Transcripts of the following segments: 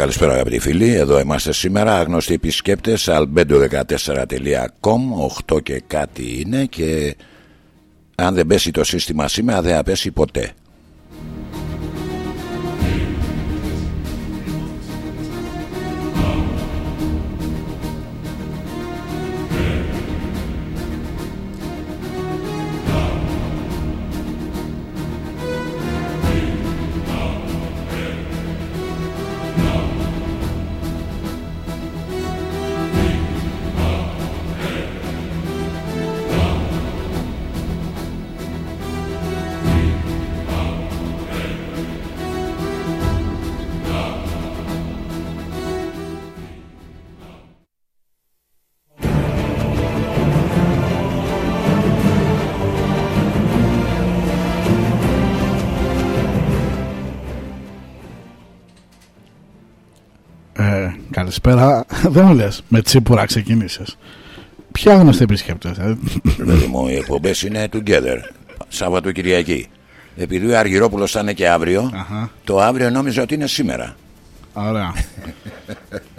Καλησπέρα αγαπητοί φίλοι, εδώ είμαστε σήμερα Αγνωστοί επισκέπτες albedo14.com 8 και κάτι είναι και αν δεν πέσει το σύστημα σήμερα δεν θα πέσει ποτέ Καλησπέρα. Δεν μου λες με τσίπουρα ξεκίνησε. Ποια γνωστή επισκέπτες. Δηλαδή μου, οι εκπομπές είναι together. Σάββατο Κυριακή. Επειδή ο Αργυρόπουλος θα είναι και αύριο, το αύριο νόμιζα ότι είναι σήμερα. Ωραία.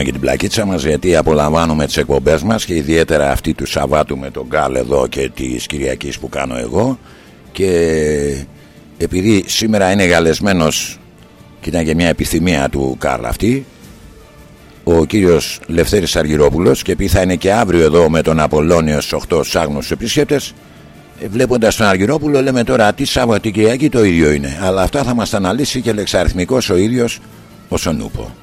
κάνουμε και την πλακίτσα μας γιατί απολαμβάνουμε τις εκπομπές μας και ιδιαίτερα αυτή του Σαββάτου με τον Γκάλ εδώ και της Κυριακής που κάνω εγώ. Και επειδή σήμερα είναι γαλεσμένος και ήταν και μια επιθυμία του Καρλ αυτή ο κύριος Λευθέρης Αργυρόπουλος και επειδή θα είναι και αύριο εδώ με τον Απολώνιο στους 8 σάγνους επισκέπτες ε, βλέποντας τον Αργυρόπουλο λέμε τώρα τι Σάββατο Κυριακή το ίδιο είναι αλλά αυτά θα μας τα αναλύσει και λεξαριθμικός ο ίδιος ο Σονούπο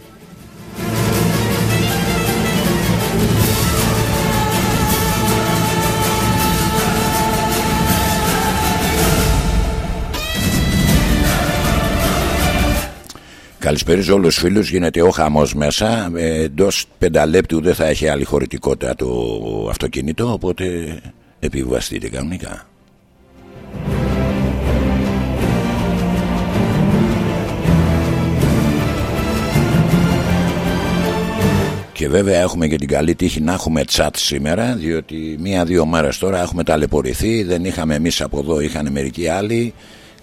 Καλησπέριζω όλους τους φίλους. Γίνεται ο χαμός μέσα. Εντός πενταλέπτου δεν θα έχει άλλη χωρητικότητα το αυτοκίνητο. Οπότε επιβαστείτε κανονικά. Και βέβαια έχουμε και την καλή τύχη να έχουμε chat σήμερα Διότι μία-δύο μέρες τώρα έχουμε ταλαιπωρηθεί Δεν είχαμε εμείς από εδώ, είχαν μερικοί άλλοι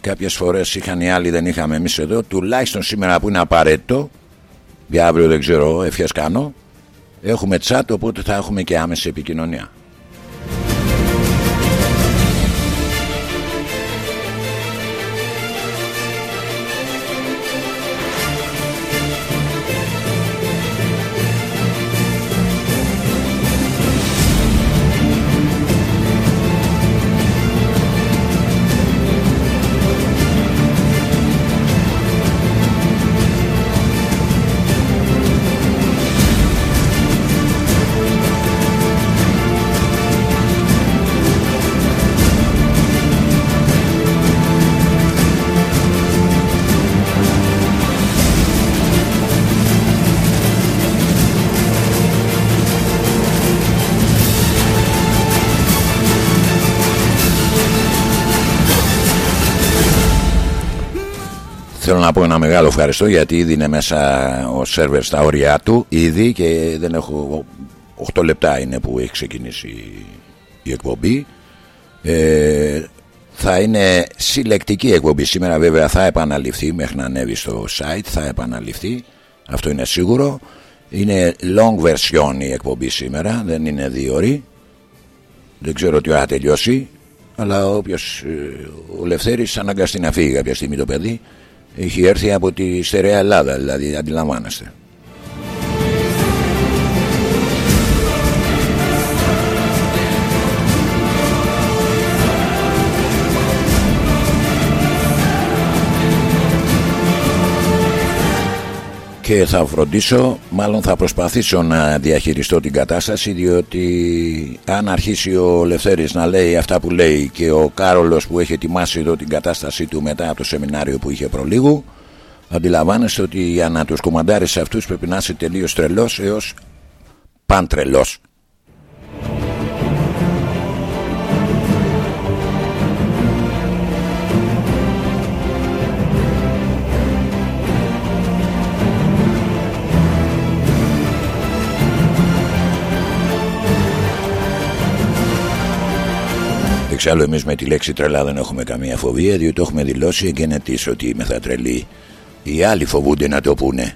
Κάποιες φορές είχαν οι άλλοι, δεν είχαμε εμείς εδώ. Τουλάχιστον σήμερα που είναι απαραίτητο, για αύριο δεν ξέρω, ευχές κάνω. Έχουμε chat, οπότε θα έχουμε και άμεση επικοινωνία. Θέλω να πω ένα μεγάλο ευχαριστώ γιατί ήδη είναι μέσα ο σερβερ στα όρια του ήδη και δεν έχω 8 λεπτά είναι που έχει ξεκινήσει η εκπομπή. Ε, θα είναι συλλεκτική εκπομπή. Σήμερα βέβαια θα επαναληφθεί μέχρι να ανέβει στο site θα επαναληφθεί αυτό είναι σίγουρο. Είναι long version η εκπομπή σήμερα δεν είναι δύο ώρες. Δεν ξέρω τι θα τελειώσει αλλά όποιος ε, ο Λευθέρης αναγκαστεί να φύγει κάποια στιγμή το παιδί έχει έρθει από τη στερεά Ελλάδα δηλαδή αντιλαμβάνεστε και θα φροντίσω, μάλλον θα προσπαθήσω να διαχειριστώ την κατάσταση διότι αν αρχίσει ο Λευθέρης να λέει αυτά που λέει και ο Κάρολος που έχει ετοιμάσει εδώ την κατάστασή του μετά από το σεμινάριο που είχε προλίγου αντιλαμβάνεστε ότι για να τους κομμαντάρεις αυτούς πρέπει να είσαι τελείως τρελός έως παντρελός. Εξάλλου εμείς με τη λέξη τρελά δεν έχουμε καμία φοβία διότι το έχουμε δηλώσει εγκαινετής ότι είμαι θα τρελή. Οι άλλοι φοβούνται να το πούνε.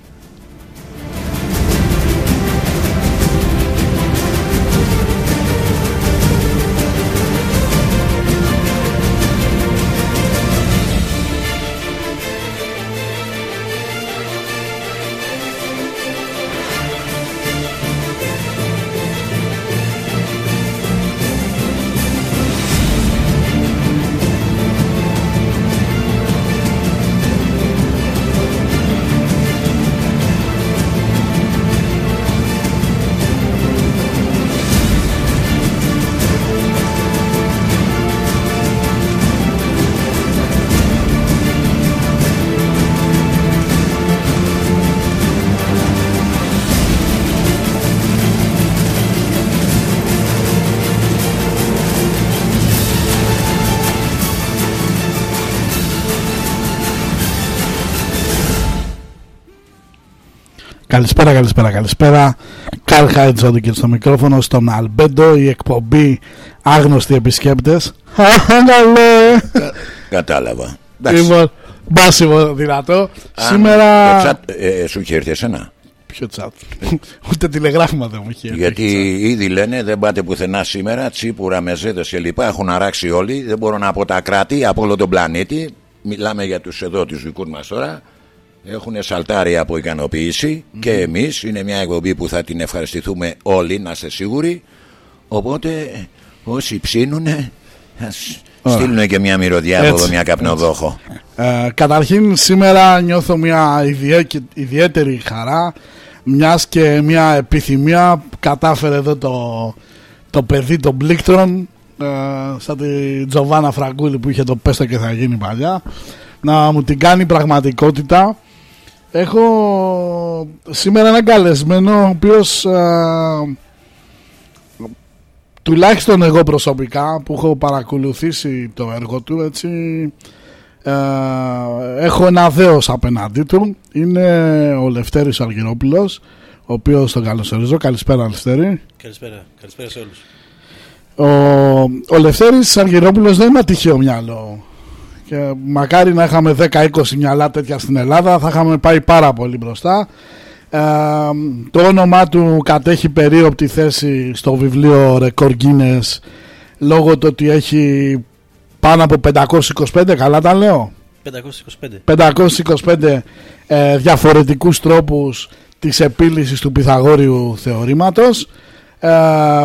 Καλησπέρα, καλησπέρα, καλησπέρα. Καρl Χάιτζον και στο μικρόφωνο στον Αλμπέντο, η εκπομπή Άγνωστοι Επισκέπτες. Καλό! Κατάλαβα. Λοιπόν, μπάσιμο δυνατό. Σήμερα. Το τσάτ ε, σου είχε έρθει εσένα; Ποιο τσάτ. Ούτε τηλεγράφημα δεν μου είχε έρθει. Γιατί ήδη λένε δεν πάτε πουθενά σήμερα, τσίπουρα, μεζέδε κλπ. Έχουν αράξει όλοι. Δεν μπορώ να πω τα κράτη από όλο τον πλανήτη. Μιλάμε για τους εδώ, τους δικούς μας τώρα. Έχουν σαλτάρει από ικανοποίηση και εμείς είναι μια εκπομπή που θα την ευχαριστηθούμε όλοι να είστε σίγουροι. Οπότε όσοι ψήνουνε στείλουν και μια μυρωδιά από εδώ μια καπνοδόχο. ε, Καταρχήν σήμερα νιώθω μια ιδιαίτερη χαρά μιας και μια επιθυμία κατάφερε εδώ το, το παιδί των πλήκτρων ε, σαν τη Τζοβάνα Φραγκούλη που είχε το πέστο και θα γίνει παλιά να μου την κάνει πραγματικότητα Έχω σήμερα έναν καλεσμένο ο οποίος τουλάχιστον εγώ προσωπικά που έχω παρακολουθήσει το έργο του έτσι έχω ένα δέος απέναντί του. Είναι ο Λευτέρης Αργυρόπουλος ο οποίος τον καλωσορίζω. Καλησπέρα Λευτέρη. Καλησπέρα, καλησπέρα σε όλους. Ο, ο Λευτέρης Αργυρόπουλος δεν είναι τυχαίο μυαλό και μακάρι να είχαμε 10-20 μυαλά τέτοια στην Ελλάδα θα είχαμε πάει πάρα πολύ μπροστά. Ε, το όνομά του κατέχει περίοπτη θέση στο βιβλίο Record Guinness λόγω του ότι έχει πάνω από 525 καλά τα λέω. 525 525 ε, διαφορετικούς τρόπους της επίλυσης του Pythagorean θεωρήματος. Ε, ε,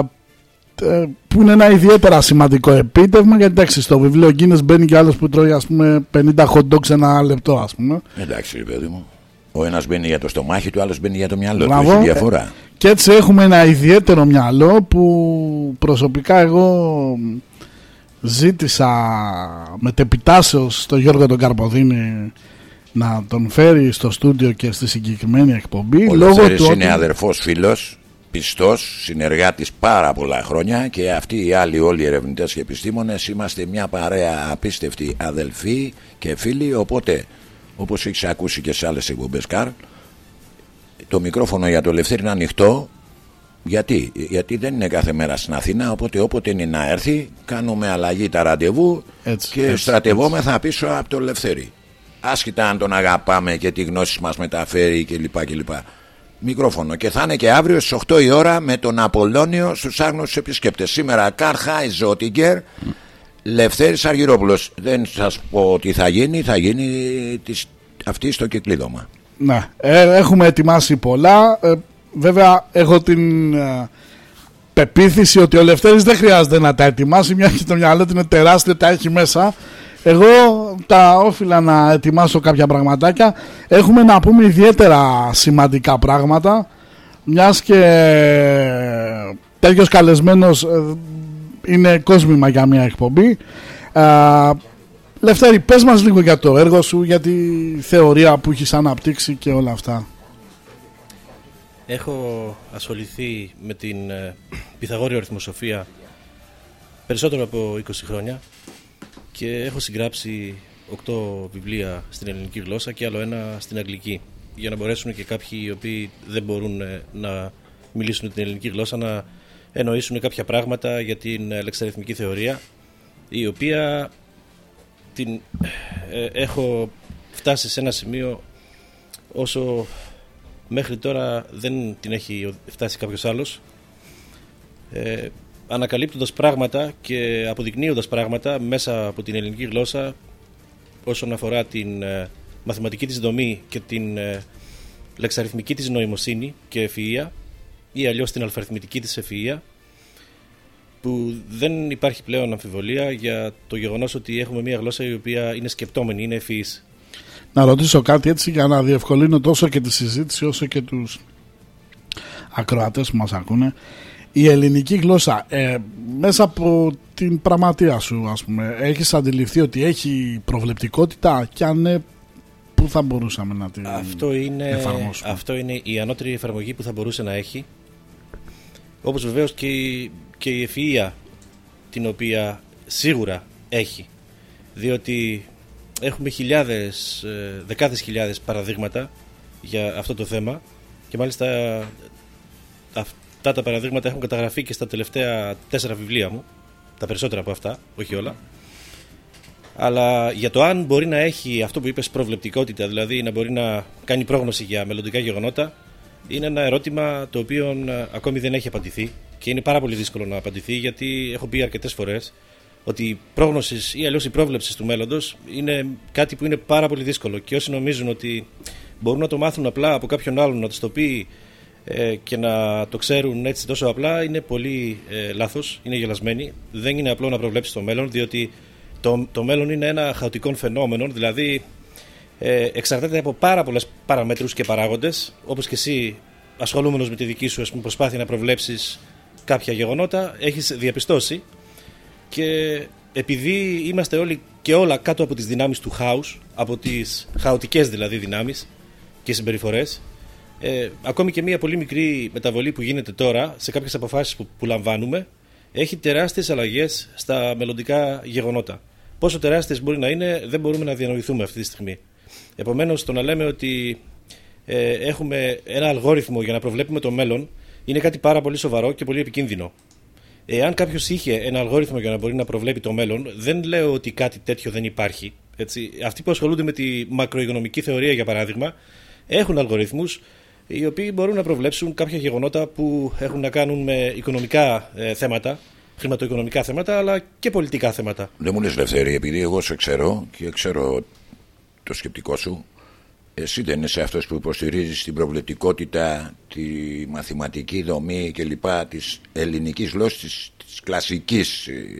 που είναι ένα ιδιαίτερα σημαντικό επίτευγμα γιατί εντάξει στο βιβλίο Guinness μπαίνει και άλλος που τρώει ας πούμε 50 hot dogs ένα λεπτό ας πούμε εντάξει παιδί μου ο ένας μπαίνει για το στομάχι του, ο άλλος μπαίνει για το μυαλό του. Έχει διαφορά. Και έτσι έχουμε ένα ιδιαίτερο μυαλό που προσωπικά εγώ ζήτησα με τεπιτάσεως στο Γιώργο τον Καρποδίνη να τον φέρει στο στούντιο και στη συγκεκριμένη εκπομπή. Ο λόγω του είναι αδερφός φίλος πιστός, συνεργάτης πάρα πολλά χρόνια και αυτοί οι άλλοι όλοι οι ερευνητές και επιστήμονες είμαστε μια παρέα απίστευτη αδελφοί και φίλοι οπότε όπως έχεις ακούσει και σε άλλες εκπομπές Καρλ το μικρόφωνο για το Λευθέρη είναι ανοιχτό Γιατί, γιατί δεν είναι κάθε μέρα στην Αθήνα, οπότε όποτε είναι να έρθει, κάνουμε αλλαγή τα ραντεβού Έτσι, και έτσι, στρατευόμεθα πίσω από το Λευθέρη. Άσχετα αν τον αγαπάμε και τι γνώση μας μεταφέρει κλπ. κλπ. Μικρόφωνο. Και θα είναι και αύριο στις 8 η ώρα με τον Απολώνιο στους άγνωστους επισκέπτες. Σήμερα Καρχάι Ζότιγκερ, Λευθέρης Αργυρόπουλος. Δεν σας πω τι θα γίνει, θα γίνει της, αυτή στο κυκλίδωμα. Ναι, ε, έχουμε ετοιμάσει πολλά. Ε, βέβαια, έχω την ε, πεποίθηση ότι ο Λευτέρης δεν χρειάζεται να τα ετοιμάσει, μια και το μυαλό του είναι τεράστιο, τα έχει μέσα. Εγώ τα όφιλα να ετοιμάσω κάποια πραγματάκια. Έχουμε να πούμε ιδιαίτερα σημαντικά πράγματα, μιας και τέτοιος καλεσμένος ε, είναι κόσμημα για μια εκπομπή. Ε, Λευτέρη, πες μας λίγο για το έργο σου, για τη θεωρία που έχεις αναπτύξει και όλα αυτά. Έχω ασχοληθεί με την ε, Pythagorean αριθμοσοφία περισσότερο από 20 χρόνια και έχω συγγράψει 8 βιβλία στην ελληνική γλώσσα και άλλο ένα στην αγγλική για να μπορέσουν και κάποιοι οι οποίοι δεν μπορούν ε, να μιλήσουν την ελληνική γλώσσα να εννοήσουν κάποια πράγματα για την λεξαριθμική θεωρία η οποία την ε, έχω φτάσει σε ένα σημείο όσο μέχρι τώρα δεν την έχει φτάσει κάποιος άλλος. Ε, ανακαλύπτοντας πράγματα και αποδεικνύοντας πράγματα μέσα από την ελληνική γλώσσα όσον αφορά την ε, μαθηματική της δομή και την ε, λεξαριθμική της νοημοσύνη και ευφυΐα ή αλλιώς την αλφαριθμητική της ευφυΐα που δεν υπάρχει πλέον αμφιβολία για το γεγονός ότι έχουμε μια γλώσσα η οποία είναι σκεπτόμενη, είναι ευφυής. Να ρωτήσω κάτι έτσι για να διευκολύνω τόσο και τη συζήτηση όσο και τους ακροατές που μας ακούνε. Η ελληνική γλώσσα ε, μέσα από την πραγματεία σου ας πούμε έχεις αντιληφθεί ότι έχει προβλεπτικότητα και αν ναι πού θα μπορούσαμε να την Αυτό είναι, εφαρμόσουμε; αυτό είναι η ανώτερη εφαρμογή που θα μπορούσε να έχει όπως βεβαίως και, η- και η ευφυΐα την οποία σίγουρα έχει διότι έχουμε χιλιάδες, ε, δεκάδες χιλιάδες παραδείγματα για αυτό το θέμα και μάλιστα αυτά τα παραδείγματα έχουν καταγραφεί και στα τελευταία τέσσερα βιβλία μου τα περισσότερα από αυτά, όχι όλα. Αλλά για το αν μπορεί να έχει αυτό που είπες προβλεπτικότητα δηλαδή να μπορεί να κάνει πρόγνωση για μελλοντικά γεγονότα είναι ένα ερώτημα το οποίο ε, ακόμη δεν έχει απαντηθεί και είναι πάρα πολύ δύσκολο να απαντηθεί γιατί έχω πει αρκετές φορές ότι η πρόγνωσης ή αλλιώς η πρόβλεψης του μέλλοντος είναι κάτι που είναι πάρα πολύ δύσκολο. Και όσοι νομίζουν ότι μπορούν να το μάθουν απλά από κάποιον άλλον να τους το πει ε, και να το ξέρουν έτσι τόσο απλά είναι πολύ ε, λάθος, είναι γελασμένοι. Δεν είναι απλό να προβλέψεις το μέλλον διότι το, το μέλλον είναι ένα χαοτικό φαινόμενο, δηλαδή ε, εξαρτάται από πάρα πολλές παραμέτρους και παράγοντες, όπως και εσύ, ασχολούμενος με τη δική σου ας πούμε, προσπάθεια να προβλέψεις κάποια γεγονότα, έχεις διαπιστώσει. Και επειδή είμαστε όλοι και όλα κάτω από τις δυνάμεις του χάους, από τις χαοτικές δηλαδή δυνάμεις και συμπεριφορές, ε, ακόμη και μια πολύ μικρή μεταβολή που γίνεται τώρα σε κάποιες αποφάσεις που, που λαμβάνουμε, έχει τεράστιες αλλαγές στα μελλοντικά γεγονότα. Πόσο τεράστιες μπορεί να είναι, δεν μπορούμε να διανοηθούμε αυτή τη στιγμή. Επομένως, το να λέμε ότι ε, έχουμε ένα αλγόριθμο για να προβλέπουμε το μέλλον είναι κάτι πάρα πολύ σοβαρό και πολύ επικίνδυνο. Εάν κάποιος είχε ένα αλγόριθμο για να μπορεί να προβλέπει το μέλλον, δεν λέω ότι κάτι τέτοιο δεν υπάρχει. Έτσι. Αυτοί που ασχολούνται με τη μακροοικονομική θεωρία, για παράδειγμα, έχουν αλγορίθμους οι οποίοι μπορούν να προβλέψουν κάποια γεγονότα που έχουν να κάνουν με οικονομικά ε, θέματα, χρηματοοικονομικά θέματα, αλλά και πολιτικά θέματα. Δεν μου λες Λευθέρη, επειδή εγώ σε ξέρω και ξέρω το σκεπτικό σου, εσύ δεν είσαι αυτός που υποστηρίζεις την προβλεπτικότητα, τη μαθηματική δομή κλπ. της ελληνικής γλώσσας, της, της κλασικής ε,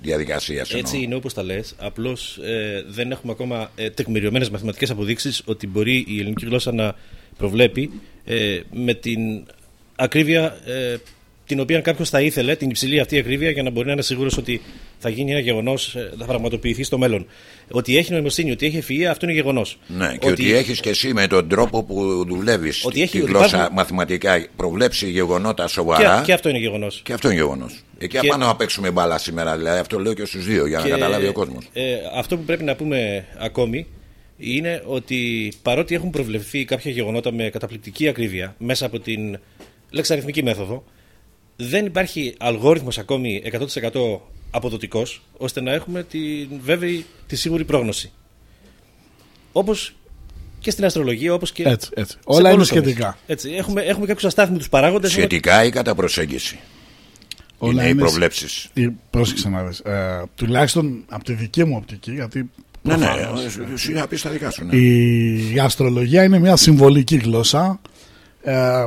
διαδικασίας. Έτσι εννοώ. είναι όπως τα λες. Απλώς ε, δεν έχουμε ακόμα ε, τεκμηριωμένες μαθηματικές αποδείξεις ότι μπορεί η ελληνική γλώσσα να προβλέπει ε, με την ακρίβεια ε, την οποία κάποιος θα ήθελε, την υψηλή αυτή ακρίβεια, για να μπορεί να είναι σίγουρος ότι θα γίνει ένα γεγονός, θα πραγματοποιηθεί στο μέλλον. Ότι έχει νοημοσύνη, ότι έχει ευφυα, αυτό είναι γεγονός. Ναι, και ότι, έχεις και εσύ με τον τρόπο που δουλεύεις Ότι έχει- τη ότι γλώσσα υπάρχουν- μαθηματικά προβλέψει γεγονότα Και, σοβαρά και αυτό είναι γεγονός. και αυτό είναι γεγονός. Εκεί Και- απάνω να παίξουμε μπάλα σήμερα, δηλαδή αυτό λέω και στους δύο για να καταλάβει ο κόσμος. Ε, αυτό που πρέπει να πούμε ακόμη είναι ότι παρότι έχουν προβλεφθεί κάποια γεγονότα με καταπληκτική ακρίβεια μέσα από την λεξαριθμική μέθοδο. Δεν υπάρχει αλγόριθμος ακόμη 100% αποδοτικός ώστε να έχουμε τη βέβαιη, τη σίγουρη πρόγνωση. Όπως και στην αστρολογία, όπως και Έτσι, έτσι. σε Όλα είναι πολλούς τομείς. σχετικά. Έτσι, έχουμε, έχουμε κάποιους αστάθμιτους παράγοντες. Σχετικά ή κατά προσέγγιση; Όλα είναι οι είναι προβλέψεις. Ε, Πρόσεξε να δεις. Ε, τουλάχιστον από τη δική μου οπτική, γιατί Ναι, ναι, προφανώς, εσύ θα πει τα δικά σου. Ναι. η, η αστρολογία είναι μια συμβολική γλώσσα. Ε,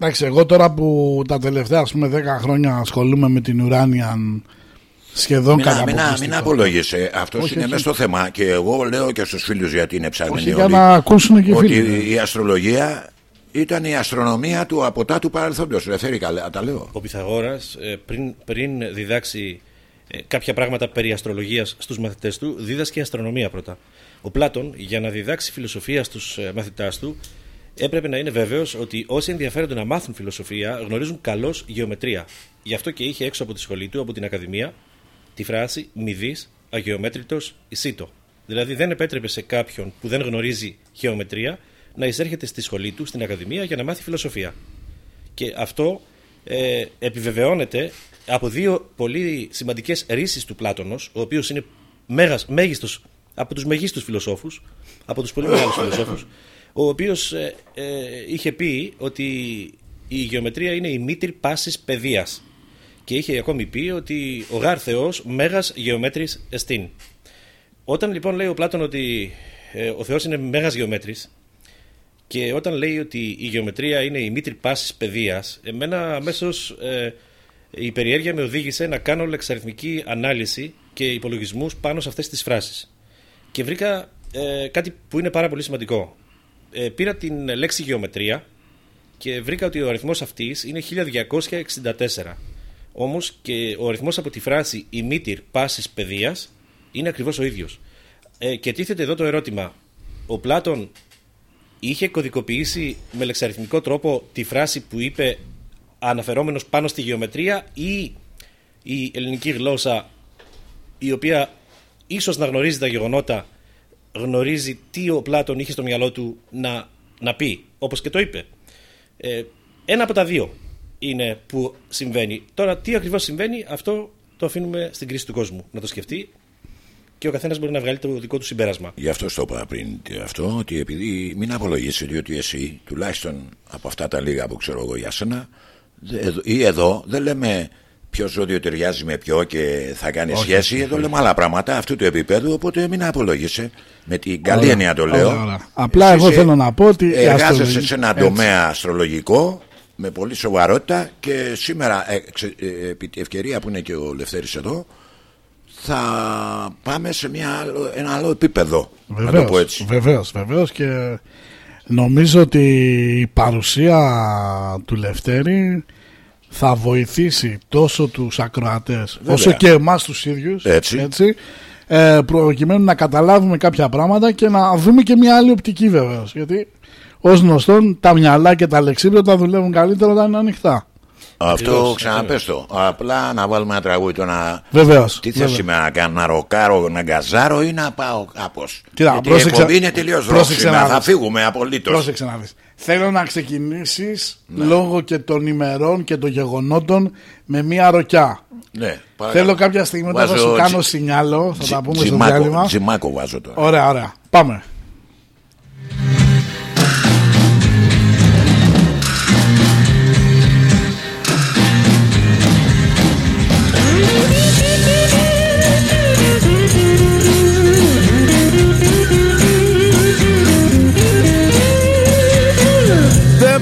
εντάξει, εγώ τώρα που τα τελευταία ας πούμε 10 χρόνια ασχολούμαι με την ουράνια σχεδόν Μην, κατά μην, αποκλειστικό. μην απολογείσαι. Αυτός Όχι, είναι όχι. μέσα στο θέμα. Και εγώ λέω και στους φίλους γιατί είναι ψαγμένοι Όχι για όλοι. να ακούσουν και οι φίλοι. Ότι η αστρολογία ήταν η αστρονομία του από τα του παρελθόντος. Ελευθέρη, καλά, τα λέω. Ο Πυθαγόρας ε, πριν, πριν διδάξει ε, κάποια πράγματα περί αστρολογίας στους μαθητές του, δίδασκε αστρονομία πρώτα. Ο Πλάτων, για να διδάξει φιλοσοφία στους ε, μαθητάς του, έπρεπε να είναι βέβαιος ότι όσοι ενδιαφέρονται να μάθουν φιλοσοφία γνωρίζουν καλώς γεωμετρία. Γι' αυτό και είχε έξω από τη σχολή του, από την Ακαδημία, τη φράση «μηδής, αγεωμέτρητος, ισίτο». Δηλαδή δεν επέτρεπε σε κάποιον που δεν γνωρίζει γεωμετρία να εισέρχεται στη σχολή του, στην Ακαδημία, για να μάθει φιλοσοφία. Και αυτό ε, επιβεβαιώνεται από δύο πολύ σημαντικές ρίσεις του Πλάτωνος, ο οποίος είναι μέγας, μέγιστος, από τους μεγίστους φιλοσόφους, από τους πολύ μεγάλους φιλοσόφους, ο οποίος ε, ε, είχε πει ότι η γεωμετρία είναι η μήτρη πάσης παιδείας και είχε ακόμη πει ότι ο γάρ Θεός μέγας γεωμέτρης εστίν. Όταν λοιπόν λέει ο Πλάτων ότι ε, ο Θεός είναι μέγας γεωμέτρης και όταν λέει ότι η γεωμετρία είναι η μήτρη πάσης παιδείας, εμένα αμέσως ε, η περιέργεια με οδήγησε να κάνω λεξαριθμική ανάλυση και υπολογισμούς πάνω σε αυτές τις φράσεις. Και βρήκα ε, κάτι που είναι πάρα πολύ σημαντικό. Ε, πήρα την λέξη γεωμετρία και βρήκα ότι ο αριθμός αυτής είναι 1264. Όμως και ο αριθμός από τη φράση η μήτρη πάσης παιδείας είναι ακριβώς ο ίδιος. Ε, και τίθεται εδώ το ερώτημα. Ο Πλάτων είχε κωδικοποιήσει με λεξαριθμικό τρόπο τη φράση που είπε αναφερόμενος πάνω στη γεωμετρία ή η ελληνική γλώσσα η οποία ίσως να γνωρίζει τα γεγονότα γνωρίζει τι ο Πλάτων είχε στο μυαλό του να, να πει όπως και το είπε. Ε, ένα από τα δύο είναι που συμβαίνει. Τώρα τι ακριβώς συμβαίνει αυτό το αφήνουμε στην κρίση του κόσμου να το σκεφτεί και ο καθένας μπορεί να βγάλει το δικό του συμπέρασμα. Γι' αυτό στο είπα πριν και αυτό, ότι επειδή μην απολογίσει διότι εσύ, τουλάχιστον από αυτά τα λίγα που ξέρω εγώ για σένα, δε- εδώ- ή εδώ δεν λέμε ποιος ζώδιο ταιριάζει με ποιο και θα κάνει Όχι, σχέση. όχι, εδώ όχι. λέμε άλλα πράγματα αυτού του επίπεδου, οπότε μην απολογίσει. Με την καλή Ωραία, έννοια το λέω. ωραία, ωραία. Απλά Εσύ εγώ είσαι- θέλω να πω ότι η Εργάζεσαι αστρολογική- σε ένα έτσι. τομέα αστρολογικό με πολύ σοβαρότητα και σήμερα, ε, ξε- ε, επί τη ευκαιρία που είναι και ο Λευτέρης εδώ, θα πάμε σε μια άλλο, ένα άλλο επίπεδο. να το πω Βεβαίως, έτσι. βεβαίως, βεβαίως και νομίζω ότι η παρουσία του Λευτέρη θα βοηθήσει τόσο τους ακροατές Βέβαια. όσο και εμάς τους ίδιους Έτσι. ε, προκειμένου να καταλάβουμε κάποια πράγματα και να δούμε και μια άλλη οπτική βεβαίως γιατί ως γνωστόν τα μυαλά και τα λεξίπλωτα δουλεύουν καλύτερα όταν είναι ανοιχτά Αυτό Ακριβώς, ξαναπες το. Απλά να βάλουμε ένα τραγούδι το να. βεβαίως Τι βεβαίως. θες σήμερα να κάνω, να ροκάρω, να γκαζάρω ή να πάω κάπως; Κοίτα, Γιατί η πρόσεξε- εκπομπή είναι τελείως πρόσεξε ρόξιμα. να Θα δεις. φύγουμε απολύτως. Πρόσεξε να δεις. Θέλω να ξεκινήσεις Ναι. λόγω και των ημερών και των γεγονότων με μια ροκιά. Ναι, παρακαλώ. Θέλω κάποια στιγμή όταν θα Βάζω σου κάνω τζι- σινιάλο, θα τζι- τα πούμε στο τζιμάκο- διάλειμμα. Τζιμάκο βάζω τώρα. Ωραία, ωραία. Πάμε.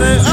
i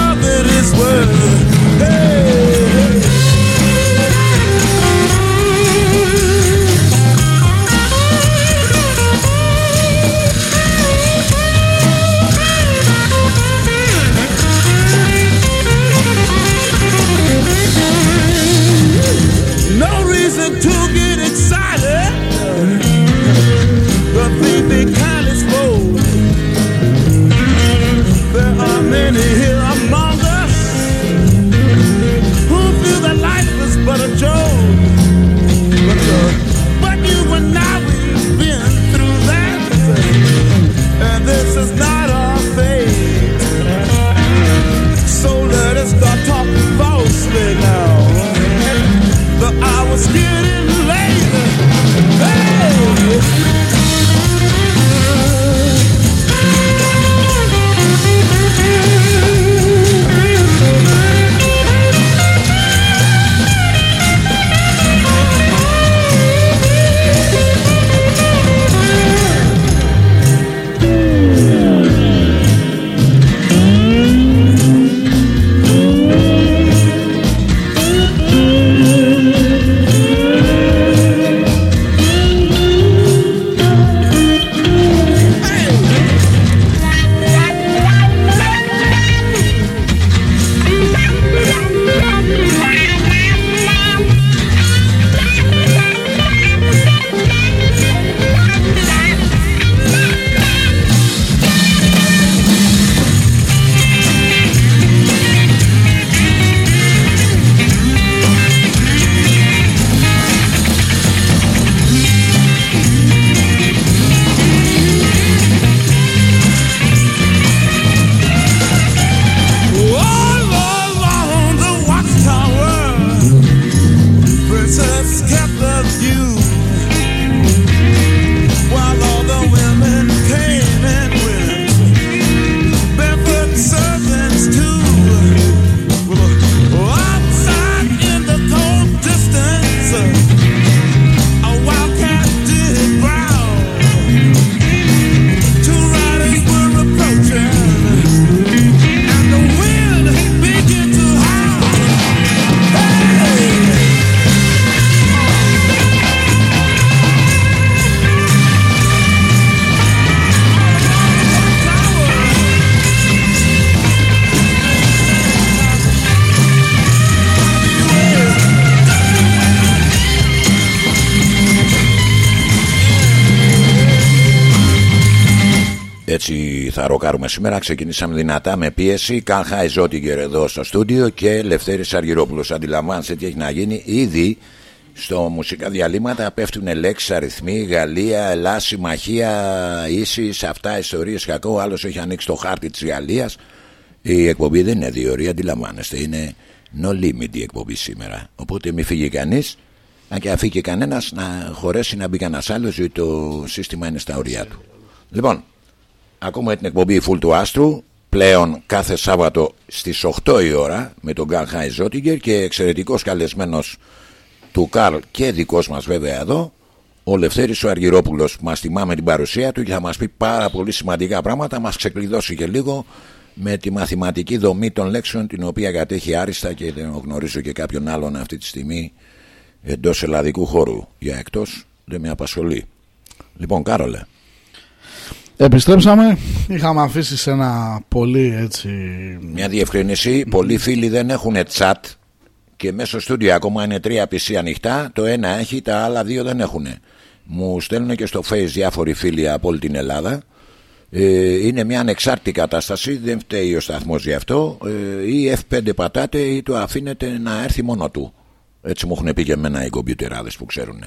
Έτσι θα ροκάρουμε σήμερα. Ξεκινήσαμε δυνατά με πίεση. Καν Ζώτιγκερ εδώ στο στούντιο και Λευτέρης Αργυρόπουλος. Αντιλαμβάνεστε τι έχει να γίνει. Ήδη στο μουσικά διαλύματα πέφτουν λέξεις, αριθμοί, Γαλλία, Ελλάς, Συμμαχία, ίσης, αυτά ιστορίες κακό. Ο άλλος έχει ανοίξει το χάρτη της Γαλλίας. Η εκπομπή δεν είναι δύο ώρες, αντιλαμβάνεστε. Είναι no limit η εκπομπή σήμερα. Οπότε μη φύγει κανείς. Αν και αφήκε κανένας να χωρέσει να μπει κανένας άλλος, γιατί το σύστημα είναι στα ωριά του. Λοιπόν, Ακούμε την εκπομπή Φουλ του Άστρου πλέον κάθε Σάββατο στις 8 η ώρα με τον Καρλ Χάι Ζότιγκερ και εξαιρετικός καλεσμένος του Καρλ και δικός μας βέβαια εδώ ο Λευτέρης ο Αργυρόπουλος. Που μας τιμά με την παρουσία του και θα μας πει πάρα πολύ σημαντικά πράγματα μας ξεκλειδώσει και λίγο με τη μαθηματική δομή των λέξεων την οποία κατέχει άριστα και δεν γνωρίζω και κάποιον άλλον αυτή τη στιγμή εντός ελλαδικού χώρου για εκτός δεν με απασχολεί. Λοιπόν Κάρολε Επιστρέψαμε. Είχαμε αφήσει σε ένα πολύ έτσι. Μια διευκρίνηση. Πολλοί φίλοι δεν έχουν chat και μέσω στούντιο ακόμα είναι τρία PC ανοιχτά. Το ένα έχει, τα άλλα δύο δεν έχουν. Μου στέλνουν και στο face διάφοροι φίλοι από όλη την Ελλάδα. Ε, είναι μια ανεξάρτητη κατάσταση, δεν φταίει ο σταθμός γι' αυτό. Ε, ή F5 πατάτε ή το αφήνετε να έρθει μόνο του. Έτσι μου έχουν πει και εμένα οι κομπιουτεράδες που ξέρουν.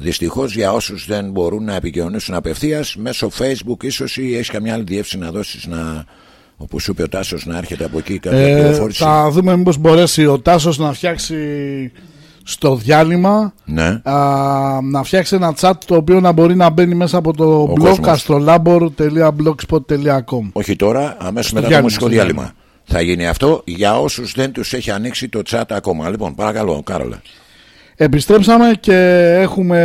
Δυστυχώς για όσους δεν μπορούν να επικοινωνήσουν απευθείας μέσω Facebook, ίσως ή έχεις καμιά άλλη διεύθυνση να δώσεις να. Όπω είπε ο Τάσος, να έρχεται από εκεί κάποια Ε, πληροφόρηση. θα δούμε μήπως μπορέσει ο Τάσος να φτιάξει στο διάλειμμα Ναι. α, να φτιάξει ένα chat το οποίο να μπορεί να μπαίνει μέσα από το Ο blog κόσμος. astrolabor.blogspot.com Όχι τώρα, αμέσως μετά το διάλειμμα, μουσικό στο διάλειμμα. Θα γίνει αυτό για όσους δεν τους έχει ανοίξει το chat ακόμα. Λοιπόν, παρακαλώ, Κάρολε. Επιστρέψαμε και έχουμε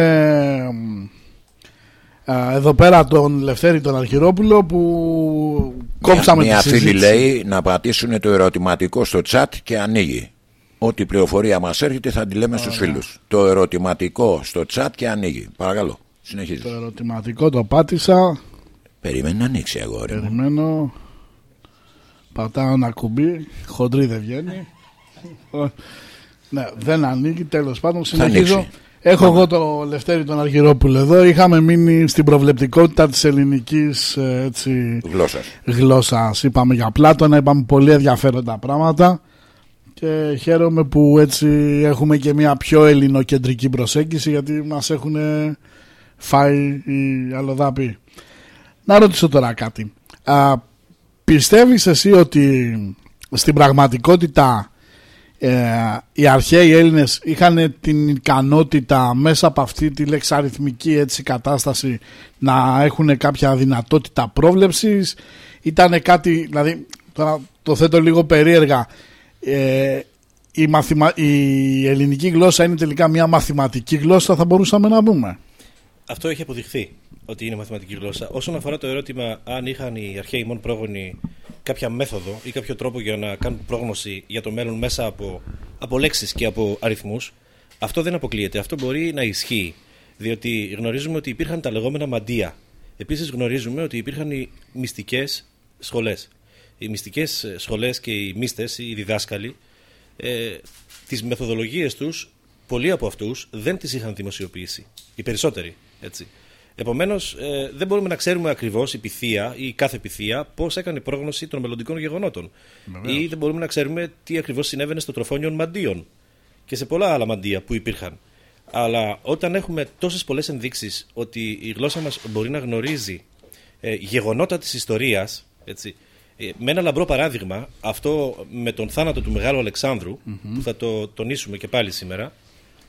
α, εδώ πέρα τον Λευτέρη τον Αρχιρόπουλο που κόψαμε Μια τη φίλη συζήτηση. λέει να πατήσουν το ερωτηματικό στο chat και ανοίγει. Ό,τι πληροφορία μας έρχεται θα τη λέμε στους φίλους. Το ερωτηματικό στο chat και ανοίγει. Παρακαλώ, συνεχίζεις. Το ερωτηματικό το πάτησα. Περιμένει να ανοίξει, αγόρι μου. Περιμένω. Πατάω ένα κουμπί. Χοντρή δεν βγαίνει. ναι, δεν ανοίγει. Τέλος πάντων, συνεχίζω. ανοίξει. Έχω εγώ το Λευτέρη τον Αργυρόπουλο εδώ. Είχαμε μείνει στην προβλεπτικότητα της ελληνικής ε, έτσι, Γλώσσας. γλώσσας. Είπαμε για Πλάτωνα, είπαμε πολύ ενδιαφέροντα πράγματα και χαίρομαι που έτσι έχουμε και μια πιο ελληνοκεντρική προσέγγιση γιατί μας έχουν φάει οι αλλοδάποι. Να ρωτήσω τώρα κάτι. Α, πιστεύεις εσύ ότι στην πραγματικότητα ε, οι αρχαίοι Έλληνες είχαν την ικανότητα μέσα από αυτή τη λεξαριθμική έτσι, κατάσταση να έχουν κάποια δυνατότητα πρόβλεψης. Ήταν κάτι, δηλαδή τώρα το θέτω λίγο περίεργα. Ε, η, μαθημα... η ελληνική γλώσσα είναι τελικά μια μαθηματική γλώσσα θα μπορούσαμε να πούμε Αυτό έχει αποδειχθεί ότι είναι μαθηματική γλώσσα. Όσον αφορά το ερώτημα αν είχαν οι αρχαίοι μόνο πρόγονοι κάποια μέθοδο ή κάποιο τρόπο για να κάνουν πρόγνωση για το μέλλον μέσα από, από λέξεις και από αριθμούς, αυτό δεν αποκλείεται. Αυτό μπορεί να ισχύει. Διότι γνωρίζουμε ότι υπήρχαν τα λεγόμενα μαντεία. Επίσης γνωρίζουμε ότι υπήρχαν οι μυστικές σχολές. Οι μυστικές σχολές και οι μύστες, οι διδάσκαλοι, ε, τις μεθοδολογίες τους, πολλοί από αυτούς δεν τις είχαν δημοσιοποιήσει. Οι περισσότεροι. Έτσι. Επομένως, ε, δεν μπορούμε να ξέρουμε ακριβώς η πυθία ή κάθε πυθία πώς έκανε πρόγνωση των μελλοντικών γεγονότων. Ή δεν μπορούμε να ξέρουμε τι ακριβώς συνέβαινε στο τροφόνιον μαντίων και σε πολλά άλλα μαντεία που υπήρχαν. Αλλά όταν έχουμε τόσες πολλές ενδείξεις ότι η γλώσσα μας μπορεί να γνωρίζει ε, γεγονότα της ιστορίας, έτσι, ε, με ένα λαμπρό παράδειγμα, αυτό με τον θάνατο του Μεγάλου Αλεξάνδρου, που θα το τονίσουμε και πάλι σήμερα,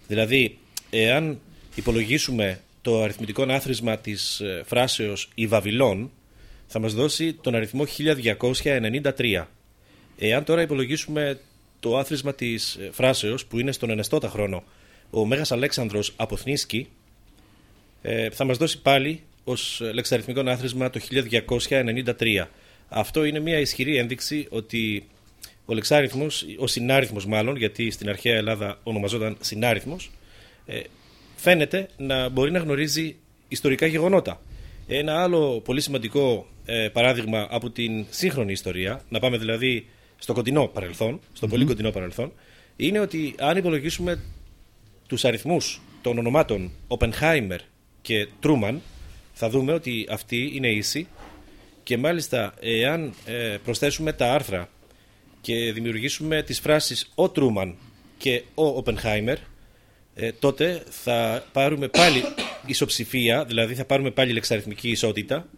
δηλαδή, εάν υπολογίσουμε το αριθμητικό άθροισμα της ε, φράσεως «Η Βαβυλών» θα μας δώσει τον αριθμό 1293. Εάν τώρα υπολογίσουμε το άθροισμα της ε, φράσεως που είναι στον ενεστώτα χρόνο ο Μέγας Αλέξανδρος Αποθνίσκη ε, θα μας δώσει πάλι ως λεξαριθμικό άθροισμα το 1293. Αυτό είναι μια ισχυρή ένδειξη ότι ο λεξάριθμος, ο συνάριθμος μάλλον, γιατί στην αρχαία Ελλάδα ονομαζόταν συνάριθμος, φαίνεται να μπορεί να γνωρίζει ιστορικά γεγονότα. Ένα άλλο πολύ σημαντικό ε, παράδειγμα από την σύγχρονη ιστορία, να πάμε δηλαδή στο κοντινό παρελθόν, στο πολύ κοντινό παρελθόν, είναι ότι αν υπολογίσουμε τους αριθμούς των ονομάτων Oppenheimer και Truman, θα δούμε ότι αυτοί είναι ίσοι και μάλιστα εάν ε, προσθέσουμε τα άρθρα και δημιουργήσουμε τις φράσεις ο Truman και ο Oppenheimer, ε, τότε θα πάρουμε πάλι ισοψηφία, δηλαδή θα πάρουμε πάλι λεξαριθμική ισότητα.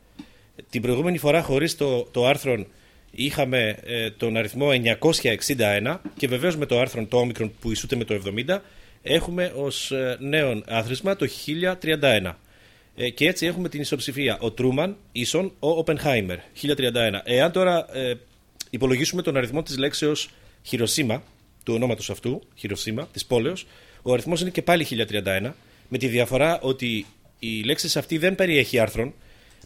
Την προηγούμενη φορά χωρίς το, το άρθρο είχαμε ε, τον αριθμό 961 και βεβαίως με το άρθρο το όμικρον που ισούται με το 70 έχουμε ως ε, νέο άθροισμα το 1031. Ε, και έτσι έχουμε την ισοψηφία. Ο Τρούμαν ίσον ο Οπενχάιμερ 1031. Εάν τώρα ε, υπολογίσουμε τον αριθμό της λέξεως Χειροσύμα, του ονόματος αυτού, Χειροσύμα, της πόλεως, ο αριθμός είναι και πάλι 1031, με τη διαφορά ότι η λέξη αυτή δεν περιέχει άρθρον,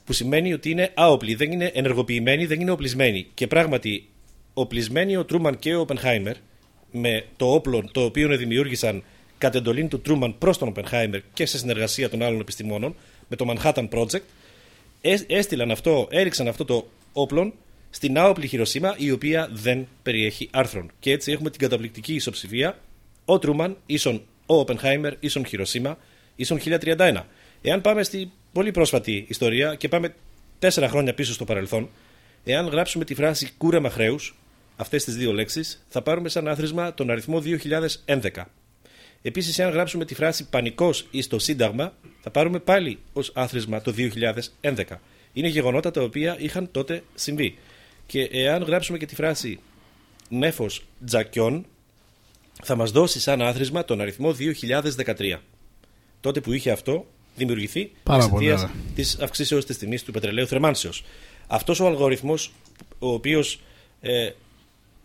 που σημαίνει ότι είναι άοπλη, δεν είναι ενεργοποιημένη, δεν είναι οπλισμένη. Και πράγματι, οπλισμένοι ο Τρούμαν και ο Οπενχάιμερ, με το όπλο το οποίο δημιούργησαν κατ' εντολή του Τρούμαν προς τον Οπενχάιμερ και σε συνεργασία των άλλων επιστημόνων, με το Manhattan Project, έστειλαν αυτό, έριξαν αυτό το όπλο στην άοπλη Χειροσύμα, η οποία δεν περιέχει άρθρον. Και έτσι έχουμε την καταπληκτική ισοψηφία ο Τρούμαν ίσον ο Οπενχάιμερ ίσον Χειροσύμα ίσον 1031. Εάν πάμε στη πολύ πρόσφατη ιστορία και πάμε τέσσερα χρόνια πίσω στο παρελθόν, εάν γράψουμε τη φράση κούρεμα χρέους, αυτές τις δύο λέξεις, θα πάρουμε σαν άθροισμα τον αριθμό 2011. Επίσης, εάν γράψουμε τη φράση πανικός ή στο Σύνταγμα, θα πάρουμε πάλι ως άθροισμα το 2011. Είναι γεγονότα τα οποία είχαν τότε συμβεί. Και εάν γράψουμε και τη φράση νέφος τζακιών, θα μας δώσει σαν άθροισμα τον αριθμό 2013. Τότε που είχε αυτό δημιουργηθεί εξαιτίας της αυξήσεως της τιμής του πετρελαίου θερμάνσεως. Αυτός ο αλγόριθμο, ο οποίος ε,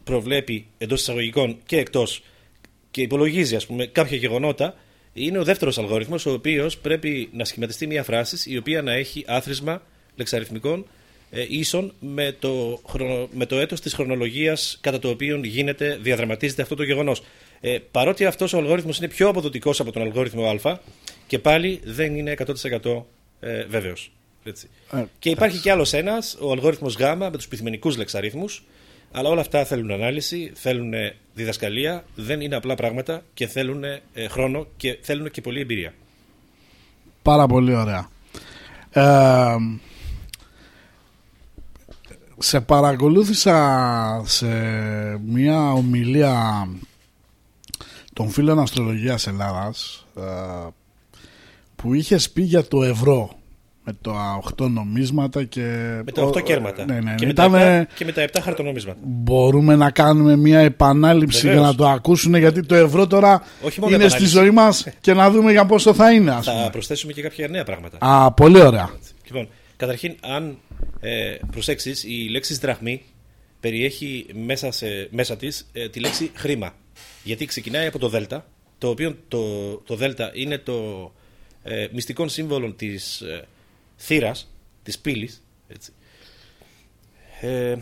προβλέπει εντός εισαγωγικών και εκτός και υπολογίζει ας πούμε, κάποια γεγονότα, είναι ο δεύτερος αλγόριθμο, ο οποίος πρέπει να σχηματιστεί μια φράση η οποία να έχει άθροισμα λεξαριθμικών ε, ίσον με το, χρονο, με το έτος της χρονολογίας κατά το οποίο γίνεται, διαδραματίζεται αυτό το γεγονός. Ε, παρότι αυτός ο αλγόριθμος είναι πιο αποδοτικός από τον αλγόριθμο α και πάλι δεν είναι 100% ε, βέβαιος. Έτσι. Ε, και υπάρχει κι άλλος ένας, ο αλγόριθμος γ με τους πυθμενικούς λεξαρίθμους, Αλλά όλα αυτά θέλουν ανάλυση, θέλουν διδασκαλία, δεν είναι απλά πράγματα και θέλουν ε, χρόνο και θέλουν και πολλή εμπειρία. Πάρα πολύ ωραία. Ε, σε παρακολούθησα σε μια ομιλία των φίλων αστρολογίας Ελλάδας ε, που είχε πει για το ευρώ με τα 8 νομίσματα και... Με τα 8 κέρματα. Ναι, ναι, και, ναι. με τα Ήτανε- 7, και με τα 7 χαρτονομίσματα. Μπορούμε να κάνουμε μια επανάληψη Βεβαίως. για να το ακούσουν γιατί το ευρώ τώρα Όχι μόνο είναι στη επανάληψη. ζωή μας και να δούμε για πόσο θα είναι ας Θα πούμε. προσθέσουμε και κάποια νέα πράγματα. Α, πολύ ωραία. Λοιπόν, καταρχήν, αν ε, προσέξεις, η λέξη δραχμή περιέχει μέσα, σε, μέσα της ε, τη λέξη χρήμα. Γιατί ξεκινάει από το δέλτα, το οποίο το, το δέλτα είναι το ε, μυστικό σύμβολο της ε, θύρας, της πύλης. Έτσι. Ε,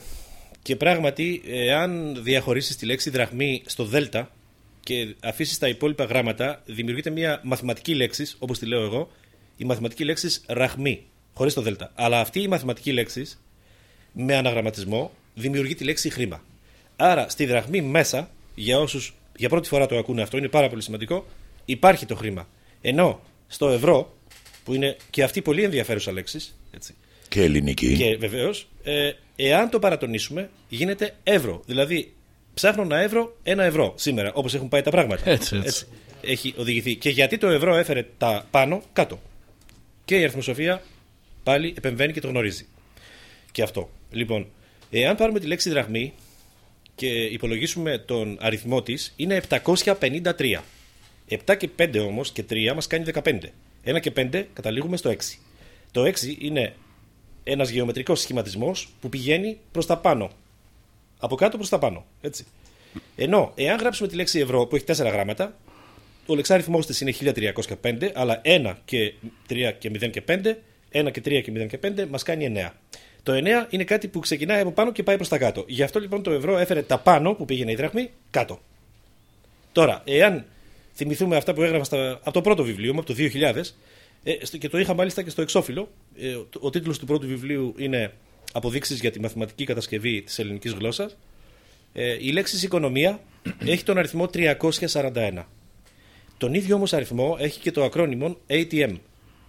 και πράγματι, εάν διαχωρίσεις τη λέξη δραχμή στο δέλτα και αφήσεις τα υπόλοιπα γράμματα, δημιουργείται μια μαθηματική λέξη, όπως τη λέω εγώ, η μαθηματική λέξη ραχμή, χωρίς το δέλτα. Αλλά αυτή η μαθηματική λέξη, με αναγραμματισμό, δημιουργεί τη λέξη χρήμα. Άρα, στη δραχμή μέσα, για όσους για πρώτη φορά το ακούνε αυτό, είναι πάρα πολύ σημαντικό, υπάρχει το χρήμα. Ενώ στο ευρώ, που είναι και αυτή πολύ ενδιαφέρουσα λέξη, έτσι, Και ελληνική. και βεβαίως, ε, εάν το παρατονίσουμε, γίνεται ευρώ. Δηλαδή, ψάχνω να ευρώ ένα ευρώ σήμερα, όπως έχουν πάει τα πράγματα. Έτσι, έτσι. Έχει οδηγηθεί. Και γιατί το ευρώ έφερε τα πάνω κάτω. Και η αριθμοσοφία πάλι επεμβαίνει και το γνωρίζει. Και αυτό. Λοιπόν, εάν πάρουμε τη λέξη δραχμή και υπολογίσουμε τον αριθμό της, είναι 753. 7 και 5 όμως και 3 μας κάνει 15. 1 και 5 καταλήγουμε στο 6. Το 6 είναι ένας γεωμετρικός σχηματισμός που πηγαίνει προς τα πάνω. Από κάτω προς τα πάνω. Έτσι. Ενώ, εάν γράψουμε τη λέξη ευρώ που έχει 4 γράμματα, ο λεξάριθμός της είναι 1305, αλλά 1 και 3 και 0 και 5, 1 και 3 και 0 και 5 μας κάνει 9. Το 9 είναι κάτι που ξεκινάει από πάνω και πάει προς τα κάτω. Γι' αυτό λοιπόν το ευρώ έφερε τα πάνω που πήγαινε η δραχμή κάτω. Τώρα, εάν θυμηθούμε αυτά που έγραφα στα, από το πρώτο βιβλίο μου, από το 2000, ε, στο- και το είχα μάλιστα και στο εξώφυλλο, ε, ο, ο τίτλος του πρώτου βιβλίου είναι «Αποδείξεις για τη μαθηματική κατασκευή της ελληνικής γλώσσας». Ε, η λέξη οικονομία έχει τον αριθμό 341. Τον ίδιο όμως αριθμό έχει και το ακρόνιμο ATM.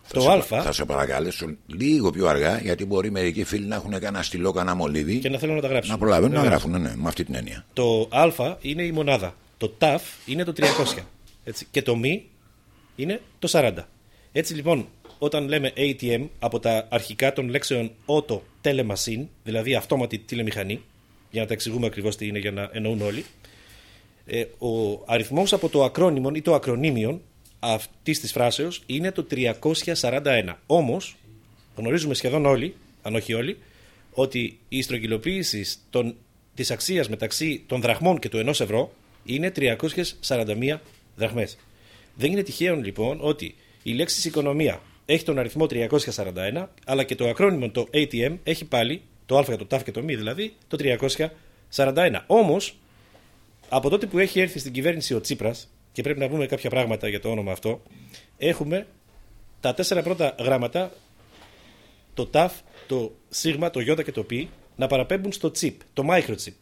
Θα το σε, α Θα σε παρακαλέσω λίγο πιο αργά, γιατί μπορεί μερικοί φίλοι να έχουν κανένα στυλό, κανένα μολύβι. και να θέλω να τα γράψω. Να προλαβαίνουν να Βεβαίως. γράφουν, ναι, με αυτή την έννοια. Το α είναι η μονάδα. Το ταφ είναι το 300. Έτσι. Και το μη είναι το 40. Έτσι λοιπόν, όταν λέμε ATM από τα αρχικά των λέξεων auto telemachine, δηλαδή αυτόματη τηλεμηχανή, για να τα εξηγούμε ακριβώς τι είναι για να εννοούν όλοι, ε, ο αριθμός από το ακρόνιμο ή το ακρονίμιον αυτής της φράσεως είναι το 341. Όμως, γνωρίζουμε σχεδόν όλοι, αν όχι όλοι, ότι η στρογγυλοποίηση των, της αξίας μεταξύ των δραχμών και του ενός ευρώ είναι 341 δραχμές. Δεν είναι τυχαίο λοιπόν ότι η λέξη οικονομία έχει τον αριθμό 341, αλλά και το ακρόνιμο το ATM έχει πάλι, το α, το ταφ και το μη δηλαδή, το 341. Όμως, από τότε που έχει έρθει στην κυβέρνηση ο Τσίπρας, και πρέπει να πούμε κάποια πράγματα για το όνομα αυτό, έχουμε τα τέσσερα πρώτα γράμματα, το ταφ, το σίγμα, το γιώτα και το πι, να παραπέμπουν στο chip, το microchip.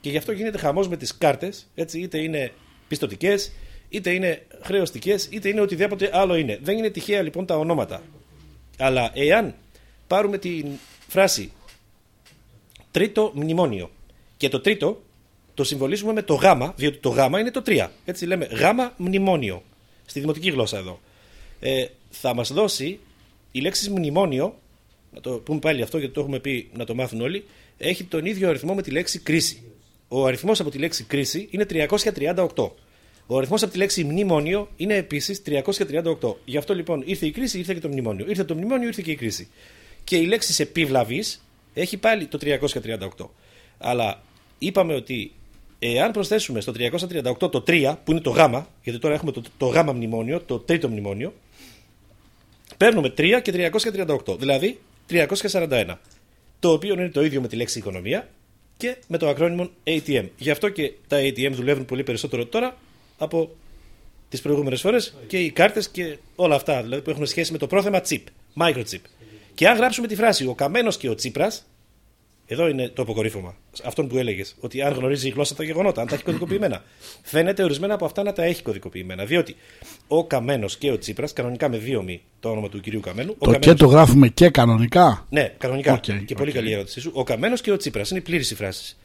Και γι' αυτό γίνεται χαμός με τις κάρτες, έτσι, είτε είναι πιστοτικές, είτε είναι χρεωστικές, είτε είναι οτιδήποτε άλλο είναι. Δεν είναι τυχαία λοιπόν τα ονόματα. Αλλά εάν πάρουμε την φράση τρίτο μνημόνιο και το τρίτο το συμβολίζουμε με το γάμα, διότι το γάμα είναι το 3. Έτσι λέμε γάμα μνημόνιο στη δημοτική γλώσσα εδώ. Ε, θα μας δώσει η λέξη μνημόνιο, να το πούμε πάλι αυτό γιατί το έχουμε πει να το μάθουν όλοι, έχει τον ίδιο αριθμό με τη λέξη κρίση. Ο αριθμός από τη λέξη κρίση είναι 338. Ο αριθμός από τη λέξη μνημόνιο είναι επίσης 338. Γι' αυτό λοιπόν ήρθε η κρίση, ήρθε και το μνημόνιο. Ήρθε το μνημόνιο, ήρθε και η κρίση. Και η λέξη επιβλαβή έχει πάλι το 338. Αλλά είπαμε ότι εάν προσθέσουμε στο 338 το 3, που είναι το γ, γιατί τώρα έχουμε το, το γ μνημόνιο, το τρίτο μνημόνιο, παίρνουμε 3 και 338. Δηλαδή 341. Το οποίο είναι το ίδιο με τη λέξη οικονομία και με το ακρόνιμο ATM. Γι' αυτό και τα ATM δουλεύουν πολύ περισσότερο τώρα από τις προηγούμενες φορές και οι κάρτες και όλα αυτά δηλαδή που έχουν σχέση με το πρόθεμα chip, microchip. Και αν γράψουμε τη φράση Ο Καμένος και ο Τσίπρας, Εδώ είναι το αποκορύφωμα. Αυτόν που έλεγες. Ότι αν γνωρίζει η γλώσσα τα γεγονότα, αν τα έχει κωδικοποιημένα. Φαίνεται ορισμένα από αυτά να τα έχει κωδικοποιημένα. Διότι ο Καμένος και ο Τσίπρας, κανονικά με δύο μι το όνομα του κυρίου Καμένου. ο Το και Καμένος- το γράφουμε και κανονικά; Ναι, κανονικά. Οκ, και πολύ οκ. καλή ερώτησή σου. Ο Καμένος και ο Τσίπρας είναι πλήρης η φράση.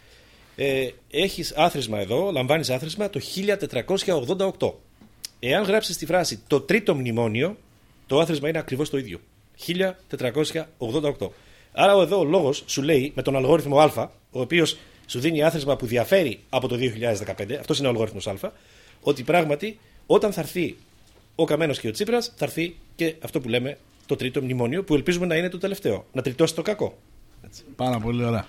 Ε, Έχεις άθροισμα εδώ, λαμβάνεις άθροισμα το 1488. Εάν γράψεις τη φράση το τρίτο μνημόνιο, το άθροισμα είναι ακριβώς το ίδιο. 1488. Άρα εδώ ο λόγος σου λέει με τον αλγόριθμο Α, ο οποίος σου δίνει άθροισμα που διαφέρει από το 2015, αυτός είναι ο αλγόριθμος Α, ότι πράγματι όταν θα έρθει ο Καμένος και ο Τσίπρας, θα έρθει και αυτό που λέμε το τρίτο μνημόνιο, που ελπίζουμε να είναι το τελευταίο. Να τριτώσει το κακό. Πάρα πολύ ωραία.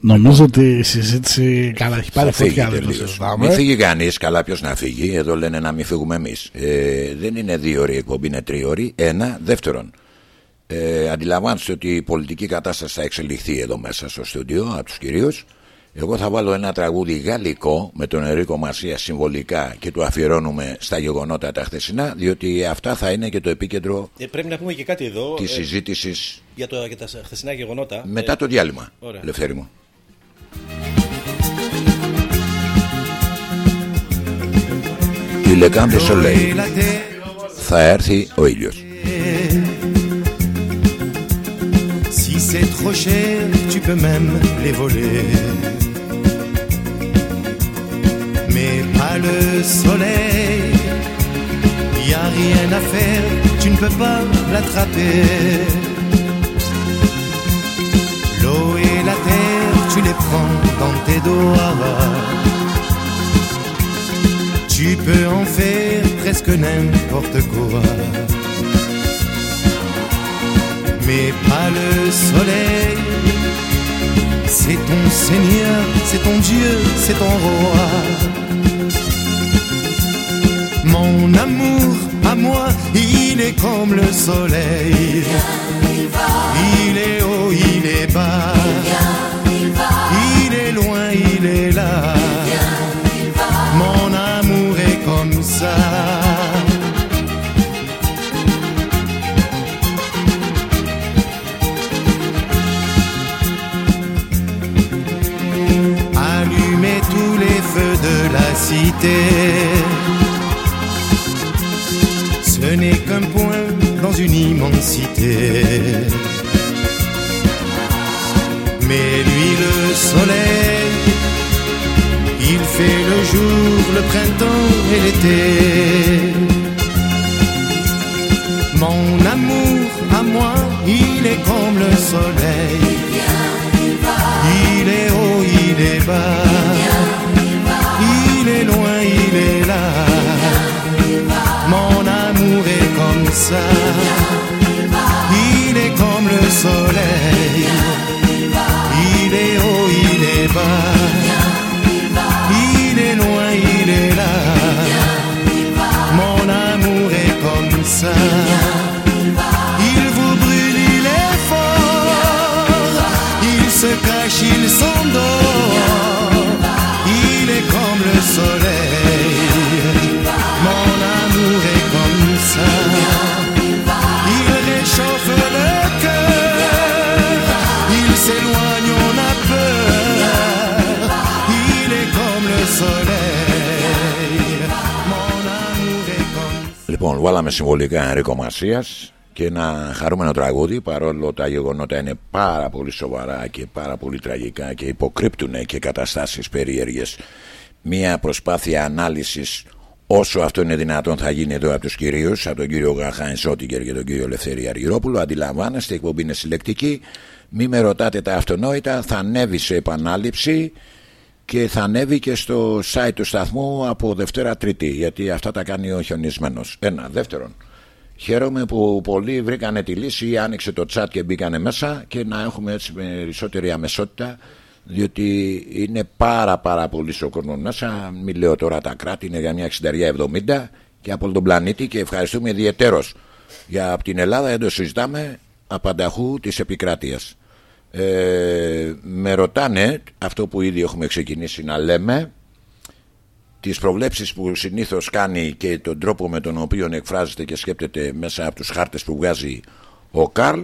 Νομίζω ότι η συζήτηση καλά έχει πάρει Θα φύγει φωτιά. Δεν το τελείως. συζητάμε. Μην φύγει κανείς, καλά ποιος να φύγει. Εδώ λένε να μην φύγουμε εμείς. Ε, δεν είναι δύο ώρες η εκπομπή, είναι τρίωρη. Ένα. Δεύτερον, ε, αντιλαμβάνεστε ότι η πολιτική κατάσταση θα εξελιχθεί εδώ μέσα στο στούντιο από τους κυρίους. Εγώ θα βάλω ένα τραγούδι γαλλικό με τον Ερίκο Μασία συμβολικά και το αφιερώνουμε στα γεγονότα τα χθεσινά, διότι αυτά θα είναι και το επίκεντρο Ε, πρέπει να πούμε και κάτι εδώ της ε, συζήτησης για, το, για τα χθεσινά γεγονότα. μετά Ε, το διάλειμμα. ωραία. Ελευθέρη μου. Η Λεκάντες Σολέι. la terre, Θα έρθει ο ήλιος. C'est trop cher, tu peux même les voler. Mais pas le soleil, y a rien à faire, tu ne peux pas l'attraper. L'eau et la terre, tu les prends dans tes doigts. Tu peux en faire presque n'importe quoi. Mais pas le soleil. C'est ton Seigneur, c'est ton Dieu, c'est ton roi. Mon amour à moi, il est comme le soleil. Il est haut, il est bas. Il est loin, il est là. Ce n'est qu'un point dans une immensité. Mais lui, le soleil, il fait le jour, le printemps et l'été. Mon amour à moi, il est comme le soleil. Il est haut, il est bas. Il est comme le soleil. Il est haut, il est bas. Il est loin, il est là. Mon amour est comme ça. Il vous brûle, il est fort. Il se cache, il s'endort. Λοιπόν, βάλαμε συμβολικά Ενρίκο Μασίας και ένα χαρούμενο τραγούδι παρόλο τα γεγονότα είναι πάρα πολύ σοβαρά και πάρα πολύ τραγικά και υποκρύπτουν και καταστάσεις περίεργες. Μια προσπάθεια ανάλυσης όσο αυτό είναι δυνατόν θα γίνει εδώ από τους κυρίους από τον κύριο Γαχάιν Σότιγκερ και τον κύριο Ελευθερία Αργυρόπουλο. Αντιλαμβάνεστε η εκπομπή είναι συλλεκτική. Μη με ρωτάτε τα αυτονόητα θα ανέβει σε επανάληψη και θα ανέβει και στο site του σταθμού από Δευτέρα Τρίτη γιατί αυτά τα κάνει ο χιονισμένος. Ένα. Δεύτερον Χαίρομαι που πολλοί βρήκανε τη λύση, άνοιξε το chat και μπήκανε μέσα και να έχουμε έτσι περισσότερη αμεσότητα διότι είναι πάρα πάρα πολύ ο κόσμος μέσα. Μην λέω τώρα τα κράτη είναι για μια 60-70 και από όλο τον πλανήτη και ευχαριστούμε ιδιαιτέρως. Για από την Ελλάδα δεν το συζητάμε απανταχού της επικράτειας ε, με ρωτάνε αυτό που ήδη έχουμε ξεκινήσει να λέμε τις προβλέψεις που συνήθως κάνει και τον τρόπο με τον οποίο εκφράζεται και σκέπτεται μέσα από τους χάρτες που βγάζει ο Καρλ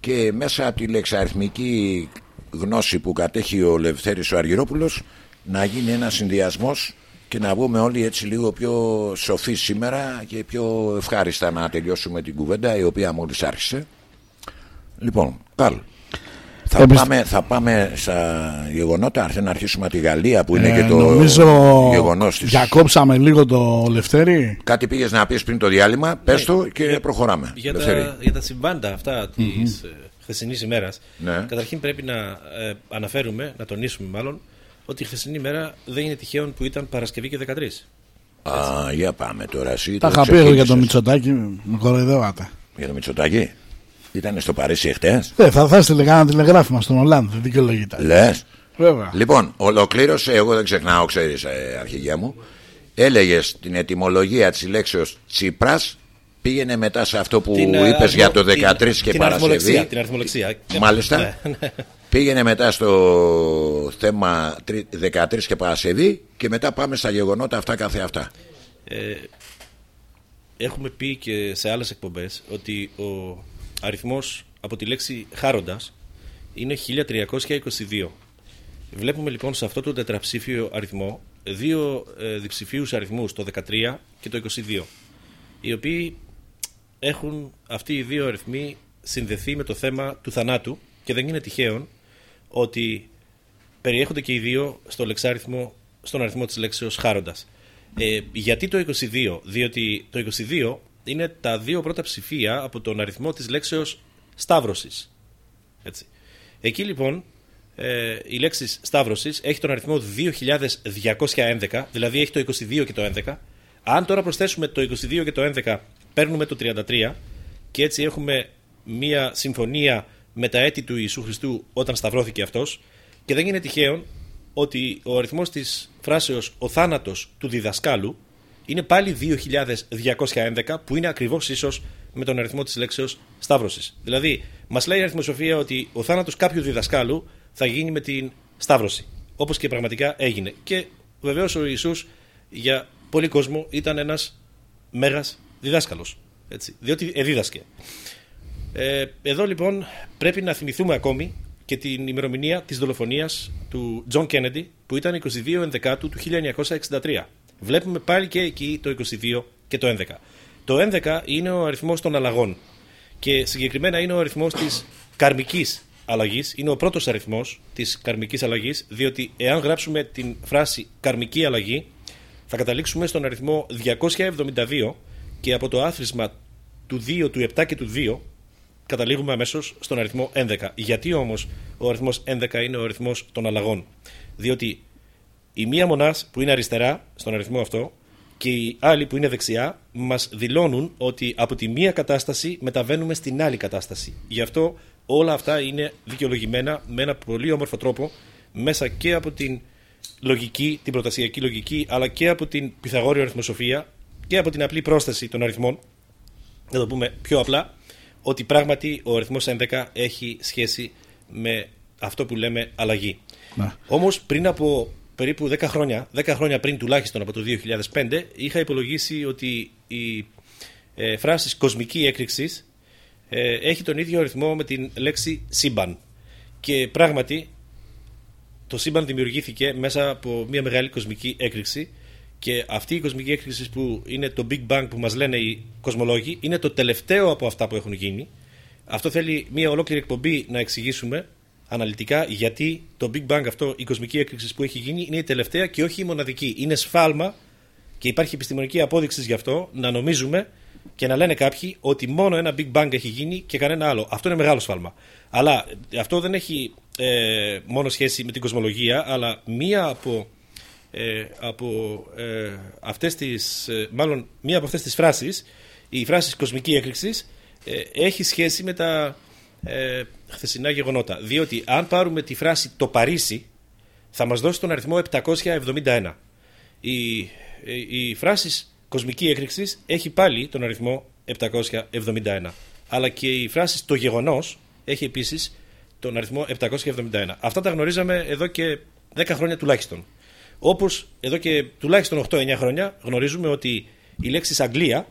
και μέσα από τη λεξαριθμική γνώση που κατέχει ο Λευθέρης ο Αργυρόπουλος να γίνει ένας συνδυασμός και να βγούμε όλοι έτσι λίγο πιο σοφοί σήμερα και πιο ευχάριστα να τελειώσουμε την κουβέντα η οποία μόλις άρχισε. Λοιπόν, Καλ. Θα, Εμπισ- πάμε, θα πάμε στα γεγονότα, αν να αρχίσουμε από τη Γαλλία που είναι Ε, και το νομίζω γεγονός της. διακόψαμε λίγο το Λευτέρη. Κάτι πήγες να πεις πριν το διάλειμμα, πες το και προχωράμε. Ναι. Για Λευθέρη. τα, για τα συμβάντα αυτά της mm χθεσινής ημέρας, Ναι. καταρχήν πρέπει να ε, αναφέρουμε, να τονίσουμε μάλλον, ότι η χθεσινή ημέρα δεν είναι τυχαίων που ήταν Παρασκευή και 13. Α, για πάμε τώρα εσύ. Τα το είχα πει εγώ για το ξεκίνησες. Μητσοτάκι, με κοροϊδεύατε. Για το Μητσοτάκη; Ήταν στο Παρίσι εχθές; Ε, θα, θα έστειλε κανένα τηλεγράφημα στον Ολλάνδο, δεν δικαιολογείται. Λες. Βέβαια. Λοιπόν, ολοκλήρωσε, εγώ δεν ξεχνάω, ξέρεις ε, αρχηγέ μου, έλεγες την ετυμολογία της λέξεως Τσίπρας, πήγαινε μετά σε αυτό που Την, ε, είπες αριθμο- για το την- 13 και την αριθμολεξία, Παρασκευή. Την αριθμολεξία. Μάλιστα. Ναι, ναι. Πήγαινε μετά στο θέμα τρι- 13 και Παρασκευή και μετά πάμε στα γεγονότα αυτά καθε αυτά. Ε, έχουμε πει και σε άλλες εκπομπές ότι ο αριθμός από τη λέξη χάροντας είναι 1322. Βλέπουμε λοιπόν σε αυτό το τετραψήφιο αριθμό δύο ε, διψηφίους αριθμούς, το 13 και το 22, οι οποίοι έχουν αυτοί οι δύο αριθμοί συνδεθεί με το θέμα του θανάτου και δεν είναι τυχαίο ότι περιέχονται και οι δύο στο λεξάριθμο, στον αριθμό της λέξεως χάροντας. Ε, γιατί το 22, διότι το 22 είναι τα δύο πρώτα ψηφία από τον αριθμό της λέξεως σταύρωσης. Έτσι. Εκεί λοιπόν ε, η λέξη σταύρωσης έχει τον αριθμό 2211, δηλαδή έχει το 22 και το 11. Αν τώρα προσθέσουμε το 22 και το 11, παίρνουμε το 33 και έτσι έχουμε μία συμφωνία με τα έτη του Ιησού Χριστού όταν σταυρώθηκε αυτός και δεν είναι τυχαίο ότι ο αριθμός της φράσεως «ο θάνατος του διδασκάλου» είναι πάλι 2211 που είναι ακριβώς ίσως με τον αριθμό της λέξεως σταύρωσης. Δηλαδή, μας λέει η αριθμοσοφία ότι ο θάνατος κάποιου διδασκάλου θα γίνει με την σταύρωση, όπως και πραγματικά έγινε. Και βεβαίως ο Ιησούς για πολύ κόσμο ήταν ένας μέγας διδάσκαλος, έτσι, διότι εδίδασκε. Ε, εδώ λοιπόν πρέπει να θυμηθούμε ακόμη και την ημερομηνία της δολοφονίας του Τζον Κέννεντι που ήταν 22 Ενδεκάτου του 1963. Βλέπουμε πάλι και εκεί το 22 και το 11. Το 11 είναι ο αριθμός των αλλαγών και συγκεκριμένα είναι ο αριθμός της καρμικής αλλαγής. Είναι ο πρώτος αριθμός της καρμικής αλλαγής διότι εάν γράψουμε την φράση καρμική αλλαγή θα καταλήξουμε στον αριθμό 272 και από το άθροισμα του 2, του 7 και του 2 καταλήγουμε αμέσως στον αριθμό 11. Γιατί όμως ο αριθμός 11 είναι ο αριθμός των αλλαγών; Διότι η μία μονάς που είναι αριστερά στον αριθμό αυτό και η άλλη που είναι δεξιά μας δηλώνουν ότι από τη μία κατάσταση μεταβαίνουμε στην άλλη κατάσταση. Γι' αυτό όλα αυτά είναι δικαιολογημένα με ένα πολύ όμορφο τρόπο μέσα και από την λογική, την προτασιακή λογική, αλλά και από την Πυθαγόριο αριθμοσοφία και από την απλή πρόσθεση των αριθμών. Να το πούμε πιο απλά, ότι πράγματι ο αριθμός 11 έχει σχέση με αυτό που λέμε αλλαγή. Ναι. Όμως πριν από περίπου 10 χρόνια, 10 χρόνια πριν τουλάχιστον από το 2005, είχα υπολογίσει ότι η ε, φράσης κοσμική έκρηξης ε, έχει τον ίδιο αριθμό με την λέξη σύμπαν. Και πράγματι το σύμπαν δημιουργήθηκε μέσα από μια μεγάλη κοσμική έκρηξη και αυτή η κοσμική έκρηξη που είναι το Big Bang που μας λένε οι κοσμολόγοι είναι το τελευταίο από αυτά που έχουν γίνει. Αυτό θέλει μια ολόκληρη εκπομπή να εξηγήσουμε αναλυτικά γιατί το Big Bang αυτό, η κοσμική έκρηξη που έχει γίνει είναι η τελευταία και όχι η μοναδική. Είναι σφάλμα και υπάρχει επιστημονική απόδειξη γι' αυτό να νομίζουμε και να λένε κάποιοι ότι μόνο ένα Big Bang έχει γίνει και κανένα άλλο. Αυτό είναι μεγάλο σφάλμα. Αλλά αυτό δεν έχει ε, μόνο σχέση με την κοσμολογία, αλλά μία από, ε, από ε, αυτές τις, ε, μάλλον μία από αυτές τις φράσεις, η φράση κοσμική έκρηξης, ε, έχει σχέση με τα ε, χθεσινά γεγονότα. Διότι αν πάρουμε τη φράση το Παρίσι, θα μας δώσει τον αριθμό 771. Η, η, η φράση κοσμική έκρηξη έχει πάλι τον αριθμό 771. Αλλά και η φράση το γεγονός έχει επίσης τον αριθμό 771. Αυτά τα γνωρίζαμε εδώ και 10 χρόνια τουλάχιστον. Όπως εδώ και τουλάχιστον 8-9 χρόνια γνωρίζουμε ότι η λέξη Αγγλία,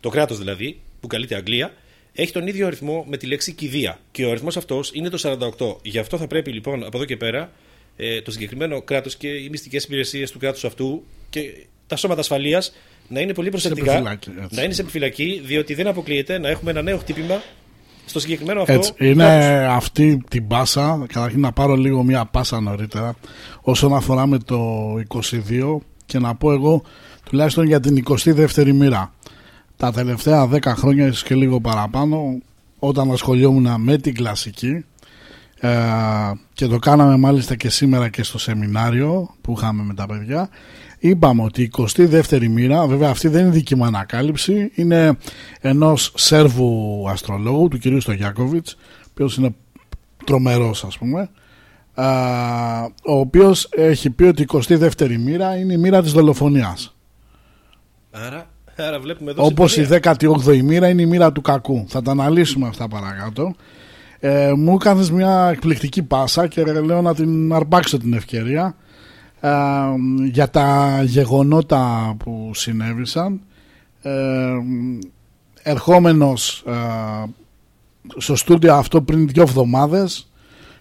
το κράτος δηλαδή, που καλείται Αγγλία, έχει τον ίδιο αριθμό με τη λέξη κηδεία. Και ο αριθμός αυτός είναι το 48. Γι' αυτό θα πρέπει λοιπόν από εδώ και πέρα ε, το συγκεκριμένο κράτος και οι μυστικές υπηρεσίες του κράτους αυτού και τα σώματα ασφαλείας να είναι πολύ προσεκτικά. επιφυλακή, έτσι. να είναι σε επιφυλακή, διότι δεν αποκλείεται να έχουμε ένα νέο χτύπημα στο συγκεκριμένο αυτό. Έτσι, είναι αυτή την πάσα. Καταρχήν να πάρω λίγο μια πάσα νωρίτερα όσον αφορά με το 22 και να πω εγώ τουλάχιστον για την 22η μοίρα. Τα τελευταία 10 χρόνια, ίσως και λίγο παραπάνω, όταν ασχολιόμουν με την κλασική ε, και το κάναμε μάλιστα και σήμερα και στο σεμινάριο που είχαμε με τα παιδιά, είπαμε ότι η 22η μοίρα, βέβαια αυτή δεν είναι δική μου ανακάλυψη, είναι ενός Σέρβου αστρολόγου, του κυρίου Στογιάκοβιτς, ο οποίος είναι τρομερός ας πούμε, α, ο οποίος έχει πει ότι η 22η μοίρα είναι η μοίρα της δολοφονίας. Άρα, άρα βλέπουμε εδώ. Όπως η συμφωνία. 18η μοίρα είναι η μοίρα του κακού. Θα τα αναλύσουμε αυτά παρακάτω. Ε, μου έκανες μια εκπληκτική πάσα και λέω να την αρπάξω την ευκαιρία ε, για τα γεγονότα που συνέβησαν. Ε, ερχόμενος ε, στο στούντιο αυτό πριν δύο εβδομάδες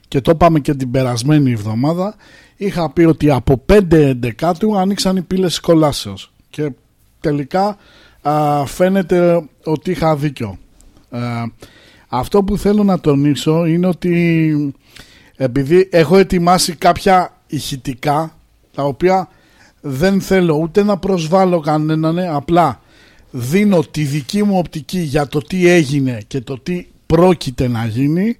και το είπαμε και την περασμένη εβδομάδα είχα πει ότι από 5 εντεκάτου ανοίξαν οι πύλες κολάσεως και τελικά α, φαίνεται ότι είχα δίκιο. Ε, αυτό που θέλω να τονίσω είναι ότι επειδή έχω ετοιμάσει κάποια ηχητικά τα οποία δεν θέλω ούτε να προσβάλλω κανέναν απλά δίνω τη δική μου οπτική για το τι έγινε και το τι πρόκειται να γίνει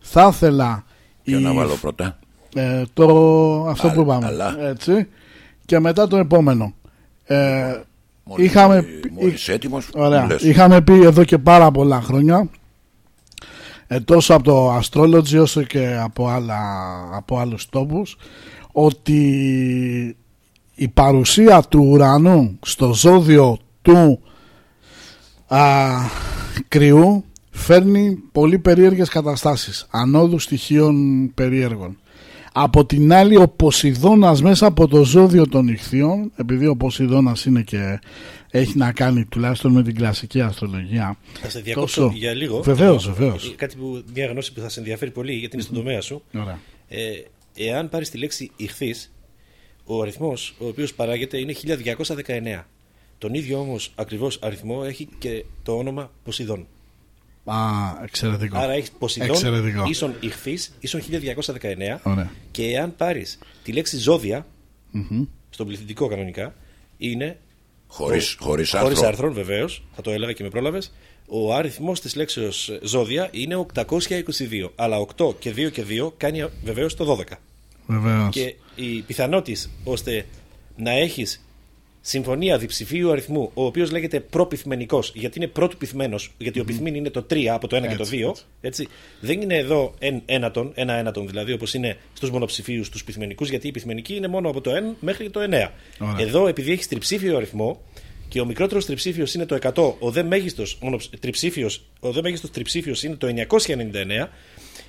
θα ήθελα Ποιο η- να βάλω πρώτα. ε, το, αυτό Α- που είπαμε αλλά. έτσι και μετά το επόμενο ε, Μόλις, είχαμε, μόλις έτοιμος, Ωραία. μου λες. Είχαμε πει εδώ και πάρα πολλά χρόνια ε, τόσο από το Astrology όσο και από, άλλα, από άλλους τόπους ότι η παρουσία του ουρανού στο ζώδιο του α, κρυού φέρνει πολύ περίεργες καταστάσεις ανόδου στοιχείων περίεργων από την άλλη ο Ποσειδώνας μέσα από το ζώδιο των ηχθείων επειδή ο Ποσειδώνας είναι και έχει να κάνει τουλάχιστον με την κλασική αστρολογία Θα σε διακόψω Τόσο. για λίγο. Βεβαίως, Ε, βεβαίως. Κάτι που, μια γνώση που θα σε ενδιαφέρει πολύ γιατί είναι στον τομέα σου. Ωραία. Ε, εάν πάρεις τη λέξη ηχθή, ο αριθμός ο οποίος παράγεται είναι 1219. Τον ίδιο όμως ακριβώς αριθμό έχει και το όνομα Ποσειδών. Α, εξαιρετικό. Άρα έχεις Ποσειδών Εξαιρετικό. ίσον ηχθή ίσον 1219. Ωραία. Και εάν πάρεις τη λέξη ζώδια, στον πληθυντικό κανονικά, είναι. Χωρίς, ο- χωρίς χωρίς άρθρο. άρθρων, βεβαίως, θα το έλεγα και με πρόλαβες. Ο αριθμό της λέξεως ζώδια είναι 822. Αλλά 8 και 2 και 2 κάνει βεβαίως το 12. Βεβαίως. Και η πιθανότητα ώστε να έχεις συμφωνία διψηφίου αριθμού, ο οποίος λέγεται προπυθμενικό, γιατί είναι πρώτου πυθμένο, γιατί ο πυθμήν είναι το 3 από το 1 και το 2. Έτσι, Έτσι. Δεν είναι εδώ εν, ένατον, ένα ένατον δηλαδή, όπως είναι στους μονοψηφίους τους πυθμενικούς, γιατί οι πυθμενικοί είναι μόνο από το 1 μέχρι το 9. Ωραία. Εδώ, επειδή έχει τριψήφιο αριθμό και ο μικρότερος τριψήφιος είναι το 100, ο δε μέγιστος τριψήφιος, ο δε μέγιστος τριψήφιος είναι το 999,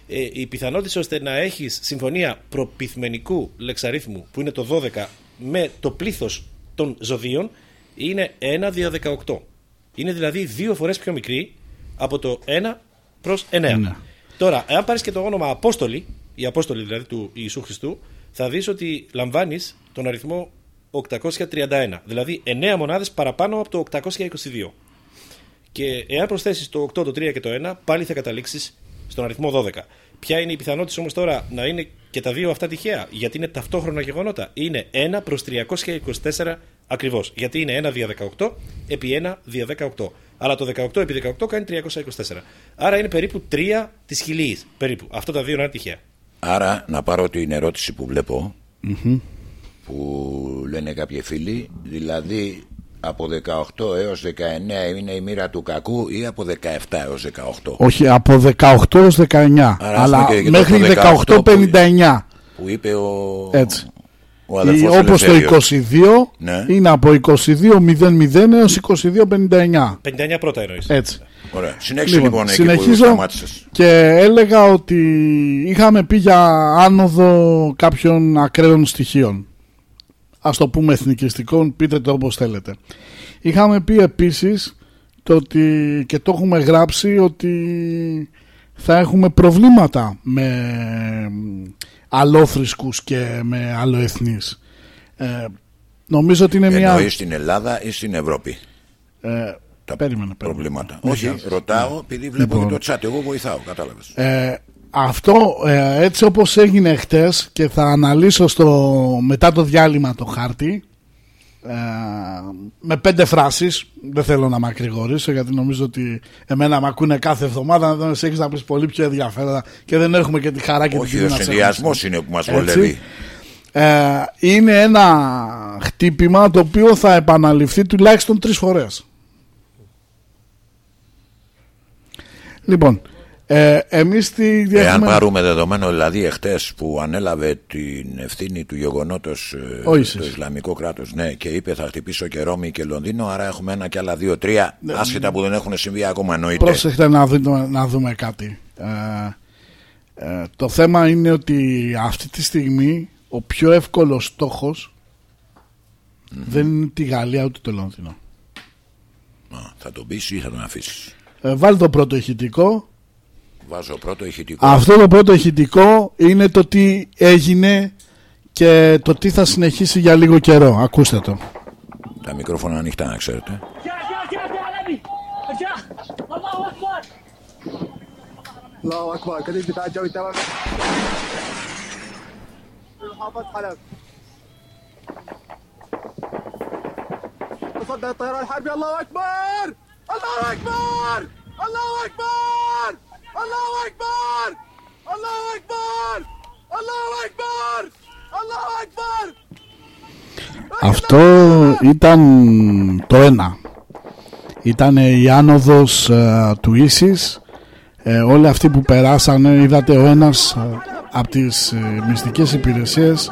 ε, οι πιθανότητε ώστε να έχεις συμφωνία προπυθμενικού λεξαρίθμου που είναι το 12 με το πλήθος των ζωδίων είναι 1 δια 18. Είναι δηλαδή δύο φορές πιο μικρή από το 1 προς 9. Ναι. Τώρα, εάν πάρεις και το όνομα Απόστολη, η Απόστολη δηλαδή του Ιησού Χριστού, θα δεις ότι λαμβάνεις τον αριθμό 831. Δηλαδή 9 μονάδες παραπάνω από το 822. Και εάν προσθέσεις το 8, το 3 και το 1, πάλι θα καταλήξεις στον αριθμό 12. Ποια είναι η πιθανότητα όμως τώρα να είναι και τα δύο αυτά τυχαία, γιατί είναι ταυτόχρονα γεγονότα. Είναι 1 προς 324 ακριβώς. Γιατί είναι 1 δια 18 επί 1 δια 18. Αλλά το 18 επί 18 κάνει 324. Άρα είναι περίπου 3 της χιλίης. Περίπου. Αυτά τα δύο να είναι τυχαία. Άρα να πάρω την ερώτηση που βλεπω που λένε κάποιοι φίλοι δηλαδή από 18 έως 19 είναι η μοίρα του κακού ή από 17 έως 18 Όχι, από 18 έως 19. Άρα αλλά έχουμε και το μέχρι 18 18-59. που είπε ο, Έτσι. ο Ή, αδερφός όπως το Ελευθέριος. 22 Ναι. είναι από 22-00 έως 22-59. 59 πρώτα εννοείς. Έτσι. Ωραία. Συνέχισε λοιπόν, Λοιπόν, εκεί που συνεχίζω σταμάτησες. και έλεγα ότι είχαμε πει για άνοδο κάποιων ακραίων στοιχείων. Ας το πούμε εθνικιστικών, πείτε το όπως θέλετε. Είχαμε πει επίσης το ότι, και το έχουμε γράψει ότι θα έχουμε προβλήματα με αλλόθρησκους και με αλλοεθνείς. Ε, νομίζω ότι είναι μια... Εννοείς στην Ελλάδα ή στην Ευρώπη; Ε, Τα περίμενε, περίμενε. προβλήματα. Ναι, Όχι, ναι. ρωτάω επειδή βλέπω Λοιπόν. και το τσάτ. Εγώ βοηθάω, κατάλαβες. Ε, αυτό ε, έτσι όπως έγινε χτες και θα αναλύσω στο, μετά το διάλειμμα το χάρτη ε, με πέντε φράσεις δεν θέλω να μακρηγορήσω γιατί νομίζω ότι εμένα με ακούνε κάθε εβδομάδα να εσύ έχεις να πεις πολύ πιο ενδιαφέροντα και δεν έχουμε και τη χαρά και Όχι, την ο τιμή να σε συνδυασμός έχουμε. είναι που μας Έτσι. βολεύει. Ε, είναι ένα χτύπημα το οποίο θα επαναληφθεί τουλάχιστον τρεις φορές. Λοιπόν, ε, εμείς τι Εάν έχουμε- πάρουμε δεδομένο δηλαδή εχθές που ανέλαβε την ευθύνη του γεγονότος ε, Ο Ίσης. το Ισλαμικό κράτος ναι, και είπε θα χτυπήσω και Ρώμη και Λονδίνο άρα έχουμε ένα και άλλα δύο-τρία άσχετα που δεν έχουν συμβεί ακόμα εννοείται. Πρόσεχτε να δούμε, να δούμε κάτι. Ε, ε, το θέμα είναι ότι αυτή τη στιγμή ο πιο εύκολος στόχος δεν είναι τη Γαλλία ούτε το Λονδίνο. Α, θα τον πεις ή θα τον αφήσεις; Ε, βάλει το πρώτο ηχητικό. Βάζω πρώτο ηχητικό. Αυτό το πρώτο ηχητικό είναι το τι έγινε και το τι θα συνεχίσει για λίγο καιρό. Ακούστε το. Τα μικρόφωνα ανοιχτά να ξέρετε. ارجع ارجع ارجع على ابي ارجع الله اكبر الله اكبر كريم دفاع الجوي تمام محافظ حلب تصدى الطيران الحربي الله اكبر αυτό ήταν το ένα. Ήταν η άνοδος ε, του Ίσης. Ε, όλοι αυτοί που περάσανε, είδατε ο ένας ε, από τις μυστικέ μυστικές υπηρεσίες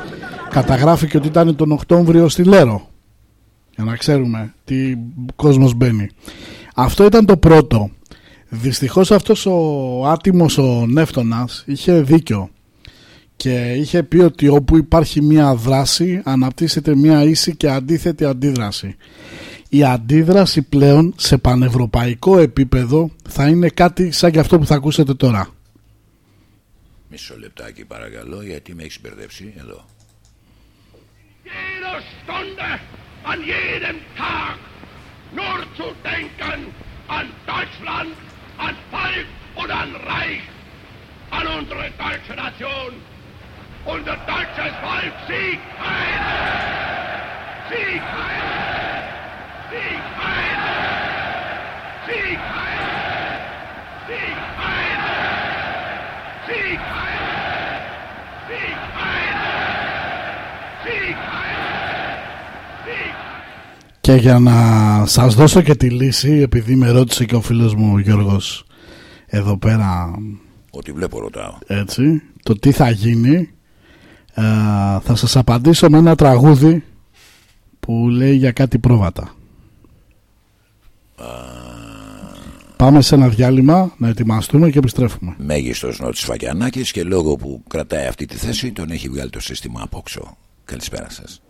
καταγράφηκε ότι ήταν τον Οκτώβριο στη Λέρο. Για να ξέρουμε τι κόσμος μπαίνει. Αυτό ήταν το πρώτο. Δυστυχώς αυτός ο άτιμος ο Νεύτωνας είχε δίκιο και είχε πει ότι όπου υπάρχει μία δράση αναπτύσσεται μία ίση και αντίθετη αντίδραση. Η αντίδραση πλέον σε πανευρωπαϊκό επίπεδο θα είναι κάτι σαν και αυτό που θα ακούσετε τώρα. Μισό λεπτάκι παρακαλώ γιατί με έχεις μπερδέψει. Εδώ. jeder Stunde, an jedem Tag nur zu denken an Deutschland, an Volk und an Reich, an unsere deutsche Nation. Unser deutsches Volk Sieg heil! Sieg heil! Sieg heil! Sieg heil! Sieg heil! Sieg heil! Και για να σας δώσω και τη λύση, επειδή με ρώτησε και ο φίλος μου ο Γιώργος εδώ πέρα Ό,τι βλέπω ρωτάω. έτσι, το τι θα γίνει, ε, θα σας απαντήσω με ένα τραγούδι που λέει για κάτι πρόβατα. Πάμε σε ένα διάλειμμα να ετοιμαστούμε και επιστρέφουμε. Μέγιστος Νότης Φακιανάκης και λόγω που κρατάει αυτή τη θέση τον έχει βγάλει το σύστημα απόξω. Καλησπέρα σας.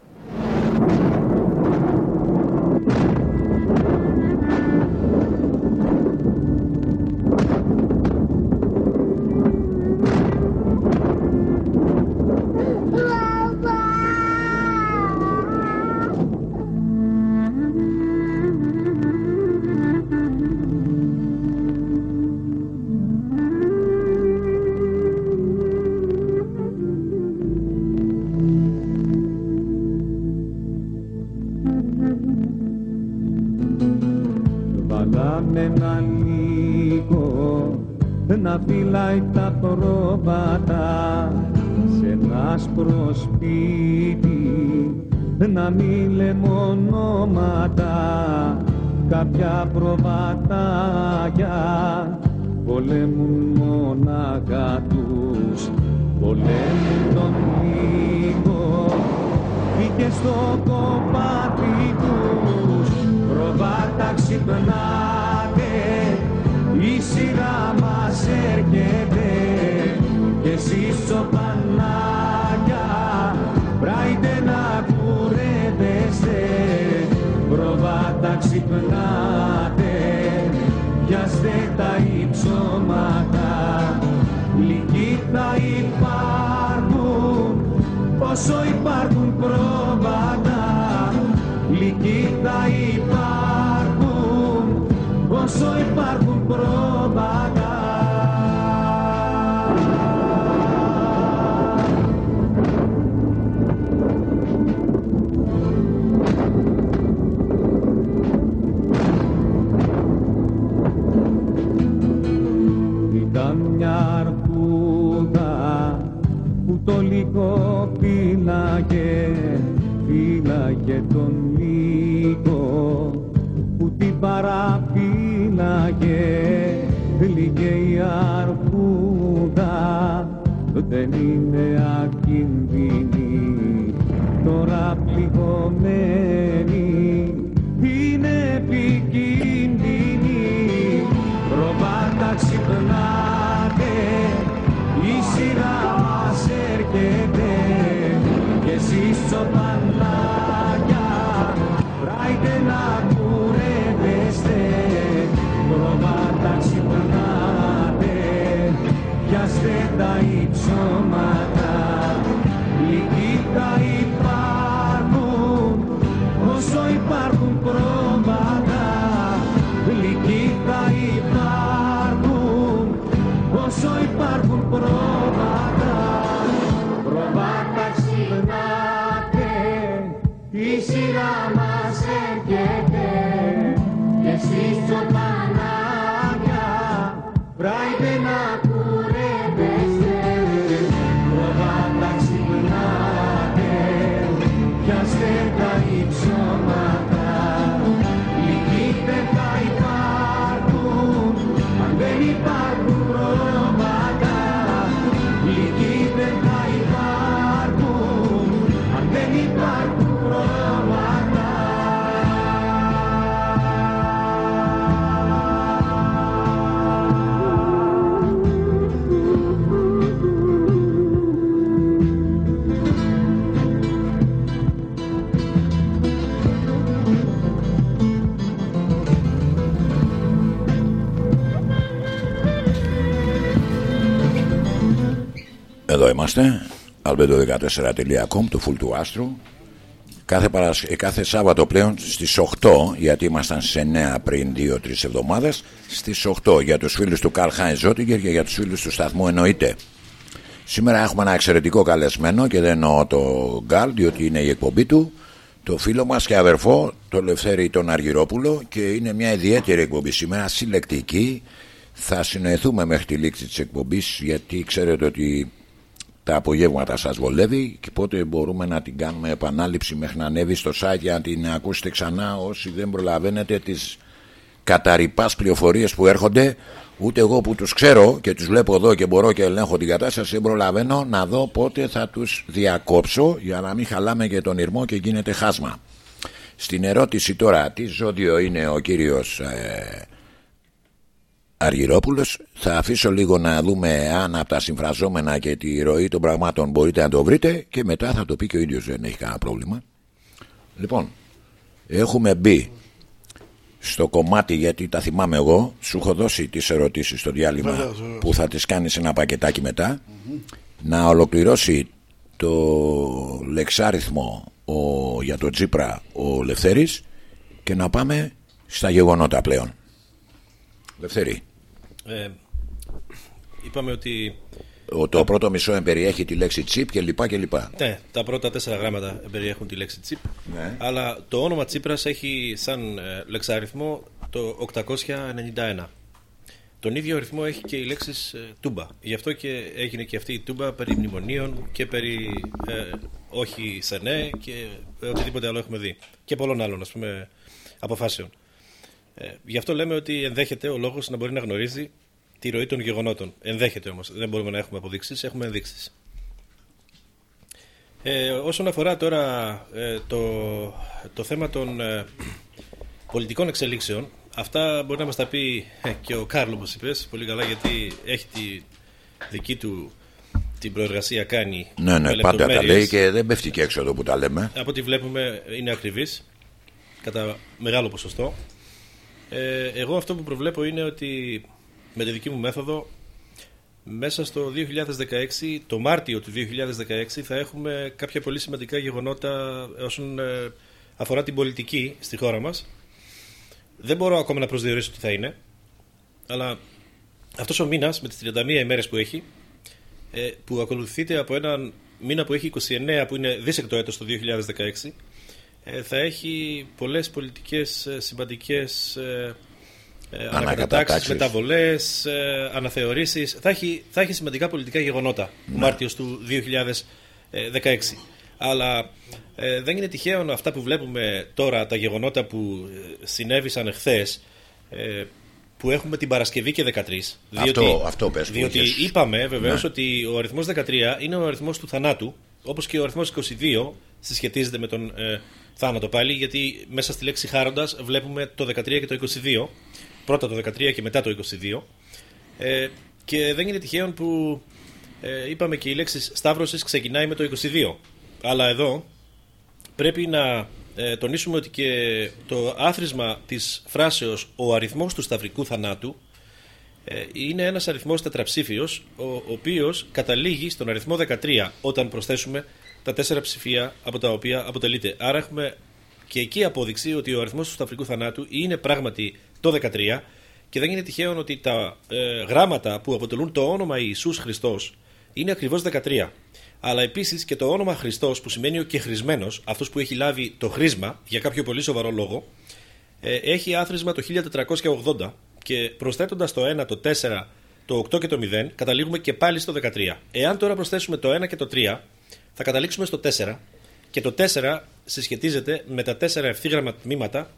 Είμαστε albedo14.com του Φουλ του Άστρου. Κάθε, παρασ... ε, κάθε Σάββατο πλέον στις 8 γιατί ήμασταν σε 9 πριν 2-3 εβδομάδες στις 8 για τους φίλους του Καρλ Χάιν Ζότιγκερ και για τους φίλους του σταθμού εννοείται. Σήμερα έχουμε ένα εξαιρετικό καλεσμένο και δεν εννοώ το Γκάλ διότι είναι η εκπομπή του. Το φίλο μας και αδερφό το Λευθέρη τον Αργυρόπουλο και είναι μια ιδιαίτερη εκπομπή σήμερα συλλεκτική. Θα συνοηθούμε μέχρι τη λήξη της εκπομπής γιατί ξέρετε ότι τα απογεύματα σας βολεύει και πότε μπορούμε να την κάνουμε επανάληψη μέχρι να ανέβει στο site για να την ακούσετε ξανά. Όσοι δεν προλαβαίνετε τις καταρρυπάς πληροφορίες που έρχονται ούτε εγώ που τους ξέρω και τους βλέπω εδώ και μπορώ και ελέγχω την κατάσταση δεν προλαβαίνω να δω πότε θα τους διακόψω για να μην χαλάμε και τον ήρμο και γίνεται χάσμα. Στην ερώτηση τώρα τι ζώδιο είναι ο κύριος ε, Αργυρόπουλος θα αφήσω λίγο να δούμε αν από τα συμφραζόμενα και τη ροή των πραγμάτων μπορείτε να το βρείτε και μετά θα το πει και ο ίδιος δεν έχει κανένα πρόβλημα. Λοιπόν έχουμε μπει στο κομμάτι γιατί τα θυμάμαι εγώ σου έχω δώσει τις ερωτήσεις στο διάλειμμα Βεβαίως, βεβαίως. που θα τις κάνεις ένα πακετάκι μετά. Να ολοκληρώσει το λεξάριθμο ο, για το Τζίπρα ο Λευθέρης και να πάμε στα γεγονότα πλέον. Λευθέρη Ε, είπαμε ότι ο, το πρώτο μισό εμπεριέχει τη λέξη τσίπ και λοιπά και λοιπά ναι, τα πρώτα τέσσερα γράμματα περιέχουν τη λέξη τσίπ. Ναι. Αλλά το όνομα Τσίπρας έχει σαν ε, λεξαριθμό το 891. Τον ίδιο αριθμό έχει και η λέξη τούμπα. Γι' αυτό και έγινε και αυτή η τούμπα περί μνημονίων και περί ε, όχι σενέ και οτιδήποτε άλλο έχουμε δει. Και πολλών άλλων, ας πούμε, αποφάσεων. Ε, γι' αυτό λέμε ότι ενδέχεται ο λόγος να μπορεί να γνωρίζει τη ροή των γεγονότων. Ενδέχεται όμως. Δεν μπορούμε να έχουμε αποδείξεις, έχουμε ενδείξεις. Ε, όσον αφορά τώρα ε, το, το θέμα των ε, πολιτικών εξελίξεων, αυτά μπορεί να μας τα πει ε, και ο Κάρλο, όπως είπες, πολύ καλά, γιατί έχει τη δική του την προεργασία κάνει Ναι, ναι, με πάντα τα λεπτομέρειες. λέει και δεν πέφτει και έξω εδώ που τα λέμε. Από ό,τι βλέπουμε είναι ακριβής κατά μεγάλο ποσοστό. Ε, εγώ αυτό που προβλέπω είναι ότι με τη δική μου μέθοδο μέσα στο 2016, το Μάρτιο του 2016 θα έχουμε κάποια πολύ σημαντικά γεγονότα όσον ε, αφορά την πολιτική στη χώρα μας. Δεν μπορώ ακόμα να προσδιορίσω τι θα είναι, αλλά αυτός ο μήνας με τις 31 ημέρες που έχει, ε, που ακολουθείται από έναν μήνα που έχει 29 που είναι δίσεκτο έτος το 2016, ε, θα έχει πολλές πολιτικές ε, σημαντικές ε, ε, ανακατατάξεις, Ανακατατάξεις. μεταβολές, ε, αναθεωρήσεις. Θα έχει, θα έχει σημαντικά πολιτικά γεγονότα ο Μάρτιος του 2016. Αλλά ε, δεν είναι τυχαίο αυτά που βλέπουμε τώρα, τα γεγονότα που ε, συνέβησαν εχθές, ε, που έχουμε την Παρασκευή και 13. Αυτό- αυτό πες που Διότι είχες. είπαμε βεβαίως Ναι. ότι ο αριθμός 13 είναι ο αριθμός του θανάτου, όπως και ο αριθμός 22 συσχετίζεται με τον ε, θάνατο πάλι, γιατί μέσα στη λέξη χάροντας βλέπουμε το 13 και το 22. Πρώτα το 13 και μετά το 22. Ε, και δεν είναι τυχαίο που ε, είπαμε και η λέξη σταύρωσης ξεκινάει με το 22. Αλλά εδώ πρέπει να ε, τονίσουμε ότι και το άθροισμα της φράσεως «ο αριθμός του σταυρικού θανάτου» ε, είναι ένας αριθμός τετραψήφιος, ο, ο οποίος καταλήγει στον αριθμό 13 όταν προσθέσουμε τα τέσσερα ψηφία από τα οποία αποτελείται. Άρα έχουμε και εκεί απόδειξη ότι ο αριθμός του σταυρικού θανάτου είναι πράγματι το 13 και δεν είναι τυχαίο ότι τα ε, γράμματα που αποτελούν το όνομα Ιησούς Χριστός είναι ακριβώς 13. Αλλά επίσης και το όνομα Χριστός που σημαίνει ο κεχρισμένος, αυτός που έχει λάβει το χρήσμα για κάποιο πολύ σοβαρό λόγο, ε, έχει άθροισμα το 1480 και προσθέτοντας το 1, το 4, το 8 και το 0 καταλήγουμε και πάλι στο 13. Εάν τώρα προσθέσουμε το 1 και το 3 θα καταλήξουμε στο 4 και το 4 συσχετίζεται με τα 4 ευθύγραμμα τμήματα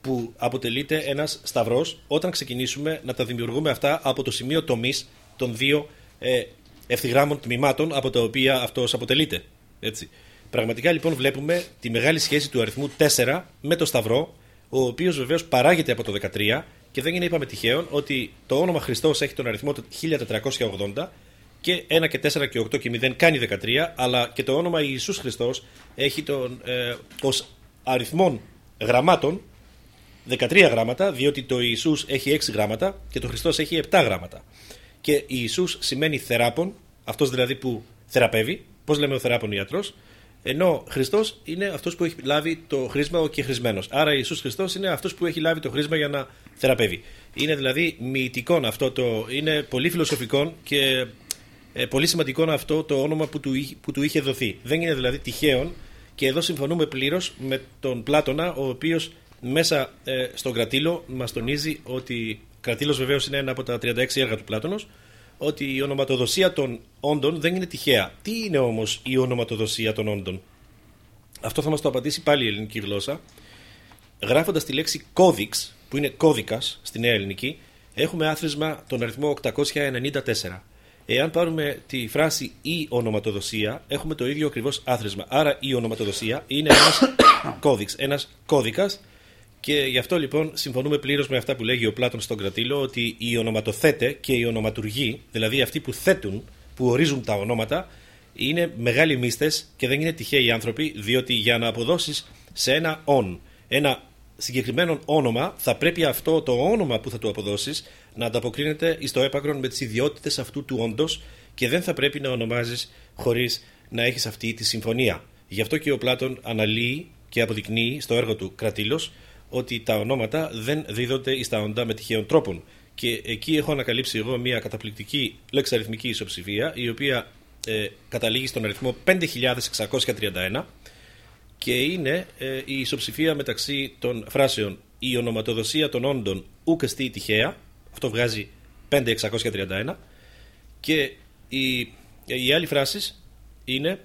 που αποτελείται ένας σταυρός όταν ξεκινήσουμε να τα δημιουργούμε αυτά από το σημείο τομής των δύο ε, ευθυγράμμων τμήματων από τα οποία αυτός αποτελείται. Έτσι. Πραγματικά λοιπόν βλέπουμε τη μεγάλη σχέση του αριθμού 4 με το σταυρό, ο οποίος βεβαίως παράγεται από το 13 και δεν είναι είπαμε τυχαίων ότι το όνομα Χριστός έχει τον αριθμό του 1480 και 1 και 4 και 8 και 0 κάνει 13, αλλά και το όνομα Ιησούς Χριστός έχει τον, ε, ως αριθμών γραμμάτων 13 γράμματα, διότι το Ιησούς έχει 6 γράμματα και το Χριστός έχει 7 γράμματα. Και Ιησούς σημαίνει θεράπων, αυτός δηλαδή που θεραπεύει, πώς λέμε ο θεράπων ιατρός, ενώ Χριστός είναι αυτός που έχει λάβει το χρήσμα ο κεχρισμένος. Άρα Ιησούς Χριστός είναι αυτός που έχει λάβει το χρήσμα για να θεραπεύει. Είναι δηλαδή μυητικό αυτό το, είναι πολύ φιλοσοφικό και ε, πολύ σημαντικό αυτό το όνομα που του, είχε- που του είχε δοθεί. Δεν είναι δηλαδή τυχαίον και εδώ συμφωνούμε πλήρως με τον Πλάτωνα, ο οποίος μέσα ε, στον κρατήλο μας τονίζει ότι κρατήλος βεβαίως είναι ένα από τα 36 έργα του Πλάτωνος, ότι η ονοματοδοσία των όντων δεν είναι τυχαία. Τι είναι όμως η ονοματοδοσία των όντων; Αυτό θα μας το απαντήσει πάλι η ελληνική γλώσσα. Γράφοντας τη λέξη κώδικς, που είναι κώδικας στη νέα ελληνική, έχουμε άθροισμα τον αριθμό 894. Εάν πάρουμε τη φράση η ονοματοδοσία, έχουμε το ίδιο ακριβώς άθροισμα. Άρα η ονοματοδοσία είναι ένας κώδικς, ένας κώδικας και γι' αυτό λοιπόν συμφωνούμε πλήρως με αυτά που λέγει ο Πλάτων στον Κρατήλο ότι οι ονοματοθέτε και οι ονοματουργοί, δηλαδή αυτοί που θέτουν, που ορίζουν τα ονόματα, είναι μεγάλοι μίστες και δεν είναι τυχαίοι άνθρωποι, διότι για να αποδώσεις σε ένα ον ένα συγκεκριμένο όνομα, θα πρέπει αυτό το όνομα που θα του αποδώσεις να ανταποκρίνεται στο έπακρον με τις ιδιότητες αυτού του όντω και δεν θα πρέπει να ονομάζεις χωρίς να έχεις αυτή τη συμφωνία. Γι' αυτό και ο Πλάτων αναλύει και αποδεικνύει στο έργο του Κρατήλος ότι τα ονόματα δεν δίδονται εις τα όντα με τυχαίων τρόπων. Και εκεί έχω ανακαλύψει εγώ μια καταπληκτική λεξαριθμική ισοψηφία η οποία ε, καταλήγει στον αριθμό 5.631 και είναι ε, η ισοψηφία μεταξύ των φράσεων η ονοματοδοσία των όντων ούκ εστί τυχαία αυτό βγάζει 5.631 και η, η άλλη φράση είναι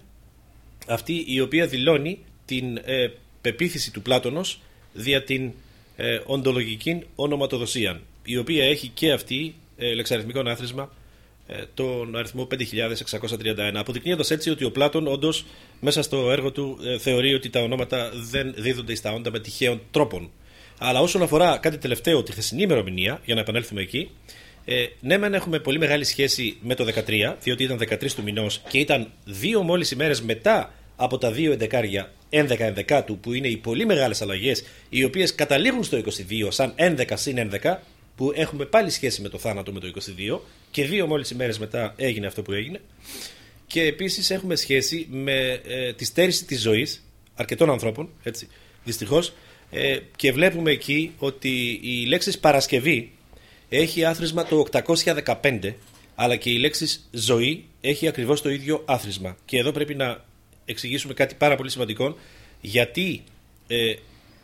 αυτή η οποία δηλώνει την ε, πεποίθηση του Πλάτωνος δια την ε, οντολογική ονοματοδοσία η οποία έχει και αυτή ε, λεξαριθμικό άθροισμα ε, τον αριθμό 5.631 αποδεικνύοντας έτσι ότι ο Πλάτων όντως μέσα στο έργο του ε, θεωρεί ότι τα ονόματα δεν δίδονται στα όντα με τυχαίων τρόπων. Αλλά όσον αφορά κάτι τελευταίο τη χθεσινή ημερομηνία για να επανέλθουμε εκεί ε, ναι, μεν έχουμε πολύ μεγάλη σχέση με το 13, διότι ήταν 13 του μηνός και ήταν δύο μόλις ημέρες μετά από τα δύο εντεκάρια 11 ενδεκάτου, που είναι οι πολύ μεγάλες αλλαγές, οι οποίες καταλήγουν στο 22 σαν 11 συν 11, που έχουμε πάλι σχέση με το θάνατο με το 22 και δύο μόλις ημέρες μετά έγινε αυτό που έγινε. Και επίσης έχουμε σχέση με ε, τη στέρηση της ζωής αρκετών ανθρώπων, έτσι, δυστυχώς. Ε, και βλέπουμε εκεί ότι η λέξη Παρασκευή έχει άθροισμα το 815 αλλά και η λέξη ζωή έχει ακριβώς το ίδιο άθροισμα. Και εδώ πρέπει να εξηγήσουμε κάτι πάρα πολύ σημαντικό γιατί ε,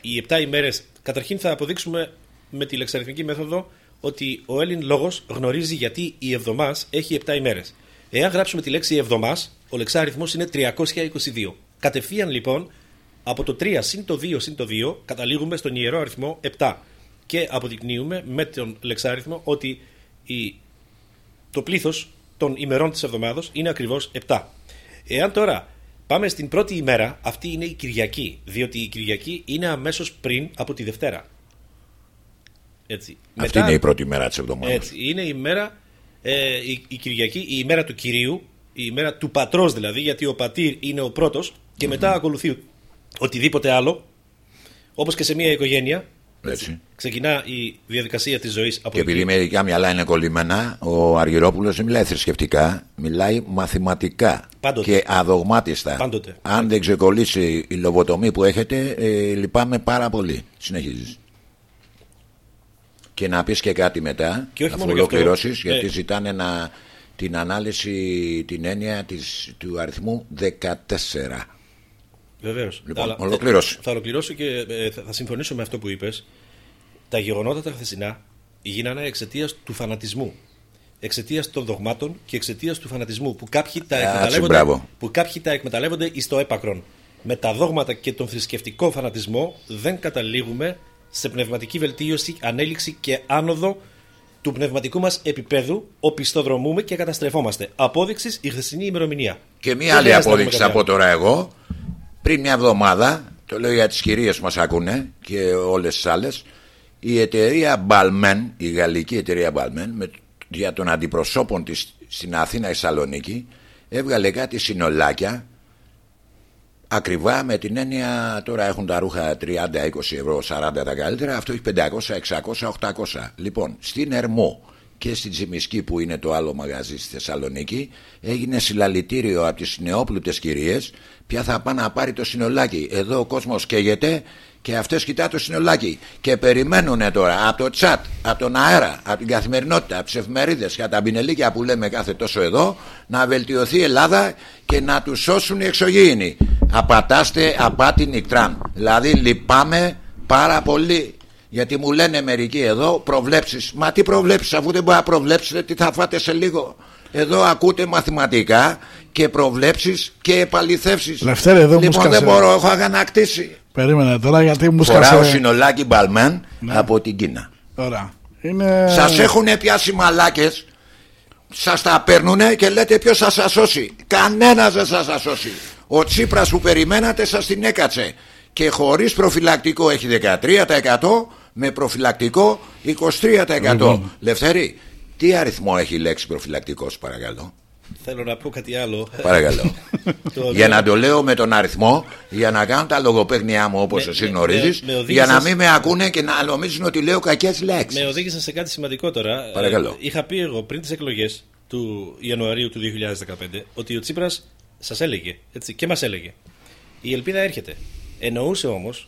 οι 7 ημέρες καταρχήν θα αποδείξουμε με τη λεξαριθμική μέθοδο ότι ο Έλλην λόγος γνωρίζει γιατί η εβδομάς έχει 7 ημέρες. Εάν γράψουμε τη λέξη εβδομάς, ο λεξάριθμος είναι 322. Κατευθείαν λοιπόν από το 3 συν το 2 συν το 2 καταλήγουμε στον ιερό αριθμό 7 και αποδεικνύουμε με τον λεξάριθμο ότι η, το πλήθος των ημερών της εβδομάδος είναι ακριβώς 7. Εάν τώρα πάμε στην πρώτη ημέρα, αυτή είναι η Κυριακή, διότι η Κυριακή είναι αμέσως πριν από τη Δευτέρα. Έτσι. Αυτή είναι η πρώτη μέρα της εβδομάδας. Έτσι, είναι η μέρα, ε, η, η Κυριακή, η ημέρα του Κυρίου, η ημέρα του πατρός δηλαδή, γιατί ο πατήρ είναι ο πρώτος και μετά ακολουθεί οτιδήποτε άλλο, όπως και σε μια οικογένεια, Έτσι. ξεκινά η διαδικασία της ζωής από Και επειδή μερικά μυαλά είναι κολλημένα, ο Αργυρόπουλος δεν μιλάει θρησκευτικά, μιλάει μαθηματικά Πάντοτε. και αδογμάτιστα. Πάντοτε. Αν δεν ξεκολλήσει η λογοτομή που έχετε, ε, λυπάμαι πάρα πολύ. Συνεχίζεις. Και να πεις και κάτι μετά, Και όχι αφού μόνο γι' αυτό. ολοκληρώσεις, γιατί Ε. ζητάνε να, την ανάλυση, την έννοια της, του αριθμού 14. Βεβαίως. Λοιπόν, ολοκλήρωσε. Θα ολοκληρώσω και ε, θα, θα συμφωνήσω με αυτό που είπες. Τα γεγονότα τα χθεσινά γίνανε εξαιτίας του φανατισμού. Εξαιτίας των δογμάτων και εξαιτίας του φανατισμού που κάποιοι τα Κάτσε, εκμεταλλεύονται, μπράβο. που κάποιοι τα εκμεταλλεύονται εις το έπακρον. Με τα δόγματα και τον θρησκευτικό φανατισμό δεν καταλήγουμε σε πνευματική βελτίωση, ανέλυξη και άνοδο του πνευματικού μας επίπεδου, οπισθοδρομούμε και καταστρεφόμαστε. Απόδειξης η χθεσινή ημερομηνία. Και μία Δεν άλλη χρειάζεται να απόδειξη πούμε θα κάτι πω τώρα εγώ. Πριν μια εβδομάδα, το λέω για τις κυρίες που μας ακούνε και όλες τις άλλες, η εταιρεία Balmain, η γαλλική εταιρεία Balmain, με, για τον αντιπροσώπων της στην Αθήνα ή Θεσσαλονίκη, έβγαλε κάτι συνολάκια ακριβά με την έννοια τώρα έχουν τα ρούχα 30, 20 ευρώ, 40 τα καλύτερα, αυτό έχει 500, 600, 800. Λοιπόν, στην Ερμό και στην Τσιμισκή που είναι το άλλο μαγαζί στη Θεσσαλονίκη έγινε συλλαλητήριο από τις νεόπλουτες κυρίες ποια θα πάει να πάρει το συνολάκι. Εδώ ο κόσμος καίγεται και αυτές κοιτά το συνολάκι και περιμένουν τώρα από το τσάτ, από τον αέρα, από την καθημερινότητα, από τις εφημερίδες και από τα μπινελίκια που λέμε κάθε τόσο εδώ να βελτιωθεί η Ελλάδα και να τους σώσουν οι εξωγήινοι. Απατάστε απάτη νικτράν. Δηλαδή λυπάμαι πάρα πολύ. Γιατί μου λένε μερικοί εδώ προβλέψεις. Μα τι προβλέψεις αφού δεν μπορεί να προβλέψετε τι θα φάτε σε λίγο. Εδώ ακούτε μαθηματικά και προβλέψεις και επαληθεύσεις. Λευτέρη, εδώ μου λοιπόν σκάσε. δεν μπορώ, έχω αγανακτήσει. Περίμενε τώρα γιατί μου Φοράω σκάσε. συνολάκι μπαλμέν από την Κίνα. Ωραία. Είναι... Σας έχουν πιάσει μαλάκες Σας τα παίρνουνε και λέτε ποιος θα σας σώσει Κανένας δεν θα σας σώσει Ο Τσίπρας που περιμένατε σας την έκατσε Και χωρίς προφυλακτικό έχει 13% Με προφυλακτικό 23% Λοιπόν. Λευθέρη Τι αριθμό έχει η λέξη προφυλακτικός παρακαλώ; Θέλω να πω κάτι άλλο. Παρακαλώ Το Για λέω- να το λέω με τον αριθμό Για να κάνω τα λογοπαίγνιά μου όπως Με- εσύ με- γνωρίζεις με- με Για να οδήγησες- μην με ακούνε και να νομίζουν ότι λέω κακές λέξεις Με οδήγησες σε κάτι σημαντικό τώρα. Παρακαλώ. Ε, είχα πει εγώ πριν τις εκλογές του Ιανουαρίου του 2015 ότι ο Τσίπρας σας έλεγε έτσι, και μας έλεγε. Η ελπίδα έρχεται. Εννοούσε όμως,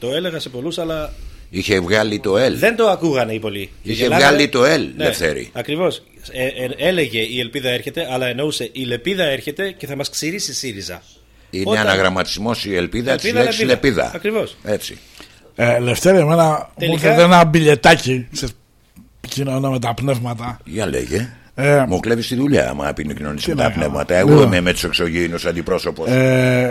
το έλεγα σε πολλούς, αλλά Είχε βγάλει το L δεν το ακούγανε οι πολλοί. Είχε Γελάγανε. βγάλει το L, Ναι, Λευθέρη. Ακριβώς. Ε, ε, έλεγε η ελπίδα έρχεται, αλλά εννοούσε η λεπίδα έρχεται και θα μας ξηρίσει η ΣΥΡΙΖΑ. Είναι Όταν- αναγραμματισμός η ελπίδα, Ελπίδα, της λέξης λεπίδα. λεπίδα. Ακριβώς. Έτσι. Ε, Λευτέρη, εμένα μου Τελικά- έρχεται ένα μπιλετάκι σε κοινωνία με τα πνεύματα. Για λέγε. Ε, Μου κλέβεις τη δουλειά άμα επικοινωνεί Τι με να τα κάνω. πνεύματα. Εγώ Λοιπόν. είμαι με τους εξωγήινους αντιπρόσωπος. Ε,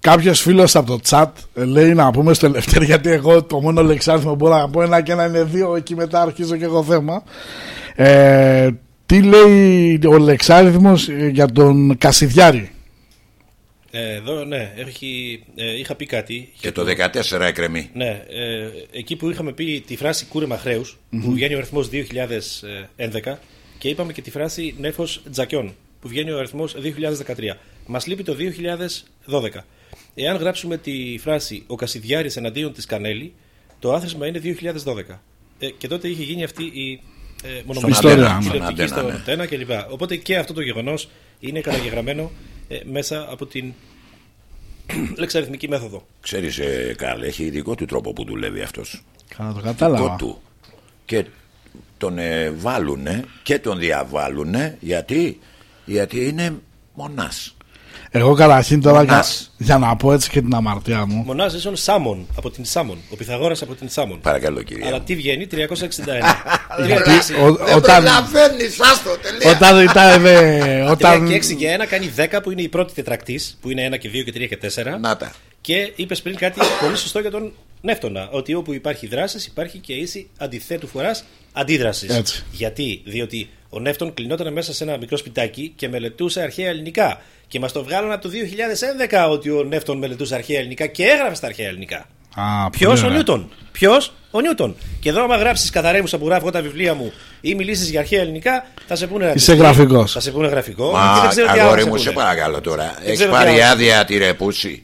Κάποιος φίλος από το chat ε, λέει να πούμε στο Λευτέρη γιατί εγώ το μόνο λεξάριθμο που μπορώ να πω ένα και ένα είναι δύο. Εκεί μετά αρχίζω και εγώ θέμα. Ε, τι λέει ο λεξάριθμος ε, για τον Κασιδιάρη; Ε, εδώ, ναι, έχει, ε, είχα πει κάτι. Και το 14 εκρεμεί. Ναι, ε, εκεί που είχαμε πει τη φράση κούρεμα χρέους, που βγαίνει ο αριθμός 2011 και είπαμε και τη φράση νέφος τζακιών που βγαίνει ο αριθμός 2013. Μας λείπει το 2012. Εάν γράψουμε τη φράση ο Κασιδιάρης εναντίον της Κανέλη, το άθροισμα είναι 2012. ε, και τότε είχε γίνει αυτή η ε, Στον μονομερή Αντένα, τηλεοπτική στον Αντένα, στο ναι. Αντένα κλπ. Οπότε και αυτό το γεγονός είναι καταγεγραμμένο ε, μέσα από την λεξαριθμική μέθοδο. Ξέρεις ε, Καρλ, έχει ειδικό του τρόπο που δουλεύει αυτός. Καλά το Δικό κατάλαβα. του. Και τον ε, βάλουνε και τον διαβάλουνε γιατί, γιατί είναι μονάς. Εγώ καταρχήν τώρα για, Μονάς. για να πω έτσι και την αμαρτία μου. Μονάζ ίσον Σάμον από την Σάμον. Ο Πιθαγόρας από την Σάμον. Παρακαλώ κυρία. Αλλά μου. τι βγαίνει, 361. Γιατί 3 ο- όταν, προλαβαίνεις, άστο, τελεία. όταν ήταν. ε, όταν, και 6 και 1 κάνει 10 που είναι η πρώτη τετρακτής, που είναι 1 και 2 και 3 και 4. Να τα. Και είπες πριν κάτι πολύ σωστό για τον Νεύτωνα. Ότι όπου υπάρχει δράσης υπάρχει και ίση αντιθέτου φοράς αντίδρασης. Έτσι. Γιατί, διότι ο Νεύτων κλεινόταν μέσα σε ένα μικρό σπιτάκι και μελετούσε αρχαία ελληνικά. Και μας το βγάλαν από το 2011 ότι ο Νεύτων μελετούσε αρχαία ελληνικά και έγραφε στα αρχαία ελληνικά. Α, Ποιος πολύ ο ωραία. Νιούτον; Ποιος ο Νιούτον; Και εδώ, άμα γράψεις καθαρέμουσα που γράφω εγώ τα βιβλία μου ή μιλήσεις για αρχαία ελληνικά, θα σε πούνε. Είσαι γραφικός. Θα σε πούνε γραφικό. και Μα δεν ξέρω τι άλλο αγόρι θα μου σε σε πούνε. παρακαλώ τώρα. Έχεις ξέρω τι πάρει άλλο. άδεια τη ρεπούση.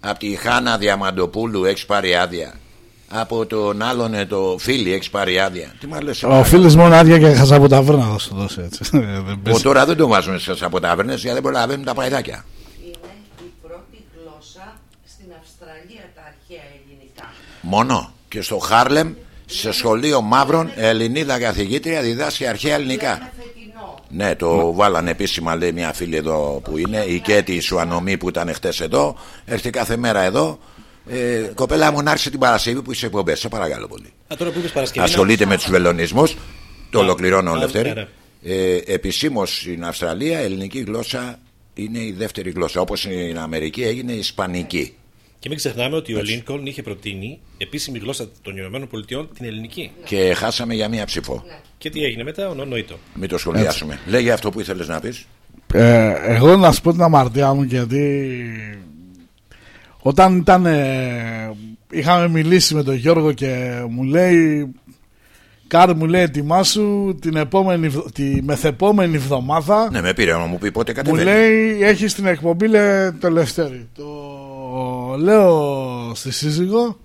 Από τη Χάνα Διαμαντοπούλου έχεις πάρει άδεια. Από τον άλλον ε, το φίλη έχεις πάρει άδεια. Τι μα λες. Ο φίλο μόνο άδεια και χασά από τα βρένα θα σου δώσει έτσι. Ε, δεν πες. τώρα δεν το βάζουν στι αποτάβερνε γιατί δεν προλαβαίνουν τα παϊδάκια. Είναι η πρώτη γλώσσα στην Αυστραλία τα αρχαία ελληνικά. Μόνο. Και στο Χάρλεμ, σε σχολείο μαύρων, Ελληνίδα καθηγήτρια διδάσκει αρχαία ελληνικά. Είναι φετινό. Ναι, το βάλανε επίσημα, λέει μια φίλη εδώ που είναι, η Κέτη Ισουανομή που ήταν χτες εδώ. Έρχεται κάθε μέρα εδώ. Ε, κοπέλα μου να έρθει την Παρασκευή που είσαι εκπομπές. Σε παρακαλώ πολύ. Α, τώρα που είπες Παρασκευή. να- Ασχολείται με τους βελονισμούς. Το Α, ολοκληρώνω, α, Λευτέρη. ναι, Ε, Επισήμως στην Αυστραλία η ελληνική γλώσσα είναι η δεύτερη γλώσσα. Όπως στην Αμερική έγινε η Ισπανική. Και μην ξεχνάμε ότι ο Λίνκολν είχε προτείνει επίσημη γλώσσα των Ηνωμένων Πολιτειών την ελληνική. Και χάσαμε για μία ψήφο. Και τι έγινε μετά, ο Νονοήτο. Μην το σχολιάσουμε. Λέγε αυτό που ήθελες να πεις. Ε, εγώ να σου πω την αμαρτία μου γιατί όταν ήταν ε, είχαμε μιλήσει με τον Γιώργο και μου λέει Κάρ μου λέει ετοιμάσου την επόμενη, βδο- τη μεθεπόμενη εβδομάδα Ναι, με πήρε να μου πει πότε μου κατεβαίνει. λέει έχεις την εκπομπή λέει, το Λευτέρη το λέω στη σύζυγο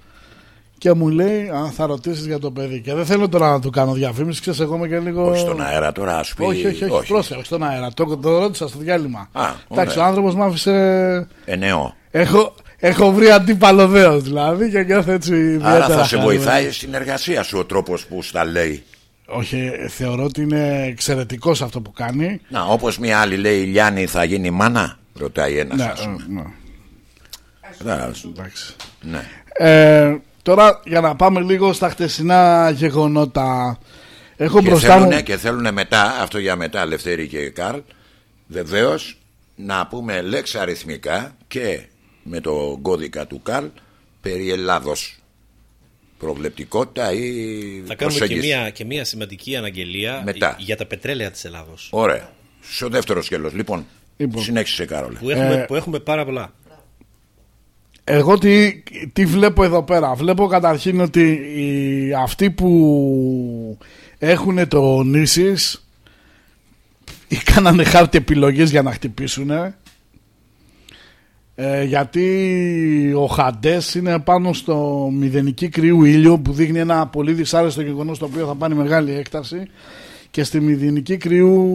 και μου λέει αν θα ρωτήσεις για το παιδί και δεν θέλω τώρα να του κάνω διαφήμιση ξέρεις εγώ είμαι και λίγο Όχι στον αέρα τώρα, ας σου πει. όχι, όχι, όχι, πρόσεχε, όχι στον αέρα. Το, το ρώτησα στο διάλειμμα. Α, Εντάξει, ο ωραία. άνθρωπος μ' άφησε. Ε, νεό. Έχω, έχω βρει αντίπαλο δέος δηλαδή και νιώθω έτσι Άρα ιδιαίτερα θα σε χαρούμενος. βοηθάει στην εργασία σου ο τρόπος που στα λέει. Όχι, θεωρώ ότι είναι εξαιρετικός αυτό που κάνει. Να, όπως μια άλλη λέει, η Λιάννη θα γίνει μάνα, ρωτάει ένας. Ναι, α πούμε. ε, ναι, Κατάλαβες. εντάξει. Ναι. Ε, τώρα για να πάμε λίγο στα χτεσινά γεγονότα. Έχω Και μπροστά μου. θέλουνε, και θέλουν μετά, αυτό για μετά, Λευτέρη και Καρλ, βεβαίως να πούμε λέξη αριθμικά και με το κώδικα του Καρλ περί Ελλάδος. Προβλεπτικότητα ή Θα κάνουμε και προσέγγιση. μια, και μια σημαντική αναγγελία Μετά. για τα πετρέλαια της Ελλάδος. Ωραία. Στο δεύτερο σκέλος. Λοιπόν, Λοιπόν. συνέχισε Κάρολε. Που έχουμε, Ε, που έχουμε πάρα πολλά. Εγώ τι, τι βλέπω εδώ πέρα. Βλέπω καταρχήν ότι οι, αυτοί που έχουν το νήσις ή κάνανε χάρτη επιλογές για να χτυπήσουν ε, γιατί ο Χαντές είναι πάνω στο μηδενική κρύου ήλιο που δείχνει ένα πολύ δυσάρεστο γεγονός το οποίο θα πάρει μεγάλη έκταση και στη μηδενική κρύου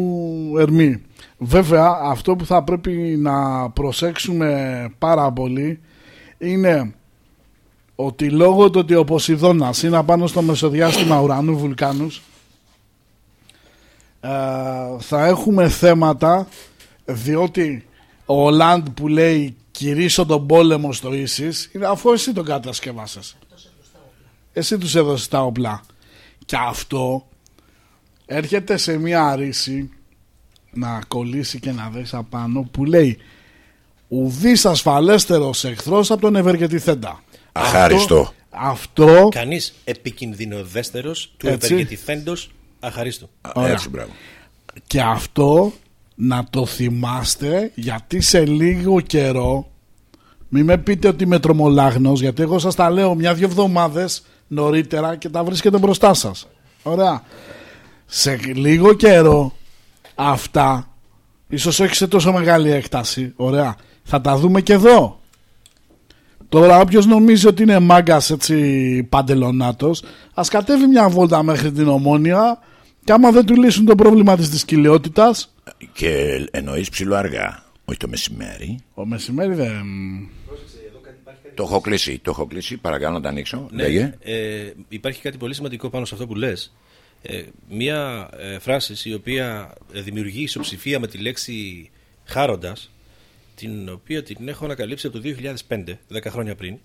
ερμή. Βέβαια αυτό που θα πρέπει να προσέξουμε πάρα πολύ είναι ότι λόγω του ότι ο Ποσειδώνας είναι απάνω στο μεσοδιάστημα ουρανού βουλκάνους ε, θα έχουμε θέματα διότι ο Λαντ που λέει κηρύσω τον πόλεμο στο Ίσις είναι αφού εσύ τον κατασκευάσες εσύ τους έδωσες τα όπλα και αυτό έρχεται σε μια ρίση να κολλήσει και να δέσει απάνω που λέει ουδής ασφαλέστερος εχθρός από τον ευεργετηθέντα Αχάριστο. αυτό, αυτό Κανείς επικινδυνοδέστερος του Έτσι. ευεργετηθέντος αχαρίστου. Α, Ωραία. Έτσι, μπράβο. Και αυτό να το θυμάστε γιατί σε λίγο καιρό μην με πείτε ότι είμαι τρομολάγνος γιατί εγώ σας τα λέω μια-δυο εβδομάδες νωρίτερα και τα βρίσκετε μπροστά σας. Ωραία. Σε λίγο καιρό αυτά ίσως όχι σε τόσο μεγάλη έκταση. Ωραία. Θα τα δούμε και εδώ. Τώρα όποιος νομίζει ότι είναι μάγκας έτσι παντελονάτος Ας κατέβει μια βόλτα μέχρι την ομόνια Και άμα δεν του λύσουν το πρόβλημα της δυσκυλιότητας Και εννοείς ψηλό αργά. Όχι το μεσημέρι. Ο μεσημέρι δεν... Το έχω κλείσει. Το έχω κλείσει. Παρακαλώ να το ανοίξω. Ναι, Λέγε. ε, υπάρχει κάτι πολύ σημαντικό πάνω σε αυτό που λες. Ε, μία ε, φράση η οποία ε, δημιουργεί ισοψηφία με τη λέξη χάροντας, την οποία την έχω ανακαλύψει από το 2005, 10 χρόνια πριν,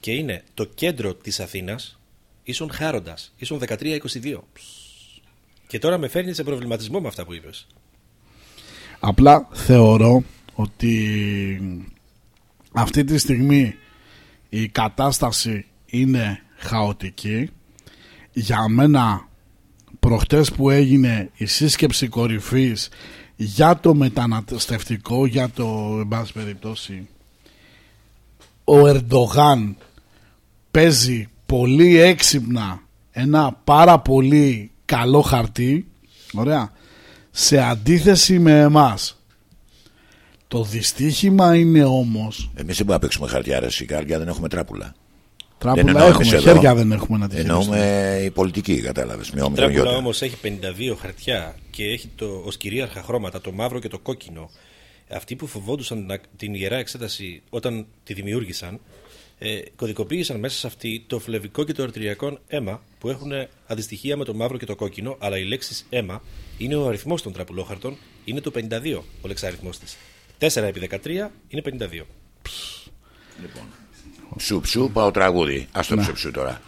και είναι το κέντρο της Αθήνας ίσον χάροντας, ίσον 13-22. Και τώρα με φέρνει σε προβληματισμό με αυτά που είπες. Απλά θεωρώ ότι αυτή τη στιγμή η κατάσταση είναι χαοτική. Για μένα προχτές που έγινε η σύσκεψη κορυφής για το μεταναστευτικό, για το εν πάση περιπτώσει ο Ερντογάν παίζει πολύ έξυπνα ένα πάρα πολύ καλό χαρτί ωραία σε αντίθεση με εμάς το δυστύχημα είναι όμως Εμείς δεν μπορούμε να παίξουμε χαρτιά ρε σιγάρια, δεν έχουμε τράπουλα. τράπουλα εννοώ έχουμε, εμείς εδώ. χέρια δεν έχουμε να τη χειριστούμε. Εννοούμε η πολιτική, κατάλαβες. Με Η όμικρον τράπουλα γιώτα. όμως έχει 52 χαρτιά και έχει το, ως κυρίαρχα χρώματα το μαύρο και το κόκκινο. Αυτοί που φοβόντουσαν να- την ιερά εξέταση όταν τη δημιούργησαν, ε, κωδικοποίησαν μέσα σε αυτή το φλεβικό και το αρτηριακό αίμα που έχουν αντιστοιχεία με το μαύρο και το κόκκινο, αλλά η λέξη αίμα είναι ο αριθμός των τραπουλόχαρτων, είναι το 52 ο λεξαριθμός της. 4 επί 13 είναι 52. Ψου ψου, πάω τραγούδι. Α Ναι. το ψου ψου τώρα.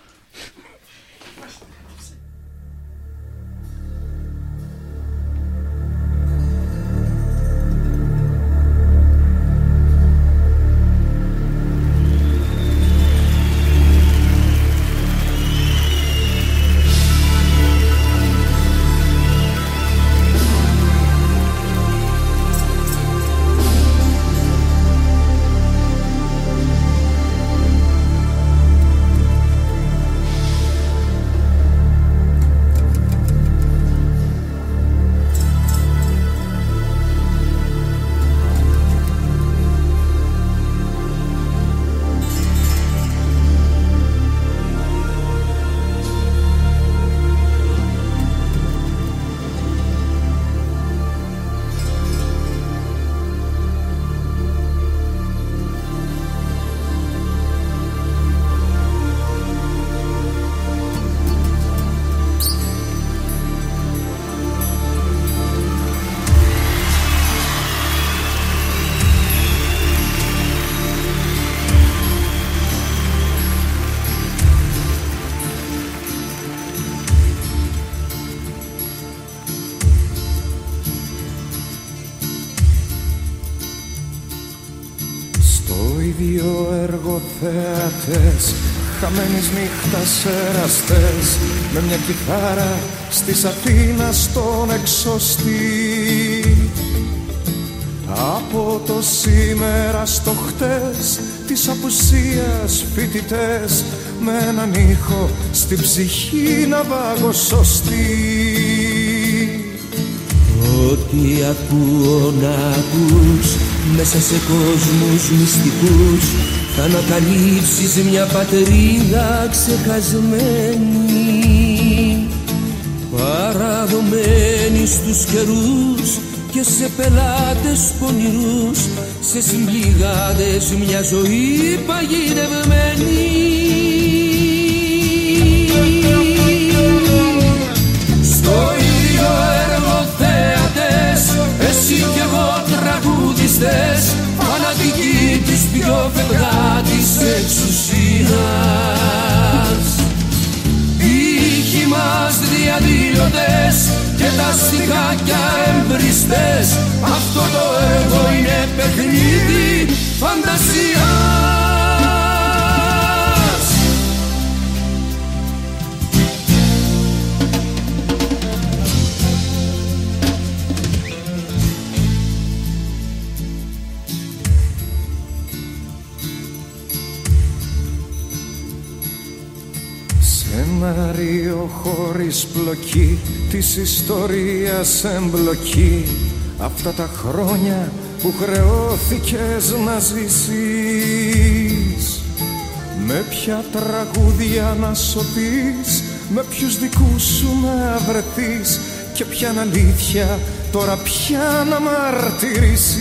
Χαμένης νύχτας εραστές Με μια κιθάρα στις Αθήνας στον εξωστή. Από το σήμερα στο χτες Της απουσίας φοιτητές Με έναν ήχο στην ψυχή να βάγω σωστή. Ό,τι ακούω να ακούς Μέσα σε κόσμους μυστικούς Θα ανακαλύψεις μια πατρίδα ξεχασμένη Παραδομένη στους καιρούς Και σε πελάτες πονηρούς Σε συμπληγάδες μια ζωή παγιδευμένη. Στο ίδιο έργο θέατες Εσύ κι εγώ τραγουδιστές Φανατικοί της πιο φευγά της εξουσίας Ήχοι μας διαδηλωτές Και τα στιχάκια εμπριστές. Αυτό το έργο είναι παιχνίδι φαντασίας Σενάριο χωρίς πλοκή της ιστορίας εμπλοκή. Αυτά τα χρόνια που χρεώθηκες να ζήσεις. Με ποια τραγούδια να σωθείς Με ποιους δικούς σου να βρεθείς Και ποια αλήθεια τώρα πια να μαρτυρήσεις.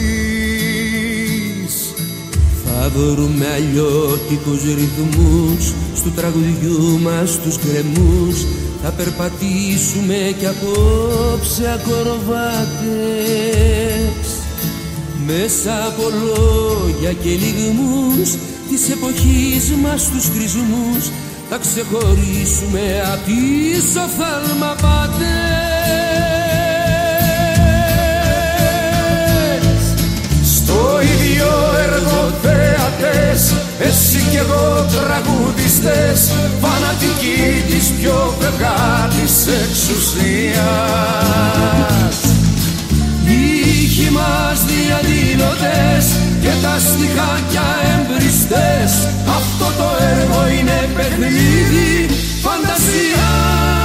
Θα βρούμε αλλιώτικους ρυθμούς Στου τραγουδιού μας τους γκρεμούς. Θα περπατήσουμε κι απόψε ακροβάτες Μέσα από λόγια και λιγμούς Της εποχής μας τους χρησμούς Θα ξεχωρίσουμε απ' τις Στο ίδιο έργο θεατές Εσύ κι εγώ τραγουδιστές Φανατικοί της πιο φευγάτης εξουσίας. Ήχοι μας διαδηλωτές και τα στιχάκια εμπριστές αυτό το έργο είναι παιχνίδι φαντασίας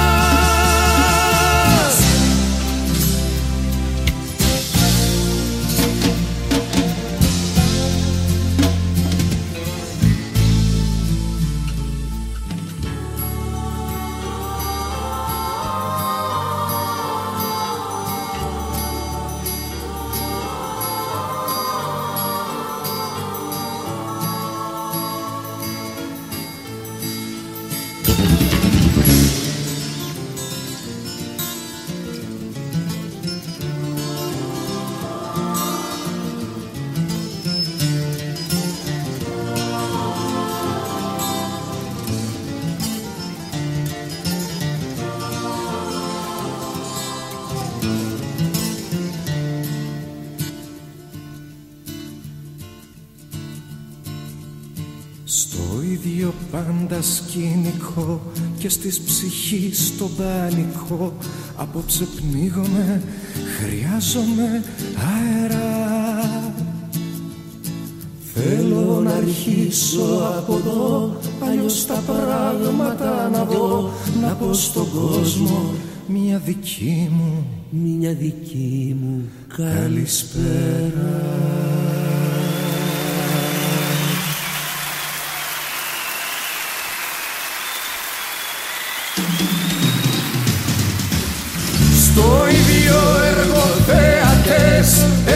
σκηνικό και στις ψυχής το πανικό Απόψε πνίγομαι, χρειάζομαι αέρα. Θέλω να αρχίσω από εδώ Αλλιώς τα πράγματα να δω. Να πω στον κόσμο μια δική μου Μια δική μου καλησπέρα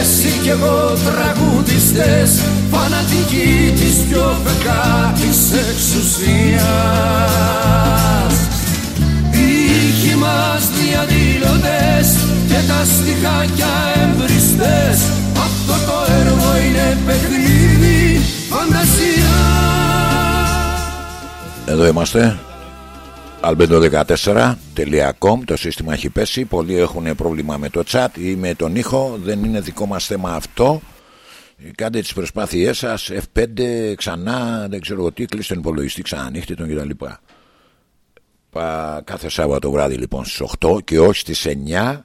Εσύ κι εγώ τραγουδιστές Φανατικοί της πιο φεκάτης εξουσίας Ήχοι μας διαδηλωτές και τα στιχάκια εμπριστές Αυτό το έργο είναι παιχνίδι φαντασίας Εδώ είμαστε. Albedo14.com Το σύστημα έχει πέσει. Πολλοί έχουν πρόβλημα με το chat ή με τον ήχο. Δεν είναι δικό μας θέμα αυτό. Κάντε τις προσπάθειές σας. F5 ξανά, δεν ξέρω εγώ τι, κλείστε τον υπολογιστή, ξανανοίχτε τον κτλ. Πα- Κάθε Σάββατο βράδυ λοιπόν στις 8 και όχι στις 9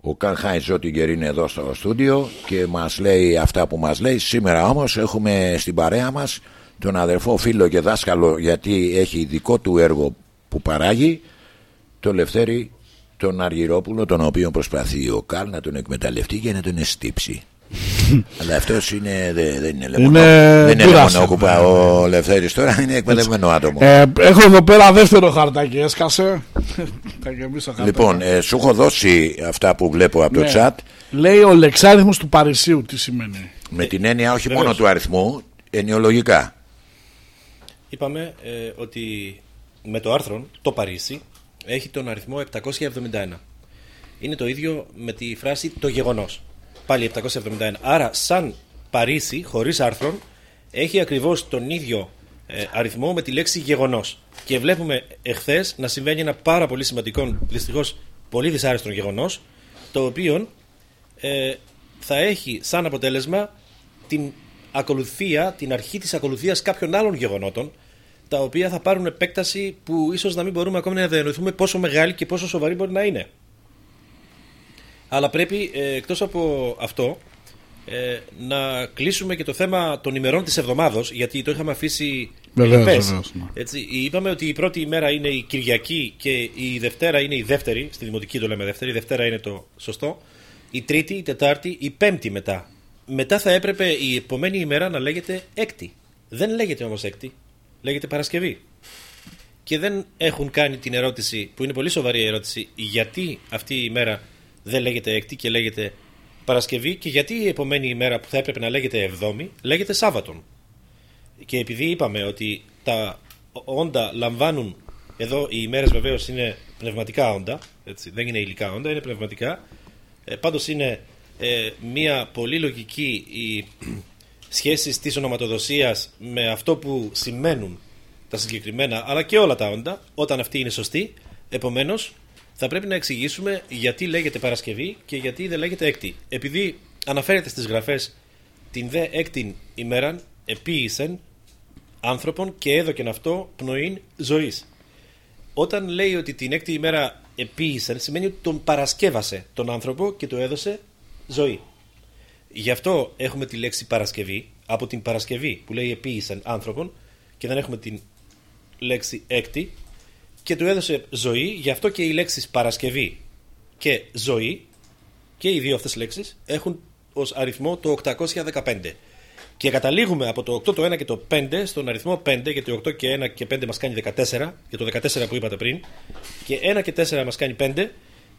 ο Καρχάης Ζώτιγκερ είναι εδώ στο στούντιο και μας λέει αυτά που μας λέει. Σήμερα όμως έχουμε στην παρέα μας τον αδερφό φίλο και δάσκαλο γιατί έχει δικό του έργο που παράγει το Λευτέρη τον Αργυρόπουλο τον οποίο προσπαθεί ο Καλ να τον εκμεταλλευτεί και να τον εστίψει. Αλλά αυτός είναι, δε- δεν είναι λεμονό, Είναι δεν είναι κούραση. λεμονόκουπα ο Λευτέρης τώρα είναι εκπαιδευμένο άτομο. Ε, έχω εδώ πέρα δεύτερο χαρτάκι, έσκασε. Θα γεμίσω χαρτάκι. Λοιπόν, ε, σου έχω δώσει αυτά που βλέπω από το Ναι. chat Λέει ο λεξάριθμος του Παρισίου, τι σημαίνει. με την έννοια όχι βεβαίως. μόνο του αριθμού, ενοιολογικά. Είπαμε ε, ότι με το άρθρο το Παρίσι έχει τον αριθμό 771. Είναι το ίδιο με τη φράση το γεγονός. Πάλι 771. Άρα σαν Παρίσι χωρίς άρθρον έχει ακριβώς τον ίδιο ε, αριθμό με τη λέξη γεγονός. Και βλέπουμε εχθές να συμβαίνει ένα πάρα πολύ σημαντικό, δυστυχώς πολύ δυσάρεστο γεγονός, το οποίο ε, θα έχει σαν αποτέλεσμα την ακολουθία, την αρχή της ακολουθίας κάποιων άλλων γεγονότων τα οποία θα πάρουν επέκταση που ίσως να μην μπορούμε ακόμη να διανοηθούμε πόσο μεγάλη και πόσο σοβαρή μπορεί να είναι. Αλλά πρέπει ε, εκτός από αυτό ε, να κλείσουμε και το θέμα των ημερών της εβδομάδος γιατί το είχαμε αφήσει Βεβαίως, ελλειπές. βεβαίως, ναι. Έτσι, είπαμε ότι η πρώτη ημέρα είναι η Κυριακή και η Δευτέρα είναι η δεύτερη. Στη Δημοτική το λέμε δεύτερη. Η Δευτέρα είναι το σωστό. Η Τρίτη, η Τετάρτη, η Πέμπτη μετά. Μετά θα έπρεπε η επομένη ημέρα να λέγεται Έκτη. Δεν λέγεται όμως Έκτη. Λέγεται Παρασκευή. Και δεν έχουν κάνει την ερώτηση, που είναι πολύ σοβαρή η ερώτηση, γιατί αυτή η ημέρα δεν λέγεται Έκτη και λέγεται Παρασκευή και γιατί η επομένη ημέρα που θα έπρεπε να λέγεται Εβδόμη λέγεται Σάββατον. Και επειδή είπαμε ότι τα όντα λαμβάνουν, εδώ οι ημέρες βεβαίως είναι πνευματικά όντα, έτσι, δεν είναι υλικά όντα, είναι πνευματικά. Ε, πάντως είναι ε, μια πολύ λογική η σχέση της ονοματοδοσίας με αυτό που σημαίνουν τα συγκεκριμένα, αλλά και όλα τα όντα, όταν αυτή είναι σωστή. Επομένως, θα πρέπει να εξηγήσουμε γιατί λέγεται Παρασκευή και γιατί δεν λέγεται Έκτη. Επειδή αναφέρεται στις γραφές την δε έκτην ημέραν επίησεν άνθρωπον και έδωκεν αυτό πνοήν ζωής. Όταν λέει ότι την έκτη ημέρα επίησεν σημαίνει ότι τον παρασκεύασε τον άνθρωπο και του έδωσε ζωή. Γι' αυτό έχουμε τη λέξη Παρασκευή από την Παρασκευή που λέει επίησεν άνθρωπον και δεν έχουμε την λέξη έκτη και του έδωσε ζωή, γι' αυτό και οι λέξεις Παρασκευή και ζωή και οι δύο αυτές λέξεις έχουν ως αριθμό το 815. Και καταλήγουμε από το 8 το 1 και το 5 στον αριθμό 5, γιατί 8 και 1 και 5 μας κάνει 14, για το 14 που είπατε πριν, και 1 και 4 μας κάνει 5,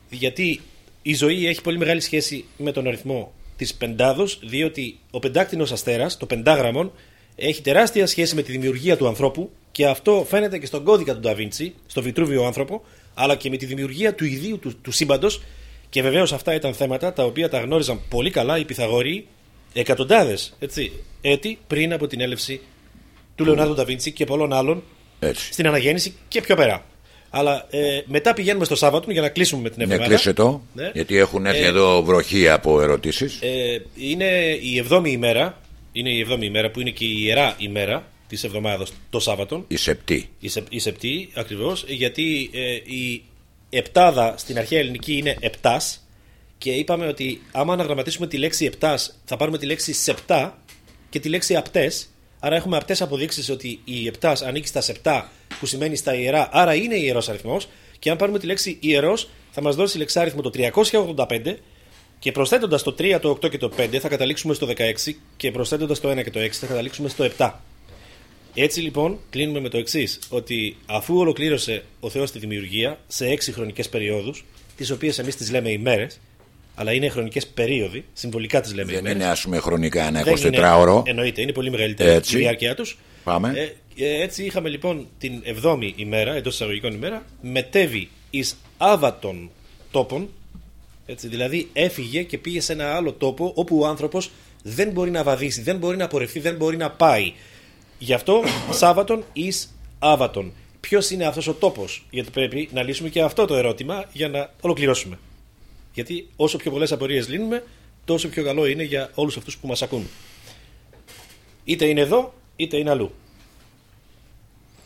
γιατί η ζωή έχει πολύ μεγάλη σχέση με τον αριθμό της πεντάδος, διότι ο πεντάκτηνος αστέρας, το πεντάγραμμον, έχει τεράστια σχέση με τη δημιουργία του ανθρώπου και αυτό φαίνεται και στον κώδικα του Νταβίντσι, στο Βιτρούβιο άνθρωπο, αλλά και με τη δημιουργία του ιδίου του, του σύμπαντος. Και βεβαίως αυτά ήταν θέματα τα οποία τα γνώριζαν πολύ καλά οι Πυθαγόροι εκατοντάδες έτη πριν από την έλευση του Λεωνάρντο Νταβίντσι και πολλών άλλων Έτσι. στην αναγέννηση και πιο πέρα. Αλλά ε, μετά πηγαίνουμε στο Σάββατο για να κλείσουμε με την Ναι, εβδομάδα. κλείσε το, Ναι. γιατί έχουν έρθει Ε, εδώ βροχή από ερωτήσεις. ε, είναι η εβδόμη ημέρα, είναι η εβδόμη ημέρα που είναι και η ιερά ημέρα της εβδομάδας το Σάββατο. Η σεπτή. Η, σε, η σεπτή ακριβώς, γιατί ε, η επτάδα στην αρχαία ελληνική είναι επτάς και είπαμε ότι άμα αναγραμματίσουμε τη λέξη επτάς θα πάρουμε τη λέξη σεπτά και τη λέξη απτές. Άρα έχουμε απτές αποδείξεις ότι η επτάς ανήκει στα σεπτά που σημαίνει στα ιερά, άρα είναι ιερός αριθμός και αν πάρουμε τη λέξη ιερός θα μας δώσει λεξάριθμο το 385 και προσθέτοντας το 3, το 8 και το 5 θα καταλήξουμε στο 16 και προσθέτοντας το 1 και το 6 θα καταλήξουμε στο 7. Έτσι λοιπόν κλείνουμε με το εξής, ότι αφού ολοκλήρωσε ο Θεός τη δημιουργία σε έξι χρονικές περιόδους, τις οποίες εμείς τις λέμε ημέρες, αλλά είναι χρονικές περίοδοι, συμβολικά τις λέμε Δεν ημέρες. είναι, ας πούμε, χρονικά ένα Δεν 24ωρο. Εννοείται, είναι πολύ μεγαλύτερη Έτσι. η διάρκεια τους. Πάμε. Ε, ε, έτσι είχαμε λοιπόν την 7η ημέρα, εντός εισαγωγικών ημέρα, μετέβη εις άβατον τόπων, έτσι, δηλαδή έφυγε και πήγε σε ένα άλλο τόπο όπου ο άνθρωπος δεν μπορεί να βαδίσει, δεν μπορεί να πορευτεί, δεν μπορεί να πάει. Γι' αυτό Σάββατον εις άβατον. Ποιος είναι αυτός ο τόπος, Γιατί πρέπει να λύσουμε και αυτό το ερώτημα για να ολοκληρώσουμε. Γιατί όσο πιο πολλές απορίες λύνουμε, τόσο πιο καλό είναι για όλους αυτούς που μας ακούν. Είτε είναι εδώ, είτε είναι αλλού.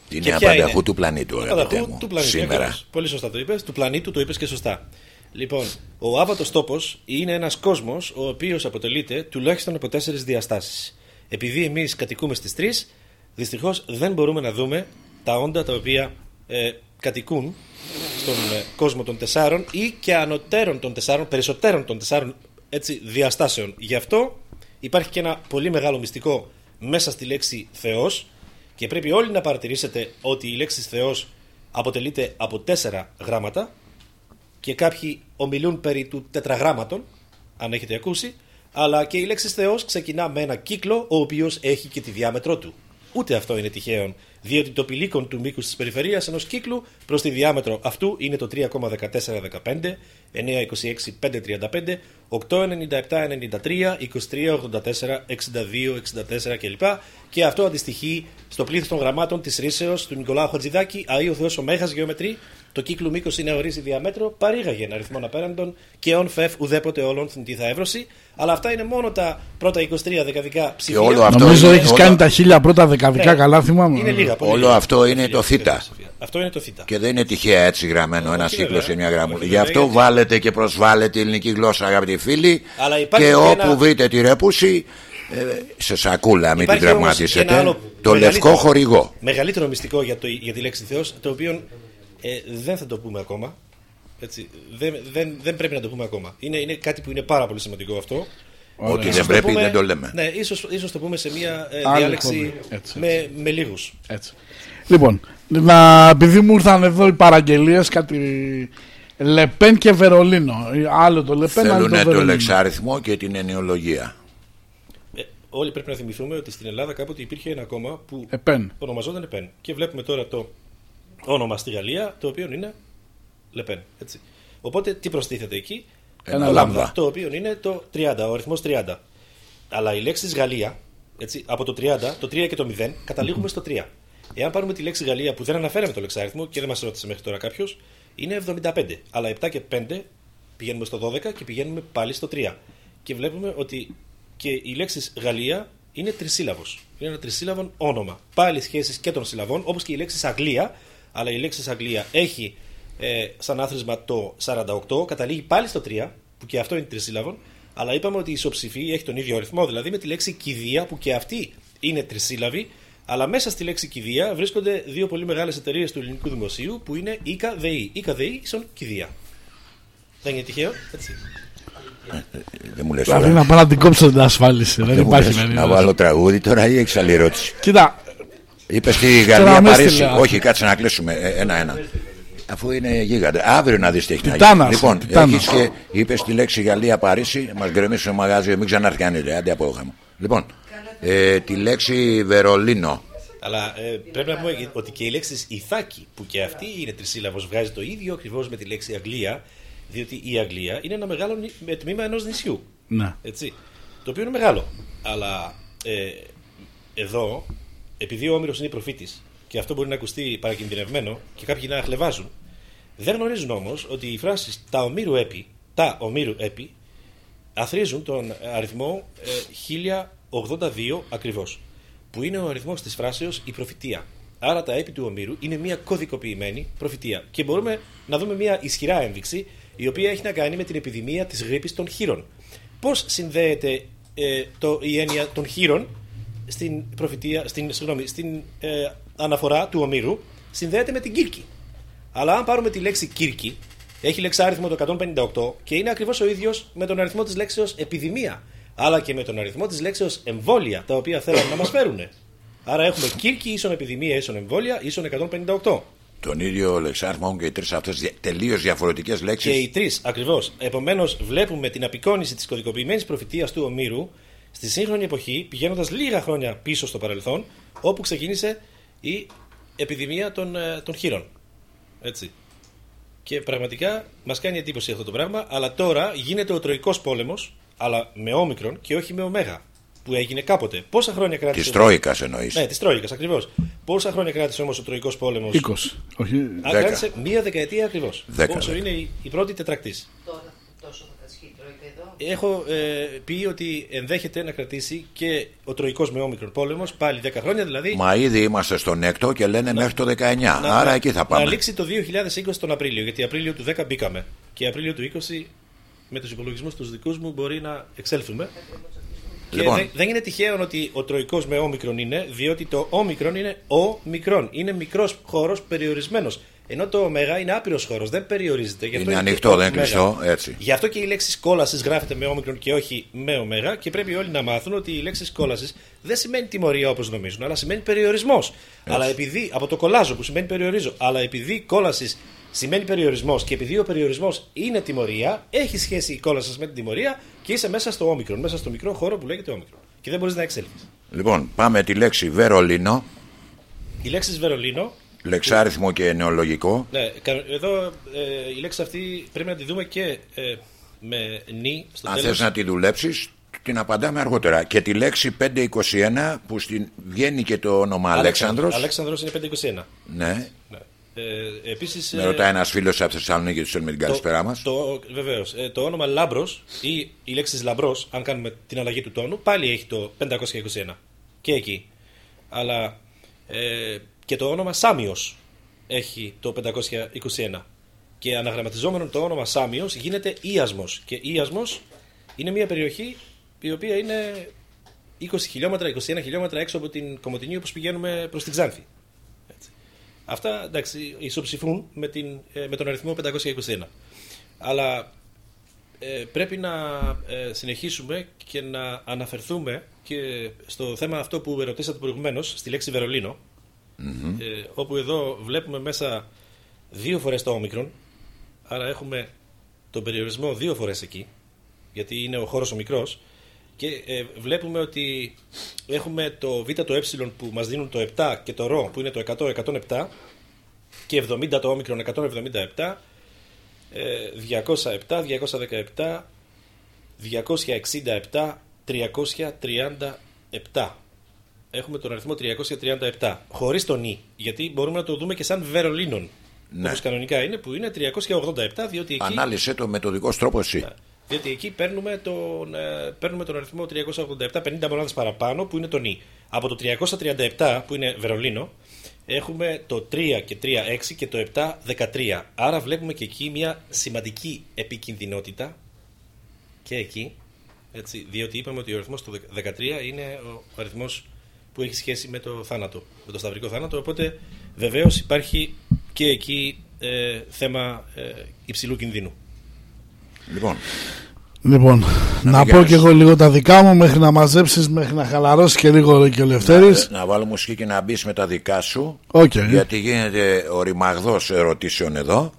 Την Και νέα ποια πανταχού είναι; του πλανήτου, Πανταχού αγαπητέ μου. του πλανήτη, Σήμερα. ακριβώς. Πολύ σωστά το είπες. Του πλανήτου το είπες και σωστά. Λοιπόν, ο άβατος τόπος είναι ένας κόσμος ο οποίος αποτελείται τουλάχιστον από τέσσερις διαστάσεις. Επειδή εμείς κατοικούμε στις τρεις, δυστυχώς δεν μπορούμε να δούμε τα όντα τα οποία ε, κατοικούν στον ε, κόσμο των τεσσάρων ή και ανωτέρων των τεσσάρων, περισσότερων των τεσσάρων έτσι, διαστάσεων. Γι' αυτό υπάρχει και ένα πολύ μεγάλο μυστικό μέσα στη λέξη Θεός και πρέπει όλοι να παρατηρήσετε ότι η λέξη Θεός αποτελείται από τέσσερα γράμματα και κάποιοι ομιλούν περί του τετραγράμματων, αν έχετε ακούσει, αλλά και η λέξη Θεός ξεκινά με ένα κύκλο ο οποίος έχει και τη διάμετρό του. Ούτε αυτό είναι τυχαίο, διότι το πηλίκον του μήκους της περιφερεια ενός κύκλου προς τη διάμετρο αυτού είναι το 3,1415, 926, 535, 897, 93, 23, 84, 62, 64 κλπ. Και αυτό αντιστοιχεί στο πλήθος των γραμμάτων της ρίσεως του Νικολάου Χατζηδάκη, Αΐο Θεός Ομέχα Γεωμετρή. Το κύκλο μήκος είναι ορίζει διαμέτρο, παρήγαγε ένα αριθμό απέραντον και ον φεφ ουδέποτε όλων θνητή εύρωση. Αλλά αυτά είναι μόνο τα πρώτα 23 δεκαδικά ψηφία. όλο αυτό Νομίζω είναι- έχεις όλο- κάνει τα χίλια πρώτα δεκαδικά Ναι. καλά θυμάμαι. Είναι λίγα, πολύ Όλο λίγα. αυτό είναι Πολύ το λίγα. θήτα. Αυτό είναι το θήτα. Και δεν είναι τυχαία έτσι γραμμένο ένα Όχι, κύκλος βέβαια. σε μια γραμμή. Όχι, Γι' βέβαια, αυτό γιατί- βάλετε και προσβάλλετε η ελληνική γλώσσα, αγαπητοί φίλοι. Αλλά υπάρχει Και και όπου ένα- βρείτε τη ρέπουση, ε, σε σακούλα, μην την Υπάρχει όμως και ένα τραυματίσετε. άλλο Το μεγαλύτερο- λευκό χορηγό. Μεγαλύτερο μυστικό για, το, για τη λέξη Θεός, το οποίο ε, δεν θα το πούμε ακόμα. Έτσι, δεν, δεν, δεν πρέπει να το πούμε ακόμα. Είναι, είναι κάτι που είναι πάρα πολύ σημαντικό αυτό. Ό,τι Ίσως δεν το πρέπει πούμε- δεν το λέμε. Ναι, ίσως, ίσως το πούμε σε μια ε, Άλλη διάλεξη εκπομπή. Έτσι, με, με λίγους. Έτσι. Λοιπόν, να, επειδή μου ήρθαν εδώ οι παραγγελίες κάτι. Λεπέν και Βερολίνο. Άλλο το Λεπέν, άλλο το Θέλουν το Βερολίνο. λεξάριθμο και την ενοιολογία. Ε, όλοι πρέπει να θυμηθούμε ότι στην Ελλάδα κάποτε υπήρχε ένα κόμμα που Επέν. ονομαζόταν ΕΠΕΝ. Και βλέπουμε τώρα το όνομα στη Γαλλία, το οποίο είναι Λεπέν. Έτσι. Οπότε τι προστίθεται εκεί, Ένα το λάμδα. Το οποίο είναι το 30, ο αριθμός 30. Αλλά η λέξη Γαλλία, έτσι, από το 30, το 3 και το 0, καταλήγουμε στο 3. Εάν πάρουμε τη λέξη Γαλλία που δεν αναφέραμε το λεξάριθμο και δεν μας ρώτησε μέχρι τώρα κάποιος, είναι 75. Αλλά 7 και 5 πηγαίνουμε στο 12 και πηγαίνουμε πάλι στο 3. Και βλέπουμε ότι και η λέξη Γαλλία είναι τρισύλλαβος. Είναι ένα τρισύλλαβο όνομα. Πάλι σχέσεις και των συλλαβών, όπως και η λέξη Αγγλία. Αλλά η λέξη Αγγλία έχει ε, σαν άθροισμα το 48, καταλήγει πάλι στο 3, που και αυτό είναι τρισύλλαβο. Αλλά είπαμε ότι η ισοψηφή έχει τον ίδιο αριθμό, δηλαδή με τη λέξη κηδεία, που και αυτή είναι τρισύλλαβη. Αλλά μέσα στη λέξη κηδεία βρίσκονται δύο πολύ μεγάλες εταιρείες του ελληνικού δημοσίου που είναι ΙΚΑ ΔΕΗ. ΙΚΑ ΔΕΗ ίσον κηδεία. Δεν είναι τυχαίο, έτσι. Δεν μου λες Δηλαδή τώρα. να πάω να την κόψω την ασφάλιση. Δεν Δεν μου υπάρχει λες να περίπτωση. βάλω τραγούδι τώρα ή έχεις άλλη ερώτηση; Κοίτα, Είπες στη Τώρα Γαλλία με Παρίσι; έστειλε. Όχι, κάτσε να κλείσουμε ε, ένα-ένα. Αφού είναι γίγαντα. Αύριο να δεις τι έχει να Τιτάνας, γίνει. Λοιπόν, τιτάνας. έχεις και είπες τη λέξη Γαλλία Παρίσι, μας γκρεμίσει το μαγάζι, μην ξανάρθει κανεί. Άντε από χαμό. Λοιπόν, ε, τη λέξη Βερολίνο. Αλλά ε, πρέπει να πούμε ότι και η λέξη Ιθάκη, που και αυτή είναι τρισύλλαβο, βγάζει το ίδιο ακριβώς με τη λέξη Αγγλία, διότι η Αγγλία είναι ένα μεγάλο νη- με τμήμα ενός νησιού. ναι. Έτσι. Το οποίο είναι μεγάλο. Αλλά ε, εδώ, επειδή ο Όμηρος είναι προφήτης και αυτό μπορεί να ακουστεί παρακινδυνευμένο και κάποιοι να χλεβάζουν, δεν γνωρίζουν όμως ότι οι φράσεις τα ομήρου έπι, τα ομήρου έπι, αθρίζουν τον αριθμό ε, 1082 ακριβώς, που είναι ο αριθμός της φράσεως η προφητεία. Άρα τα έπι του ομήρου είναι μια κωδικοποιημένη προφητεία. Και μπορούμε να δούμε μια ισχυρά ένδειξη η οποία έχει να κάνει με την επιδημία της γρήπης των χείρων. Πώς συνδέεται ε, το, η έννοια των χείρων στην, προφητεία, στην, συγγνώμη, στην ε, αναφορά του ομήρου συνδέεται με την Κύρκη. Αλλά αν πάρουμε τη λέξη Κύρκη, έχει λεξάριθμο το 158 και είναι ακριβώς ο ίδιος με τον αριθμό της λέξεως επιδημία, αλλά και με τον αριθμό της λέξεως εμβόλια, τα οποία θέλουν να μας φέρουν. Άρα έχουμε Κύρκη ίσον επιδημία ίσον εμβόλια ίσον 158. Τον ίδιο λεξάριθμο έχουν και οι τρεις αυτές τελείως διαφορετικές Και λέξει. οι τρεις ακριβώς. Επομένως, βλέπουμε την απεικόνηση της κωδικοποιημένης προφητείας του Ομήρου στη σύγχρονη εποχή, πηγαίνοντας λίγα χρόνια πίσω στο παρελθόν, όπου ξεκίνησε η επιδημία των, ε, των χείρων. Έτσι. Και πραγματικά μας κάνει εντύπωση αυτό το πράγμα, αλλά τώρα γίνεται ο Τροϊκός πόλεμος, αλλά με όμικρον και όχι με ωμέγα. Που έγινε κάποτε. Πόσα χρόνια κράτησε. Της ο- Τρόικας εννοείς. Ναι, της Τρόικας ακριβώς. Πόσα χρόνια κράτησε όμως ο Τροϊκός πόλεμος; 20. Όχι. Α, Δέκα. κράτησε μία δεκαετία ακριβώς. Δέκα, Όσο δέκα. είναι η, η πρώτη τετρακτής. Τώρα τόσο θα κατσχεί η Τρόικα εδώ. Έχω ε, πει ότι ενδέχεται να κρατήσει και ο Τροϊκός με όμικρον πόλεμος πάλι 10 χρόνια, δηλαδή Μα ήδη είμαστε στον έκτο και λένε μέχρι το 19. να, Άρα να- εκεί θα πάμε. να λήξει το 2020 τον Απρίλιο, γιατί Απρίλιο του 10 μπήκαμε και Απρίλιο του 20 με τους υπολογισμούς τους δικούς μου μπορεί να εξέλθουμε. Λοιπόν. Και δεν, δεν είναι τυχαίο ότι ο τροϊκός με όμικρον είναι, διότι το όμικρον είναι ο μικρόν. Είναι μικρός χώρος περιορισμένος. Ενώ το ωμέγα είναι άπειρος χώρος, δεν περιορίζεται. Γι' αυτό Είναι και ανοιχτό, ο δεν είναι μέγα. κλειστό. Έτσι. Γι' αυτό και η λέξη κόλασης γράφεται με όμικρον και όχι με ωμέγα και πρέπει όλοι να μάθουν ότι η λέξη κόλασης δεν σημαίνει τιμωρία όπως νομίζουν, αλλά σημαίνει περιορισμός. Αλλά επειδή, από το κολλάζω που σημαίνει περιορίζω, αλλά επειδή κόλασης σημαίνει περιορισμός και επειδή ο περιορισμός είναι τιμωρία, έχει σχέση η κόλασης με την τιμωρία και είσαι μέσα στο όμικρον, μέσα στο μικρό χώρο που λέγεται όμικρον. Και δεν μπορείς να εξέλθεις. Λοιπόν, πάμε τη λέξη Βερολίνο, Η λέξη Βερολίνο λεξάριθμο και νεολογικό. Ναι, κα- εδώ ε, η λέξη αυτή πρέπει να τη δούμε και ε, με νη στο Αν τέλος. θες να τη δουλέψεις την απαντάμε αργότερα. Και τη λέξη 521 που στην βγαίνει και το όνομα Αλέξανδρος. Αλέξανδρος είναι 521. Ναι, Ναι. Ε, επίσης, με ε, ρωτάει ένας φίλος από Θεσσαλονίκη του στέλνουμε την καλησπέρα μας. Το, βεβαίως, ε, το όνομα Λάμπρος ή η λέξη Λαμπρός, αν κάνουμε την αλλαγή του τόνου, πάλι έχει το 521. Και εκεί. Αλλά ε, και το όνομα Σάμιος έχει το 521. Και αναγραμματιζόμενο το όνομα Σάμιος γίνεται Ιασμος. Και Ιασμος είναι μια περιοχή η οποία είναι 20 χιλιόμετρα, 21 χιλιόμετρα έξω από την Κομωτινή όπως πηγαίνουμε προς την Ξάνθη. Έτσι. Αυτά εντάξει, ισοψηφούν με, την, ε, με τον αριθμό 521. Αλλά ε, πρέπει να ε, συνεχίσουμε και να αναφερθούμε και στο θέμα αυτό που ρωτήσατε προηγουμένως, στη λέξη Βερολίνο, ε, όπου εδώ βλέπουμε μέσα δύο φορές το όμικρον, άρα έχουμε τον περιορισμό δύο φορές εκεί, γιατί είναι ο χώρος ο μικρός, και ε, βλέπουμε ότι έχουμε το β το ε που μας δίνουν το 7 και το ρο που είναι το 100-107 και 70 το όμικρον 177 ε, 207, 217, 267, 337. Έχουμε τον αριθμό 337. Χωρίς τον νι. Γιατί μπορούμε να το δούμε και σαν Βερολίνων. Ναι. Όπως κανονικά είναι, που είναι 387, διότι εκεί. Ανάλυσε το με το δικό σου τρόπο εσύ. Διότι εκεί παίρνουμε τον, ε, παίρνουμε τον αριθμό 387, 50 μονάδες παραπάνω που είναι το νι. Από το 337 που είναι Βερολίνο έχουμε το 3 και 3 6 και το 7 13. Άρα βλέπουμε και εκεί μια σημαντική επικινδυνότητα και εκεί. Έτσι, διότι είπαμε ότι ο αριθμός του 13 είναι ο αριθμός που έχει σχέση με το θάνατο, με το σταυρικό θάνατο. Οπότε βεβαίως υπάρχει και εκεί ε, θέμα ε, υψηλού κινδύνου. Λοιπόν, Λοιπόν, να πω διαβάσεις. και εγώ λίγο τα δικά μου μέχρι να μαζέψεις, μέχρι να χαλαρώσεις και λίγο και ο Λευτέρης. να βάλω μουσική και να μπεις με τα δικά σου. Οκ. Γιατί γίνεται ορυμαγδός ερωτήσεων εδώ,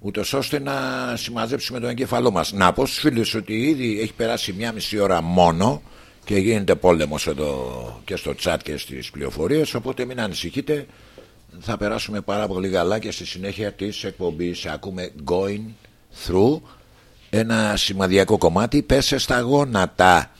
ούτως ώστε να συμμαζέψουμε τον εγκέφαλό μας. Να πω στους φίλους ότι ήδη έχει περάσει μια μισή ώρα μόνο και γίνεται πόλεμος εδώ και στο chat και στις πληροφορίες. Οπότε μην ανησυχείτε, θα περάσουμε πάρα πολύ καλά και στη συνέχεια της εκπομπής ακούμε Going Through. Ένα σημαδιακό κομμάτι, πέσε στα γόνατα.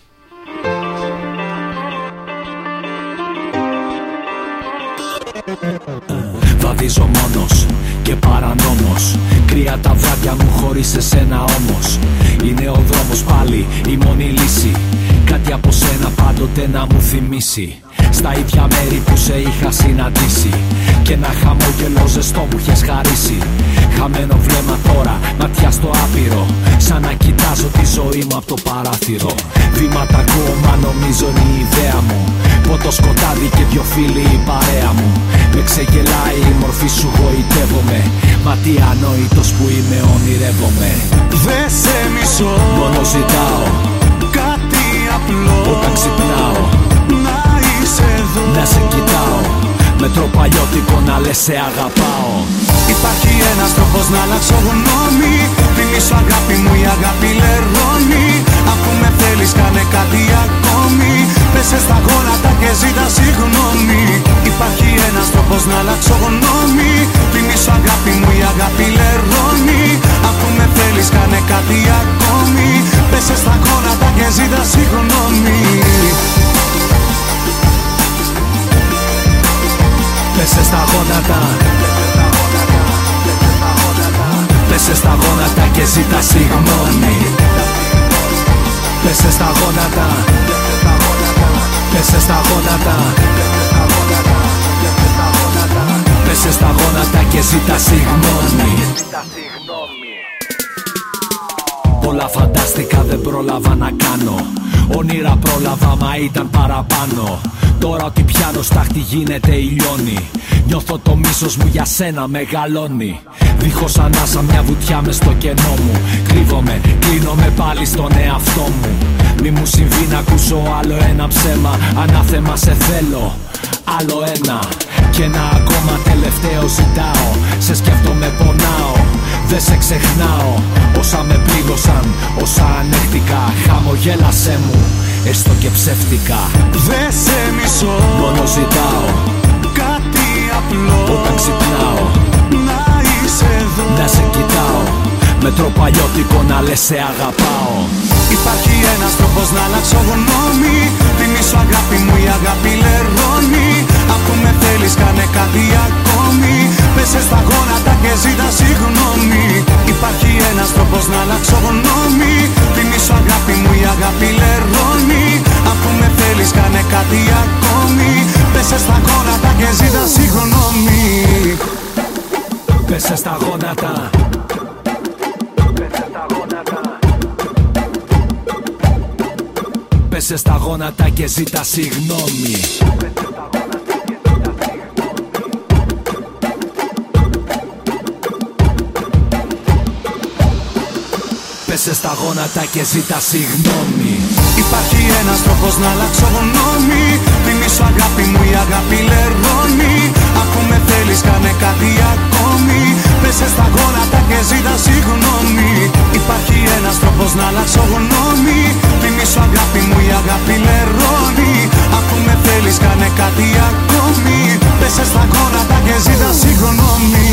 Βαδίζω μόνος και παρανόμος Κρύα τα βράδια μου χωρίς εσένα όμως. Είναι ο δρόμος πάλι η μόνη λύση. Κάτι από σένα πάντοτε να μου θυμίσει. Στα ίδια μέρη που σε είχα συναντήσει. Και ένα χαμόγελο ζεστό μου είχες χαρίσει. Χαμένο βλέμμα τώρα, ματιά στο άπειρο. Σαν να κοιτάζω τη ζωή μου από το παράθυρο. Βήματα ακούω μα νομίζω είναι η ιδέα μου Ποτό σκοτάδι και δυο φίλοι η παρέα μου. Με ξεγελάει η μορφή σου γοητεύομαι. Μα τι ανόητος που είμαι ονειρεύομαι. Δε σε μισώ. Μόνο ζητάω κάτι απλό. όταν ξυπνάω. Να είσαι εδώ. Να σε κοιτάω Με τρόπο αλλιώτικο να λες σε αγαπάω Υπάρχει ένας τρόπος να αλλάξω γνώμη. Θυμήσου αγάπη μου η αγάπη λερώνει Αφού με θέλεις κάνε κάτι ακόμη. Πέσε στα γόνατα και ζήτα συγγνώμη. Υπάρχει ένας τρόπος να αλλάξω γνώμη. Θυμήσου αγάπη μου η αγάπη λερώνει Αφού με θέλεις κάνε κάτι ακόμη. Πέσε στα γόνατα και ζήτα συγγνώμη Πέσες στα γόνατα. Πέσες στα γόνατα και ζήτα συγγνώμη. Πέσες στα γόνατα. Πέσες στα γόνατα. Πέσες στα γόνατα και ζήτα συγγνώμη. Πολλά φαντάστηκα δεν πρόλαβα να κάνω. Όνειρα πρόλαβα μα ήταν παραπάνω Τώρα ότι πιάνω στάχτη γίνεται ηλιώνει Νιώθω το μίσος μου για σένα μεγαλώνει. Δίχως ανάσα μια βουτιά μες στο κενό μου. Κρύβομαι, κλείνομαι πάλι στον εαυτό μου. Μη μου συμβεί να ακούσω άλλο ένα ψέμα. Ανάθεμα σε θέλω Άλλο ένα. Και ένα ακόμα τελευταίο ζητάω. Σε σκέφτομαι πονάω. Δεν σε ξεχνάω. Όσα με πλήγωσαν, όσα ανέχτηκα Χαμογέλασέ μου, έστω και ψεύτικα. Δε σε μισώ. Μόνο ζητάω. Κάτι απλό. Όταν ξυπνάω. Να είσαι εδώ. Να σε κοιτάω Με τρόπο αλλιώτικο να λες σε αγαπάω Υπάρχει ένας τρόπος να αλλάξω γνώμη. Θυμήσου αγάπη μου η αγάπη λερώνει. Αφού με θέλεις κάνε κάτι ακόμη. Πέσε στα γόνατα και ζήτα συγγνώμη. Υπάρχει ένας τρόπος να αλλάξω γνώμη. Θυμήσου αγάπη μου η αγάπη λερώνει. Αφού με θέλεις κάνε κάτι ακόμη. Πέσε στα γόνατα και ζήτα συγγνώμη. Πέσε στα γόνατα Πέσε στα γόνατα και ζήτα συγγνώμη. Πέσε Πέσε στα γόνατα και ζήτα συγγνώμη. Υπάρχει ένας τρόπος να αλλάξω γνώμη. Θυμήσου αγάπη μου η αγάπη λερώνει. Αφού με θέλεις κάνε κάτι ακόμη Πέσε στα γόνατα και ζήτα συγγνώμη. Υπάρχει ένας τρόπος να αλλάξω γνώμη. Θυμήσου αγάπη μου η αγάπη λερώνει. Αφού με θέλεις κάνε κάτι ακόμη. Πέσε στα γόνατα και ζήτα συγγνώμη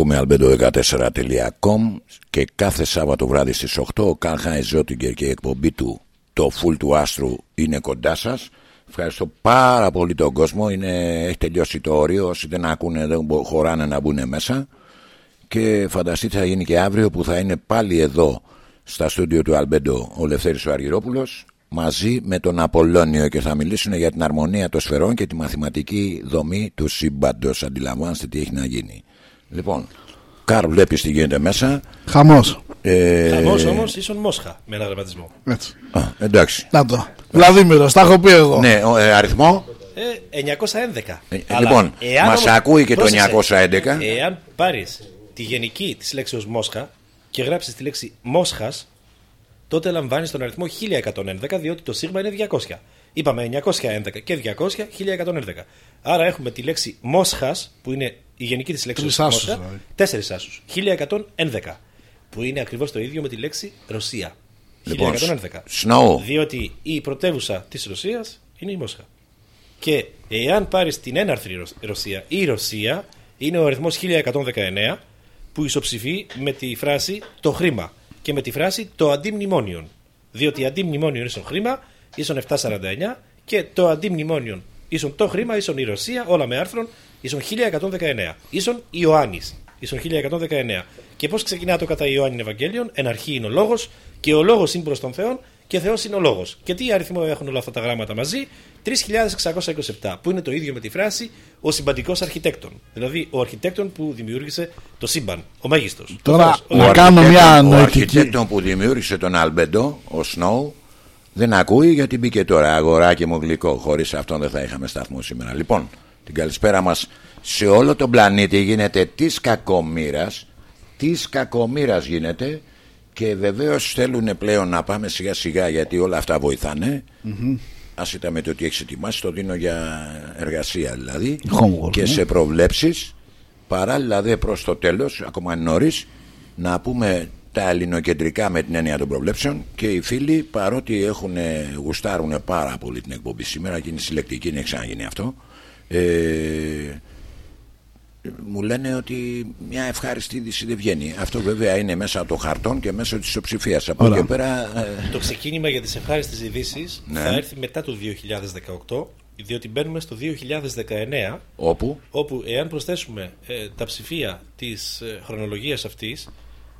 Ακούμε albedo14.com και κάθε Σάββατο βράδυ στις 8 ο Κάλχάι Ζότιγκερ και η εκπομπή του το Full του Άστρου είναι κοντά σας. Ευχαριστώ πάρα πολύ τον κόσμο. Είναι, έχει τελειώσει το όριο. Όσοι δεν ακούνε δεν μπο- χωράνε να μπουν μέσα. Και φανταστείτε θα γίνει και αύριο που θα είναι πάλι εδώ στα στούντιο του Αλμπέντο ο Λευθέρης ο Αργυρόπουλος μαζί με τον Απολώνιο και θα μιλήσουν για την αρμονία των σφαιρών και τη μαθηματική δομή του σύμπαντος. Αντιλαμβάνεστε τι έχει να γίνει. Λοιπόν, Καρ βλέπεις τι γίνεται μέσα. Χαμός. Ε, Χαμός όμως ίσον Μόσχα με ένα γραμματισμό. Έτσι. Α, εντάξει. Να το. Βλαδίμηρος, τα έχω πει εγώ. Ναι, ο, ε, αριθμό. Ε, 911. Ε, Αλλά λοιπόν, εάν μας όμως- ακούει και το πρόσεξε, 911. Εάν πάρεις τη γενική της λέξεως Μόσχα και γράψεις τη λέξη Μόσχας, τότε λαμβάνεις τον αριθμό 1111 διότι το σίγμα είναι 200. Είπαμε 911 και 200, 1111. Άρα έχουμε τη λέξη Μόσχας που είναι η γενική της λέξη Τρεις άσους, Μόσχα. δηλαδή. Τέσσερις άσους. 1111. Που είναι ακριβώς το ίδιο με τη λέξη Ρωσία. Λοιπόν, 1111. Snow. Διότι η πρωτεύουσα της Ρωσίας είναι η Μόσχα. Και εάν πάρεις την έναρθρη Ρωσ- Ρωσία, η Ρωσία είναι ο αριθμός 1119 που ισοψηφεί με τη φράση το χρήμα και με τη φράση το αντιμνημόνιον. Διότι αντιμνημόνιον ίσον χρήμα ίσον 749 και το αντιμνημόνιον ίσον το χρήμα ίσον η Ρωσία, όλα με άρθρον, ίσον 1119. Ίσον Ιωάννης, ίσον 1119. Και πώς ξεκινά το κατά Ιωάννη Ευαγγέλιον, εν αρχή είναι ο λόγος και ο λόγος είναι προς τον Θεό και Θεός είναι ο λόγος. Και τι αριθμό έχουν όλα αυτά τα γράμματα μαζί, 3627, που είναι το ίδιο με τη φράση ο συμπαντικός αρχιτέκτον. Δηλαδή ο αρχιτέκτον που δημιούργησε το σύμπαν, ο μέγιστος. Τώρα, Ο να κάνω μια αρχιτέκτον- Ο νοητική. αρχιτέκτον που δημιούργησε τον Αλμπεντό, ο Σνόου, δεν ακούει γιατί μπήκε τώρα αγοράκι μου γλυκό. Χωρίς αυτόν δεν θα είχαμε σταθμό σήμερα. Λοιπόν, την καλησπέρα μας σε όλο τον πλανήτη γίνεται της κακομήρα. Της κακομήρα γίνεται και βεβαίως θέλουν πλέον να πάμε σιγά σιγά γιατί όλα αυτά βοηθάνε. Άσχετα με το ότι έχεις ετοιμάσει, το δίνω για εργασία δηλαδή. Homework, και ναι. σε προβλέψεις Παράλληλα δε προς το τέλος Ακόμα είναι νωρίς Να πούμε τα ελληνοκεντρικά με την έννοια των προβλέψεων Και οι φίλοι παρότι έχουν γουστάρουν πάρα πολύ την εκπομπή σήμερα Και είναι συλλεκτική, είναι ξαναγίνει αυτό ε, μου λένε ότι μια ευχάριστη είδηση δεν βγαίνει. Αυτό βέβαια είναι μέσα από το χαρτόν και μέσω της ισοψηφίας. Από Ωραία. εκεί και πέρα ε, Το ξεκίνημα για τις ευχάριστες ειδήσεις Ναι. θα έρθει μετά το 2018, διότι μπαίνουμε στο 2019, όπου; όπου εάν προσθέσουμε ε, τα ψηφία της ε, χρονολογίας αυτής,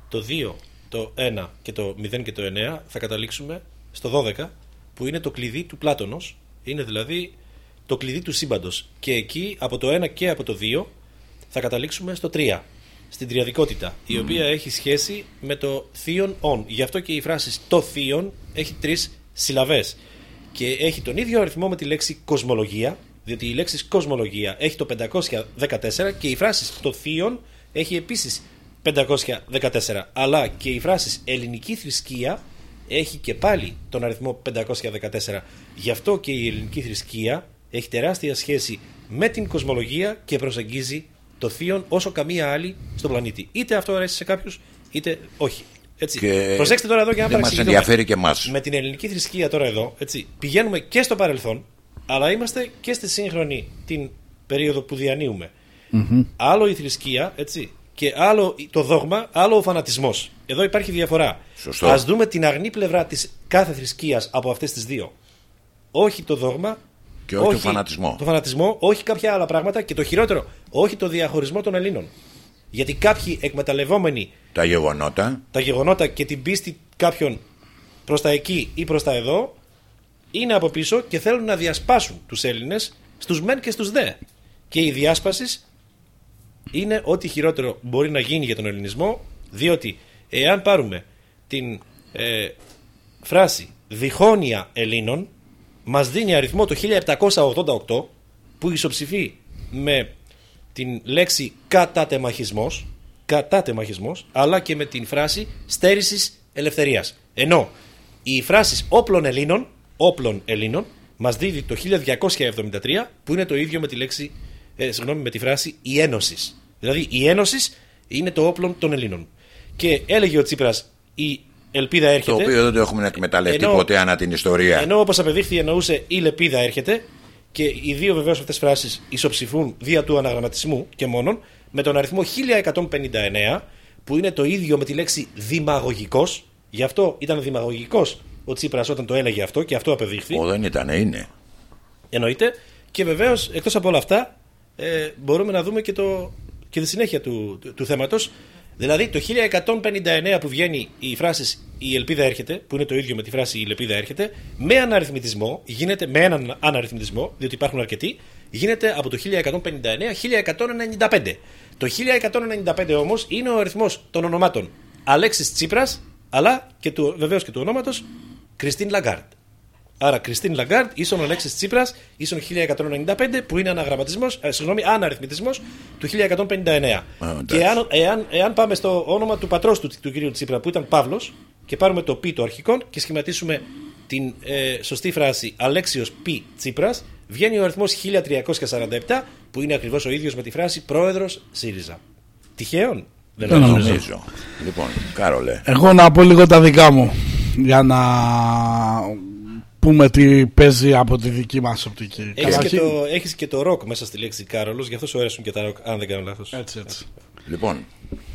το 2, το 1 και το 0 και το 9, θα καταλήξουμε στο 12, που είναι το κλειδί του Πλάτωνος, είναι δηλαδή το κλειδί του σύμπαντος. Και εκεί, από το 1 και από το 2, θα καταλήξουμε στο 3, στην τριαδικότητα, η οποία έχει σχέση με το θείον ον. Γι' αυτό και η φράση το θείον έχει τρεις συλλαβές. Και έχει τον ίδιο αριθμό με τη λέξη κοσμολογία, διότι η λέξη κοσμολογία έχει το 514 και η φράση το θείον έχει επίσης 514. Αλλά και η φράση ελληνική θρησκεία έχει και πάλι τον αριθμό 514. Γι' αυτό και η ελληνική θρησκεία έχει τεράστια σχέση με την κοσμολογία και προσεγγίζει το θείον όσο καμία άλλη στον πλανήτη. Είτε αυτό αρέσει σε κάποιους, είτε όχι. Έτσι. Και Προσέξτε τώρα εδώ για να δεν μας παρεξηγηθούμε. ενδιαφέρει και εμάς. Με την ελληνική θρησκεία τώρα εδώ, έτσι, πηγαίνουμε και στο παρελθόν, αλλά είμαστε και στη σύγχρονη την περίοδο που διανύουμε. Άλλο η θρησκεία, έτσι, και άλλο το δόγμα, άλλο ο φανατισμός. Εδώ υπάρχει διαφορά. Σωστό. Α δούμε την αγνή πλευρά της κάθε θρησκείας από αυτές τις δύο. Όχι το δόγμα, Και όχι το φανατισμό. Το φανατισμό, όχι κάποια άλλα πράγματα και το χειρότερο, όχι το διαχωρισμό των Ελλήνων. Γιατί κάποιοι εκμεταλλευόμενοι Τα γεγονότα. τα γεγονότα και την πίστη κάποιων προς τα εκεί ή προς τα εδώ είναι από πίσω και θέλουν να διασπάσουν τους Έλληνες στους μεν και στους δε. Και η διάσπαση είναι ό,τι χειρότερο μπορεί να γίνει για τον ελληνισμό, διότι εάν πάρουμε την ε, φράση διχόνοια Ελλήνων, μας δίνει αριθμό το 1788 που ισοψηφεί με την λέξη κατατεμαχισμός, κατατεμαχισμός αλλά και με την φράση στέρησης ελευθερίας. Ενώ οι φράσεις όπλων Ελλήνων, όπλων Ελλήνων μας δίδει το 1273 που είναι το ίδιο με τη λέξη, ε, συγγνώμη, με τη φράση η Ένωσης. Δηλαδή η Ένωσης είναι το όπλο των Ελλήνων. Και έλεγε ο Τσίπρας η ελπίδα Το έρχεται. οποίο δεν το έχουμε εκμεταλλευτεί Ενώ- ποτέ ανά την ιστορία. Ενώ όπως απεδείχθη εννοούσε η λεπίδα έρχεται και οι δύο βεβαίως αυτές φράσεις ισοψηφούν δια του αναγραμματισμού και μόνον με τον αριθμό 1159 που είναι το ίδιο με τη λέξη δημαγωγικός. Γι' αυτό ήταν δημαγωγικός ο Τσίπρας όταν το έλεγε αυτό και αυτό απεδείχθη. Ο δεν ήταν, είναι. Εννοείται. Και βεβαίως εκτός από όλα αυτά ε, μπορούμε να δούμε και, το, και τη συνέχεια του, του, του θέματος. Δηλαδή το 1159 που βγαίνει η φράση Η ελπίδα έρχεται, που είναι το ίδιο με τη φράση Η ελπίδα έρχεται, με αναριθμητισμό, γίνεται με έναν αναριθμητισμό, διότι υπάρχουν αρκετοί, γίνεται από το 1159 1195. Το 1195 όμως είναι ο αριθμός των ονομάτων Αλέξης Τσίπρας, αλλά και του, βεβαίως και του ονόματος Κριστίν Λαγκάρντ. Άρα, Κριστίν Λαγκάρντ ίσον Αλέξης Τσίπρας ίσον 1195, που είναι αναγραμματισμός, ε, συγγνώμη, αναριθμητισμό του 1159. και εάν, εάν, εάν πάμε στο όνομα του πατρός του, του κυρίου Τσίπρα, που ήταν Παύλος, και πάρουμε το π το αρχικόν και σχηματίσουμε την ε, σωστή φράση Αλέξιος π Τσίπρας, βγαίνει ο αριθμός 1347, που είναι ακριβώς ο ίδιος με τη φράση Πρόεδρος ΣΥΡΙΖΑ. Τυχαίον; Δεν νομίζω. Λοιπόν, Κάρολε. Εγώ να πω λίγο τα δικά μου για να πούμε τι παίζει από τη δική μας οπτική. Έχεις και, Καταρχήν- το, έχεις και το ροκ μέσα στη λέξη Κάρολος, γι' αυτό σου αρέσουν και τα ροκ, αν δεν κάνω λάθος. Έτσι, έτσι. Λοιπόν,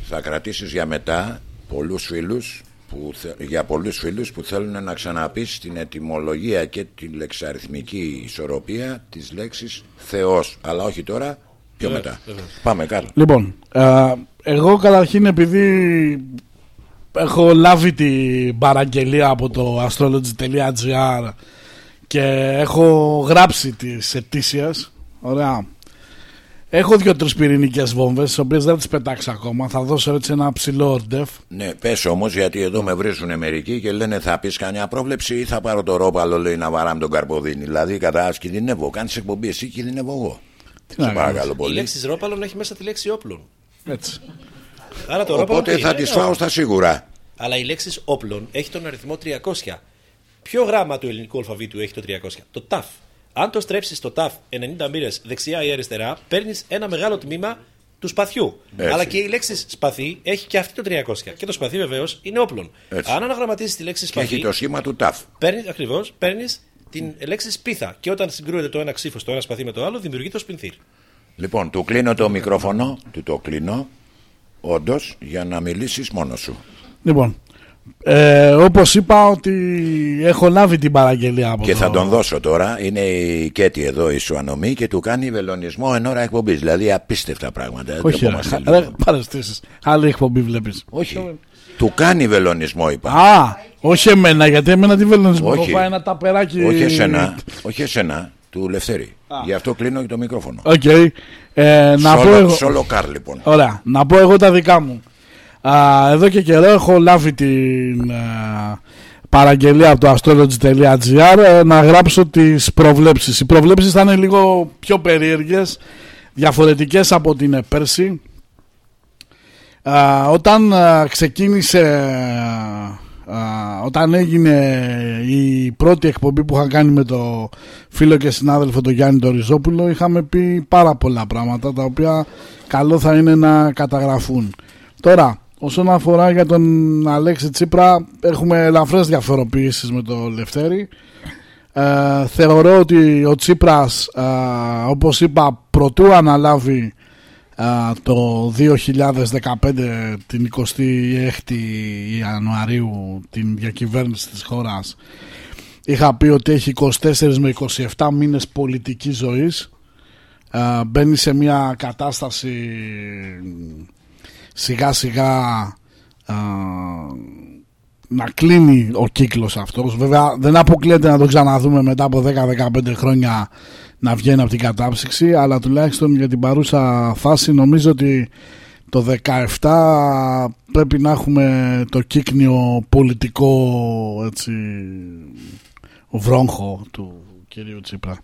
θα κρατήσεις για μετά πολλούς φίλους που, θε- για πολλούς φίλους που θέλουν να ξαναπείς την ετυμολογία και την λεξαριθμική ισορροπία της λέξης Θεός. Αλλά όχι τώρα, πιο Βεβαίως, μετά. βεβαίως. Πάμε κάτω. Λοιπόν, ε, εγώ καταρχήν επειδή έχω λάβει την παραγγελία από το astrology.gr και έχω γράψει τις ετήσιες, ωραία, έχω δύο-τρεις πυρηνικές βόμβες, τις οποίες δεν τις πετάξω ακόμα, θα δώσω έτσι ένα ψηλό ορντεφ. Ναι, πες όμως γιατί εδώ με βρίζουν μερικοί και λένε θα πεις κανένα πρόβλεψη ή θα πάρω το ρόπαλο λέει να βαράμε τον καρποδίνη. Δηλαδή κατά κινδυνεύω. Κάνεις εκπομπή εσύ κινδυνεύω εγώ. να Σε παρακαλώ κάνεις. Η πολύ. λέξη ρόπαλον έχει μέσα τη λέξη όπλων. Έτσι. Άρα το ρόπαλο Οπότε τι θα είναι; τις Ε, φάω όχι. στα σίγουρα. Αλλά η λέξη όπλων έχει τον αριθμό 300. Ποιο γράμμα του ελληνικού αλφαβήτου έχει το 300? Το ταφ. Αν το στρέψεις το ταφ 90 μοίρες δεξιά ή αριστερά, παίρνεις ένα μεγάλο τμήμα του σπαθιού. Έτσι. Αλλά και η λέξη σπαθί έχει και αυτή το 300. Και το σπαθί βεβαίως είναι όπλων. Έτσι. Αν αναγραμματίσει τη λέξη Και σπαθί. έχει το σχήμα του ταφ. Παίρνεις, ακριβώς, παίρνεις την λέξη σπίθα. Και όταν συγκρούεται το ένα ξύφος το ένα σπαθί με το άλλο, δημιουργεί το σπινθύρ. Λοιπόν, του κλείνω το μικρόφωνο, του το κλείνω, όντως, για να μιλήσεις μόνος σου. Λοιπόν, ε, όπως είπα ότι έχω λάβει την παραγγελία από Και το... θα τον δώσω τώρα. Είναι η Κέτη εδώ, η Σουανομή, και του κάνει βελονισμό εν ώρα εκπομπής. Δηλαδή απίστευτα πράγματα. Όχι, ρε, Ντρεπόμαστε χα- ρε, λίγο. παρεστήσεις. Άλλη εκπομπή βλέπεις. Όχι. Του κάνει βελονισμό, είπα. Α, όχι εμένα, γιατί εμένα τι βελονισμό. Όχι. Έχω πάει ένα ταπεράκι. Όχι εσένα, όχι εσένα, του Λευθέρη. Γι' αυτό κλείνω και το μικρόφωνο. Οκ. Ε, να πω Σόλο, εγώ... σόλο καρ, λοιπόν. Ωραία. Να πω εγώ τα δικά μου. Α, εδώ και καιρό έχω λάβει την α, παραγγελία από το astrology.gr ε, να γράψω τις προβλέψεις. Οι προβλέψεις θα είναι λίγο πιο περίεργες, διαφορετικές από την πέρσι. Α, όταν α, ξεκίνησε α, όταν έγινε η πρώτη εκπομπή που είχα κάνει με το φίλο και συνάδελφο τον Γιάννη τον Ριζόπουλο είχαμε πει πάρα πολλά πράγματα τα οποία καλό θα είναι να καταγραφούν. Τώρα όσον αφορά για τον Αλέξη Τσίπρα έχουμε ελαφρές διαφοροποιήσεις με το Λευτέρη. Ε, θεωρώ ότι ο Τσίπρας ε, όπως είπα προτού αναλάβει α, το 2015 την 26η Ιανουαρίου την διακυβέρνηση της χώρας είχα πει ότι έχει 24 με 27 μήνες πολιτικής ζωής. Ε, μπαίνει σε μια κατάσταση σιγά σιγά ε, να κλείνει ο κύκλος αυτός. Βέβαια δεν αποκλείεται να το ξαναδούμε μετά από 10-15 χρόνια να βγαίνει από την κατάψυξη αλλά τουλάχιστον για την παρούσα φάση νομίζω ότι το 17 πρέπει να έχουμε το κύκνιο πολιτικό έτσι, βρόγχο του κυρίου Τσίπρα.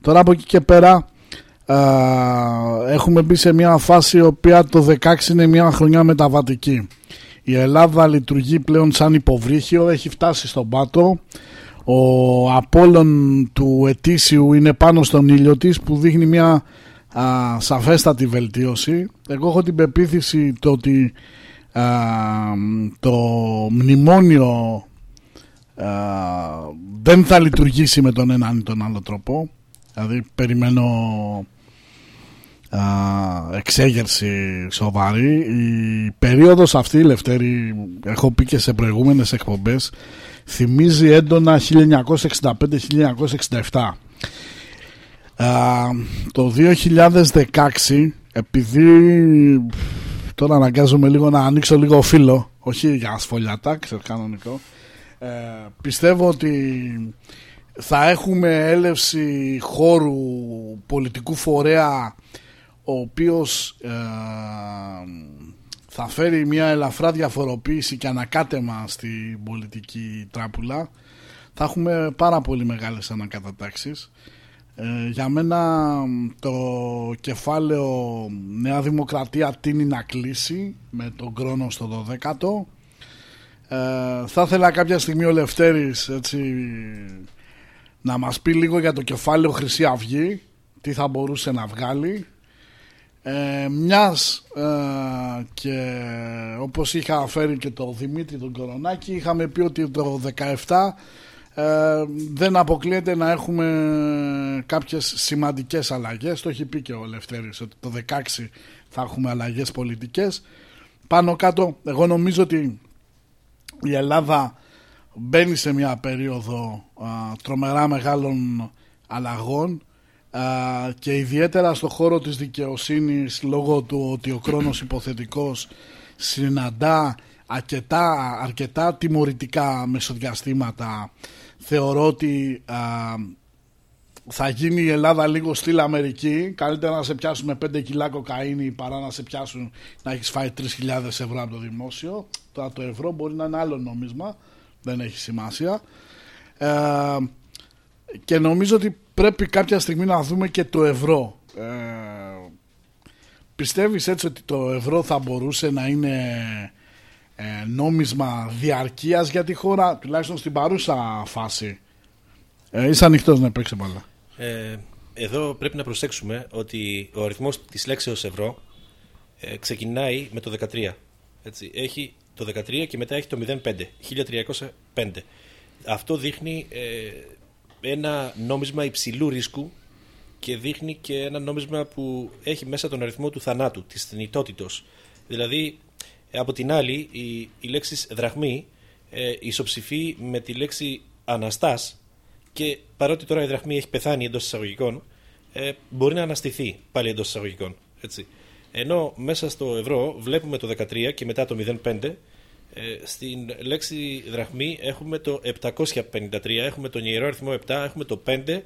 Τώρα από εκεί και πέρα α, έχουμε μπει σε μια φάση η οποία το 16 είναι μια χρονιά μεταβατική. Η Ελλάδα λειτουργεί πλέον σαν υποβρύχιο, έχει φτάσει στον πάτο. Ο Απόλλων του ετήσιου είναι πάνω στον ήλιο της που δείχνει μια α, σαφέστατη βελτίωση. Εγώ έχω την πεποίθηση το ότι α, το μνημόνιο α, δεν θα λειτουργήσει με τον έναν ή τον άλλο τρόπο. Δηλαδή περιμένω α, εξέγερση σοβαρή. Η περίοδος αυτή, Λευτέρη, έχω πει και σε προηγούμενες εκπομπές, θυμίζει έντονα 1965-1967 το 2016 επειδή τώρα αναγκάζομαι λίγο να ανοίξω λίγο φίλο όχι για ασφολιάτα, ξέρω κανονικό ε, πιστεύω ότι θα έχουμε έλευση χώρου πολιτικού φορέα ο οποίος ε, θα φέρει μια ελαφρά διαφοροποίηση και ανακάτεμα στην πολιτική τράπουλα θα έχουμε πάρα πολύ μεγάλες ανακατατάξεις ε, για μένα το κεφάλαιο Νέα Δημοκρατία τίνει να κλείσει με τον χρόνο στο 12ο. Ε, θα ήθελα κάποια στιγμή ο Λευτέρης έτσι, να μας πει λίγο για το κεφάλαιο Χρυσή Αυγή, τι θα μπορούσε να βγάλει. Ε, μιας ε, και όπως είχα φέρει και το Δημήτρη τον Κορονάκη είχαμε πει ότι το 17 ε, δεν αποκλείεται να έχουμε κάποιες σημαντικές αλλαγές. Το έχει πει και ο Λευτέρης ότι το 16 θα έχουμε αλλαγές πολιτικές. Πάνω κάτω εγώ νομίζω ότι η Ελλάδα μπαίνει σε μια περίοδο τρομερά μεγάλων αλλαγών και ιδιαίτερα στο χώρο της δικαιοσύνης λόγω του ότι ο χρόνος υποθετικός συναντά αρκετά, αρκετά τιμωρητικά μεσοδιαστήματα θεωρώ ότι α, θα γίνει η Ελλάδα λίγο στυλ Αμερική. Καλύτερα να σε πιάσουν με 5 κιλά κοκαίνη παρά να σε πιάσουν να έχεις φάει 3.000 ευρώ από το δημόσιο. Τώρα το ευρώ μπορεί να είναι άλλο νόμισμα. Δεν έχει σημασία. Ε, και νομίζω ότι πρέπει κάποια στιγμή να δούμε και το ευρώ. Ε, πιστεύεις έτσι ότι το ευρώ θα μπορούσε να είναι ε, νόμισμα διαρκείας για τη χώρα, τουλάχιστον στην παρούσα φάση; Ε, είσαι ανοιχτός να παίξει μπάλα. Ε, εδώ πρέπει να προσέξουμε ότι ο αριθμός της λέξεως ευρώ ε, ξεκινάει με το 13. Έτσι. Έχει το 13 και μετά έχει το 05, 1305. Αυτό δείχνει ε, ένα νόμισμα υψηλού ρίσκου και δείχνει και ένα νόμισμα που έχει μέσα τον αριθμό του θανάτου, της θνητότητος. Δηλαδή ε, από την άλλη, η, η λέξη δραχμή ε, ισοψηφεί με τη λέξη αναστάς και παρότι τώρα η δραχμή έχει πεθάνει εντός εισαγωγικών, ε, μπορεί να αναστηθεί πάλι εντός εισαγωγικών. Έτσι. Ενώ μέσα στο ευρώ βλέπουμε το 13 και μετά το 05, ε, στην λέξη δραχμή έχουμε το 753, έχουμε τον ιερό αριθμό 7, έχουμε το 5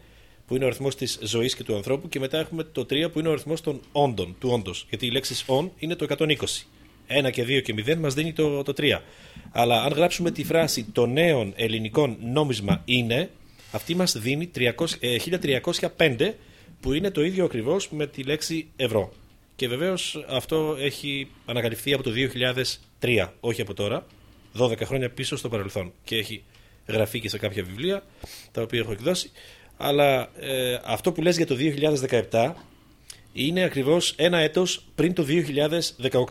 που είναι ο αριθμός της ζωής και του ανθρώπου και μετά έχουμε το 3 που είναι ο αριθμός των όντων, του όντος, γιατί η λέξη on είναι το 120. 1 και 2 και 0 μας δίνει το, το 3. Αλλά αν γράψουμε τη φράση το νέο ελληνικό νόμισμα είναι, αυτή μας δίνει 300, 1305 ε, που είναι το ίδιο ακριβώς με τη λέξη ευρώ. Και βεβαίως αυτό έχει ανακαλυφθεί από το 2003, όχι από τώρα, 12 χρόνια πίσω στο παρελθόν. Και έχει γραφεί και σε κάποια βιβλία, τα οποία έχω εκδώσει. Αλλά ε, αυτό που λες για το 2017 είναι ακριβώς ένα έτος πριν το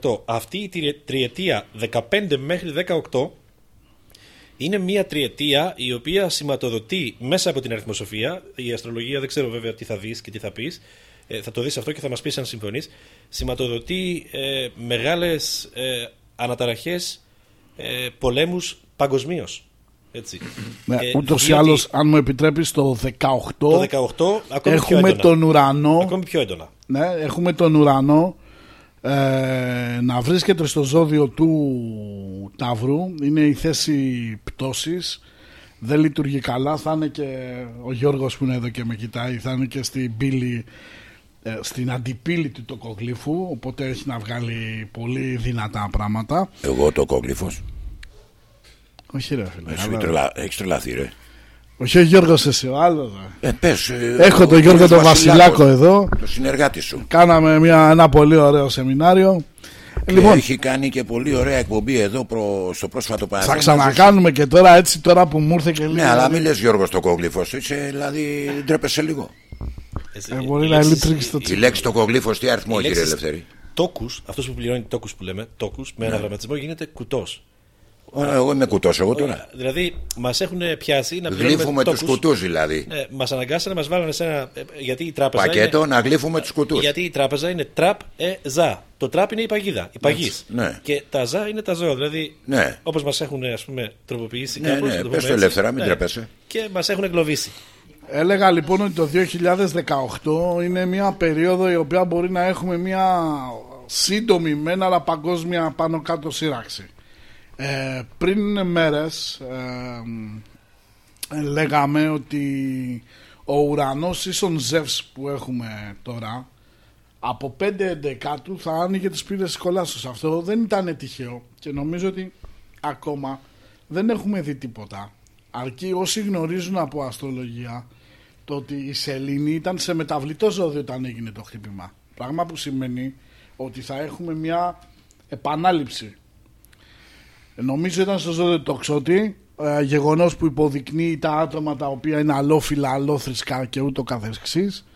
2018. Αυτή η τριετία 15 μέχρι 18 είναι μια τριετία η οποία σηματοδοτεί μέσα από την αριθμοσοφία. Η αστρολογία δεν ξέρω βέβαια τι θα δεις και τι θα πεις. Ε, θα το δεις αυτό και θα μας πεις αν συμφωνείς. Σηματοδοτεί ε, μεγάλες ε, αναταραχές ε, πολέμους παγκοσμίως. Έτσι. Ναι, Ε, ούτως ή διότι άλλως, αν μου επιτρέπεις, το 18, Το 18 ακόμη πιο έχουμε έντονα. τον ουρανό Ακόμη πιο έντονα. Ναι, έχουμε τον ουρανό ε, να βρίσκεται στο ζώδιο του Ταύρου. Είναι η θέση πτώσης. Δεν λειτουργεί καλά. Θα είναι και ο Γιώργος που είναι εδώ και με κοιτάει. Θα είναι και στην πύλη, ε, στην αντιπύλη του τοκογλύφου. Οπότε έχει να βγάλει πολύ δυνατά πράγματα. Εγώ το κόγλυφο. Όχι ρε φίλε. Εσύ αλλά- τρελα... έχεις τρελαθεί, ρε. Όχι ο Γιώργος εσύ, ο άλλος. ρε. Ε, πες, ε, Έχω ο τον Γιώργος κύριος τον Βασιλάκος εδώ. Το συνεργάτη σου. Κάναμε μια, ένα πολύ ωραίο σεμινάριο. Και Λοιπόν, έχει κάνει και πολύ ωραία εκπομπή εδώ προ... στο πρόσφατο θα παράδειγμα. ξανακάνουμε και τώρα έτσι τώρα που μου ήρθε και λίγο. Ναι, αλλά μην λες Γιώργος το κόγλυφο. Είσαι δηλαδή ντρέπεσαι λίγο. Έτσι, Ε, οι μπορεί να λέξεις- λειτουργήσει το Η λέξη το κόγλυφο τι αριθμό, οι κύριε λέξεις Ελευθερή; Τόκους, αυτός που πληρώνει τόκους που λέμε, τόκους, με ένα Ναι. γραμματισμό γίνεται κουτός. Ωραία, Εγώ είμαι κουτός, εγώ τώρα. Δηλαδή, μας έχουν πιάσει να πληρώνουμε Γλύφουμε τους τόκους. κουτούς δηλαδή. Ναι, μας αναγκάσανε να μας βάλανε σε ένα. ε, Γιατί η τράπεζα. Πακέτο είναι, να γλύφουμε τους κουτούς. Γιατί η τράπεζα είναι τραπ ε ζα. Το τραπ είναι η παγίδα, η παγής. Ναι. Και τα ζα είναι τα ζώα. Δηλαδή, Ναι. όπως μας έχουν ας πούμε, τροποποιήσει Ναι, κάπως, ναι, να το πες πούμε το έτσι. ελεύθερα, μην τρέπεσαι. Και μας έχουν εγκλωβίσει. Έλεγα λοιπόν ότι το 2018 είναι μια περίοδο η οποία μπορεί να έχουμε μια σύντομη μένα αλλά παγκόσμια πάνω κάτω σύραξη. Ε, πριν μέρες ε, λέγαμε ότι ο ουρανός ίσον Ζεύς που έχουμε τώρα από 5 εντεκάτου θα άνοιγε τις πύρες της κολάσεως. Αυτό δεν ήταν τυχαίο και νομίζω ότι ακόμα δεν έχουμε δει τίποτα. Αρκεί όσοι γνωρίζουν από αστρολογία το ότι η Σελήνη ήταν σε μεταβλητό ζώδιο όταν έγινε το χτύπημα. Πράγμα που σημαίνει ότι θα έχουμε μια επανάληψη. Νομίζω ήταν στο ζώδιο το Ξώτη, ε, γεγονός που υποδεικνύει τα άτομα τα οποία είναι αλόφιλα, αλόθρησκα και ούτω καθεξής.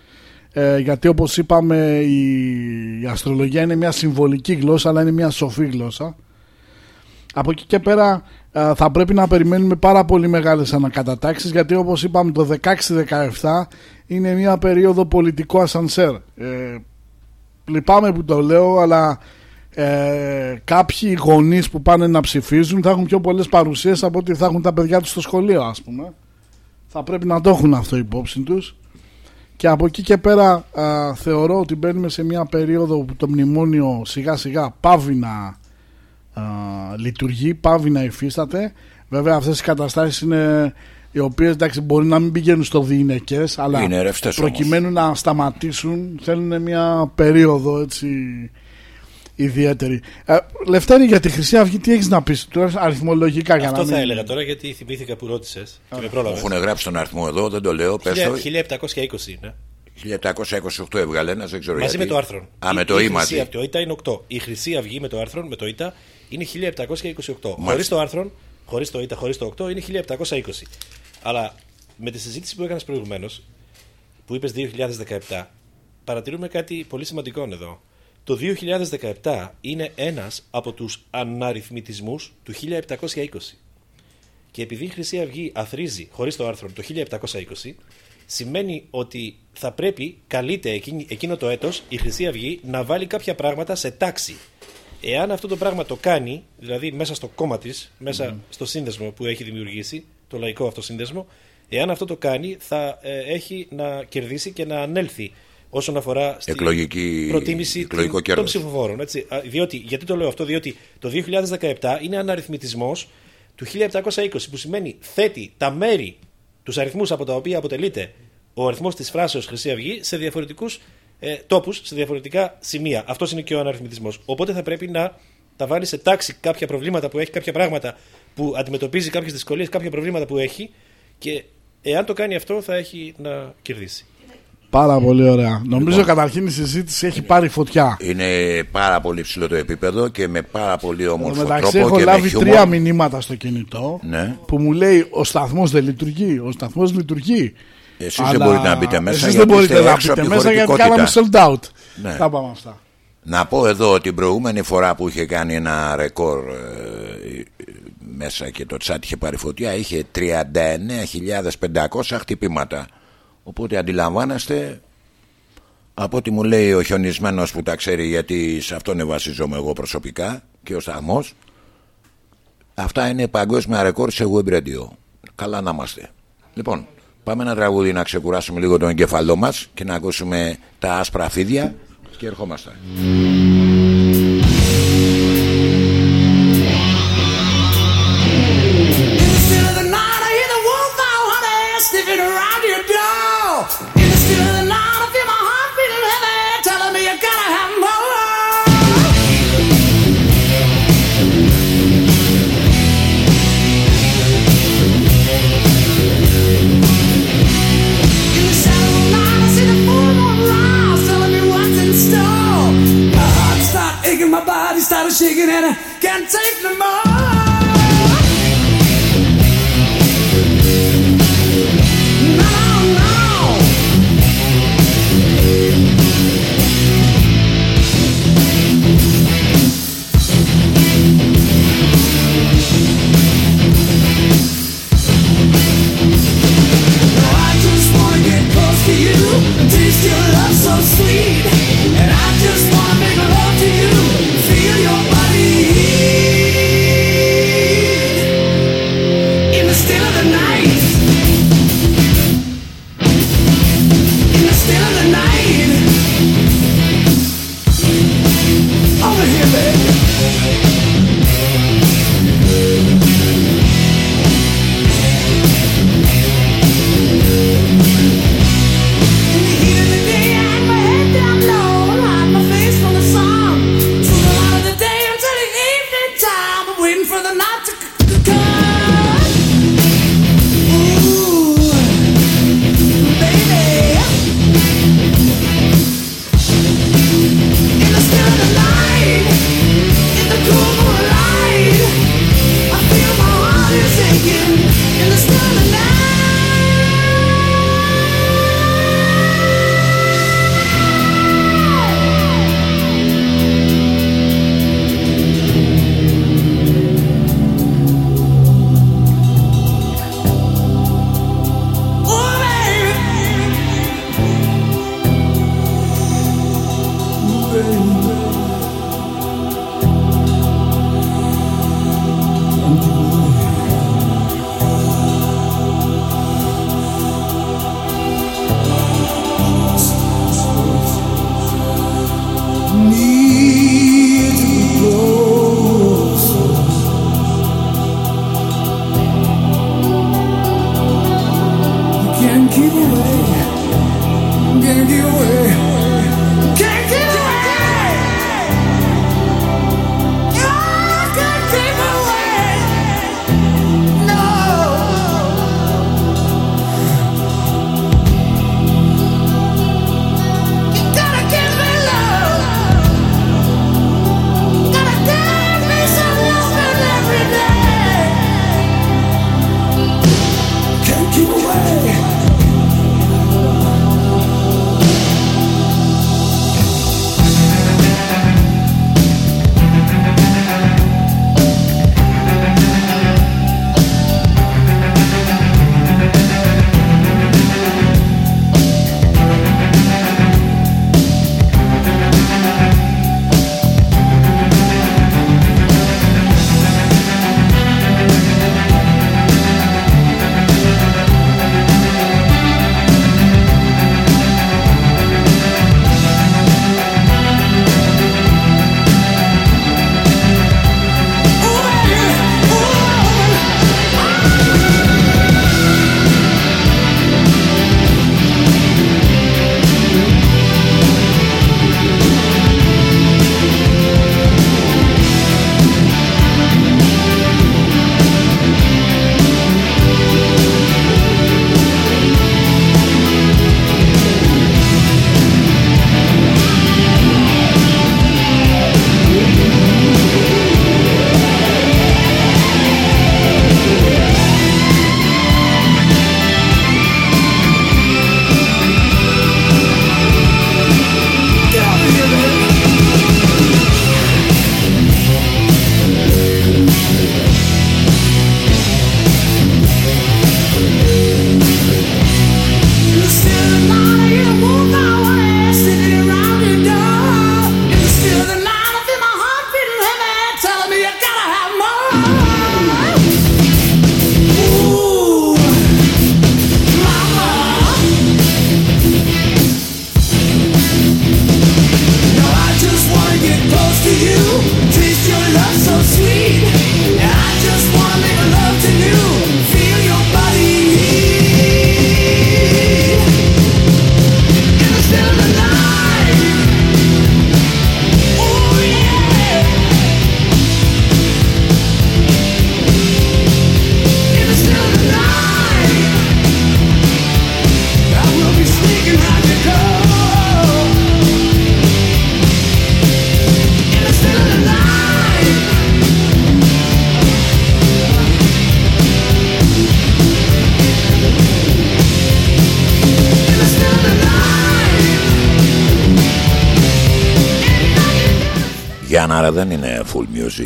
Ε, γιατί όπως είπαμε η, η αστρολογία είναι μια συμβολική γλώσσα αλλά είναι μια σοφή γλώσσα. Από εκεί και πέρα ε, θα πρέπει να περιμένουμε πάρα πολύ μεγάλες ανακατατάξεις γιατί όπως είπαμε το 16-17 είναι μια περίοδο πολιτικό ασανσέρ. Ε, λυπάμαι που το λέω αλλά ε, κάποιοι γονείς που πάνε να ψηφίζουν θα έχουν πιο πολλές παρουσίες από ότι θα έχουν τα παιδιά τους στο σχολείο ας πούμε. Θα πρέπει να το έχουν αυτό υπόψη τους. Και από εκεί και πέρα α, θεωρώ ότι μπαίνουμε σε μια περίοδο που το μνημόνιο σιγά σιγά πάβει να α, λειτουργεί, πάβει να υφίσταται. Βέβαια αυτές οι καταστάσεις είναι οι οποίες εντάξει, μπορεί να μην πηγαίνουν στο διηνεκές αλλά Είναι ρευστές προκειμένου να σταματήσουν θέλουν μια περίοδο έτσι ιδιαίτερη. Ε, Λευτέρη για τη Χρυσή Αυγή τι έχεις να πεις τώρα αριθμολογικά για Αυτό να θα μην... έλεγα τώρα γιατί θυμήθηκα που ρώτησες και με πρόλαβες. Έχουν γράψει τον αριθμό εδώ, δεν το λέω. Πες το. 1720 είναι. 1728 έβγαλε ένας, δεν ξέρω Μαζί γιατί. με το άρθρο. Α, με Η- το η ή Χρυσή μαζί. Αυγή- Το ΙΤΑ είναι 8. Η Χρυσή Αυγή με το άρθρο, με το ΙΤΑ, είναι 1728. Χωρί Μάλιστα. το άρθρο, χωρίς το ΙΤΑ, χωρίς το 8 είναι 1720. Αλλά με τη συζήτηση που έκανες προηγουμένως, που είπες 2017, παρατηρούμε κάτι πολύ σημαντικό εδώ. Το 2017 είναι ένας από τους αναριθμητισμούς του 1720. Και επειδή η Χρυσή Αυγή αθρίζει χωρίς το άρθρο το 1720, σημαίνει ότι θα πρέπει, καλείται εκείνη- εκείνο το έτος, η Χρυσή Αυγή να βάλει κάποια πράγματα σε τάξη. Εάν αυτό το πράγμα το κάνει, δηλαδή μέσα στο κόμμα της, μέσα στο σύνδεσμο που έχει δημιουργήσει, το λαϊκό αυτό σύνδεσμο, εάν αυτό το κάνει θα ε, έχει να κερδίσει και να ανέλθει όσον αφορά στην Εκλογική- προτίμηση εκλογικό των- των κέρδος. ψηφοφόρων. Έτσι. Α, Διότι, γιατί το λέω αυτό, διότι το 2017 είναι αναριθμητισμός του 1720 που σημαίνει θέτει τα μέρη, τους αριθμούς από τα οποία αποτελείται ο αριθμός της φράσεως Χρυσή Αυγή σε διαφορετικούς ε, τόπους, σε διαφορετικά σημεία. Αυτός είναι και ο αναριθμητισμός. Οπότε θα πρέπει να τα βάλει σε τάξη κάποια προβλήματα που έχει, κάποια πράγματα που αντιμετωπίζει, κάποιες δυσκολίες, κάποια προβλήματα που έχει και εάν το κάνει αυτό θα έχει να κερδίσει. Πάρα πολύ ωραία. Νομίζω Λοιπόν. καταρχήν η συζήτηση έχει πάρει φωτιά. Είναι πάρα πολύ ψηλό το επίπεδο και με πάρα πολύ Εν όμορφο μεταξύ τρόπο έχω και λάβει με χιούμορ. τρία μηνύματα στο κινητό Ναι. που μου λέει ο σταθμός δεν λειτουργεί, ο σταθμός λειτουργεί. Εσείς Αλλά... δεν μπορείτε να μπείτε μέσα. Εσείς δεν μπορείτε να μπείτε μέσα γιατί κάναμε sold out. Ναι. Τα πάμε αυτά. Να πω εδώ την προηγούμενη φορά που είχε κάνει ένα ρεκόρ ε, μέσα και το τσάτ είχε πάρει φωτιά είχε 39.500 χτυπήματα. Οπότε αντιλαμβάνεστε από ό,τι μου λέει ο χιονισμένος που τα ξέρει γιατί σε αυτόν βασίζομαι εγώ προσωπικά και ο σταθμό. Αυτά είναι παγκόσμια ρεκόρ σε web radio. Καλά να είμαστε. Λοιπόν, Πάμε ένα τραγούδι να ξεκουράσουμε λίγο τον εγκεφαλό μας και να ακούσουμε τα άσπρα φίδια και ερχόμαστε. and I can't take no more.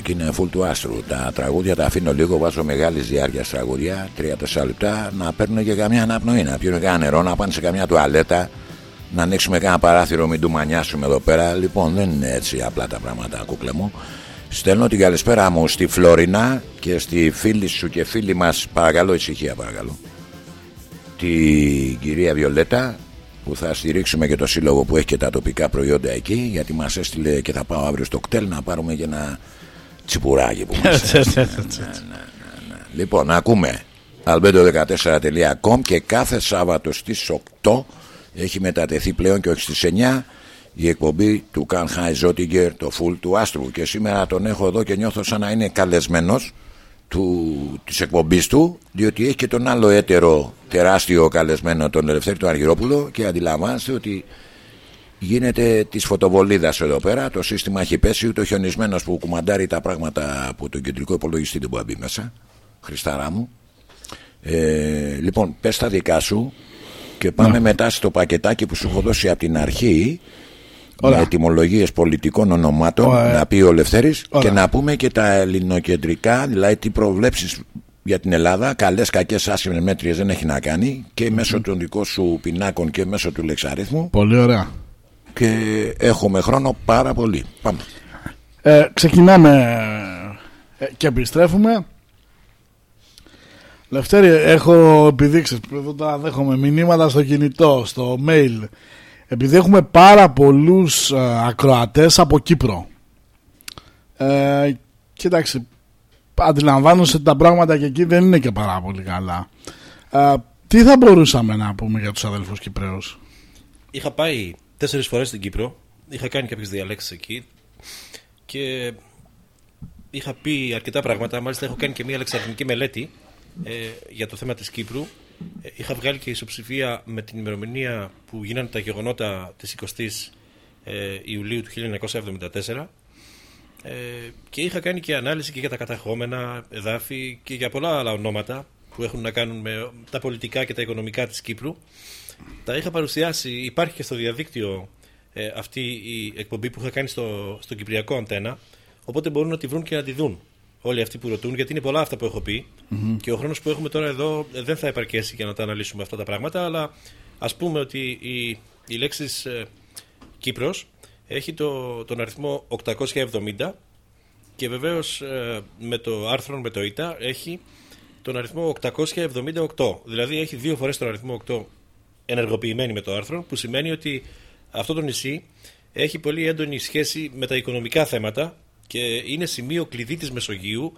Full music, είναι full του άστρου. Τα τραγούδια τα αφήνω λίγο, βάζω μεγάλη διάρκεια τραγούδια, 3-4 λεπτά, να παίρνουν και καμιά αναπνοή, να πιούν κανένα νερό, να πάνε σε καμιά τουαλέτα, να ανοίξουμε κανένα παράθυρο, μην του μανιάσουμε εδώ πέρα. Λοιπόν, δεν είναι έτσι απλά τα πράγματα, κούκλε μου. Στέλνω την καλησπέρα μου στη Φλόρινα και στη φίλη σου και φίλη μας, παρακαλώ ησυχία παρακαλώ, την κυρία Βιολέτα που θα στηρίξουμε και το σύλλογο που έχει και τα τοπικά προϊόντα εκεί γιατί μας έστειλε και θα πάω αύριο στο κτέλ να πάρουμε και ένα τσιπουράκι που μας έστειλε. Ναι, ναι, ναι, ναι. Λοιπόν, να ακούμε albedo14.com και κάθε Σάββατο στις 8 έχει μετατεθεί πλέον και όχι στις 9 η εκπομπή του Καν Χάι Ζότιγκερ, το φουλ του Άστρου και σήμερα τον έχω εδώ και νιώθω σαν να είναι καλεσμένος του, της εκπομπής του διότι έχει και τον άλλο έτερο τεράστιο καλεσμένο τον Ελευθέρη του Αργυρόπουλο και αντιλαμβάνεστε ότι γίνεται της φωτοβολίδας εδώ πέρα το σύστημα έχει πέσει ούτε ο χιονισμένος που κουμαντάρει τα πράγματα από τον κεντρικό υπολογιστή δεν μπορεί να μπει μέσα Χριστάρα μου ε, λοιπόν πες τα δικά σου και πάμε Ναι. μετά στο πακετάκι που σου έχω δώσει από την αρχή Ωραία. με ετοιμολογίες πολιτικών ονομάτων Ωραία. να πει ο Λευθέρης και Ωραία. να πούμε και τα ελληνοκεντρικά δηλαδή τι προβλέψεις για την Ελλάδα καλές, κακές, άσχημες, μέτριες δεν έχει να κάνει και μέσω των δικών σου πινάκων και μέσω του λεξαρίθμου Πολύ ωραία. Και έχουμε χρόνο πάρα πολύ πάμε Ε, ξεκινάμε ε, και επιστρέφουμε. Λευτέρη, έχω επιδείξεις. Εδώ τα δέχομαι μηνύματα στο κινητό, στο mail. Επειδή έχουμε πάρα πολλούς ε, ακροατές από Κύπρο. Ε, κοίταξε, αντιλαμβάνομαι ότι τα πράγματα και εκεί δεν είναι και πάρα πολύ καλά. Ε, τι θα μπορούσαμε να πούμε για τους αδελφούς Κυπρέους; Είχα πάει τέσσερις φορές στην Κύπρο. Είχα κάνει κάποιες διαλέξεις εκεί. Και είχα πει αρκετά πράγματα. Μάλιστα, έχω κάνει και μια λεξαριθμική μελέτη ε, για το θέμα της Κύπρου. Ε, είχα βγάλει και ισοψηφία με την ημερομηνία που γίνανε τα γεγονότα της 20η ε, Ιουλίου του 1974. Ε, και είχα κάνει και ανάλυση και για τα καταχώμενα εδάφη και για πολλά άλλα ονόματα που έχουν να κάνουν με τα πολιτικά και τα οικονομικά της Κύπρου. Τα είχα παρουσιάσει, υπάρχει και στο διαδίκτυο ε, αυτή η εκπομπή που είχα κάνει στο, στο Κυπριακό Αντένα, οπότε μπορούν να τη βρουν και να τη δουν όλοι αυτοί που ρωτούν, γιατί είναι πολλά αυτά που έχω πει Μμμ. και ο χρόνος που έχουμε τώρα εδώ ε, δεν θα επαρκέσει για να τα αναλύσουμε αυτά τα πράγματα, αλλά ας πούμε ότι η, η λέξη ε, Κύπρος έχει το, τον αριθμό 870 και βεβαίως ε, με το άρθρο με το ΙΤΑ έχει τον αριθμό 878. Δηλαδή έχει δύο φορές τον αριθμό 8 ενεργοποιημένη με το άρθρο, που σημαίνει ότι αυτό το νησί έχει πολύ έντονη σχέση με τα οικονομικά θέματα και είναι σημείο κλειδί της Μεσογείου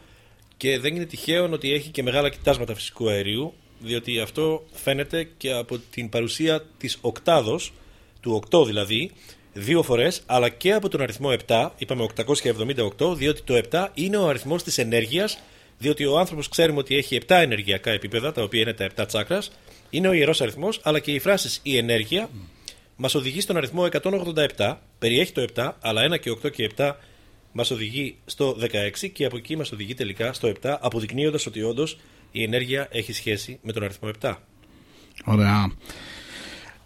και δεν είναι τυχαίο ότι έχει και μεγάλα κοιτάσματα φυσικού αερίου, διότι αυτό φαίνεται και από την παρουσία της οκτάδος, του 8 δηλαδή, δύο φορές, αλλά και από τον αριθμό 7, είπαμε 878, διότι το 7 είναι ο αριθμός της ενέργειας, διότι ο άνθρωπος ξέρουμε ότι έχει 7 ενεργειακά επίπεδα, τα οποία είναι τα 7 τσάκρας, είναι ο ιερός αριθμός, αλλά και οι φράσεις η ενέργεια μας οδηγεί στον αριθμό 187, περιέχει το 7, αλλά 1 και 8 και 7 μας οδηγεί στο 16 και από εκεί μας οδηγεί τελικά στο 7, αποδεικνύοντας ότι όντως η ενέργεια έχει σχέση με τον αριθμό 7. Ωραία.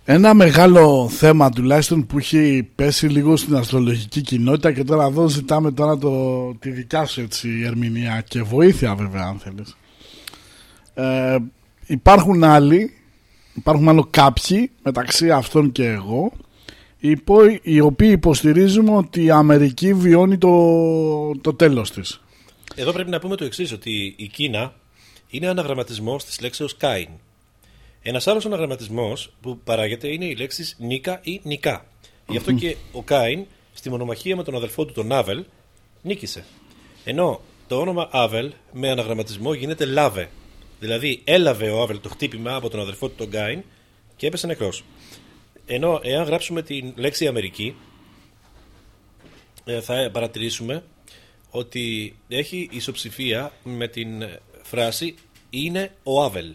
Ένα μεγάλο θέμα τουλάχιστον που έχει πέσει λίγο στην αστρολογική κοινότητα και τώρα εδώ ζητάμε τώρα το, τη δικιά σου έτσι, ερμηνεία και βοήθεια βέβαια αν θέλεις. Ε, υπάρχουν άλλοι, υπάρχουν μάλλον κάποιοι μεταξύ αυτών και εγώ οι, υπο- οι οποίοι υποστηρίζουμε ότι η Αμερική βιώνει το, το τέλος της. Εδώ πρέπει να πούμε το εξής, ότι η Κίνα είναι αναγραμματισμό τη λέξεω Κάιν. Ένας άλλος αναγραμματισμός που παράγεται είναι οι λέξεις Νίκα ή Νικά. Γι' αυτό και ο Κάιν στη μονομαχία με τον αδελφό του τον Άβελ νίκησε. Ενώ το όνομα Άβελ με αναγραμματισμό γίνεται Λάβε. Δηλαδή έλαβε ο Άβελ το χτύπημα από τον αδελφό του τον Κάιν και έπεσε νεκρός. Ενώ εάν γράψουμε την λέξη Αμερική ε, θα παρατηρήσουμε ότι έχει ισοψηφία με την ε, φράση είναι ο Άβελ.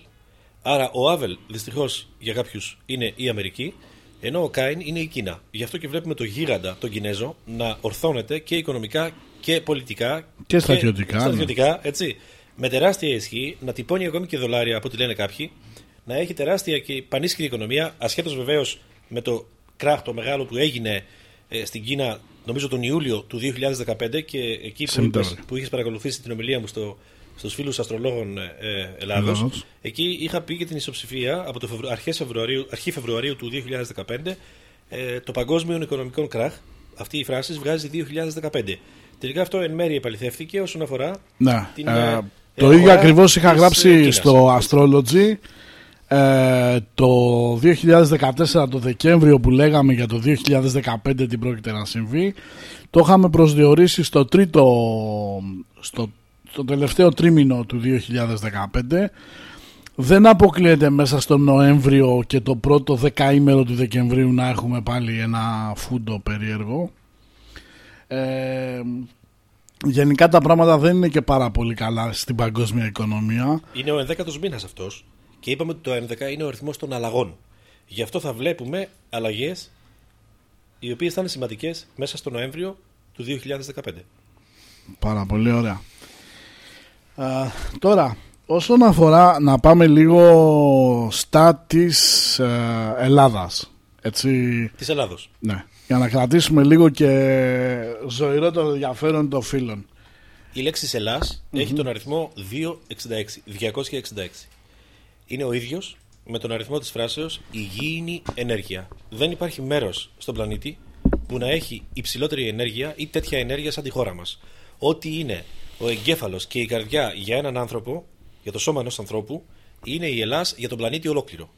Άρα ο Άβελ δυστυχώς για κάποιους είναι η Αμερική, ενώ ο Κάιν είναι η Κίνα. Γι' αυτό και βλέπουμε το γίγαντα, τον Κινέζο, να ορθώνεται και οικονομικά και πολιτικά Και στρατιωτικά, ναι. στρατιωτικά, έτσι, με τεράστια ισχύ, να τυπώνει ακόμη και δολάρια από ό,τι λένε κάποιοι, να έχει τεράστια και πανίσχυρη οικονομία, ασχέτως βεβαίως με το κράχ το μεγάλο που έγινε ε, στην Κίνα νομίζω τον Ιούλιο του 2015 και εκεί που, Σεπτέμβρη. είπες, που είχες παρακολουθήσει την ομιλία μου στο, στους φίλους αστρολόγων ε, Ελλάδος, Ελλάδος. εκεί είχα πει και την ισοψηφία από το Φεβρου... αρχές Φεβρουαρίου, αρχή Φεβρουαρίου του 2015 ε, το παγκόσμιο οικονομικό κράχ, αυτή η φράση βγάζει 2015. Τελικά αυτό εν μέρει επαληθεύτηκε όσον αφορά Ναι. την, ε, ε, το αγορά ίδιο ακριβώς είχα της, γράψει ε, Κίνας. στο Astrology ε, το 2014 το Δεκέμβριο που λέγαμε για το 2015 τι πρόκειται να συμβεί το είχαμε προσδιορίσει στο τρίτο στο, στο τελευταίο τρίμηνο του 2015 δεν αποκλείεται μέσα στο Νοέμβριο και το πρώτο δεκαήμερο του Δεκεμβρίου να έχουμε πάλι ένα φούντο περίεργο ε, γενικά τα πράγματα δεν είναι και πάρα πολύ καλά στην παγκόσμια οικονομία. Είναι ο 11ο μήνας αυτός και είπαμε ότι το 11 είναι ο αριθμός των αλλαγών. Γι' αυτό θα βλέπουμε αλλαγές οι οποίες θα είναι σημαντικές μέσα στο Νοέμβριο του 2015. Πάρα πολύ ωραία. Ε, τώρα, όσον αφορά να πάμε λίγο στα της ε, Ελλάδας. Έτσι, Της Ελλάδος. ναι, για να κρατήσουμε λίγο και ζωηρό το ενδιαφέρον των φίλων. Η λέξη Ελλάς έχει τον αριθμό 266. 266. Είναι ο ίδιος με τον αριθμό της φράσεως υγιεινή ενέργεια. Δεν υπάρχει μέρος στον πλανήτη που να έχει υψηλότερη ενέργεια ή τέτοια ενέργεια σαν τη χώρα μας. Ό,τι είναι ο εγκέφαλος και η καρδιά για έναν άνθρωπο, για το σώμα ενός ανθρώπου, είναι η Ελλάς για τον πλανήτη ολόκληρο.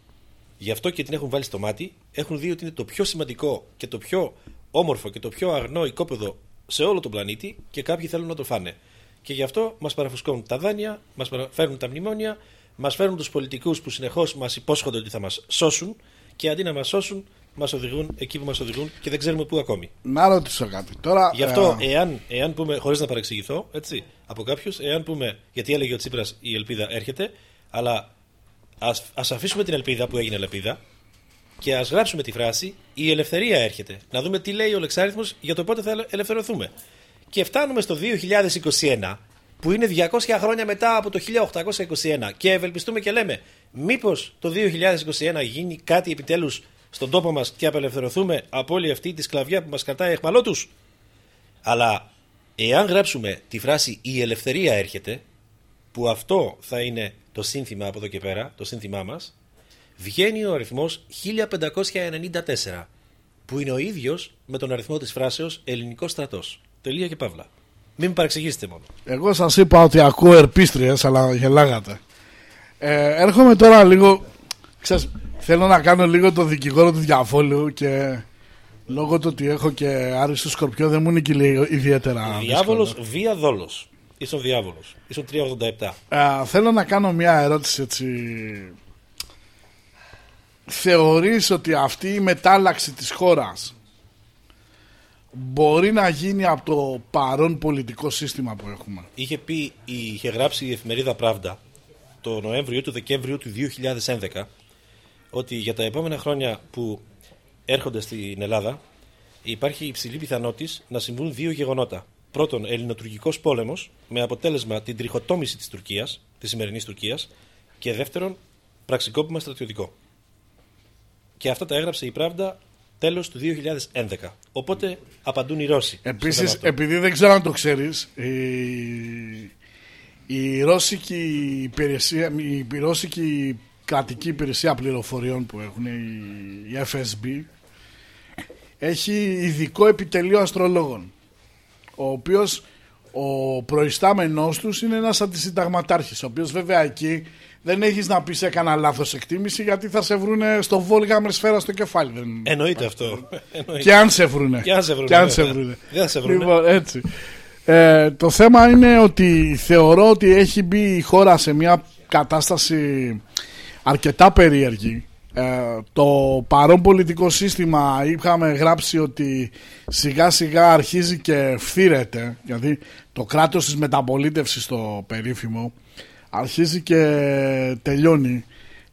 Γι' αυτό και την έχουν βάλει στο μάτι. Έχουν δει ότι είναι το πιο σημαντικό και το πιο όμορφο και το πιο αγνό οικόπεδο σε όλο τον πλανήτη και κάποιοι θέλουν να το φάνε. Και γι' αυτό μας παραφουσκώνουν τα δάνεια, μας φέρνουν τα μνημόνια, μας φέρνουν τους πολιτικούς που συνεχώς μας υπόσχονται ότι θα μας σώσουν και αντί να μας σώσουν, μας οδηγούν εκεί που μας οδηγούν και δεν ξέρουμε πού ακόμη. Να ρωτήσω κάτι. Τώρα, Γι' αυτό, ε, εάν, εάν πούμε, χωρίς να παρεξηγηθώ, έτσι, από κάποιους, εάν πούμε, γιατί έλεγε ο Τσίπρας η ελπίδα έρχεται, αλλά ας, ας αφήσουμε την ελπίδα που έγινε ελπίδα και ας γράψουμε τη φράση Η ελευθερία έρχεται. Να δούμε τι λέει ο Λεξάριθμος για το πότε θα ελε- ελευθερωθούμε. Και φτάνουμε στο 2021, που είναι 200 χρόνια μετά από το 1821, και ευελπιστούμε και λέμε, μήπως το 2021 γίνει κάτι επιτέλους στον τόπο μας και απελευθερωθούμε από όλη αυτή τη σκλαβιά που μας κρατάει εχμαλώτους. Αλλά εάν γράψουμε τη φράση «Η ελευθερία έρχεται», που αυτό θα είναι το σύνθημα από εδώ και πέρα, το σύνθημά μας, βγαίνει ο αριθμός 1594, που είναι ο ίδιος με τον αριθμό της φράσεως «Ελληνικός στρατός». Τελεία και παύλα. Μην με παρεξηγήσετε μόνο. Εγώ σας είπα ότι ακούω ερπίστριες αλλά γελάγατε. Ε, έρχομαι τώρα λίγο... Ξέρεις, θέλω να κάνω λίγο το δικηγόρο του διαβόλου και λόγω του ότι έχω και άριστο σκορπιό δεν μου είναι και λίγο ιδιαίτερα Διάβολος δύσκολο. βία δόλος. Ήσον διάβολος. Ήσον 387. Ε, θέλω να κάνω μια ερώτηση έτσι. Θεωρείς ότι αυτή η μετάλλαξη της χώρας μπορεί να γίνει από το παρόν πολιτικό σύστημα που έχουμε; Είχε πει, είχε γράψει η εφημερίδα Pravda το Νοέμβριο του Δεκέμβριο του 2011 ότι για τα επόμενα χρόνια που έρχονται στην Ελλάδα υπάρχει υψηλή πιθανότητα να συμβούν δύο γεγονότα. Πρώτον, ελληνοτουρκικός πόλεμος με αποτέλεσμα την τριχοτόμηση της Τουρκίας, της σημερινής Τουρκίας και δεύτερον, πραξικόπημα στρατιωτικό. Και αυτά τα έγραψε η Pravda τέλος του 2011. Οπότε απαντούν οι Ρώσοι. στο θέμα Επίσης, αυτό. επειδή δεν ξέρω αν το ξέρεις, η, η ρώσικη υπηρεσία, η ρώσικη κρατική υπηρεσία πληροφοριών που έχουν, η, η FSB, έχει ειδικό επιτελείο αστρολόγων, ο οποίος ο προϊστάμενός τους είναι ένας αντισυνταγματάρχης, ο οποίος βέβαια εκεί δεν έχεις να πεις έκανα λάθος εκτίμηση γιατί θα σε βρούνε στο Βόλγα με σφαίρα στο κεφάλι. Δεν... Εννοείται αυτό. Εννοείται. Και αν σε βρούνε. Και αν σε βρούνε. Και αν σε βέβαια. βρούνε. Δεν θα σε βρούνε. Λοιπόν, έτσι. Ε, το θέμα είναι ότι θεωρώ ότι έχει μπει η χώρα σε μια κατάσταση αρκετά περίεργη. Ε, το παρόν πολιτικό σύστημα είχαμε γράψει ότι σιγά σιγά αρχίζει και φθήρεται γιατί το κράτος της μεταπολίτευσης το περίφημο αρχίζει και τελειώνει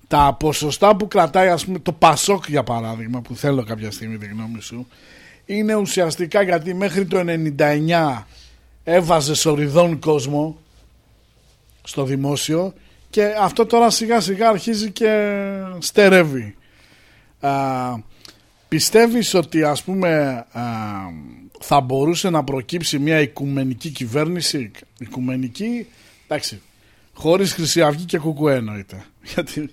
τα ποσοστά που κρατάει ας πούμε το Πασόκ για παράδειγμα που θέλω κάποια στιγμή τη γνώμη σου είναι ουσιαστικά γιατί μέχρι το 99 έβαζε σοριδόν κόσμο στο δημόσιο και αυτό τώρα σιγά σιγά αρχίζει και στερεύει. Α, πιστεύεις ότι ας πούμε α, θα μπορούσε να προκύψει μια οικουμενική κυβέρνηση; Οικουμενική, εντάξει, χωρίς Χρυσή Αυγή και Κουκουέ εννοείται. Γιατί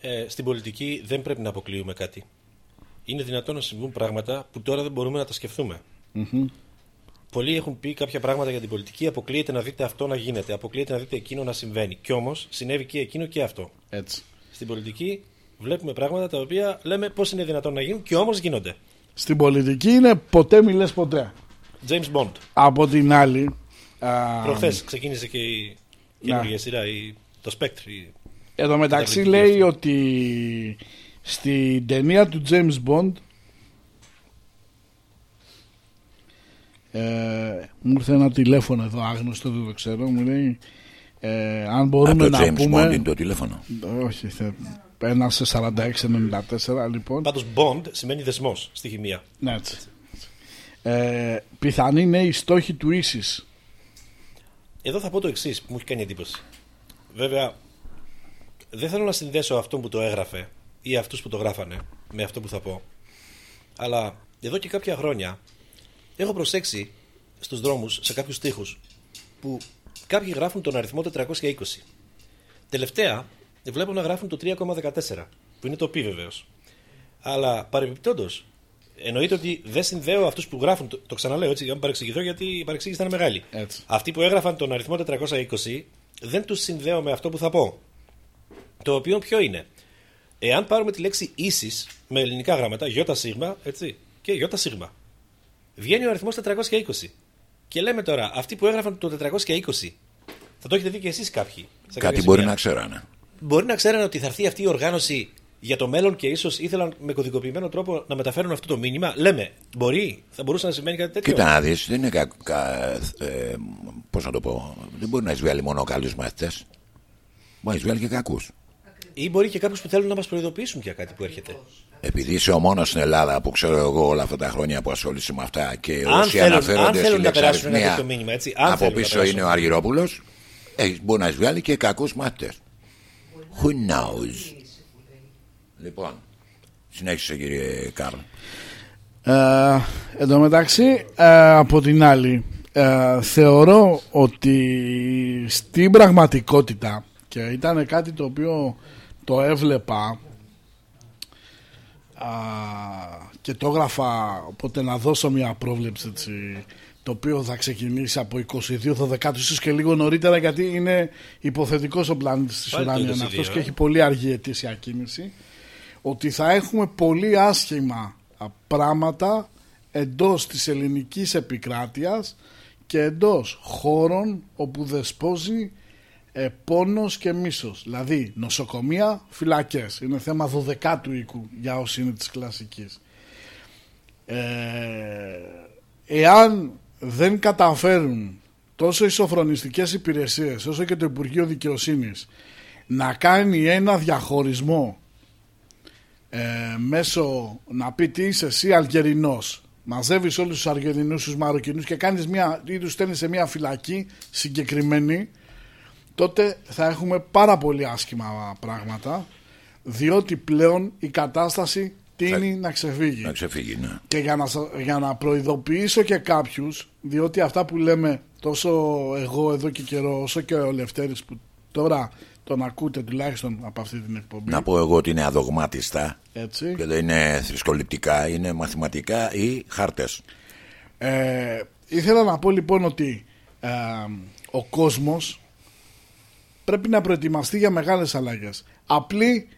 Ε, στην πολιτική δεν πρέπει να αποκλείουμε κάτι. Είναι δυνατόν να συμβούν πράγματα που τώρα δεν μπορούμε να τα σκεφτούμε. Μμμ. Πολλοί έχουν πει κάποια πράγματα για την πολιτική. Αποκλείεται να δείτε αυτό να γίνεται. Αποκλείεται να δείτε εκείνο να συμβαίνει. Κι όμως συνέβη και εκείνο και αυτό. Έτσι. Στην πολιτική βλέπουμε πράγματα τα οποία λέμε πώς είναι δυνατόν να γίνουν και όμως γίνονται. στην πολιτική είναι ποτέ μιλές ποτέ. James Bond. Από την άλλη... α, Προχθές ξεκίνησε και η καινούργια σειρά, η, το Spectre. η- Εδώ μεταξύ η λέει ότι στην ταινία του James Bond ε, μου ήρθε ένα τηλέφωνο εδώ άγνωστο δεν το ξέρω μου λέει ε, αν μπορούμε Από το να James πούμε Bond είναι το τηλέφωνο. όχι θε, ένα σε 46-94 λοιπόν Πάντως Bond σημαίνει δεσμός στη χημεία. ναι, έτσι. Ε, πιθανή είναι η στόχη του ίσης Εδώ θα πω το εξής που μου έχει κάνει εντύπωση. Βέβαια, δεν θέλω να συνδέσω αυτόν που το έγραφε ή αυτούς που το γράφανε με αυτό που θα πω. Αλλά εδώ και κάποια χρόνια έχω προσέξει στους δρόμους σε κάποιους τοίχους που κάποιοι γράφουν τον αριθμό 420. Τελευταία βλέπω να γράφουν το 3,14 που είναι το πι βεβαίως. Αλλά παρεμπιπτόντως, εννοείται ότι δεν συνδέω αυτούς που γράφουν. Το, το ξαναλέω έτσι, για να μην παρεξηγηθώ, γιατί η παρεξήγηση ήταν μεγάλη. Έτσι. Αυτοί που έγραφαν τον αριθμό 420 δεν τους συνδέω με αυτό που θα πω. Το οποίο ποιο είναι; Εάν πάρουμε τη λέξη ίσης με ελληνικά γράμματα, ΙΣ, έτσι, και ΙΣ, βγαίνει ο αριθμός 420. Και λέμε τώρα, αυτοί που έγραφαν το 420, θα το έχετε δει και εσείς κάποιοι. σε κάποια Κάτι μπορεί σημεία. να ξέρανε. Μπορεί να ξέρανε ότι θα έρθει αυτή η οργάνωση για το μέλλον και ίσως ήθελαν με κωδικοποιημένο τρόπο να μεταφέρουν αυτό το μήνυμα. Λέμε, μπορεί, θα μπορούσε να σημαίνει κάτι τέτοιο. Κοίτα να δεις, δεν είναι κα, κα, ε, πώς να το πω, δεν μπορεί να εισβάλλει μόνο καλούς μαθητές. Μπορεί να εισβάλλει και κακούς. Ή μπορεί και κάποιους που θέλουν να μας προειδοποιήσουν για κάτι που έρχεται. Επειδή είσαι ο μόνος στην Ελλάδα που ξέρω εγώ όλα αυτά τα χρόνια που ασχολείσαι με αυτά και Αν όσοι θέλουν- αν αναφέρονται θέλουν στη να περάσουν ένα λεξαριθμία τέτοιο μήνυμα, έτσι, αν από θέλουν να πίσω περάσουν. είναι ο Αργυρόπουλος, ε, μπορεί να εισβάλλει και κακούς μαθητές. Who knows; Λοιπόν, συνέχισε κύριε Κάρλ. Ε, εν τω μεταξύ, ε, από την άλλη, ε, θεωρώ ότι στην πραγματικότητα και ήταν κάτι το οποίο το έβλεπα α, και το έγραφα οπότε να δώσω μια πρόβλεψη έτσι, το οποίο θα ξεκινήσει από 22 12 ίσως και λίγο νωρίτερα γιατί είναι υποθετικός ο πλανήτης της Πάλι το ουράνιας 22, αυτός ε. και έχει πολύ αργή ετήσια κίνηση ότι θα έχουμε πολύ άσχημα α, πράγματα εντός της ελληνικής επικράτειας και εντός χώρων όπου δεσπόζει ε, πόνος και μίσος. Δηλαδή νοσοκομεία, φυλακές. Είναι θέμα 12 του οίκου για όσοι είναι της κλασικής. Ε, εάν δεν καταφέρουν τόσο οι σοφρονιστικές υπηρεσίες όσο και το Υπουργείο Δικαιοσύνης να κάνει ένα διαχωρισμό ε, μέσω να πει τι είσαι εσύ Αλγερινός μαζεύεις όλους τους Αργεντινούς τους Μαροκινούς και κάνεις μια, ή τους στέλνεις σε μια φυλακή συγκεκριμένη τότε θα έχουμε πάρα πολύ άσχημα πράγματα διότι πλέον η κατάσταση τίνει να ξεφύγει. Να ξεφύγει, ναι. Και για να, σα- για να προειδοποιήσω και κάποιους, διότι αυτά που λέμε τόσο εγώ εδώ και καιρό, όσο και ο Λευτέρης που τώρα τον ακούτε τουλάχιστον από αυτή την εκπομπή. Να πω εγώ ότι είναι αδογμάτιστα Έτσι. και δεν είναι θρησκοληπτικά, είναι μαθηματικά ή χάρτες. Ε, ήθελα να πω λοιπόν ότι ε, ο κόσμος πρέπει να προετοιμαστεί για μεγάλες αλλαγές. Απλή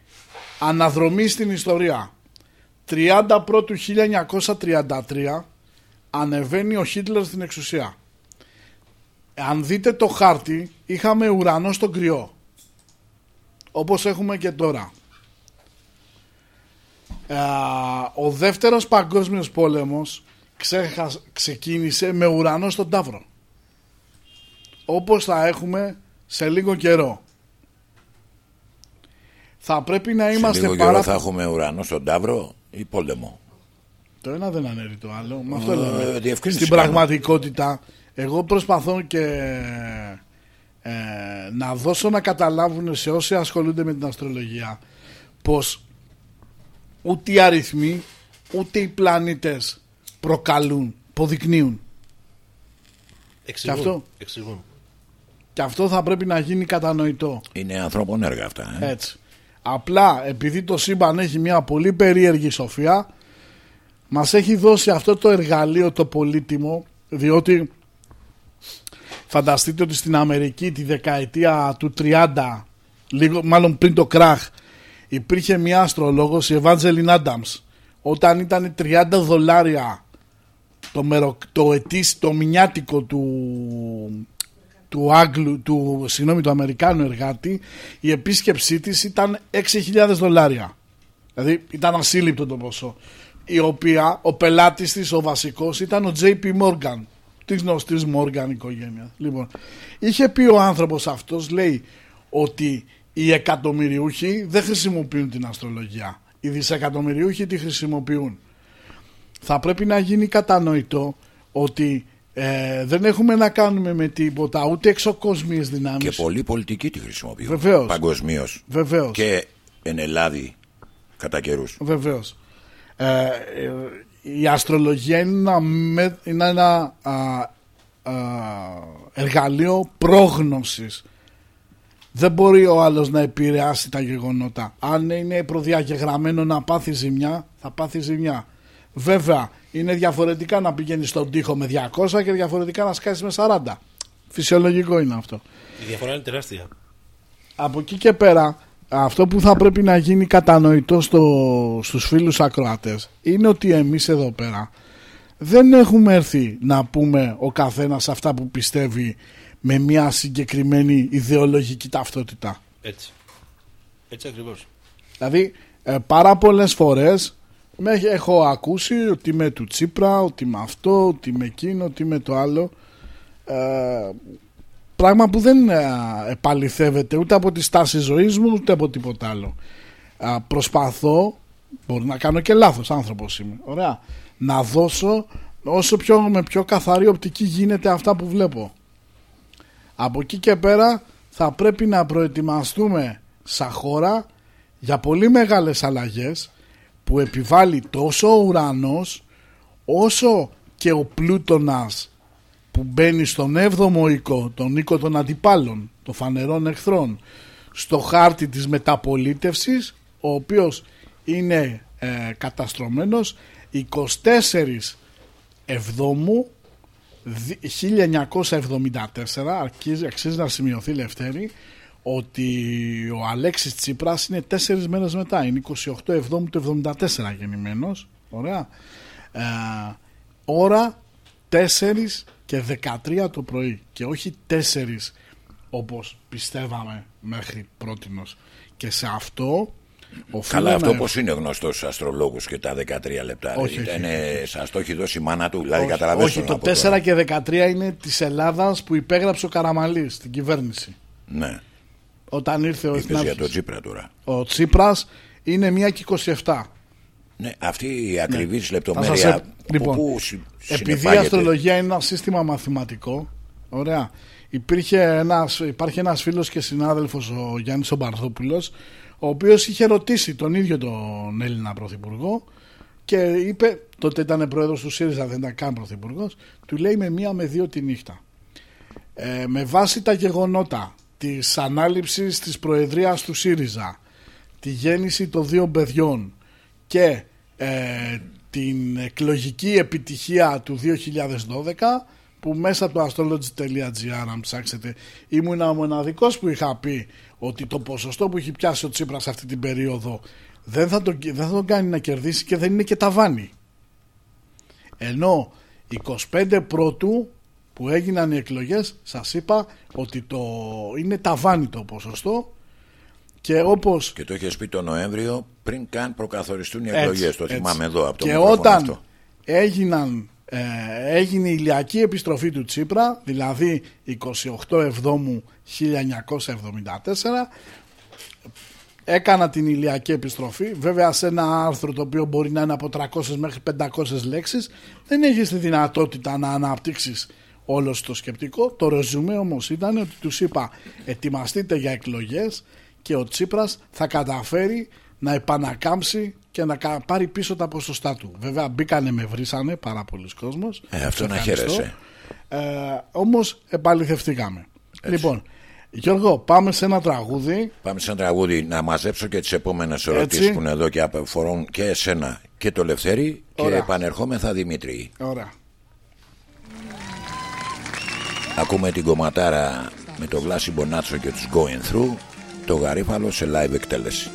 αναδρομή στην ιστορία. 30 πρώτου 1933 ανεβαίνει ο Χίτλερ στην εξουσία. Αν δείτε το χάρτη είχαμε ουρανό στον κρυό. Όπως έχουμε και τώρα. Ε, ο δεύτερος παγκόσμιος πόλεμος ξέχα- ξεκίνησε με ουρανό στον Ταύρο. Όπως θα έχουμε σε λίγο καιρό. Θα πρέπει να Σε είμαστε λίγο πάρα καιρό θα έχουμε ουρανό στον Ταύρο ή πόλεμο; Το ένα δεν ανέρει το άλλο. Με αυτό Ε, λέμε. διευκρίνηση Στην κάνω. πραγματικότητα, εγώ προσπαθώ και ε, να δώσω να καταλάβουν σε όσοι ασχολούνται με την αστρολογία πως ούτε οι αριθμοί ούτε οι πλανήτες προκαλούν υποδεικνύουν. Εξηγούν. Και αυτό. Εξηγούν. Και αυτό θα πρέπει να γίνει κατανοητό. Είναι ανθρώπων έργα αυτά. Ε. Έτσι. Απλά επειδή το σύμπαν έχει μια πολύ περίεργη σοφία, μας έχει δώσει αυτό το εργαλείο το πολύτιμο, διότι φανταστείτε ότι στην Αμερική τη δεκαετία του 30, λίγο, μάλλον πριν το κράχ, υπήρχε μια αστρολόγος, η Evangeline Adams, όταν ήταν 30 δολάρια το, μερο, το, ετήσ, το μηνιάτικο του, του Άγγλου, του, συγγνώμη, του Αμερικάνου εργάτη, η επίσκεψή της ήταν 6.000 δολάρια. Δηλαδή ήταν ασύλληπτο το ποσό. Η οποία ο πελάτης της, ο βασικός, ήταν ο JP Morgan. Τη γνωστή Morgan οικογένεια. Λοιπόν, είχε πει ο άνθρωπος αυτός, λέει, ότι οι εκατομμυριούχοι δεν χρησιμοποιούν την αστρολογία. Οι δισεκατομμυριούχοι τη χρησιμοποιούν. Θα πρέπει να γίνει κατανοητό ότι ε, δεν έχουμε να κάνουμε με τίποτα ούτε εξωκόσμιες δυνάμεις. Και πολλοί πολιτικοί τη χρησιμοποιούν. Βεβαίως. Παγκοσμίως. Βεβαίως. Και εν Ελλάδη κατά καιρούς. Βεβαίως. Ε, ε, η αστρολογία είναι ένα, με- είναι ένα α, α, εργαλείο πρόγνωσης. Δεν μπορεί ο άλλος να επηρεάσει τα γεγονότα. Αν είναι προδιαγεγραμμένο να πάθει ζημιά, θα πάθει ζημιά. Βέβαια, είναι διαφορετικά να πηγαίνεις στον τοίχο με 200 και διαφορετικά να σκάσεις με 40. Φυσιολογικό είναι αυτό. Η διαφορά είναι τεράστια. Από εκεί και πέρα, αυτό που θα πρέπει να γίνει κατανοητό στο, στους φίλους ακροατές είναι ότι εμείς εδώ πέρα δεν έχουμε έρθει να πούμε ο καθένας αυτά που πιστεύει με μια συγκεκριμένη ιδεολογική ταυτότητα. Έτσι. Έτσι ακριβώς. Δηλαδή ε, πάρα πολλές φορές με, έχ- έχω ακούσει ότι είμαι του Τσίπρα, ότι είμαι αυτό, ότι είμαι εκείνο, ότι είμαι το άλλο. Ε, πράγμα που δεν ε, επαληθεύεται ούτε από τη στάση ζωής μου ούτε από τίποτα άλλο. Ε, προσπαθώ, μπορεί να κάνω και λάθος άνθρωπος είμαι, ωραία, να δώσω όσο πιο, με πιο καθαρή οπτική γίνεται αυτά που βλέπω. Από εκεί και πέρα θα πρέπει να προετοιμαστούμε σαν χώρα για πολύ μεγάλες αλλαγές που επιβάλλει τόσο ο ουρανός όσο και ο πλούτονας που μπαίνει στον 7ο οίκο, τον οίκο των αντιπάλων, των φανερών εχθρών, στο χάρτη της μεταπολίτευσης, ο οποίος είναι ε, καταστρωμένος 24 Εβδόμου δι- 1974 αρχίζει, αξίζει να σημειωθεί Λευτέρη ότι ο Αλέξης Τσίπρας είναι τέσσερις μέρες μετά. Είναι 28 Εβδόμου του 74 γεννημένος. Ωραία. Ε, ώρα 4 και 13 το πρωί. Και όχι 4 όπως πιστεύαμε μέχρι πρότινος. Και σε αυτό οφείλω Καλά, αυτό να- πώς είναι γνωστός στους αστρολόγους και τα 13 λεπτά. Όχι, Ήταν, όχι, Σας το έχει δώσει η μάνα του, δηλαδή όχι, καταλαβαίνετε. όχι, το 4 και 13 είναι της Ελλάδας που υπέγραψε ο Καραμαλής στην κυβέρνηση. Ναι, όταν ήρθε ο είπες για Εθνάρχης. τον Τσίπρα τώρα. Ο Τσίπρας είναι 1 και 27. Ναι, αυτή η ακριβή Ναι. Θα λεπτομέρεια. σας από επ- λοιπόν, πού συ- επειδή η συνεπάγεται. αστρολογία είναι ένα σύστημα μαθηματικό, ωραία, υπήρχε ένας, υπάρχει ένας φίλος και συνάδελφος ο Γιάννης ο Μπαρδόπουλος, ο οποίος είχε ρωτήσει τον ίδιο τον Έλληνα Πρωθυπουργό και είπε, τότε ήταν πρόεδρος του ΣΥΡΙΖΑ, δεν ήταν καν Πρωθυπουργός, του λέει με μία με δύο τη νύχτα. Ε, με βάση τα γεγονότα της ανάληψης της Προεδρίας του ΣΥΡΙΖΑ, τη γέννηση των δύο παιδιών και ε, την εκλογική επιτυχία του 2012 που μέσα από το astrology.gr αν ψάξετε ήμουν ο μοναδικός που είχα πει ότι το ποσοστό που έχει πιάσει ο Τσίπρας αυτή την περίοδο δεν θα, τον, δεν θα τον κάνει να κερδίσει και δεν είναι και ταβάνι. Ενώ 25 πρώτου που έγιναν οι εκλογές σας είπα ότι το είναι ταβάνι το ποσοστό και όπως Και το είχε πει το Νοέμβριο πριν καν προκαθοριστούν οι έτσι, εκλογές. Το έτσι. θυμάμαι εδώ από το Και μικρόφωνο όταν αυτό. έγιναν, ε, έγινε η ηλιακή επιστροφή του Τσίπρα, δηλαδή 28 Εβδόμου 1974, έκανα την ηλιακή επιστροφή, βέβαια σε ένα άρθρο το οποίο μπορεί να είναι από 300 μέχρι 500 λέξεις, δεν έχεις τη δυνατότητα να αναπτύξεις όλος το σκεπτικό. Το ρεζουμέ όμως ήταν ότι τους είπα ετοιμαστείτε για εκλογές και ο Τσίπρας θα καταφέρει να επανακάμψει και να κα- πάρει πίσω τα ποσοστά του. Βέβαια μπήκανε με βρήσανε πάρα πολλοί κόσμος. Ε, αυτό Σε να ευχαριστώ. χαίρεσαι. Ε, όμως επαληθευτήκαμε. Λοιπόν, Γιώργο, πάμε σε ένα τραγούδι. Πάμε σε ένα τραγούδι να μαζέψω και τις επόμενες Έτσι. ερωτήσεις που είναι εδώ και αφορούν και εσένα και το Λευθέρη και Ωραία. επανερχόμεθα Δημήτρη. Ωραία. Ακούμε την κομματάρα με το Βλάση Μπονάτσο και τους Going Through το γαρίφαλο σε live εκτέλεση.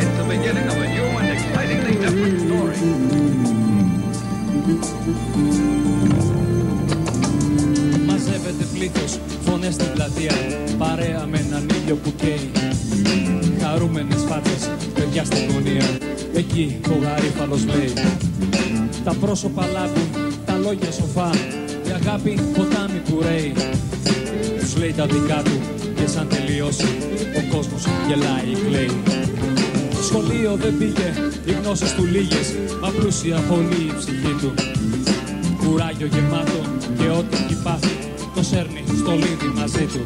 It's the beginning of a new and excitingly different story. Μαζεύεται πλήθος, φωνές στην πλατεία Παρέα με έναν ήλιο που καίει Χαρούμενες φάτες, παιδιά στην γωνία. Εκεί ο γαρίφαλος λέει. Τα πρόσωπα λάμπουν, τα λόγια σοφά. Η αγάπη ποτάμι που ρέει. Τους λέει τα δικά του και σαν τελειώσει Ο κόσμος γελάει, κλαίει. Σχολείο δεν πήγε, οι γνώσεις του λίγες Μα πλούσια πολύ η ψυχή του. Κουράγιο γεμάτο και ό,τι έχει πάθει το σέρνει στο λίδι μαζί του.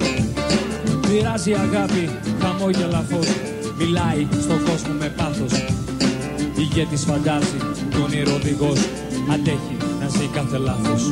Μοιράζει αγάπη, χαμόγελα φως, μιλάει στον κόσμο με πάθος. Ηγέτης φαντάζει, τον ηρωδηγός, αντέχει να ζει κάθε λάθος.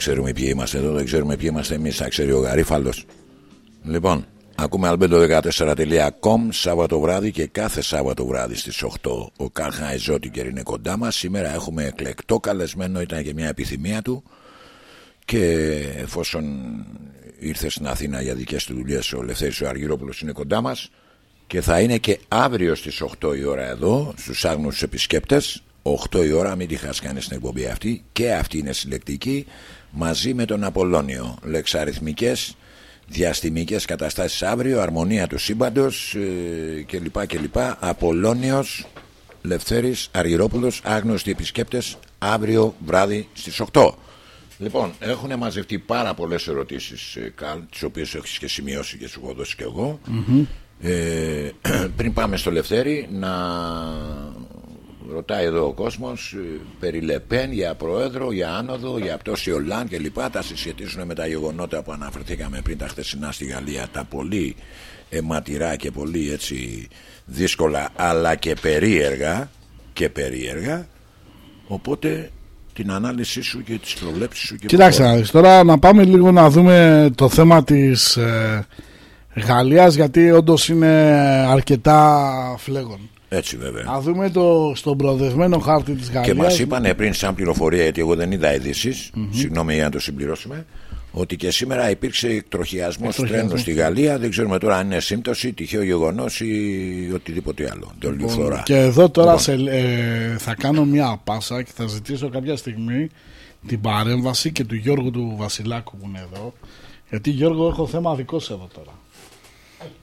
Ξέρουμε ποιοι είμαστε εδώ, δεν ξέρουμε ποιοι είμαστε εμείς. Θα ξέρει ο Γαρίφαλος. Λοιπόν, ακούμε albedo14.com Σάββατο βράδυ και κάθε Σάββατο βράδυ στις 8 ο Κάρχα Εζότικερ είναι κοντά μας. Σήμερα έχουμε εκλεκτό καλεσμένο, ήταν και μια επιθυμία του. Και εφόσον ήρθες στην Αθήνα για δικές του δουλειές, ο Λευθέρης ο Αργυρόπουλος είναι κοντά μας. Και θα είναι και αύριο στις 8 η ώρα εδώ στους άγνωστους επισκέπτες 8 η ώρα μην τη χάσεις κανείς στην εκπομπή αυτή και αυτή είναι συλλεκτική μαζί με τον Απολώνιο λεξαριθμικές διαστημικές καταστάσεις αύριο αρμονία του σύμπαντος ε, κλπ κλπ Απολώνιος Λευθέρης Αργυρόπουλος άγνωστοι επισκέπτες αύριο βράδυ στις 8 Λοιπόν, έχουν μαζευτεί πάρα πολλές ερωτήσεις, ε, Καλ, τις οποίες έχεις και σημειώσει και σου έχω δώσει και εγώ. Μμμ. Ε, πριν πάμε στο Λευτέρη να ρωτάει εδώ ο κόσμος ε, περί Λεπέν για πρόεδρο, για άνοδο, για πτώση Ολάν και λοιπά τα συσχετίζουν με τα γεγονότα που αναφερθήκαμε πριν τα χθεσινά στη Γαλλία. Τα πολύ αιματηρά και πολύ έτσι δύσκολα αλλά και περίεργα και περίεργα. Οπότε την ανάλυση σου και τις προβλέψεις σου και Κοιτάξτε, να δεις, τώρα να πάμε λίγο να δούμε το θέμα της ε, Γαλλίας γιατί όντως είναι αρκετά φλέγον. Έτσι βέβαια Να δούμε το, στον προοδευμένο χάρτη της Γαλλίας. Και μας είπαν πριν, σαν πληροφορία, γιατί εγώ δεν είδα ειδήσεις, συγγνώμη για να το συμπληρώσουμε, ότι και σήμερα υπήρξε εκτροχιασμός Εκτροχιασμός. τρένου στη Γαλλία. Δεν ξέρουμε τώρα αν είναι σύμπτωση, τυχαίο γεγονός ή οτιδήποτε άλλο. Το Λοιπόν, και εδώ τώρα Λοιπόν. σε, ε, θα κάνω μια πάσα και θα ζητήσω κάποια στιγμή την παρέμβαση και του Γιώργου του Βασιλάκου που είναι εδώ. Γιατί Γιώργο έχω θέμα δικό σε εδώ τώρα.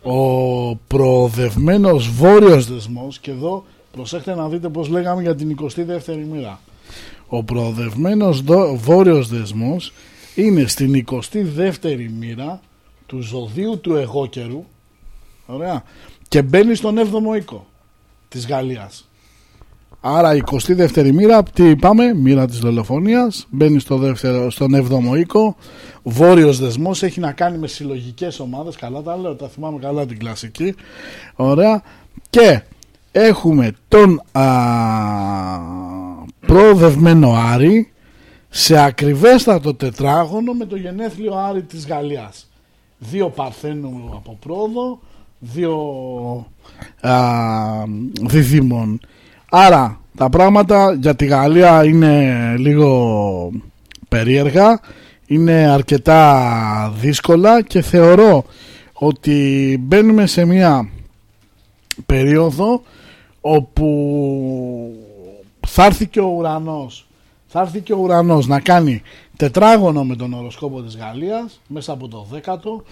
Ο προοδευμένος βόρειος δεσμός και εδώ προσέχτε να δείτε πως λέγαμε για την 22η μοίρα. Ο προοδευμένος δο- βόρειος δεσμός είναι στην 22η μοίρα του ζωδίου του εγώκερου Ωραία. Και μπαίνει στον 7ο οίκο της Γαλλίας. Άρα η 22η μοίρα, τι είπαμε, μοίρα της δολοφονίας, μπαίνει στο δεύτερο, στον 7ο οίκο. Βόρειος δεσμός έχει να κάνει με συλλογικές ομάδες, καλά τα λέω, τα θυμάμαι καλά την κλασική. Ωραία. Και έχουμε τον α, προοδευμένο Άρη σε ακριβέστατο τετράγωνο με το γενέθλιο Άρη της Γαλλίας. Δύο Παρθένου από πρόοδο, δύο α, διδήμων. Άρα τα πράγματα για τη Γαλλία είναι λίγο περίεργα, είναι αρκετά δύσκολα και θεωρώ ότι μπαίνουμε σε μια περίοδο όπου θα έρθει και ο ουρανός θα έρθει και ο ουρανός να κάνει τετράγωνο με τον οροσκόπο της Γαλλίας μέσα από το δέκατο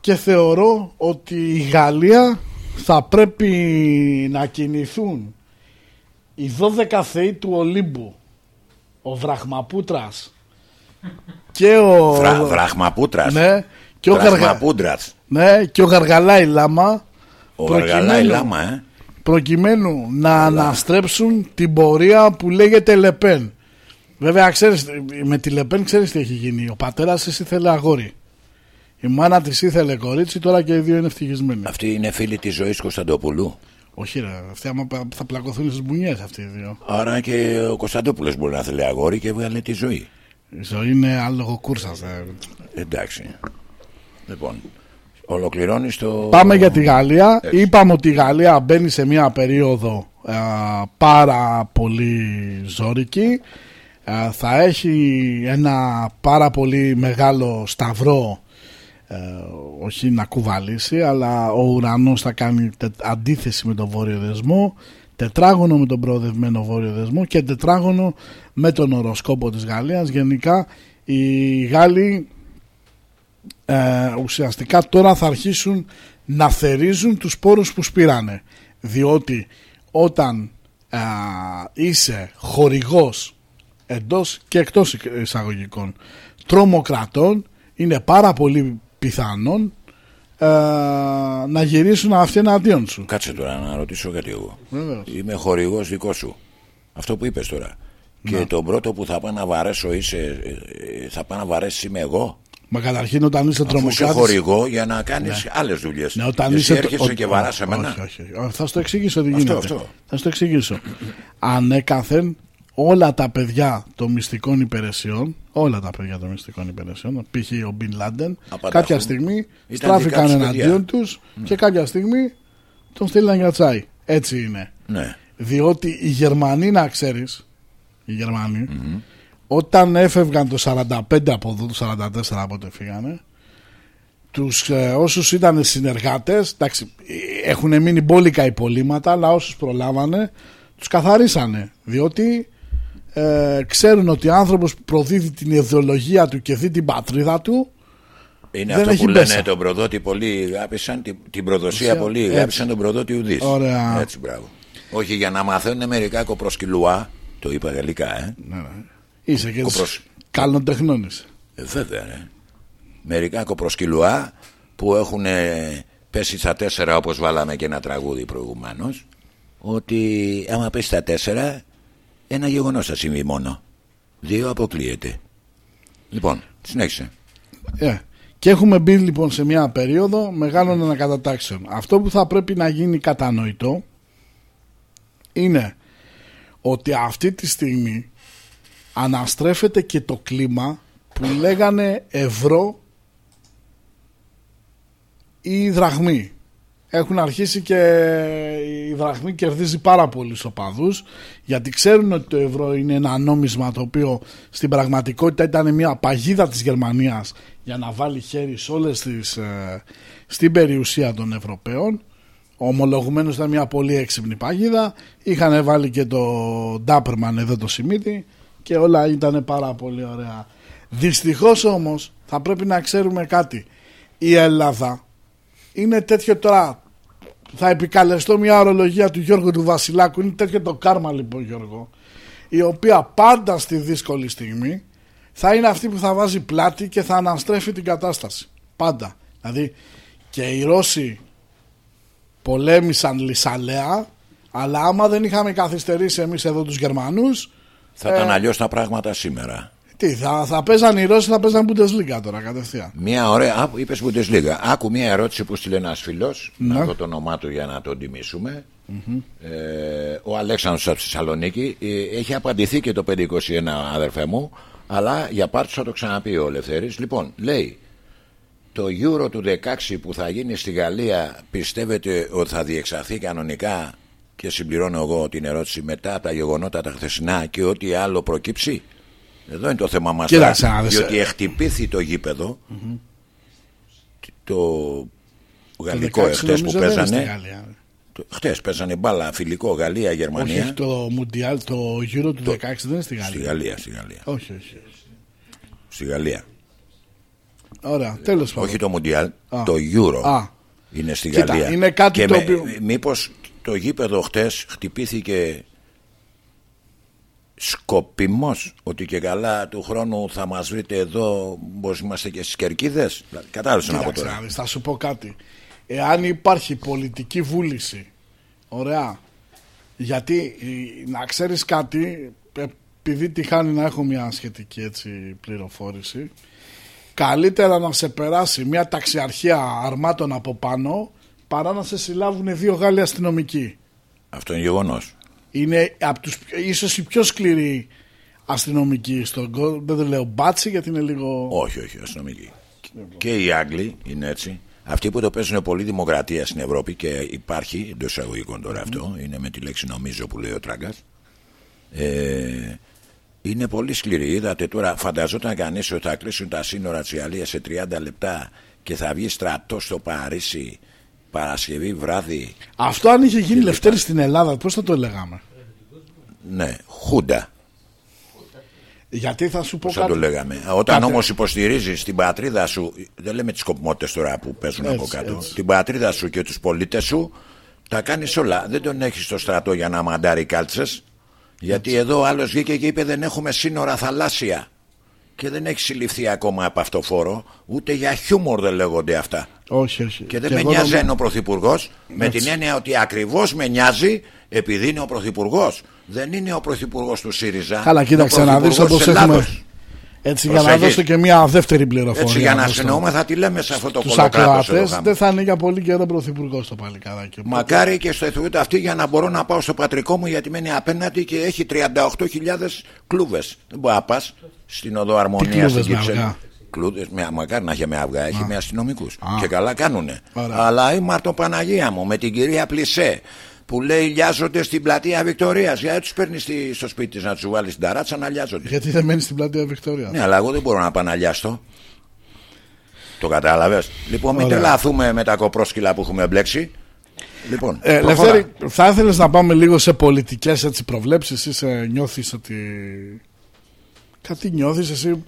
και θεωρώ ότι η Γαλλία θα πρέπει να κινηθούν οι 12 θεοί του Ολύμπου ο Βραχμαπούτρας και ο Βρα, βραχμαπούτρας. ναι, και ο, Γαργα... Βραχμαπούντρας. ναι, και ο Γαργαλάη Λάμα Ο Γαργαλάη Λάμα, ε. προκειμένου να αναστρέψουν την πορεία που λέγεται Λεπέν. Βέβαια, ξέρεις, με τη Λεπέν ξέρεις τι έχει γίνει. Ο πατέρας της ήθελε αγόρι. Η μάνα της ήθελε κορίτσι, τώρα και οι δύο είναι ευτυχισμένοι. Αυτή είναι φίλη της ζωής Κωνσταντοπουλού. Όχι ρε, αυτοί άμα πα- θα πλακωθούν στις μπουνιές αυτοί οι δύο. Άρα και ο Κωνσταντόπουλος μπορεί να θέλει αγόρι και βγάλε τη ζωή. Η ζωή είναι άλλο κούρσας. ε. Εντάξει. Λοιπόν, ολοκληρώνει το. Πάμε για τη Γαλλία. Είπαμε ότι η Γαλλία μπαίνει σε μια περίοδο α, πάρα πολύ ζώρικη. Α, θα έχει ένα πάρα πολύ μεγάλο σταυρό ε, όχι να κουβαλήσει αλλά ο ουρανός θα κάνει τε- αντίθεση με τον βόρειο δεσμό τετράγωνο με τον προοδευμένο βόρειο δεσμό και τετράγωνο με τον οροσκόπο της Γαλλίας. Γενικά οι Γάλλοι ε, ουσιαστικά τώρα θα αρχίσουν να θερίζουν τους σπόρους που σπήρανε. Διότι όταν α, είσαι χορηγός εντός και εκτός εισαγωγικών τρομοκρατών είναι πάρα πολύ πιθανόν ε, να γυρίσουν αυτοί εναντίον σου. Κάτσε τώρα να ρωτήσω κάτι εγώ. Βεβαίως. Είμαι χορηγός δικός σου. Αυτό που είπες τώρα. Ναι. Και τον πρώτο που θα πάω να βαρέσω είσαι. ε, ε, Θα πάω να βαρέσεις είμαι εγώ. Μα καταρχήν όταν είσαι Αφού σε τρομοκράτης χορηγώ για να κάνεις Ναι. άλλες δουλειές. Ναι, όταν Εσύ είσαι έρχεσαι ο- και ο- βαράς όχι, εμένα. όχι, όχι. Θα σου το εξηγήσω τι Αυτό, γίνεται. αυτό. Θα σου το εξηγήσω. Ανέκαθεν όλα τα παιδιά των μυστικών υπηρεσιών, όλα τα παιδιά των μυστικών υπηρεσιών, π.χ. ο Μπιν Λάντεν, Απανταχούν. κάποια στιγμή Ήταν στράφηκαν δικά τους παιδιά. εναντίον τους και κάποια στιγμή τον στείλαν για τσάι. Έτσι είναι. Ναι. Διότι οι Γερμανοί, να ξέρεις, οι γερμανοι όταν έφευγαν το 45 από εδώ, το 44 από ό,τι φύγανε, τους ε, όσους ήταν συνεργάτες, εντάξει, ε, έχουν μείνει μπόλικα υπολείμματα, αλλά όσους προλάβανε, τους καθαρίσανε. Διότι ε, ξέρουν ότι ο άνθρωπος που προδίδει την ιδεολογία του και δει την πατρίδα του, Είναι Δεν αυτό έχει που μέσα. λένε τον προδότη πολύ γάπησαν, την, την προδοσία Έτσι. πολύ γάπησαν τον προδότη ουδής. Ωραία. Έτσι, μπράβο. Όχι για να μαθαίνουν μερικά κοπροσκυλουά, το είπα γαλλικά, ε. Ναι, είσαι και Κοπροσ- καλών τεχνών είσαι. Ε, βέβαια, ναι. Μερικά κοπροσκυλουά που έχουν ε, πέσει στα τέσσερα όπως βάλαμε και ένα τραγούδι προηγουμένως ότι άμα πέσει στα τέσσερα ένα γεγονός θα συμβεί μόνο. Δύο αποκλείεται. Λοιπόν, συνέχισε. Ε, και έχουμε μπει λοιπόν σε μια περίοδο μεγάλων ανακατατάξεων. Αυτό που θα πρέπει να γίνει κατανοητό είναι ότι αυτή τη στιγμή αναστρέφεται και το κλίμα που λέγανε ευρώ ή δραχμή. Έχουν αρχίσει και η δραχμή κερδίζει πάρα πολλούς οπαδούς γιατί ξέρουν ότι το ευρώ είναι ένα νόμισμα το οποίο στην πραγματικότητα ήταν μια παγίδα της Γερμανίας για να βάλει χέρι σε όλες τις, ε, στην περιουσία των Ευρωπαίων. Ομολογουμένως ήταν μια πολύ έξυπνη παγίδα. Είχαν βάλει και το Ντάπερμαν εδώ το Σιμίτι και όλα ήταν πάρα πολύ ωραία. Δυστυχώς όμως θα πρέπει να ξέρουμε κάτι. Η Ελλάδα είναι τέτοιο τώρα θα επικαλεστώ μια ορολογία του Γιώργου του Βασιλάκου. Είναι τέτοιο το κάρμα λοιπόν Γιώργο η οποία πάντα στη δύσκολη στιγμή θα είναι αυτή που θα βάζει πλάτη και θα αναστρέφει την κατάσταση. Πάντα. Δηλαδή και οι Ρώσοι πολέμησαν λισαλέα αλλά άμα δεν είχαμε καθυστερήσει εμείς εδώ τους Γερμανούς Θα ήταν αλλιώς τα πράγματα σήμερα. Τι θα, θα παίζαν οι Ρώσοι θα παίζαν Bundesliga τώρα κατευθείαν Μια ωραία, α, είπες Bundesliga. Άκου μια ερώτηση που στείλε ένας φίλος. Ναι. Να δω το όνομά του για να τον τιμήσουμε. Ε, ο Αλέξανδρος από τη Θεσσαλονίκη ε, έχει απαντηθεί και το 521 αδερφέ μου αλλά για πάρτι θα το ξαναπεί ο Ελευθέρης λοιπόν λέει το Euro του 16 που θα γίνει στη Γαλλία πιστεύετε ότι θα διεξαχθεί κανονικά; Και συμπληρώνω εγώ την ερώτηση μετά τα γεγονότα τα χθεσινά και ό,τι άλλο προκύψει εδώ είναι το θέμα μας Κοίταξε τώρα. να δεις, διότι ε. εχτυπήθη το γήπεδο το γαλλικό 16 εχθές που νομίζω δεν είναι στη παίζανε Γαλλία. το- Χτες παίζανε μπάλα φιλικό Όχι, Γαλλία-Γερμανία όχι, το Mundial, το Euro του 16 δεν είναι στη Γαλλία. Στη Γαλλία, στη Γαλλία. Όχι, όχι. Στη Γαλλία. Ωραία, τέλος πάντων. Όχι το Μουντιάλ, Α. το Euro Α. είναι στη Κοίτα, Γαλλία. είναι κάτι και το με- οποίο- Μήπως το γήπεδο χτες χτυπήθηκε σκοπιμός ότι και καλά του χρόνου θα μας βρείτε εδώ πως είμαστε και στις κερκίδες. Κατάλαβες να πω Κοίταξε τώρα. να δεις, θα σου πω κάτι. Εάν υπάρχει πολιτική βούληση, ωραία, γιατί ε, να ξέρεις κάτι, επειδή τυχάνει να έχω μια σχετική έτσι πληροφόρηση, καλύτερα να σε περάσει μια ταξιαρχία αρμάτων από πάνω παρά να σε συλλάβουν δύο Γάλλοι αστυνομικοί. Αυτό είναι γεγονός. Είναι από τους, ίσως οι πιο σκληροί αστυνομικοί στον κόσμο. Δεν το λέω μπάτσι γιατί είναι λίγο... Όχι, όχι, αστυνομικοί. Και οι Άγγλοι είναι έτσι. Αυτοί που το παίζουν πολύ δημοκρατία στην Ευρώπη και υπάρχει εντός εισαγωγικών τώρα αυτό, είναι με τη λέξη νομίζω που λέει ο Τράγκας. Ε, είναι πολύ σκληροί. Είδατε τώρα, φανταζόταν κανείς ότι θα κλείσουν τα σύνορα της Γαλλίας σε 30 λεπτά και θα βγει στρατός στο Παρίσι Παρασκευή βράδυ. Αυτό αν είχε γίνει Λευτέρη στην Ελλάδα, πώς θα το λέγαμε; Ναι, χούντα. Γιατί θα σου πω Πώς θα κάτι. το λέγαμε; Όταν Κάτι- όμως υποστηρίζεις την πατρίδα σου, δεν λέμε τις σκοπιμότητε τώρα που παίζουν από Έτσι, κάτω, έτσι. την πατρίδα σου και τους πολίτες σου, τα κάνεις όλα. Δεν τον έχεις στο στρατό για να μαντάρει κάλτσες. Γιατί εδώ ο άλλος βγήκε και είπε δεν έχουμε σύνορα θαλάσσια. Και δεν έχει συλληφθεί ακόμα από αυτό φόρο, ούτε για χιούμορ δεν λέγονται αυτά. Όχι, όχι. Και δεν Και με εγώ νοιάζει νομίζω- αν είναι ο Πρωθυπουργός, με Έτσι. την έννοια ότι ακριβώς με νοιάζει επειδή είναι ο Πρωθυπουργός. Δεν είναι ο Πρωθυπουργός του ΣΥΡΙΖΑ. Καλά, κοίταξε είναι ο να δεις Πρωθυπουργός όπως της έχουμε... Ελλάδος. Έτσι για να Προσέχεις. δώσω και μια δεύτερη πληροφορία. Έτσι για να προς το- συνεννοούμε θα τη λέμε σε αυτό το Τους κολοκράτος εδώ ακροατές γάμο. δεν θα είναι για πολύ καιρό πρωθυπουργός το παλικάράκι. Μακάρι και στο εθνικό αυτή για να μπορώ να πάω στο πατρικό μου γιατί μένει απέναντι και έχει 38.000 κλούβες. Δεν μπορεί να πας στην οδό Αρμονίας κλούβες στην με Κυψέλη. αυγά; Κλούβες, με, μακάρι να έχει με αυγά, έχει με αστυνομικούς. Και καλά κάνουνε. Ωραία. Αλλά η Μαρτοπαναγία μου με την κυρία Πλισέ που λέει λιάζονται στην πλατεία Βικτωρίας. Γιατί τους παίρνεις στη- στο σπίτι τη να τους βάλεις στην ταράτσα να λιάζονται. Γιατί δεν μένεις στην πλατεία Βικτωρίας; Ναι, αλλά εγώ δεν μπορώ να πάω να λιάστο. Το κατάλαβες. Λοιπόν, μην Ωραία. τρελαθούμε με τα κοπρόσκυλα που έχουμε μπλέξει. Λοιπόν, Ε, προχώρα. Λευτέρη, θα ήθελες να πάμε λίγο σε πολιτικές προβλέψεις. Είσαι νιώθεις ότι. Κάτι νιώθεις εσύ;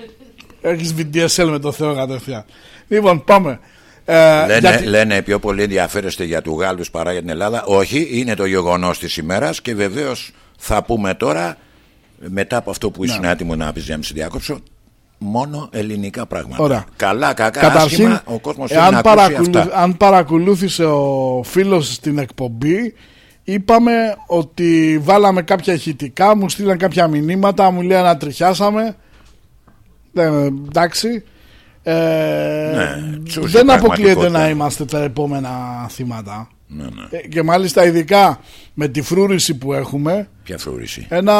Έχεις VDSL με το Θεό κατευθείαν. Λοιπόν, πάμε. Ε, Λένε, γιατί- λένε πιο πολύ ενδιαφέρεστε για του Γάλλους παρά για την Ελλάδα. Όχι, είναι το γεγονός της ημέρας και βεβαίως θα πούμε τώρα, μετά από αυτό που ήσουν Ναι. έτοιμο να πεις για να με σε διακόψω, μόνο ελληνικά πράγματα. Ωραία. Καλά, κακά, Καταρχήν, άσχημα, ο κόσμος θέλει εάν, να ακούσει παρακολου... αυτά. αν παρακολούθησε ο φίλος στην εκπομπή, είπαμε ότι βάλαμε κάποια ηχητικά, μου στείλαν κάποια μηνύματα, μου λέει να τριχιάσαμε. Ε, εντάξει. Ε, Ναι, τσούζι δεν αποκλείεται πραγματικότητα. να είμαστε τα επόμενα θύματα. Ναι, ναι. Ε, Και μάλιστα ειδικά με τη φρούρηση που έχουμε, Ποια φρούρηση; ένα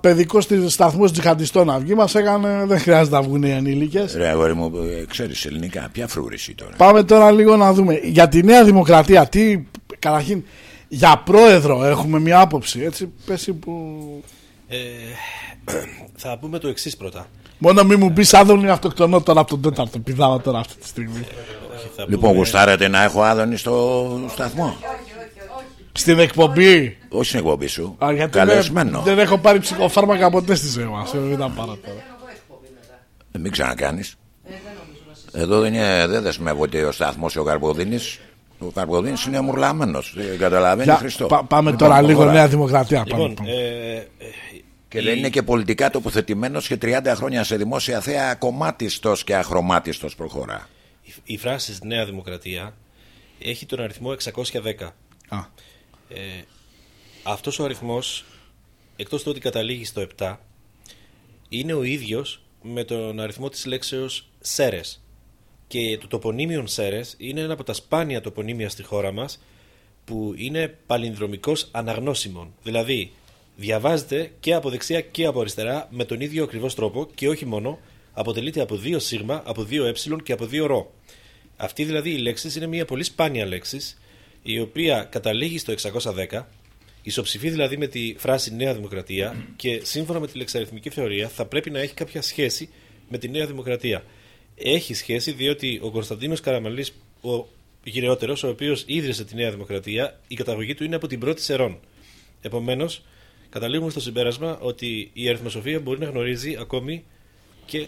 παιδικό σταθμό τζιχαντιστών αυγή μας έκανε. Δεν χρειάζεται να βγουν οι ενήλικες. Ρε αγόρι μου, ε, ξέρεις ελληνικά, ποια φρούρηση τώρα; Πάμε τώρα λίγο να δούμε. Για τη Νέα Δημοκρατία, τι. Καταρχήν, για πρόεδρο έχουμε μια άποψη. Έτσι, πέσει που. Ε, θα πούμε το εξής πρώτα. Μόνο μη μου πεις άδωνη αυτοκτονό τώρα από τον τέταρτο. Πηδάω τώρα αυτή τη στιγμή. Θα Λοιπόν, πούμε- γουστάρετε να έχω άδωνη στο σταθμό. Στην εκπομπή. Όχι στην εκπομπή σου. Α, γιατί Καλεσμένο. δεν, δεν έχω πάρει ψυχοφάρμακα ποτέ στη ζωή μας. Μην τα πάρω τώρα. Ε, Μην ξανακάνεις. Εδώ δεν, είναι, δεν δεσμεύονται ο σταθμός ο Καρποδίνη. Ο Καρποδίνης είναι μουρλαμένο. Καταλαβαίνεις Για- Χριστό. πα- πάμε Λοιπόν, τώρα λίγο προχωρά. Νέα Δημοκρατία. Πάμε, Λοιπόν, πάμε. ε, ε, Και δεν είναι και πολιτικά τοποθετημένος και 30 χρόνια σε δημόσια θέα κομμάτιστο και αχρωμάτιστος προχωρά. η, η φράση της Νέα Δημοκρατία έχει τον αριθμό 610. Α. Ε, αυτός ο αριθμός, εκτός του ότι καταλήγει στο 7, είναι ο ίδιος με τον αριθμό της λέξεως Σέρες. Και το τοπονίμιον Σέρες είναι ένα από τα σπάνια τοπονίμια στη χώρα μας που είναι παλινδρομικός αναγνώσιμων. Δηλαδή, διαβάζεται και από δεξιά και από αριστερά με τον ίδιο ακριβώς τρόπο και όχι μόνο, αποτελείται από δύο σίγμα, από δύο ε και από δύο ρο. Αυτή δηλαδή η λέξης είναι μια πολύ σπάνια λέξης, η οποία καταλήγει στο 610, ισοψηφεί δηλαδή με τη φράση Νέα Δημοκρατία και σύμφωνα με τη λεξαριθμική θεωρία θα πρέπει να έχει κάποια σχέση με τη Νέα Δημοκρατία. Έχει σχέση διότι ο Κωνσταντίνος Καραμαλής, ο γυρεότερος, ο οποίος ίδρυσε τη Νέα Δημοκρατία, η καταγωγή του είναι από την πρώτη Σερών. Επομένως, καταλήγουμε στο συμπέρασμα ότι η αριθμοσοφία μπορεί να γνωρίζει ακόμη και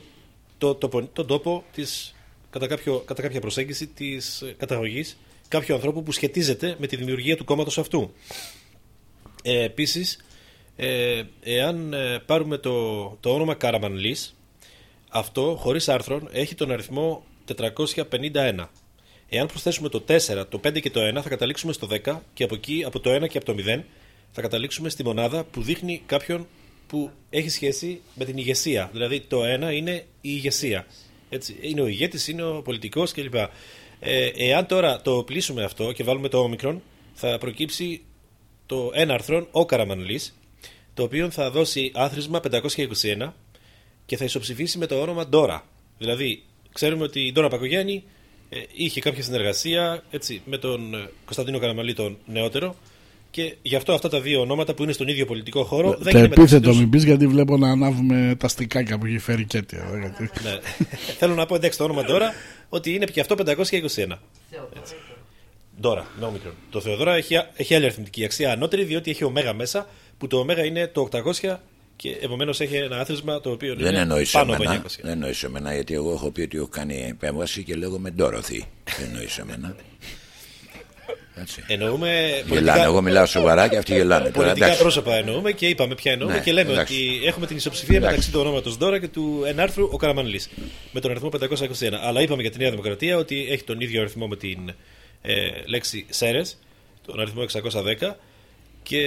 το, το, τον τόπο της, κατά, κάποιο, κατά κάποια προσέγγιση της ε, καταγωγής κάποιου ανθρώπου που σχετίζεται με τη δημιουργία του κόμματος αυτού. Ε, επίσης, ε, εάν ε, πάρουμε το, το όνομα Καραμανλής, αυτό χωρίς άρθρων έχει τον αριθμό 451. Εάν προσθέσουμε το 4, το 5 και το 1 θα καταλήξουμε στο 10 και από εκεί, από το 1 και από το 0 θα καταλήξουμε στη μονάδα που δείχνει κάποιον που έχει σχέση με την ηγεσία. Δηλαδή το 1 είναι η ηγεσία. Έτσι, είναι ο ηγέτης, είναι ο πολιτικός κλπ. Ε, εάν τώρα το πλήσουμε αυτό και βάλουμε το όμικρον θα προκύψει το ένα αρθρόν ο Καραμανλής το οποίο θα δώσει άθροισμα 521 και θα ισοψηφίσει με το όνομα Ντόρα. Δηλαδή, ξέρουμε ότι η Ντόρα Πακογιάννη ε, είχε κάποια συνεργασία έτσι, με τον ε, Κωνσταντίνο Καραμαλή τον νεότερο και γι' αυτό αυτά τα δύο ονόματα που είναι στον ίδιο πολιτικό χώρο δεν Το είναι μεταξύ επίθετο τους. μην πεις γιατί βλέπω να ανάβουμε τα στικάκια που έχει φέρει και έτσι. εδώ, γιατί- Ναι. Θέλω να πω εντάξει το όνομα τώρα ότι είναι και αυτό 521. Έτσι. Τώρα, με όμικρον. Το Θεοδόρα έχει, έχει άλλη αριθμητική αξία ανώτερη διότι έχει ωμέγα μέσα που το ωμέγα είναι το 800 και επομένως έχει ένα άθροισμα το οποίο Δεν είναι εννοείς πάνω από εμένα, 900. δεν εννοείς εμένα γιατί εγώ έχω πει ότι έχω κάνει επέμβαση και λέγω με Ντόροθι. Δεν εννοείς εμένα. Έτσι. Εννοούμε Γελάνε, εγώ μιλάω σοβαρά και αυτοί γελάνε. Τώρα, Πολιτικά εντάξει. πρόσωπα εννοούμε και είπαμε ποια εννοούμε Ναι, και λέμε εντάξει. ότι έχουμε την ισοψηφία Εντάξει. μεταξύ του ονόματος Δώρα και του ενάρθρου ο Καραμανλής. Με τον αριθμό 521. Αλλά είπαμε για τη Νέα Δημοκρατία ότι έχει τον ίδιο αριθμό με την ε, λέξη Σέρες, τον αριθμό 610. Και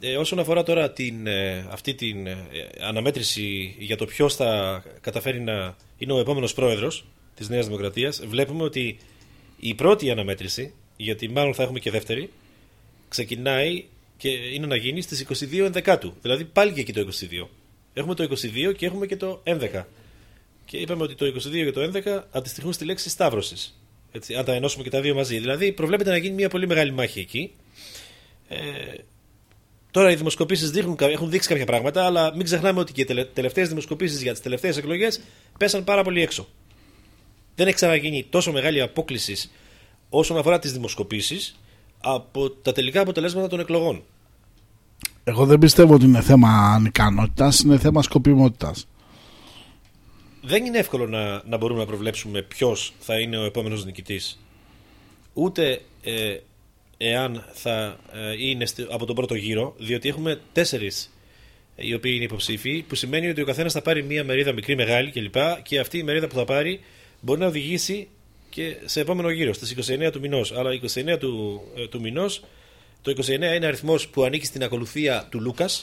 ε, όσον αφορά τώρα την, ε, αυτή την ε, αναμέτρηση για το ποιος θα καταφέρει να είναι ο επόμενος πρόεδρος της Νέας Δημοκρατίας, βλέπουμε ότι η πρώτη αναμέτρηση, γιατί μάλλον θα έχουμε και δεύτερη, ξεκινάει και είναι να γίνει στις 22 Ενδεκάτου. Δηλαδή πάλι και εκεί το 22. Έχουμε το 22 και έχουμε και το 11. Και είπαμε ότι το 22 και το 11 αντιστοιχούν στη λέξη σταύρωσης. Έτσι, αν τα ενώσουμε και τα δύο μαζί. Δηλαδή προβλέπεται να γίνει μια πολύ μεγάλη μάχη εκεί. Ε, τώρα οι δημοσκοπήσεις δείχνουν, έχουν δείξει κάποια πράγματα, αλλά μην ξεχνάμε ότι και οι τελε, τελευταίες δημοσκοπήσεις για τις τελευταίες εκλογές πέσαν πάρα πολύ έξω. Δεν έχει ξαναγίνει τόσο μεγάλη απόκληση όσον αφορά τις δημοσκοπήσεις από τα τελικά αποτελέσματα των εκλογών. Εγώ δεν πιστεύω ότι είναι θέμα ανικανότητας, είναι θέμα σκοπιμότητας. Δεν είναι εύκολο να, να μπορούμε να προβλέψουμε ποιος θα είναι ο επόμενος νικητής. Ούτε ε, εάν θα ε, είναι στη- από τον πρώτο γύρο, διότι έχουμε τέσσερις οι οποίοι είναι υποψήφοι, που σημαίνει ότι ο καθένας θα πάρει μία μερίδα μικρή, μεγάλη κλπ. Και αυτή η μερίδα που θα πάρει μπορεί να οδηγήσει και σε επόμενο γύρο, στις 29 του μηνός. Αλλά 29 του, ε, του μηνός, το 29 είναι αριθμός που ανήκει στην ακολουθία του Λούκας.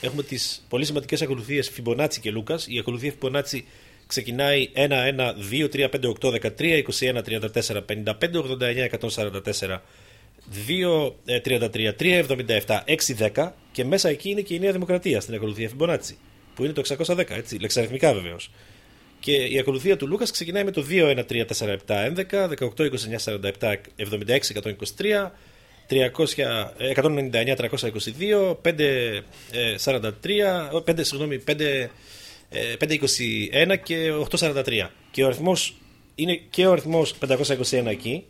Έχουμε τις πολύ σημαντικές ακολουθίες Φιμπονάτσι και Λούκας. Η ακολουθία Φιμπονάτσι ξεκινάει 1, 1, 2, 3, 5, 8, 13, 21, 34, 55, 89, 144, 2, ε, 33, 3, 77, 6, 10 και μέσα εκεί είναι και η Νέα Δημοκρατία στην ακολουθία Φιμπονάτσι που είναι το 610, έτσι, λεξαριθμικά βεβαίως. Και η ακολουθία του Λούκας ξεκινάει με το 2, 1, 3, 4, 7, 11, 18, 29, 47, 76, 123, 300, ε, 199, 322, 5, ε, 43, ε, 5, συγγνώμη, 5, ε, 521 και 843. Και ο αριθμός είναι και ο αριθμός 521 εκεί,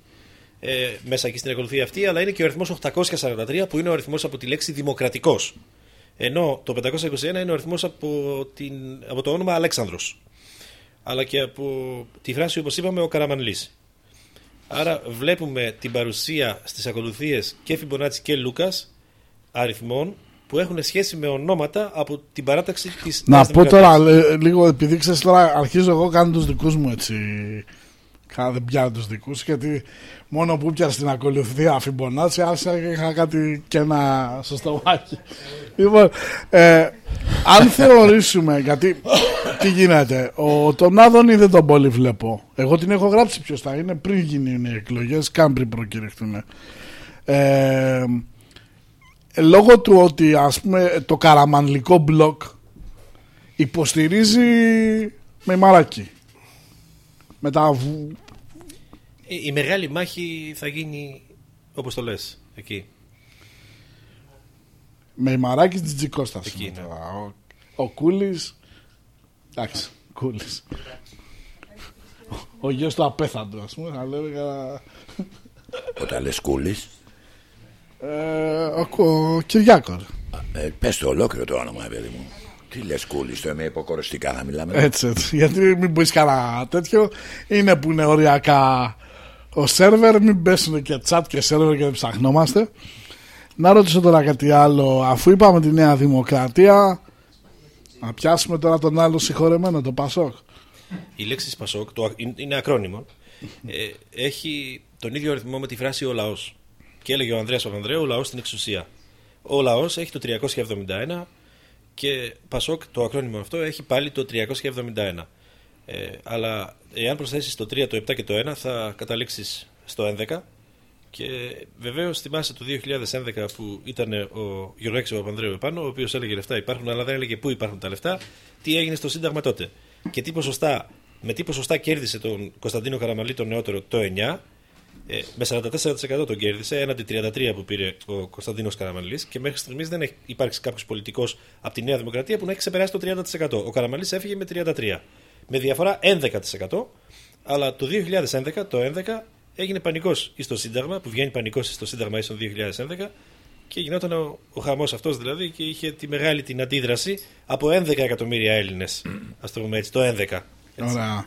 ε, μέσα εκεί στην ακολουθία αυτή, αλλά είναι και ο αριθμός 843 που είναι ο αριθμός από τη λέξη δημοκρατικός. Ενώ το 521 είναι ο αριθμός από, την- από το όνομα Αλέξανδρος αλλά και από τη φράση όπως είπαμε ο Καραμανλής. Άρα βλέπουμε την παρουσία στις ακολουθίες και Φιμπονάτσι και Λούκας αριθμών που έχουν σχέση με ονόματα από την παράταξη της Να Νέας πω Δημοκρατίας. τώρα ε, λίγο, επειδή ξέρεις τώρα αρχίζω εγώ κάνω τους δικούς μου έτσι. Κα- Δεν πιάνω τους δικούς γιατί μόνο που πιάσα στην ακολουθία Φιμπονάτσι άρχισα και είχα κάτι και ένα στο στομάχι. λοιπόν, ε, αν θεωρήσουμε, γιατί τι γίνεται, ο, τον Άδωνη δεν τον πολύ βλέπω. Εγώ την έχω γράψει ποιος θα είναι πριν γίνουν οι εκλογές, καν πριν προκηρυχθούν. Ε, λόγω του ότι ας πούμε το καραμανλικό μπλοκ υποστηρίζει με μαράκι. Μετά βου- Ε, Η μεγάλη μάχη θα γίνει όπως το λες εκεί. με μαράκι της Τζικώστας. Εκεί, είναι ναι. τώρα. Ο, ο Κούλης, εντάξει, Κούλης. Ο, ο γιος του απέθαντου ας πούμε, θα λέμε για... Όταν λες κούλης, Ε, ο, ο Κυριάκος. ρε. ε, πες το ολόκληρο το όνομα, παιδί μου. Τι λες κούλης, το είμαι υποκοριστικά να μιλάμε. Έτσι, έτσι. Γιατί μην πεις κανένα τέτοιο. Είναι που είναι οριακά ο σερβερ, μην πέσουν και chat και σερβερ και δεν ψαχνόμαστε. Να ρωτήσω τώρα κάτι άλλο. Αφού είπαμε τη Νέα Δημοκρατία, να πιάσουμε τώρα τον άλλο συγχωρεμένο, τον Πασόκ. Η λέξη Πασόκ το, α- είναι- είναι ακρόνιμο. Ε, έχει τον ίδιο αριθμό με τη φράση ο λαός. Και έλεγε ο Ανδρέας Παπανδρέου, ο λαός στην εξουσία. Ο λαός έχει το 371 και Πασόκ, το ακρόνιμο αυτό, έχει πάλι το 371. Ε, αλλά εάν προσθέσεις το 3, το 7 και το 1, θα καταλήξεις στο 11. Και βεβαίως θυμάσαι το 2011 που ήταν ο Γιωργάκης Παπανδρέου επάνω, ο οποίος έλεγε λεφτά υπάρχουν, αλλά δεν έλεγε πού υπάρχουν τα λεφτά, τι έγινε στο Σύνταγμα τότε. Και τι ποσοστά, με τι ποσοστά κέρδισε τον Κωνσταντίνο Καραμαλή τον νεότερο το 9, ε, με 44% τον κέρδισε, έναντι 33% που πήρε ο Κωνσταντίνος Καραμαλής και μέχρι στιγμής δεν έχει υπάρξει κάποιος πολιτικός από τη Νέα Δημοκρατία που να έχει ξεπεράσει το 30%. Ο Καραμαλής έφυγε με 33%. Με διαφορά 11%, αλλά το 2011, το 11, έγινε πανικός στο Σύνταγμα, που βγαίνει πανικός στο Σύνταγμα ίσον 2011 και γινόταν ο, ο χαμός αυτός δηλαδή και είχε τη μεγάλη την αντίδραση από 11 εκατομμύρια Έλληνες. Α το πούμε έτσι, το 11. Έτσι. Ωραία.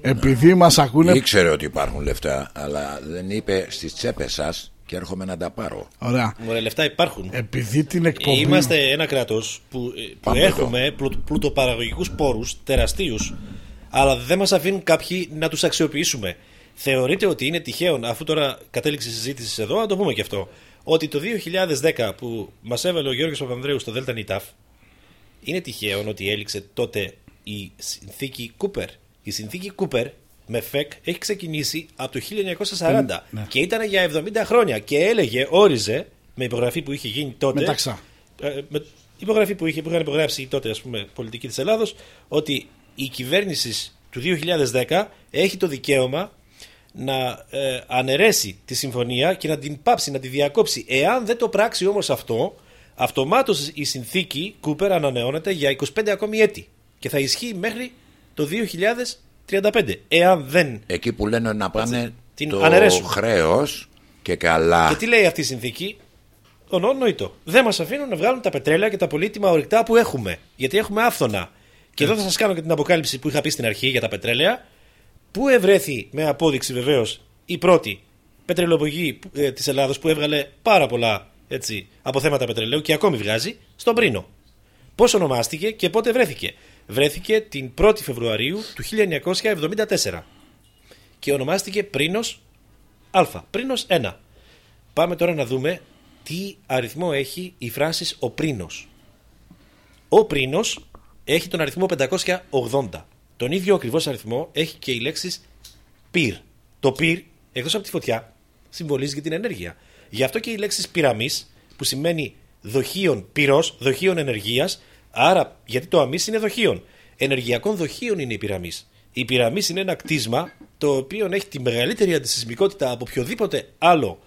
Επειδή μας ακούνε... Ήξερε ότι υπάρχουν λεφτά, αλλά δεν είπε στις τσέπες σας και έρχομαι να τα πάρω. Ωραία. Μωρέ, λεφτά υπάρχουν. Επειδή την εκπομπή... Είμαστε ένα κράτος που, ε, που Πάμε έχουμε πλου, πλουτοπαραγωγικούς πόρους τεραστίους, αλλά δεν μας αφήνουν κάποιοι να τους αξιοποιήσουμε. Θεωρείτε ότι είναι τυχαίο, αφού τώρα κατέληξε η συζήτηση εδώ, να το πούμε και αυτό, ότι το 2010 που μας έβαλε ο Γιώργος Παπανδρέου στο ΔΝΤ ΝΙΤΑΦ, είναι τυχαίο ότι έληξε τότε η συνθήκη Κούπερ. Η συνθήκη Κούπερ με ΦΕΚ έχει ξεκινήσει από το 1940 Ναι. και ήταν για 70 χρόνια και έλεγε, όριζε, με υπογραφή που είχε γίνει τότε. Μεταξά. Ε, με υπογραφή που, είχε, που είχαν υπογράψει τότε ας πούμε, πολιτική της Ελλάδος ότι η κυβέρνηση του 2010 έχει το δικαίωμα να ε, αναιρέσει τη συμφωνία και να την πάψει, να τη διακόψει. Εάν δεν το πράξει όμως αυτό, αυτομάτως η συνθήκη Κούπερ ανανεώνεται για 25 ακόμη έτη και θα ισχύει μέχρι το 2035. Εάν δεν... Εκεί που λένε να πάνε την το αναιρέσουν. χρέος και καλά. Και τι λέει αυτή η συνθήκη, Ονόητο. Δεν μας αφήνουν να βγάλουν τα πετρέλαια και τα πολύτιμα ορυκτά που έχουμε. Γιατί έχουμε άφθονα. Και εδώ θα σας κάνω και την αποκάλυψη που είχα πει στην αρχή για τα πετρέλαια. Πού ευρέθη με απόδειξη βεβαίως η πρώτη πετρελαιοπογή ε, της Ελλάδος που έβγαλε πάρα πολλά έτσι, αποθέματα πετρελαίου και ακόμη βγάζει στον Πρίνο. Πώς ονομάστηκε και πότε βρέθηκε. Βρέθηκε την 1η Φεβρουαρίου του 1974 και ονομάστηκε Πρίνος Α. Πρίνος 1. Πάμε τώρα να δούμε τι αριθμό έχει η φράση ο Πρίνος. Ο Πρίνος έχει τον αριθμό 580. Τον ίδιο ακριβώς αριθμό έχει και η λέξη πυρ. Το πυρ, εκτός από τη φωτιά, συμβολίζει και την ενέργεια. Γι' αυτό και η λέξη πυραμής, που σημαίνει δοχείων πυρός, δοχείων ενεργείας, άρα γιατί το αμύς είναι δοχείων. Ενεργειακών δοχείων είναι η πυραμής. Η πυραμής είναι ένα κτίσμα το οποίο έχει τη μεγαλύτερη αντισυσμικότητα από οποιοδήποτε άλλο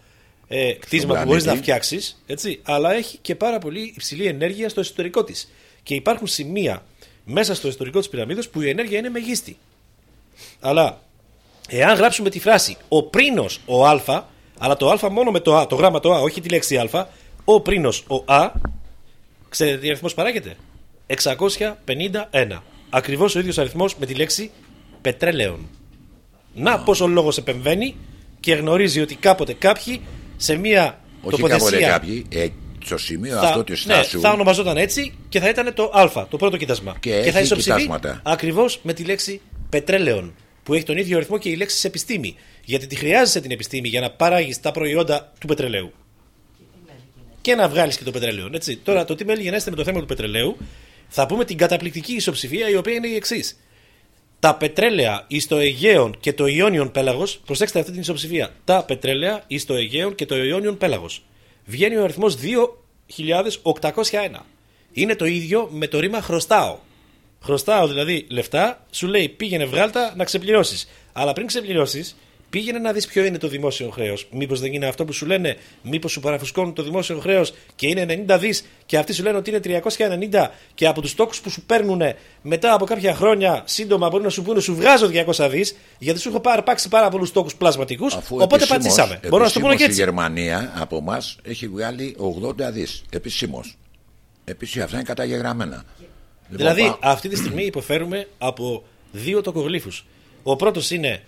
ε, κτίσμα που μπορείς πλανήτη. να φτιάξει, αλλά έχει και πάρα πολύ υψηλή ενέργεια στο εσωτερικό της. Και υπάρχουν σημεία μέσα στο εσωτερικό της πυραμίδας που η ενέργεια είναι μεγίστη. Αλλά εάν γράψουμε τη φράση ο πρίνος ο Α, αλλά το Α μόνο με το Α, το γράμμα το Α, όχι τη λέξη Α, ο πρίνος ο Α, ξέρετε τι αριθμός παράγεται; 651. Ακριβώ ο ίδιο αριθμό με τη λέξη πετρέλαιον. Να πόσο λόγο επεμβαίνει και γνωρίζει ότι κάποτε κάποιοι σε μία Όχι τοποθεσία κάποτε κάποιοι, ε, στο σημείο θα, αυτό τη ναι, στάσου. θα ονομαζόταν έτσι και θα ήταν το Α, το πρώτο κοίτασμα. Και θα έχει ισοψηφεί κοιτάσματα. ακριβώ με τη λέξη πετρέλαιον, που έχει τον ίδιο αριθμό και η λέξη σε επιστήμη. Γιατί τη χρειάζεσαι την επιστήμη για να παράγει τα προϊόντα του πετρελαίου. Και να βγάλει και το πετρέλαιο. Έτσι. Τώρα, το τι με γενέστε με το θέμα του πετρελαίου, θα πούμε την καταπληκτική ισοψηφία η οποία είναι η εξής. Τα πετρέλαια εις το Αιγαίον και το Ιόνιον πέλαγος, προσέξτε αυτή την ισοψηφία. Τα πετρέλαια εις το Αιγαίον και το Ιόνιον πέλαγος. Βγαίνει ο αριθμός 2.801. Είναι το ίδιο με το ρήμα χρωστάω. Χρωστάω δηλαδή λεφτά, σου λέει πήγαινε βγάλτα να ξεπληρώσεις. Αλλά πριν ξεπληρώσεις, πήγαινε να δεις ποιο είναι το δημόσιο χρέος. Μήπως δεν είναι αυτό που σου λένε, Μήπως σου παραφουσκώνουν το δημόσιο χρέος και είναι 90 δις και αυτοί σου λένε ότι είναι 390 και από τους τόκου που σου παίρνουν μετά από κάποια χρόνια σύντομα μπορεί να σου πούνε σου βγάζω 200 δις γιατί σου έχω αρπάξει πάρα πολλούς τόκου πλασματικούς. Αφού Οπότε επισήμως- πατήσαμε. Μπορώ να σου το πω και επισήμως έτσι. Η Γερμανία από εμάς έχει βγάλει 80 δις. Επισήμως. Επίσης αυτά είναι καταγεγραμμένα. Λοιπόν, Δηλαδή, πά- αυτή τη στιγμή υποφέρουμε από δύο τοκογλύφους. Ο πρώτος είναι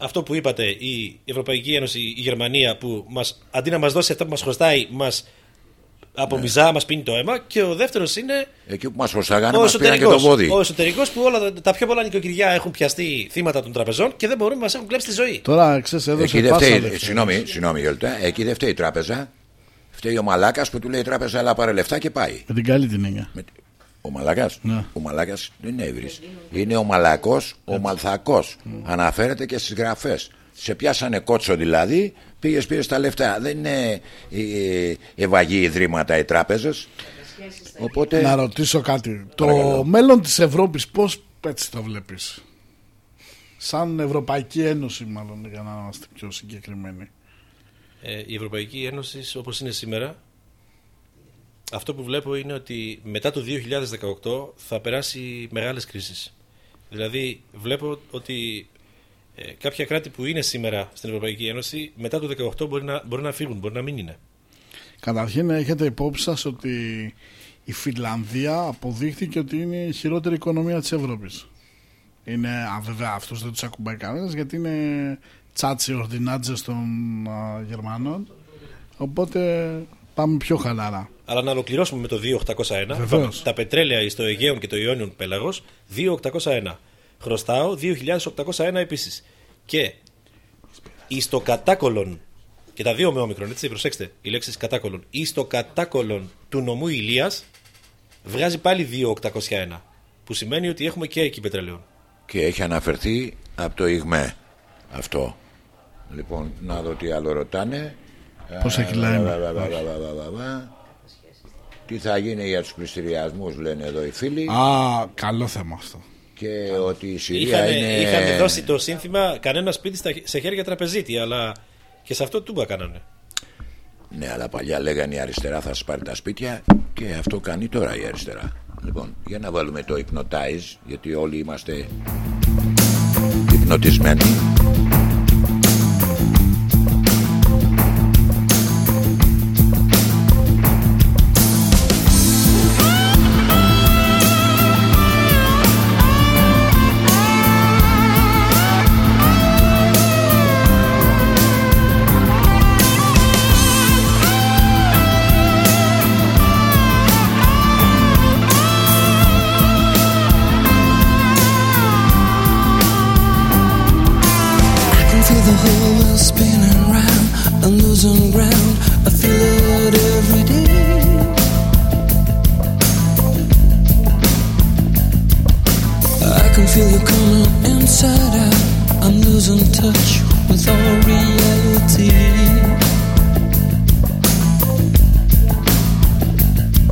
αυτό που είπατε, η Ευρωπαϊκή Ένωση, η Γερμανία, που μας, αντί να μας δώσει αυτά που μας χρωστάει, μας απομυζά, μας πίνει το αίμα. Και ο δεύτερος είναι Εκεί που μας χρωστάγανε, ο μας πήραν και το εσωτερικός. βόδι. Ο εσωτερικός που όλα τα- τα πιο πολλά νοικοκυριά έχουν πιαστεί θύματα των τραπεζών και δεν μπορούν να μας έχουν κλέψει τη ζωή. Τώρα ξέρεις έδωσε Εκεί δεν πάσα φταίει, λεφτά. συγγνώμη, συγγνώμη Γιώργο, εκεί δεν φταίει η τράπεζα. Φταίει ο μαλάκας που του λέει η τράπεζα, αλλά πάρε λεφτά και πάει. Με την καλή την έννοια. Ο μαλάκα. Ναι. Ο μαλάκα δεν είναι εύρη. Είναι ο μαλακός, ο μαλθακός. Αναφέρεται και στις γραφές. Σε πιάσανε κότσο δηλαδή, πήγες πήρες τα λεφτά. Δεν είναι ε, ευαγή ιδρύματα οι τράπεζες. Οπότε. Να ρωτήσω κάτι. Το Παρακαλώ. μέλλον της Ευρώπης πώς έτσι το βλέπεις; Σαν Ευρωπαϊκή Ένωση μάλλον για να είμαστε πιο συγκεκριμένοι. Ε, η Ευρωπαϊκή Ένωση όπως είναι σήμερα αυτό που βλέπω είναι ότι μετά το 2018 θα περάσει μεγάλες κρίσεις. Δηλαδή βλέπω ότι ε, κάποια κράτη που είναι σήμερα στην Ευρωπαϊκή Ένωση μετά το 2018 μπορεί να, μπορεί να φύγουν, μπορεί να μην είναι. Καταρχήν έχετε υπόψη σας ότι η Φινλανδία αποδείχθηκε ότι είναι η χειρότερη οικονομία της Ευρώπης. Είναι, α, βέβαια αυτούς δεν τους ακουμπάει κανένας γιατί είναι τσάτσι ορδινάτζες των α, Γερμανών. Οπότε πάμε πιο χαλαρά. Αλλά να ολοκληρώσουμε με το 2801. Βεβαίως. Είπαμε, Τα πετρέλαια στο Αιγαίον και το Ιόνιον πέλαγος 2801. Χρωστάω 2801 επίσης. Και εις το κατάκολον και τα δύο με όμικρον, έτσι προσέξτε, οι λέξεις κατάκολον ή στο κατάκολον του νομού Ηλίας βγάζει πάλι 2801 που σημαίνει ότι έχουμε και εκεί πετρέλαιο. Και έχει αναφερθεί από το ΙΓΜΕ αυτό. Λοιπόν, να δω τι άλλο ρωτάνε. Πόσα κιλά είναι. Βα, βα, βα, βα, βα, βα, βα. Τι θα γίνει για τους πληστηριασμούς λένε εδώ οι φίλοι. Α, καλό θέμα αυτό. Και ότι η Συρία Είχαν, είναι... είχαν δώσει το σύνθημα κανένα σπίτι στα- σε χέρια τραπεζίτη, αλλά και σε αυτό τούμπα κάνανε. Ναι, αλλά παλιά λέγανε η αριστερά θα σας πάρει τα σπίτια και αυτό κάνει τώρα η αριστερά. Λοιπόν, για να βάλουμε το hypnotize, γιατί όλοι είμαστε υπνοτισμένοι. corner inside out. I'm losing touch with all reality.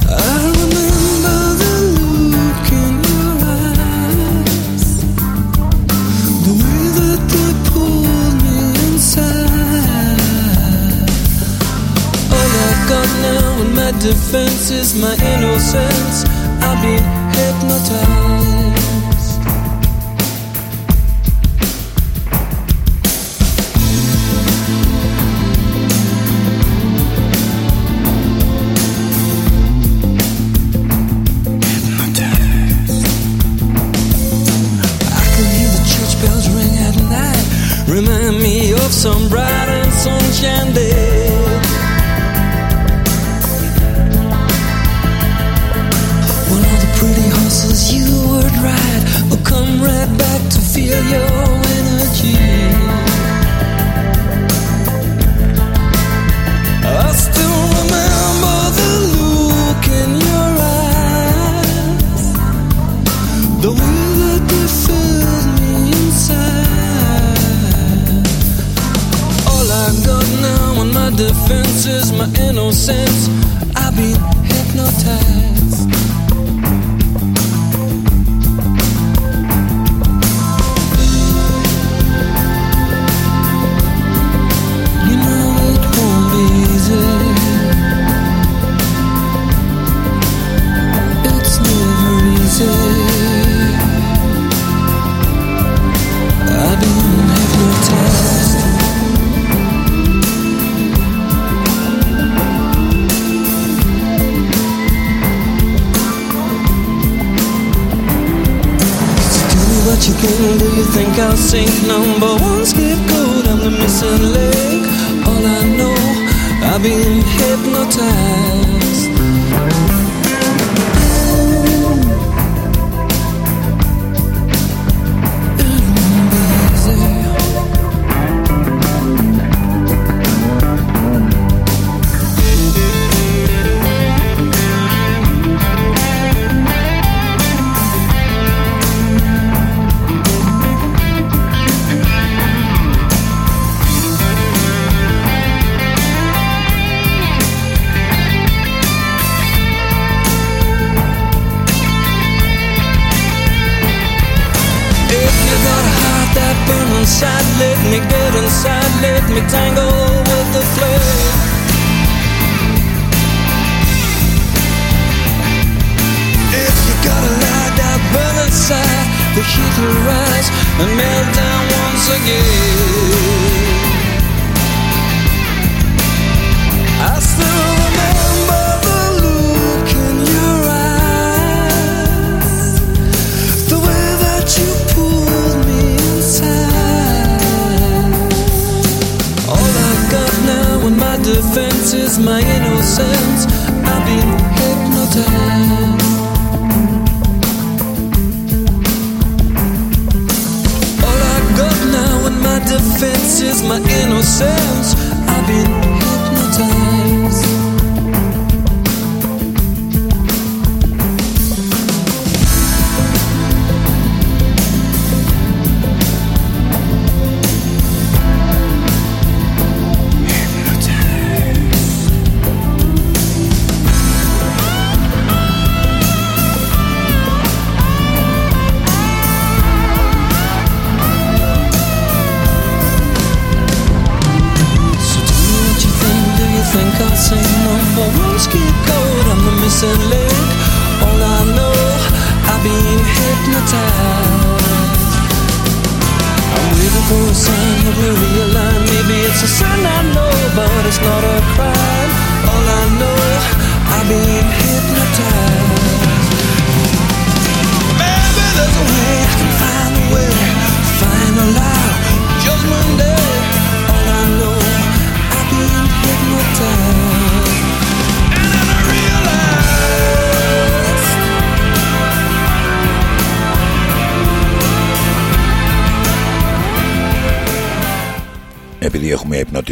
I remember the look in your eyes, the way that they pulled me inside. All I've got now in my defense is my.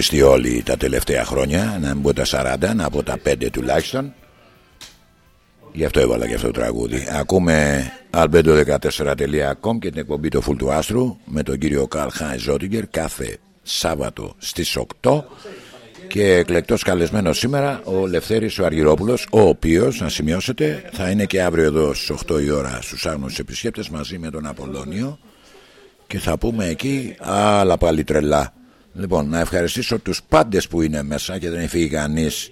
ποδοσφαιριστοί όλοι τα τελευταία χρόνια, να μην πω τα 40, να τα 5 τουλάχιστον. Γι' αυτό έβαλα και αυτό το τραγούδι. Ακούμε albedo14.com και την εκπομπή το Φουλ του Άστρου με τον κύριο Καρλ Χάιν Ζότιγκερ κάθε Σάββατο στις 8 και εκλεκτός καλεσμένος σήμερα ο Λευθέρης ο Αργυρόπουλος ο οποίος, να σημειώσετε, θα είναι και αύριο εδώ στις 8 η ώρα στους άγνωσους επισκέπτες μαζί με τον Απολώνιο και θα πούμε εκεί άλλα πάλι τρελά Λοιπόν, να ευχαριστήσω τους πάντες που είναι μέσα και δεν έχει φύγει κανείς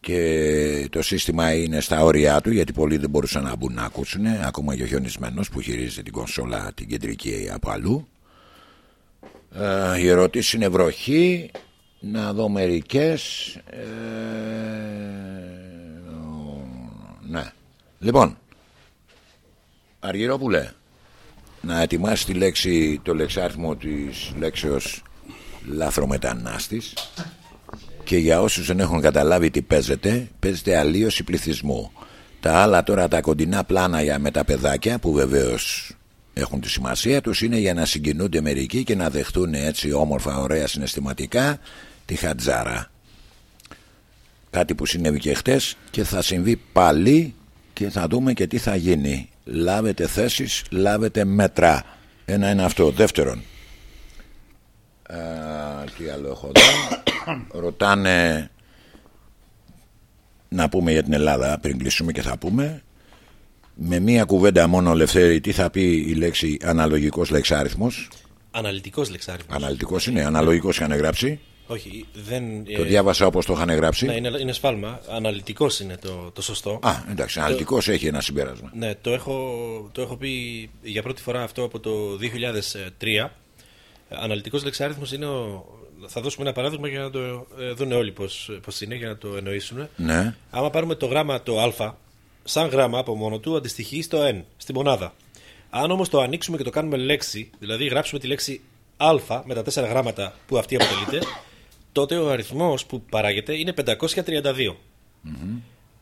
και το σύστημα είναι στα όρια του γιατί πολλοί δεν μπορούσαν να μπουν να ακούσουν ακόμα και ο χιονισμένος που χειρίζεται την κονσόλα την κεντρική από αλλού. Ε, η ερωτήση είναι βροχή. Να δω μερικές. Ε, ναι. Λοιπόν Αργυρόπουλε να ετοιμάσει τη λέξη το λεξάριθμο της λέξεως λάθρομετανάστης. Και για όσους δεν έχουν καταλάβει τι παίζεται παίζεται αλλίωση πληθυσμού. Τα άλλα τώρα τα κοντινά πλάνα για με τα παιδάκια που βεβαίως έχουν τη σημασία τους είναι για να συγκινούνται μερικοί και να δεχτούν έτσι όμορφα ωραία συναισθηματικά τη χατζάρα. Κάτι που συνέβη και χτες και θα συμβεί πάλι και θα δούμε και τι θα γίνει. Λάβετε θέσεις, λάβετε μέτρα. Ένα είναι αυτό. Δεύτερον Α, τι άλλο έχω εδώ ρωτάνε να πούμε για την Ελλάδα πριν κλείσουμε και θα πούμε με μία κουβέντα μόνο Ελευθέρη τι θα πει η λέξη αναλογικός λεξάριθμος Αναλυτικός λεξάριθμος. αναλυτικός είναι, αναλογικός είχαν γράψει Όχι, δεν. το ε, διάβασα όπως το είχαν γράψει Ναι, είναι, είναι σφάλμα. Αναλυτικός είναι το, το σωστό. Α, εντάξει, αναλυτικός έχει ένα συμπέρασμα Ναι, το έχω, το έχω πει για πρώτη φορά αυτό από το 2003. Αναλυτικός λεξάριθμο είναι. Ο... Θα δώσουμε ένα παράδειγμα για να το ε, δουν όλοι πώς πώς είναι, για να το εννοήσουν. Ναι. Άμα πάρουμε το γράμμα το α, σαν γράμμα από μόνο του αντιστοιχεί στο n, στη μονάδα. Αν όμως το ανοίξουμε και το κάνουμε λέξη, δηλαδή γράψουμε τη λέξη α με τα τέσσερα γράμματα που αυτή αποτελείται, τότε ο αριθμός που παράγεται είναι 532.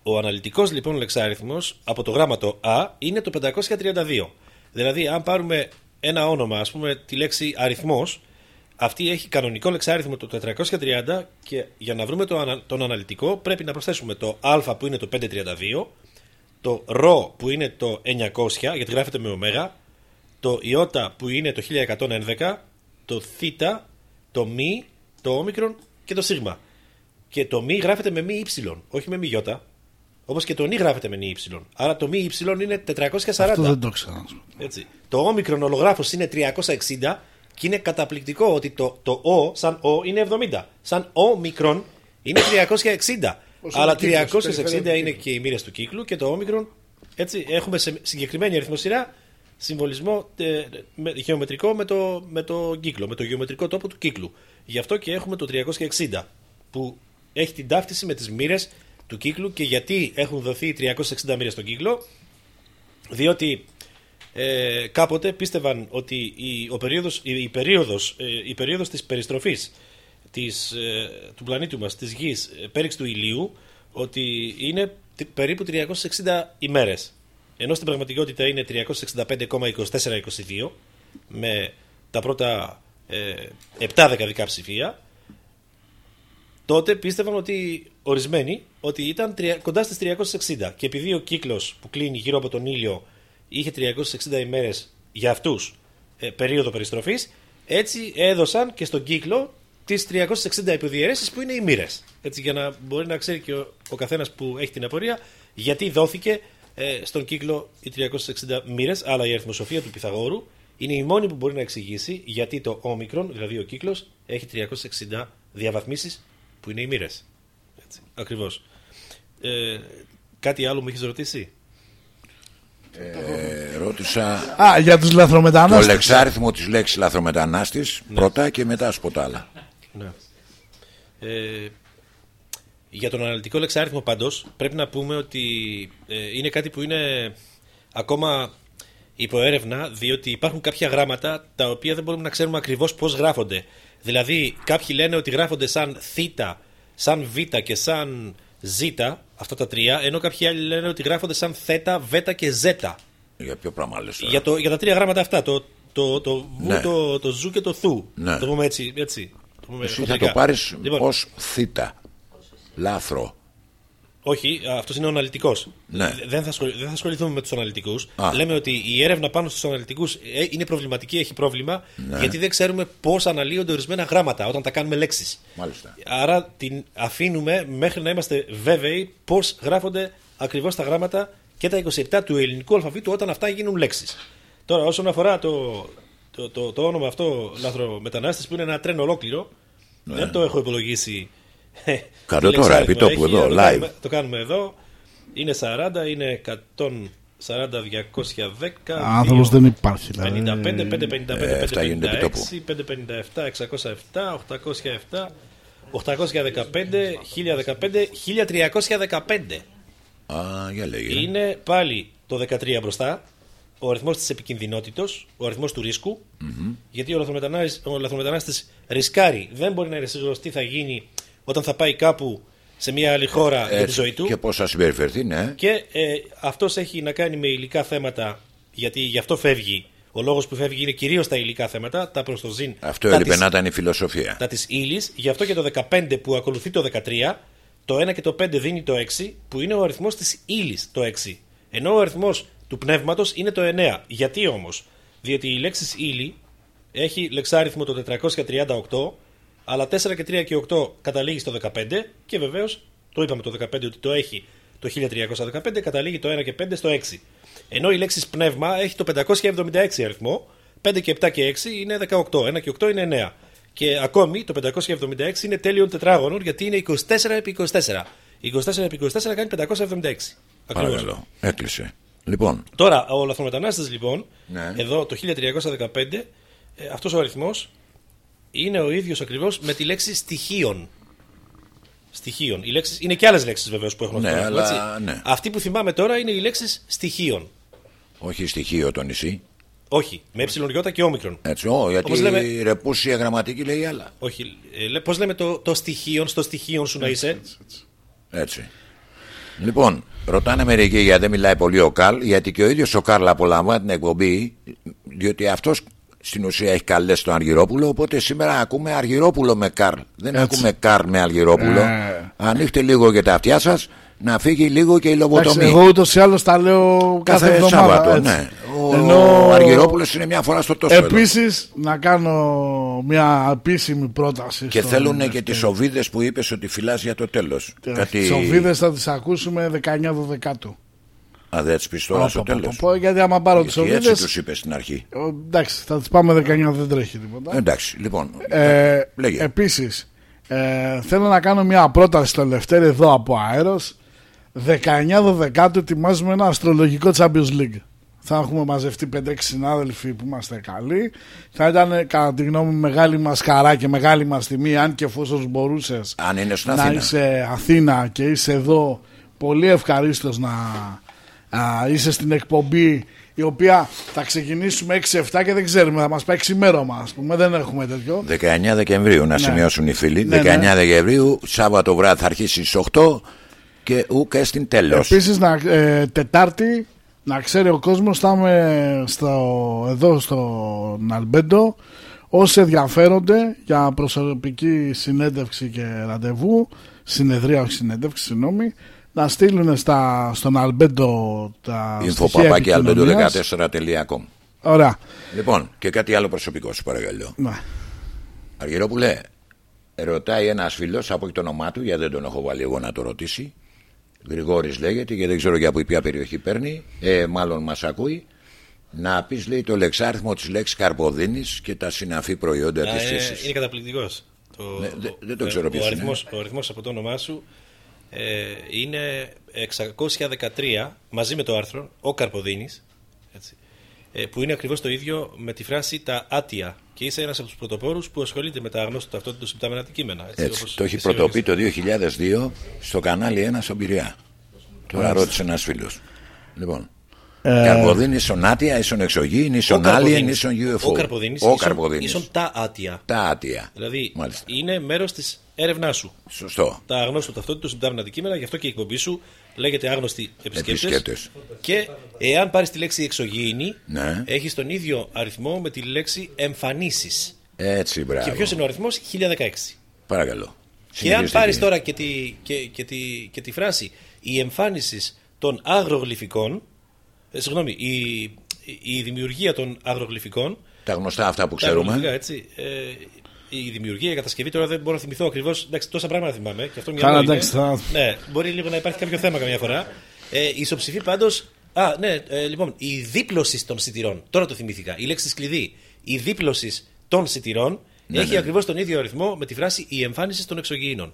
Ο αναλυτικός λοιπόν λεξάριθμος από το γράμμα το α είναι το 532. Δηλαδή αν πάρουμε ένα όνομα, ας πούμε τη λέξη αριθμός, αυτή έχει κανονικό λεξάριθμο το 430 και για να βρούμε το, ανα- τον αναλυτικό πρέπει να προσθέσουμε το α που είναι το 532, το ρ που είναι το 900 γιατί γράφεται με ωμέγα, το η που είναι το 1111, το θ, το μ, το όμικρον και το σίγμα. Και το μη γράφεται με μη ύψιλον, όχι με μη γιώτα. Όπως και το νη γράφεται με νη ύψιλον. Άρα το μη ύψιλον είναι 440. Αυτό δεν το ξέρω. Έτσι. Το όμικρον ολογράφο είναι 360 και είναι καταπληκτικό ότι το, το ο σαν ο είναι 70. Σαν ο μικρόν είναι 360. Όσο Αλλά ο κύκλος, 360 περιφέρεια του είναι και οι μοίρες του κύκλου και το όμικρον. Έτσι έχουμε σε συγκεκριμένη αριθμοσυρά συμβολισμό ε, με, γεωμετρικό με το, με το κύκλο, με το γεωμετρικό τόπο του κύκλου. Γι' αυτό και έχουμε το 360 που έχει την ταύτιση με τις μοίρες του κύκλου και γιατί έχουν δοθεί 360 μοίρες στον κύκλο διότι ε, κάποτε πίστευαν ότι η, ο περίοδος, η, η περίοδος, ε, η περίοδος της περιστροφής της, ε, του πλανήτου μας, της Γης, ε, πέριξ του ηλίου, ότι είναι τι- περίπου 360 ημέρες. Ενώ στην πραγματικότητα είναι 365,2422 με τα πρώτα ε, 7 δεκαδικά ψηφία τότε πίστευαν ότι ορισμένοι ότι ήταν τρια- κοντά στις 360 και επειδή ο κύκλος που κλείνει γύρω από τον ήλιο είχε 360 ημέρες για αυτούς ε, περίοδο περιστροφής έτσι έδωσαν και στον κύκλο τις 360 υποδιαιρέσεις που είναι οι μοίρες. Έτσι για να μπορεί να ξέρει και ο, ο καθένας που έχει την απορία γιατί δόθηκε ε, στον κύκλο οι 360 μοίρες. Αλλά η αριθμοσοφία του Πυθαγόρου είναι η μόνη που μπορεί να εξηγήσει γιατί το όμικρον, δηλαδή ο κύκλος, έχει 360 διαβαθμίσεις που είναι οι μοίρες. Ακριβώς. Ε, κάτι άλλο μου έχει ρωτήσει; Ε, ρώτησα Α, για τους το λαθρομετανάστες. λεξάριθμο της λέξης λαθρομετανάστης πρώτα και μετά σου πω τα άλλα Ναι. Ε, για τον αναλυτικό λεξάριθμο πάντως πρέπει να πούμε ότι ε, είναι κάτι που είναι ακόμα υποέρευνα διότι υπάρχουν κάποια γράμματα τα οποία δεν μπορούμε να ξέρουμε ακριβώς πώς γράφονται. Δηλαδή κάποιοι λένε ότι γράφονται σαν θ, σαν β και σαν ζ αυτά τα τρία ενώ κάποιοι άλλοι λένε ότι γράφονται σαν θ, β και ζ. για ποιο πράγμα λες τώρα Για, το, για τα τρία γράμματα αυτά, το, το, το βου, Ναι. το, το ζου και το θου. Ναι. Το πούμε έτσι. έτσι. Το πούμε Εσύ θα χοντρικά. το πάρεις Λοιπόν, ως θήτα Λάθρο Όχι, αυτός είναι ο αναλυτικός. Ναι. Δεν, θα ασχολη- δεν θα ασχοληθούμε με τους αναλυτικούς. Α. Λέμε ότι η έρευνα πάνω στους αναλυτικούς είναι προβληματική, έχει πρόβλημα, Ναι. γιατί δεν ξέρουμε πώς αναλύονται ορισμένα γράμματα όταν τα κάνουμε λέξεις. Μάλιστα. Άρα την αφήνουμε μέχρι να είμαστε βέβαιοι πώς γράφονται ακριβώς τα γράμματα και τα 27 του ελληνικού αλφαβήτου όταν αυτά γίνουν λέξεις. Τώρα, όσον αφορά το, το, το, το όνομα αυτό λαθρομετανάστης που είναι ένα τρένο ολόκληρο, δεν το έχω υπολογίσει. Ναι. Κάτω τι τώρα, λεξάριθμο επί τόπου, έχει, εδώ, το live. κάνουμε- το κάνουμε εδώ. Είναι 40, είναι 140, 210. Άνθρωπος δεν υπάρχει, δηλαδή. 55, 555, Ε, αυτά γίνονται επί τόπου. 556, 557, 607, 807, 815, 1015, 1315. Α, για λέγε. Είναι πάλι το 13 μπροστά, ο αριθμός της επικινδυνότητος, ο αριθμός του ρισκου Μμμ. γιατί ο λαθρομετανάστης, ο λαθρομετανάστης ρισκάρει, δεν μπορεί να είναι σίγουρος τι θα γίνει όταν θα πάει κάπου σε μια άλλη χώρα για τη Έτσι. ζωή του. Και πώς θα συμπεριφερθεί, ναι. Και ε, αυτός έχει να κάνει με υλικά θέματα, γιατί γι' αυτό φεύγει. Ο λόγος που φεύγει είναι κυρίως τα υλικά θέματα, τα προς το ζήν. Αυτό τα έλειπε της- να ήταν η φιλοσοφία. τα της ύλης, γι' αυτό και το 15 που ακολουθεί το 13, το 1 και το 5 δίνει το 6, που είναι ο αριθμός της ύλης το 6. Ενώ ο αριθμός του πνεύματος είναι το 9. Γιατί όμως, διότι η λέξη ύλη έχει λεξάριθμο το 438, αλλά 4 και 3 και 8 καταλήγει στο 15 και βεβαίως, το είπαμε το 15 ότι το έχει το 1315, καταλήγει το 1 και 5 στο 6. Ενώ η λέξη πνεύμα έχει το 576 αριθμό, 5 και 7 και 6 είναι 18, 1 και 8 είναι 9. Και ακόμη το 576 είναι τέλειον τετράγωνο γιατί είναι 24 επί 24. 24 επί 24 κάνει 576. Ακριβώς. Παρακαλώ. Έκλεισε. Λοιπόν, Τώρα, ο λαθρομετανάστης λοιπόν, Ναι. εδώ το 1315, ε, αυτός ο αριθμός είναι ο ίδιος ακριβώς με τη λέξη στοιχείων. Στοιχείων. Οι λέξεις, είναι και άλλες λέξεις βεβαίως που έχουν Ναι, αυτό το αριθμό, αλλά, έτσι. ναι. Αυτή που θυμάμαι τώρα είναι οι λέξεις στοιχείων. όχι στοιχείο το νησί. Όχι, με ε και όμικρον. Έτσι, ό, γιατί Όπως λέμε- η ρεπούσια γραμματική λέει άλλα. Όχι, ε, λέ- πώς λέμε το, το στοιχείων, στο στοιχείων σου να είσαι; Έτσι. Λοιπόν, ρωτάνε μερικοί γιατί δεν μιλάει πολύ ο Καρλ, γιατί και ο ίδιος ο Καρλ απολαμβάνει την εκπομπή, διότι αυτός στην ουσία έχει καλέσει τον Αργυρόπουλο. Οπότε σήμερα ακούμε Αργυρόπουλο με Καρλ. Δεν Έτσι. ακούμε Καρλ με Αργυρόπουλο. Ε. Ανοίχτε λίγο και τα αυτιά σας να φύγει λίγο και η Εντάξει, λογοτομή. εγώ ούτως ή άλλως τα λέω κάθε, Κάθε εβδομάδα. Σάββατο, έτσι. ναι. Ο, Ενώ- ο Αργυρόπουλος είναι μια φορά στο τόσο. εδώ. Επίσης, να κάνω μια επίσημη πρόταση. Και στον θέλουν και Δευτέρα. τις οβίδε που είπες ότι φυλάς για το τέλος. Τις οβίδες θα τις ακούσουμε 19-12. Α, δεν τις πεις τώρα Πω, στο πω, πω, τέλος. πω, Γιατί άμα πάρω τις Έτσι οβίδες τους είπες στην αρχή. ο, Εντάξει, θα τις πάμε 19, δεν τρέχει τίποτα. Εντάξει, λοιπόν. Ε, λέγε. επίσης, ε, θέλω να κάνω μια πρόταση στο Λευτέρη εδώ από αέρος. 19-12 ετοιμάζουμε ένα αστρολογικό Champions League. Θα έχουμε μαζευτεί 5-6 συνάδελφοι που είμαστε καλοί. Θα ήταν κατά τη γνώμη μου μεγάλη μας χαρά και μεγάλη μας τιμή αν και εφόσον μπορούσες Αν είναι στην να Αθήνα. είσαι Αθήνα και είσαι εδώ πολύ ευχαρίστως να α, είσαι στην εκπομπή η οποία θα ξεκινήσουμε 6-7 και δεν ξέρουμε θα μας πάει ξημέρωμα ας πούμε δεν έχουμε τέτοιο 19 Δεκεμβρίου να Ναι. σημειώσουν οι φίλοι. Ναι, 19 ναι. Δεκεμβρίου, Σάββατο βράδυ θα αρχίσει στις 8 και ούκα στην τέλος. Επίσης να, ε, Τετάρτη να ξέρει ο κόσμος θα είμαι στο, εδώ στο Ναλμπέντο όσοι ενδιαφέρονται για προσωπική συνέντευξη και ραντεβού συνεδρία όχι συνέντευξη συγγνώμη να στείλουν στα, στον Αλμπέντο τα στοιχεία Info επικοινωνίας. albedo14.com Ωραία. Λοιπόν, και κάτι άλλο προσωπικό σου παρακαλώ. Ναι. Αργυρόπουλε, ρωτάει ένας φίλος από εκεί το όνομά του, γιατί δεν τον έχω βάλει εγώ να το ρωτήσει. Γρηγόρης λέγεται και δεν ξέρω για που- ποια περιοχή παίρνει, ε, μάλλον μας ακούει. Να πεις λέει το λεξάριθμο της λέξης καρποδίνης και τα συναφή προϊόντα Α, της ε, φύσης. είναι καταπληκτικός. Το, Ναι, δεν- δεν το ο- ξέρω ο, ποιος είναι. αριθμός, ο αριθμός από το όνομά σου ε, είναι 613 μαζί με το άρθρο ο Καρποδίνης έτσι, ε, που είναι ακριβώς το ίδιο με τη φράση τα άτια και είσαι ένας από τους πρωτοπόρους που ασχολείται με τα αγνώστα ταυτότητα του συμπτάμενα αντικείμενα. Έτσι, Έτσι, όπως το έχει εσύ πρωτοποιεί το 2002 στο κανάλι 1 στον Πειραιά. Τώρα Μάλιστα. ρώτησε ένας φίλος. Λοιπόν. Ε, Καρποδίνης ίσον άτια, ίσον εξωγή, ίσον Ο alien, Καρποδίνης. ίσον UFO. Ο Καρποδίνης Ο ίσον- Καρποδίνης. ίσον τα άτια. Τα άτια. Δηλαδή Μάλιστα. είναι μέρος της έρευνά σου. Σωστό. Τα αγνώστα ταυτότητα του συμπτάμενα αντικείμενα, γι' αυτό και η εκπομπή σου λέγεται άγνωστοι επισκέπτες. Επισκέπτες. Και εάν πάρεις τη λέξη εξωγήινη, Ναι. έχεις τον ίδιο αριθμό με τη λέξη εμφανίσεις. Έτσι, μπράβο. Και ποιος είναι ο αριθμός; 1016. Παρακαλώ. Και αν Συνεχίστε, πάρεις κύριε. τώρα και τη, και, και, τη, και τη φράση η εμφάνιση των αγρογλυφικών, ε, συγγνώμη, η, η δημιουργία των αγρογλυφικών. Τα γνωστά αυτά που τα αγρογλυφικά, ξέρουμε. έτσι, ε, η δημιουργία, η κατασκευή, τώρα δεν μπορώ να θυμηθώ ακριβώς. Τόσα πράγματα θυμάμαι. Και αυτό Καλά, μυαλό είναι. εντάξει, θα- Ναι, μπορεί λίγο να υπάρχει κάποιο θέμα καμιά φορά. Ε, η ισοψηφή πάντω. Α, ναι, ε, λοιπόν, η δίπλωσης των σιτηρών. Τώρα το θυμήθηκα. Η λέξη κλειδί. Η δίπλωσης των σιτηρών Ναι, έχει ναι. ακριβώς τον ίδιο αριθμό με τη φράση η εμφάνιση των εξωγήινων.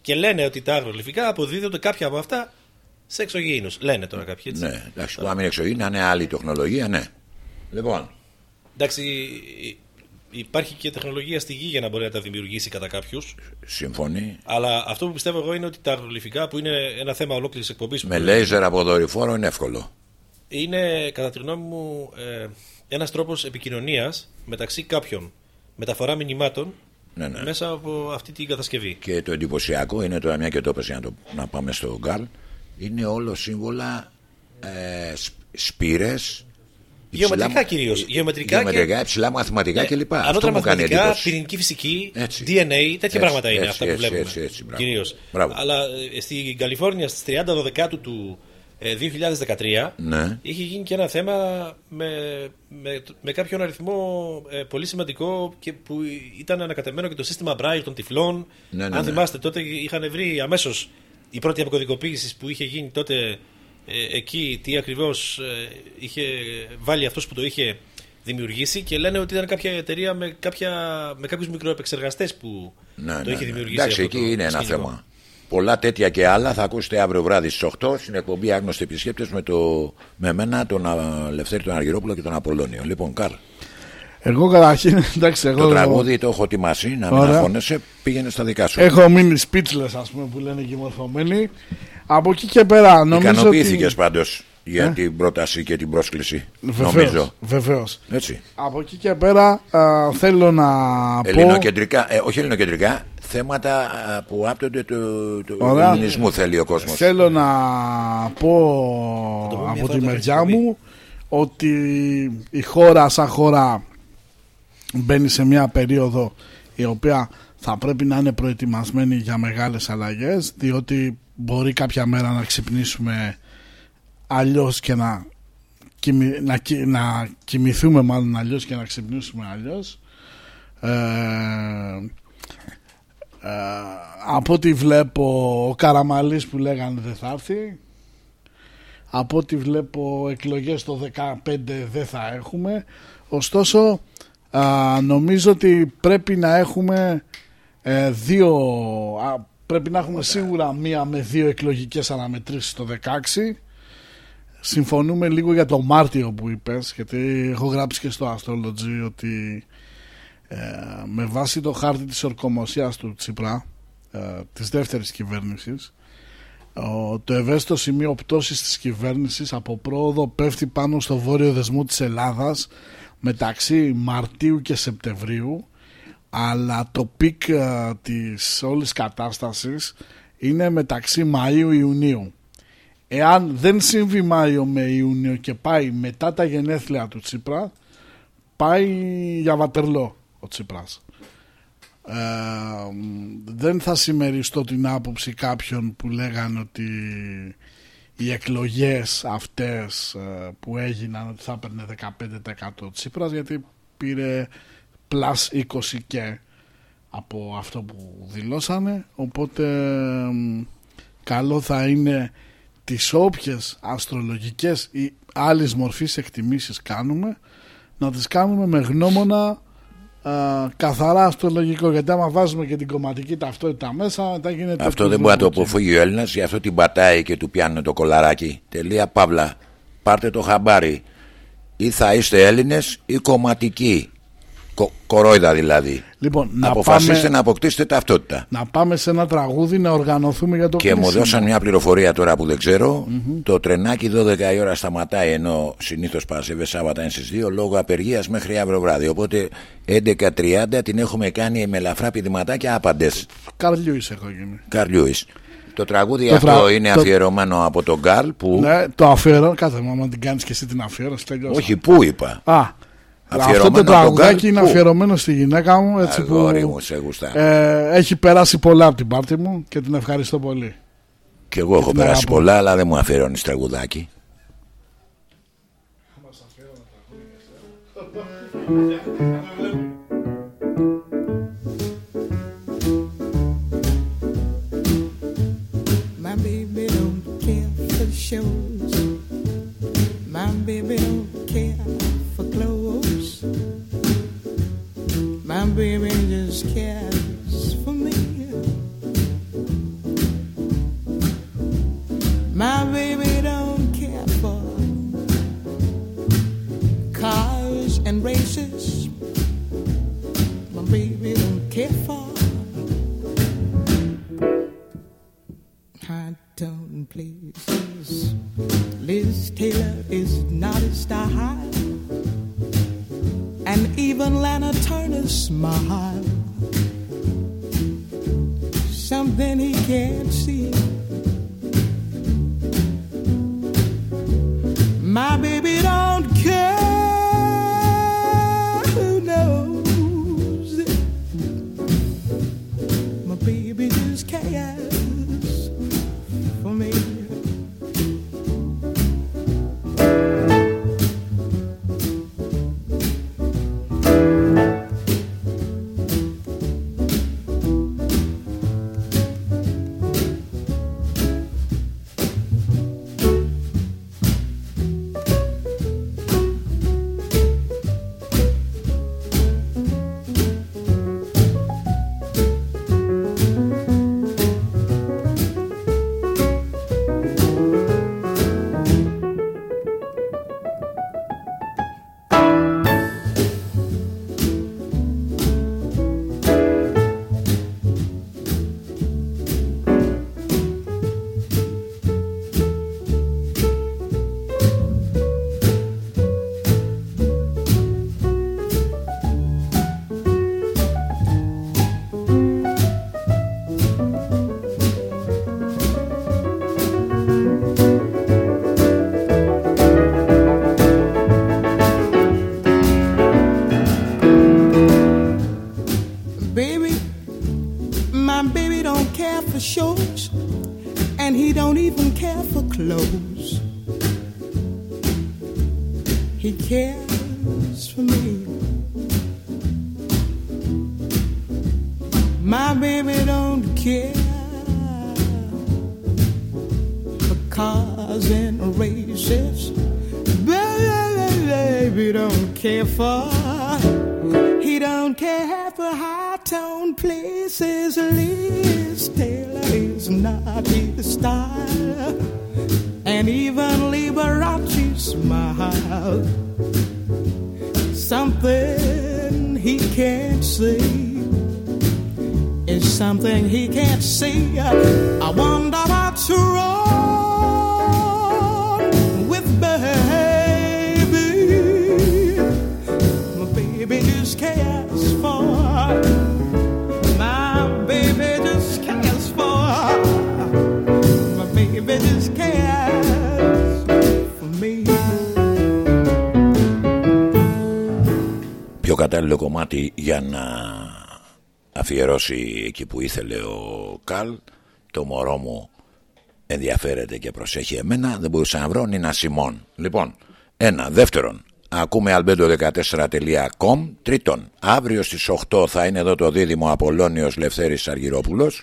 Και λένε ότι τα αγρογλυφικά αποδίδονται κάποια από αυτά σε εξωγήινους. Λένε τώρα κάποιοι έτσι. Ναι, εντάξει, που άμυνα εξωγή να είναι άλλη τεχνολογία, ναι. Λοιπόν, Εντάξει, υ- υπάρχει και τεχνολογία στη γη για να μπορεί να τα δημιουργήσει κατά κάποιους. συμφωνεί. Αλλά αυτό που πιστεύω εγώ είναι ότι τα αγρογλυφικά, που είναι ένα θέμα ολόκληρης εκπομπής. Με λέιζερ από δορυφόρο είναι εύκολο. είναι κατά τη γνώμη μου ε, ένας τρόπος επικοινωνίας μεταξύ κάποιων μεταφορά μηνυμάτων Ναι, ναι. μέσα από αυτή την κατασκευή. Και το εντυπωσιακό είναι τώρα μια και το έπαιζε να, το, να πάμε στο γκάλ. Είναι όλο σύμβολα ε, σ- σπήρες. Γεωμετρικά υψηλά- κυρίως. Γεωμετρικά, γεωμετρικά και... υψηλά μαθηματικά Ναι, κλπ. Αυτό ανώτερα μου κάνει μαθηματικά, εντύπωση. πυρηνική φυσική, Έτσι. DNA, τέτοια Έτσι, πράγματα είναι έτσι, αυτά που έτσι, βλέπουμε. έτσι, έτσι, μπράβο. κυρίως. Μπράβο. Αλλά ε, στην Καλιφόρνια στις 30 Δεκάτου του ε, 2013 Ναι. είχε γίνει και ένα θέμα με, με, με κάποιον αριθμό ε, πολύ σημαντικό και που ήταν ανακατεμένο και το σύστημα Braille των τυφλών. Ναι, ναι, Αν ναι. θυμάστε τότε είχαν βρει αμέσως η πρώτη αποκωδικοποίηση που είχε γίνει τότε ε, εκεί τι ακριβώς ε, είχε βάλει αυτός που το είχε δημιουργήσει και λένε ότι ήταν κάποια εταιρεία με, κάποια, με κάποιους μικροεπεξεργαστές που Ναι, το ναι, είχε ναι. δημιουργήσει Εντάξει, αυτό εκεί το είναι ένα σκηνικό. θέμα. Πολλά τέτοια και άλλα θα ακούσετε αύριο βράδυ στις 8 στην εκπομπή Άγνωστοι Επισκέπτες με, το, με μένα, τον α, Λευτέρη τον Αργυρόπουλο και τον Απολώνιο. Λοιπόν, Καρλ, Εγώ καταρχήν, εντάξει, εγώ. το τραγούδι το έχω ετοιμάσει, να μην Ωραία. αγχώνεσαι, πήγαινε στα δικά σου. Έχω μείνει speechless, ας πούμε, που λένε και οι μορφωμένοι. Από εκεί και πέρα, νομίζω. Ικανοποιήθηκες ότι... πάντως για Ε; την πρόταση και την πρόσκληση. Βεβαίως, Νομίζω. βεβαίως. Έτσι. Από εκεί και πέρα α, θέλω να πω. Ελληνοκεντρικά, ε, όχι ελληνοκεντρικά, θέματα α, που άπτονται του, του Ωραία. ελληνισμού θέλει ο κόσμος. Θέλω να πω το πούμε μια από φορά τη το μεριά εκπομπή. μου ότι η χώρα σαν χώρα μπαίνει σε μια περίοδο η οποία θα πρέπει να είναι προετοιμασμένη για μεγάλες αλλαγές διότι μπορεί κάποια μέρα να ξυπνήσουμε αλλιώς και να, κοιμη- να, κι- να κοιμηθούμε μάλλον αλλιώς και να ξυπνήσουμε αλλιώς. Ε, ε, από ό,τι βλέπω ο Καραμαλής που λέγανε δεν θα έρθει. Από ό,τι βλέπω εκλογές το 15 δεν θα έχουμε. Ωστόσο α, νομίζω ότι πρέπει να έχουμε ε, δύο α, πρέπει να έχουμε σίγουρα μία με δύο εκλογικές αναμετρήσεις το 16 συμφωνούμε λίγο για το Μάρτιο που είπες γιατί έχω γράψει και στο Astrology ότι ε, με βάση το χάρτη της ορκωμοσίας του Τσίπρα ε, της δεύτερης κυβέρνησης ο- το ευαίσθητο σημείο πτώσης της κυβέρνησης από πρόοδο πέφτει πάνω στο βόρειο δεσμό της Ελλάδας μεταξύ Μαρτίου και Σεπτεμβρίου αλλά το peak ε, της όλης κατάστασης είναι μεταξύ Μαΐου-Ιουνίου εάν δεν συμβεί Μάιο με Ιούνιο και πάει μετά τα γενέθλια του Τσίπρα πάει για βατερλό ο Τσίπρας. Ε, δεν θα συμμεριστώ την άποψη κάποιων που λέγανε ότι οι εκλογές αυτές ε, που έγιναν ότι θα έπαιρνε 15% Τσίπρας γιατί πήρε πλάς 20 και από αυτό που δηλώσανε. Οπότε μ, καλό θα είναι τις όποιες αστρολογικές ή άλλης μορφής εκτιμήσεις κάνουμε να τις κάνουμε με γνώμονα α, καθαρά αστρολογικό γιατί άμα βάζουμε και την κομματική ταυτότητα μέσα μετά γίνεται Αυτό δεν μπορεί να το πουβλουκούκι. αποφύγει ο Έλληνας, γι' αυτό την πατάει και του πιάνουν το κολαράκι. Τελεία παύλα. Πάρτε το χαμπάρι. Ή θα είστε Έλληνες ή κομματικοί. Κο, κορόιδα δηλαδή. Λοιπόν, να Αποφασίστε πάμε- να αποκτήσετε ταυτότητα. να πάμε σε ένα τραγούδι να οργανωθούμε για το Και μου κλείσιμο. δώσαν μια πληροφορία τώρα που δεν ξερω Το τρενάκι 12 η ώρα σταματάει ενώ συνήθως Παρασκευές Σάββατα είναι στις 2 λόγω απεργίας μέχρι αύριο βράδυ. Οπότε 11.30 την έχουμε κάνει με ελαφρά πηδηματάκια άπαντες. Καρλ Λιούις έχω γίνει Καρλ Λιούις. Το τραγούδι Το αυτό τρα- είναι το- αφιερωμένο από τον Καρλ που. ναι, το αφιερώ κάθε μου άμα την κάνεις και εσύ την αφιέρωση τελειώσαμε. Όχι, πού είπα. Α, αυτό Αφιερωμένο το από τον τραγουδάκι Γκάλ, είναι πού; αφιερωμένο στη γυναίκα μου έτσι Αγόρι που μου, σε γουστάρω. ε, έχει περάσει πολλά από την πάρτη μου και την ευχαριστώ πολύ. Και εγώ έχω την περάσει αγαπώ. πολλά, αλλά δεν μου αφιερώνεις τραγουδάκι. My baby just cares for me. My baby don't care for cars and races. My baby don't care for high tone places. Liz Taylor is not a style, and even Lana Turner smile. Something he can't see. My baby don't for shows, and he don't even care for clothes. He cares αφιερώσει εκεί που ήθελε ο Καλ. Το μωρό μου ενδιαφέρεται και προσέχει εμένα. Δεν μπορούσα να βρω Νίνα Σιμών. Λοιπόν ένα. Δεύτερον ακούμε albedo14.com τρίτον αύριο στις 8 θα είναι εδώ το δίδυμο Απολώνιος Λευθέρης Αργυρόπουλος.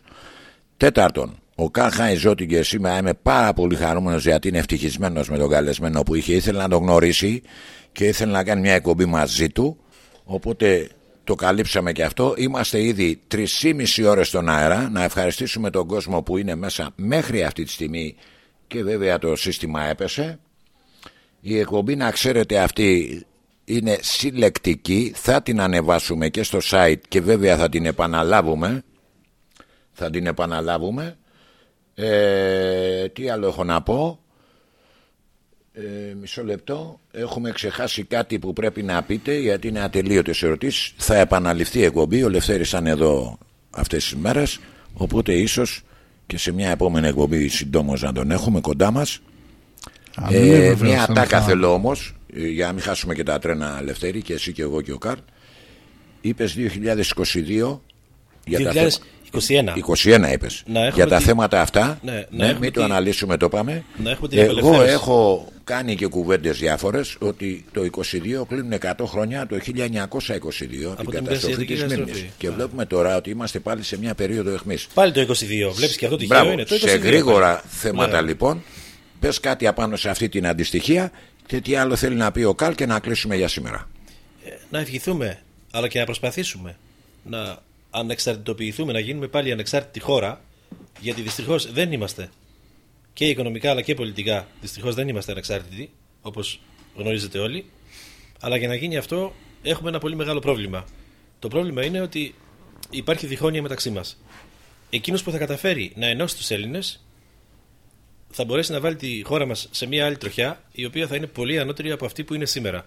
Τέταρτον ο Καλ Χαϊζότη και σήμερα είμαι πάρα πολύ χαρούμενος γιατί είναι ευτυχισμένος με τον καλεσμένο που είχε. Ήθελε να τον γνωρίσει και ήθελε να κάνει μια εκπομπή μαζί του. Οπότε το καλύψαμε και αυτό. Είμαστε ήδη 3,5 ώρες στον αέρα. Να ευχαριστήσουμε τον κόσμο που είναι μέσα μέχρι αυτή τη στιγμή και βέβαια το σύστημα έπεσε. Η εκπομπή να ξέρετε αυτή είναι συλλεκτική. Θα την ανεβάσουμε και στο site και βέβαια θα την επαναλάβουμε. Θα την επαναλάβουμε. Ε, τι άλλο έχω να πω; Ε, μισό λεπτό. Έχουμε ξεχάσει κάτι που πρέπει να πείτε γιατί είναι ατελείωτες ερωτήσεις. Θα επαναληφθεί η εκπομπή. Ο Λευθέρης ήταν εδώ αυτές τις μέρες. Οπότε ίσως και σε μια επόμενη εκπομπή συντόμως να τον έχουμε κοντά μας. Α, ναι, Ε, βεβαίως, μια θα ατάκα είναι θέλω όμως ε, για να μην χάσουμε και τα τρένα Λευθέρη και εσύ και εγώ και ο Καρλ. Είπες 2022 Για τα 2021. 21 είπες. Να έχουμε Για τα τη- θέματα αυτά, Ναι, να ναι, έχουμε μην το τη- αναλύσουμε, το πάμε. Να έχουμε την Εγώ απελευθέρωση. έχω κάνει και κουβέντες διάφορες ότι το 22 κλείνουν 100 χρόνια το 1922 την την καταστροφή Περσιατική της καταστροφή. Μύρνης. Και βλέπουμε τώρα ότι είμαστε πάλι σε μια περίοδο εχμής. Πάλι το 22. Βλέπεις και αυτό τυχαίο Μπράβο. είναι. Το 22 σε γρήγορα πάλι. θέματα Ναι. λοιπόν, πες κάτι απάνω σε αυτή την αντιστοιχία και τι άλλο θέλει να πει ο Καλ και να κλείσουμε για σήμερα. να ευχηθούμε, αλλά και να προσπαθήσουμε να ανεξαρτητοποιηθούμε, να γίνουμε πάλι ανεξάρτητη χώρα, γιατί δυστυχώς δεν είμαστε και οικονομικά αλλά και πολιτικά. Δυστυχώς δεν είμαστε ανεξάρτητοι, όπως γνωρίζετε όλοι. Αλλά για να γίνει αυτό, έχουμε ένα πολύ μεγάλο πρόβλημα. Το πρόβλημα είναι ότι υπάρχει διχόνοια μεταξύ μας. Εκείνος που θα καταφέρει να ενώσει τους Έλληνες θα μπορέσει να βάλει τη χώρα μας σε μια άλλη τροχιά, η οποία θα είναι πολύ ανώτερη από αυτή που είναι σήμερα.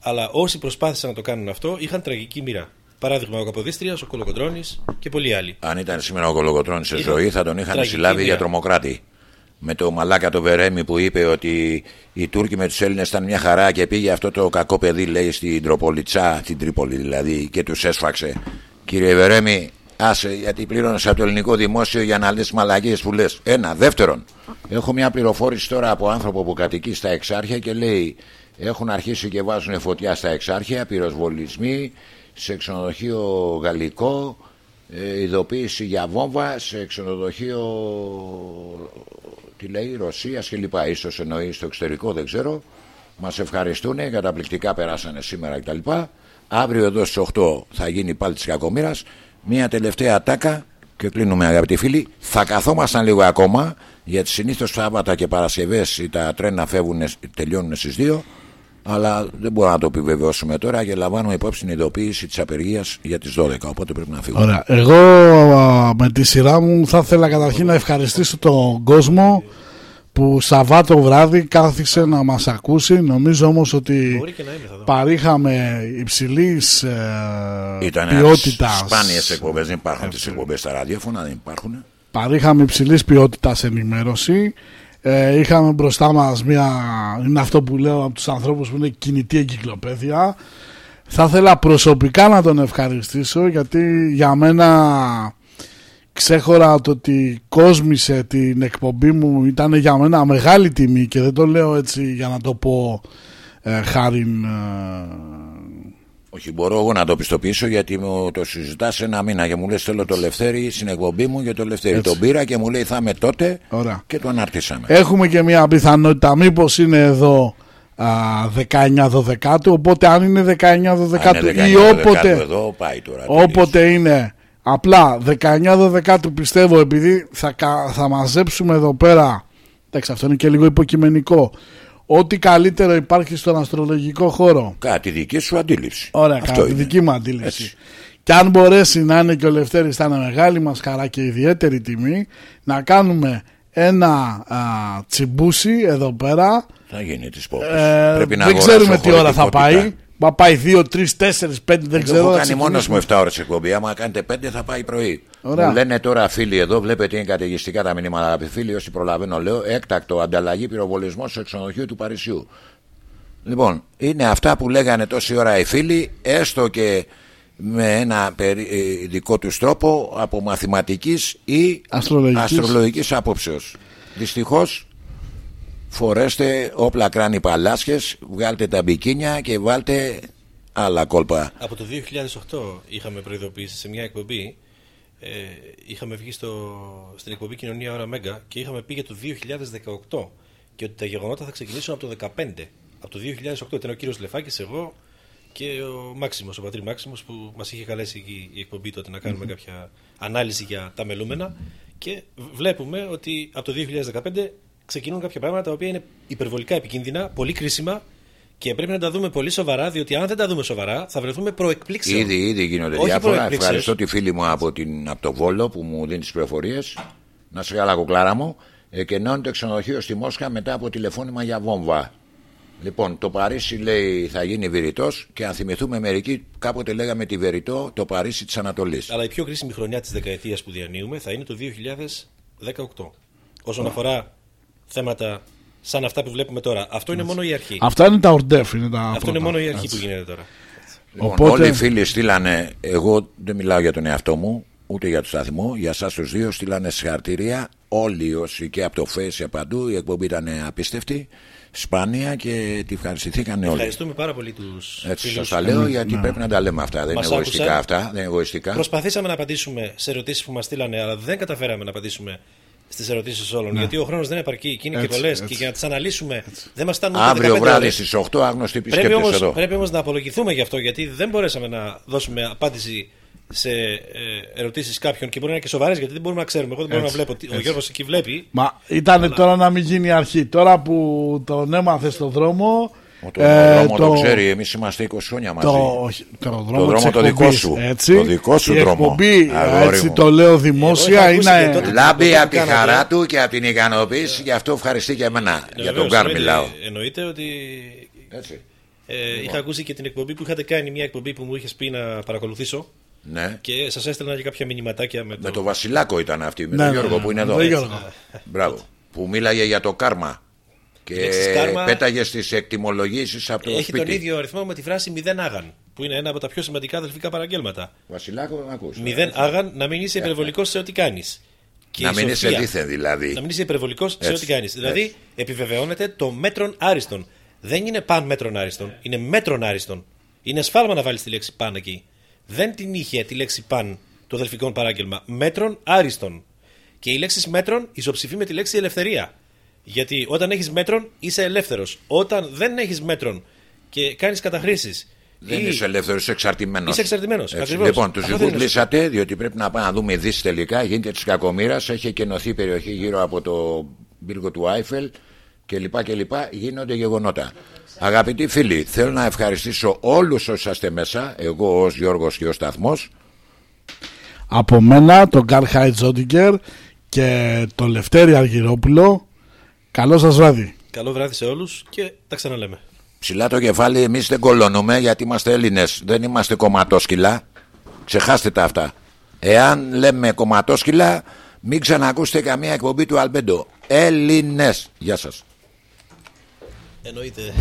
Αλλά όσοι προσπάθησαν να το κάνουν αυτό είχαν τραγική μοίρα. Παράδειγμα, ο Καποδίστριας, ο Κολοκοτρόνη και πολλοί άλλοι. Αν ήταν σήμερα ο Κολογοτρώνης σε Είχα- ζωή θα τον είχαν τραγική συλλάβει μοίρα. για τρομοκράτη. Με το μαλάκα το Βερέμι που είπε ότι οι Τούρκοι με τους Έλληνες ήταν μια χαρά και πήγε αυτό το κακό παιδί λέει στην Τροπολιτσά, την Τρίπολη δηλαδή και τους έσφαξε. Κύριε Βερέμι, άσε γιατί πλήρωνες από το ελληνικό δημόσιο για να λες μαλακίες που λες. Ένα. Δεύτερον, έχω μια πληροφόρηση τώρα από άνθρωπο που κατοικεί στα Εξάρχεια και λέει έχουν αρχίσει και βάζουν φωτιά στα Εξάρχεια, πυροσβολισμοί, σε ξενοδοχείο γαλλικό, ε, ειδοποίηση για βόμβα σε ξενοδοχείο τι λέει Ρωσίας και λοιπά. Ίσως εννοεί στο εξωτερικό δεν ξέρω. Μας ευχαριστούν καταπληκτικά περάσανε σήμερα κτλ αύριο εδώ στις 8 θα γίνει πάλι της κακομήρας μια τελευταία ατάκα και κλείνουμε αγαπητοί φίλοι. Θα καθόμασταν λίγο ακόμα γιατί συνήθως Σάββατα και Παρασκευές τα τρένα φεύγουν, τελειώνουν στις 2 αλλά δεν μπορούμε να το επιβεβαιώσουμε τώρα και λαμβάνουμε υπόψη την ειδοποίηση της απεργίας για τις 12 οπότε πρέπει να φύγουμε Ωραία. Εγώ α, με τη σειρά μου θα ήθελα καταρχήν να ευχαριστήσω τον κόσμο που Σαββάτο βράδυ κάθισε να μας ακούσει. Νομίζω όμως ότι Μπορεί και να είμαι, θα δω. παρήχαμε υψηλής ε, Ήταν ποιότητας σπάνιες εκπομπές, δεν υπάρχουν τις εκπομπές στα ραδιόφωνα, δεν υπάρχουν. παρήχαμε υψηλής ποιότητας ενημέρωση ε, είχαμε μπροστά μας μια είναι αυτό που λέω από τους ανθρώπους που είναι κινητή εγκυκλοπαίδεια. Θα ήθελα προσωπικά να τον ευχαριστήσω γιατί για μένα ξέχωρα το ότι κόσμησε την εκπομπή μου ήταν για μένα μεγάλη τιμή και δεν το λέω έτσι για να το πω ε, χάριν ε, Όχι, μπορώ εγώ να το πιστοποιήσω γιατί μου το συζητάς ένα μήνα και μου λες: Θέλω το Λευτέρη στην εκπομπή μου για το Λευτέρη. Έτσι. Τον πήρα και μου λέει: Θα είμαι τότε Ωραία. και το αναρτήσαμε. Έχουμε και μια πιθανότητα μήπως είναι εδώ α, 19-12 οπότε αν είναι 19-12 Αν είναι ή 19 όποτε, εδώ πάει τώρα. όποτε είναι απλά 19-12 πιστεύω επειδή θα, κα- θα μαζέψουμε εδώ πέρα εντάξει αυτό είναι και λίγο υποκειμενικό ό,τι καλύτερο υπάρχει στον αστρολογικό χώρο Κάτι δική σου αντίληψη. Ωραία, Αυτό κατά τη είναι. δική μου αντίληψη. Έτσι. Και αν μπορέσει να είναι και ο Λευτέρης θα είναι μεγάλη μας χαρά και ιδιαίτερη τιμή να κάνουμε ένα α, τσιμπούσι εδώ πέρα. Θα γίνει της πόλη. Ε, Πρέπει να δεν αγοράσω ξέρουμε τι ώρα θα χωρητικότητα. πάει. Μα πάει 2, 3, 4, 5, δεν ξέρω. Έχω θα κάνει μόνος ξεκινήσουμε. μου 7 ώρες εκπομπή. Άμα κάνετε 5 θα πάει πρωί. Ωραία. Μου λένε τώρα φίλοι εδώ, βλέπετε είναι καταιγιστικά τα μηνύματα. Αγαπητοί φίλοι, όσοι προλαβαίνω, λέω έκτακτο ανταλλαγή πυροβολισμός στο ξενοδοχείο του Παρισιού. Λοιπόν, είναι αυτά που λέγανε τόση ώρα οι φίλοι, έστω και με ένα περι- ε, δικό τους τρόπο από μαθηματικής ή Αστρολογικής. αστρολογικής απόψεως. Δυστυχώς φορέστε όπλα κράνη παλάσχες, βγάλτε τα μπικίνια και βάλτε άλλα κόλπα. Από το 2008 είχαμε προειδοποιήσει σε μια εκπομπή. Ε, είχαμε βγει στο, στην εκπομπή Κοινωνία Ώρα Μέγκα και είχαμε πει για το 2018 και ότι τα γεγονότα θα ξεκινήσουν από το 2015. Από το 2008 ήταν ο κύριος Λεφάκης, εγώ και ο Μάξιμος, ο πατήρ Μάξιμος που μας είχε καλέσει εκεί η εκπομπή τότε να κάνουμε κάποια ανάλυση για τα μελούμενα και βλέπουμε ότι από το 2015 ξεκινούν κάποια πράγματα τα οποία είναι υπερβολικά επικίνδυνα, πολύ κρίσιμα και πρέπει να τα δούμε πολύ σοβαρά, διότι αν δεν τα δούμε σοβαρά θα βρεθούμε προεκπλήξεων. Ήδη, ήδη γίνονται Όχι διάφορα. προεκπλήξεως. Ευχαριστώ τη φίλη μου από, την, από το Βόλο που μου δίνει τις πληροφορίες. Να σε καλά, κουκλάρα μου. Εκενώνει το ξενοδοχείο στη Μόσχα μετά από τηλεφώνημα για βόμβα. Λοιπόν, το Παρίσι λέει θα γίνει βηρητός και αν θυμηθούμε μερικοί, κάποτε λέγαμε τη βηρητό το Παρίσι της Ανατολής. Αλλά η πιο κρίσιμη χρονιά της δεκαετίας που διανύουμε θα είναι το 2018. Όσον αφορά θέματα σαν αυτά που βλέπουμε τώρα. Αυτό είναι μόνο η αρχή. Αυτά είναι τα ορντεφ. Είναι τα Αυτό πρώτα. είναι μόνο η αρχή Έτσι. που γίνεται τώρα. Λοιπόν, Οπότε- Όλοι οι φίλοι στείλανε, εγώ δεν μιλάω για τον εαυτό μου, ούτε για το σταθμό. Για εσάς τους δύο στείλανε συγχαρητήρια. Όλοι όσοι και από το Face και παντού. Η εκπομπή ήταν απίστευτη. Σπάνια και τη ευχαριστηθήκαν όλοι. Ευχαριστούμε πάρα πολύ τους. Έτσι σας τα λέω γιατί Ναι. πρέπει να τα λέμε αυτά. Δεν Μας είναι εγωιστικά άκουσαν. αυτά. Δεν είναι εγωιστικά. Προσπαθήσαμε να απαντήσουμε σε ερωτήσεις που μας στείλανε, αλλά δεν καταφέραμε να απαντήσουμε στις ερωτήσεις όλων. Ναι. Γιατί ο χρόνος δεν επαρκεί και είναι και Έτσι, πολλέ. έτσι. Και για να τις αναλύσουμε δεν μας φτάνουν ούτε Αύριο 15 βράδυ ώρες. στις 8 άγνωστοι Πρέπει επισκέπτες όμως, εδώ. πρέπει όμως να απολογηθούμε γι' αυτό γιατί δεν μπορέσαμε να δώσουμε απάντηση σε ε, ερωτήσεις κάποιων και μπορεί να είναι και σοβαρές γιατί δεν μπορούμε να ξέρουμε. Εγώ δεν μπορώ να Έτσι, βλέπω. τι- Ο έτσι. Γιώργος εκεί βλέπει. Μα ήταν τώρα να μην γίνει η αρχή. Τώρα που τον έμαθε στο δρόμο. Το ε, δρόμο το ξέρει, εμείς είμαστε 20 χρόνια μαζί. Το, όχι, το δρόμο, το, της δρόμο το δικό εκπομπής, σου. Έτσι. Το δικό σου η δρόμο. εκπομπή, αγόρι έτσι μου. το λέω δημόσια, είναι. Λάμπει από τη χαρά του και από την ικανοποίηση, γι' αυτό ευχαριστεί και εμένα. Ναι, για τον βεβαίως, Γκάρ εννοείται- μιλάω. Εννοείται ότι. Έτσι. Ε, είχα ακούσει και την εκπομπή που είχατε κάνει, μια εκπομπή που μου είχες πει να παρακολουθήσω. Ναι. Και σας έστελνα και κάποια μηνυματάκια με το. Με το Βασιλάκο ήταν αυτή, με Ναι, τον ναι, Γιώργο ναι, που είναι με εδώ. τον Γιώργο. Μπράβο. Που μίλαγε για το κάρμα. Και λέξεις κάρμα- πέταγες στι εκτιμολογήσεις από το Έχει σπίτι. τον ίδιο αριθμό με τη φράση μηδέν άγαν, που είναι ένα από τα πιο σημαντικά αδελφικά παραγγέλματα. Βασιλάκο, να ακούς. Μηδέν άγαν να μην είσαι υπερβολικός σε ό,τι κάνεις. Να μην είσαι δίθεν δηλαδή. Να μην είσαι υπερβολικός σε Έτσι, ό,τι κάνει. έτσι. Δηλαδή, επιβεβαιώνεται το μέτρον άριστον. Δεν είναι παν μέτρον άριστον, είναι μέτρον άριστον. Είναι σφάλμα να βάλεις τη λέξη παν εκεί. Δεν την είχε τη λέξη παν το αδελφικό παράγγελμα. Μέτρον άριστον. Και η λέξη μέτρον ισοψηφεί με τη λέξη ελευθερία. Γιατί όταν έχεις μέτρον είσαι ελεύθερος. Όταν δεν έχεις μέτρον και κάνεις καταχρήσεις. Δεν είσαι ελεύθερος, είσαι εξαρτημένος. Είσαι εξαρτημένος, ακριβώς. Λοιπόν, τους Αυτό δεν είναι ζυγουτλήσατε, διότι πρέπει να πάμε να δούμε ειδήσει τελικά. Γίνεται της κακομοίρας, έχει κενωθεί η περιοχή γύρω από το πύργο του Άιφελ κλπ. κλπ. Γίνονται γεγονότα. Αγαπητοί φίλοι, θέλω να ευχαριστήσω όλους όσοι είσαστε μέσα, εγώ ως Γιώργος και ο σταθμός. Από μένα, τον Καρλ Χάιτ Ζόντιγκερ και τον Λευτέρη Αργυρόπουλο. Καλό σας βράδυ. Καλό βράδυ σε όλους και τα ξαναλέμε. Ψηλά το κεφάλι, εμείς δεν κολώνουμε γιατί είμαστε Έλληνες. Δεν είμαστε κομματόσκυλα. Ξεχάστε τα αυτά. Εάν λέμε κομματόσκυλα, μην ξανακούσετε καμία εκπομπή του Αλμπέντο. Έλληνες. Γεια σας. Εννοείται.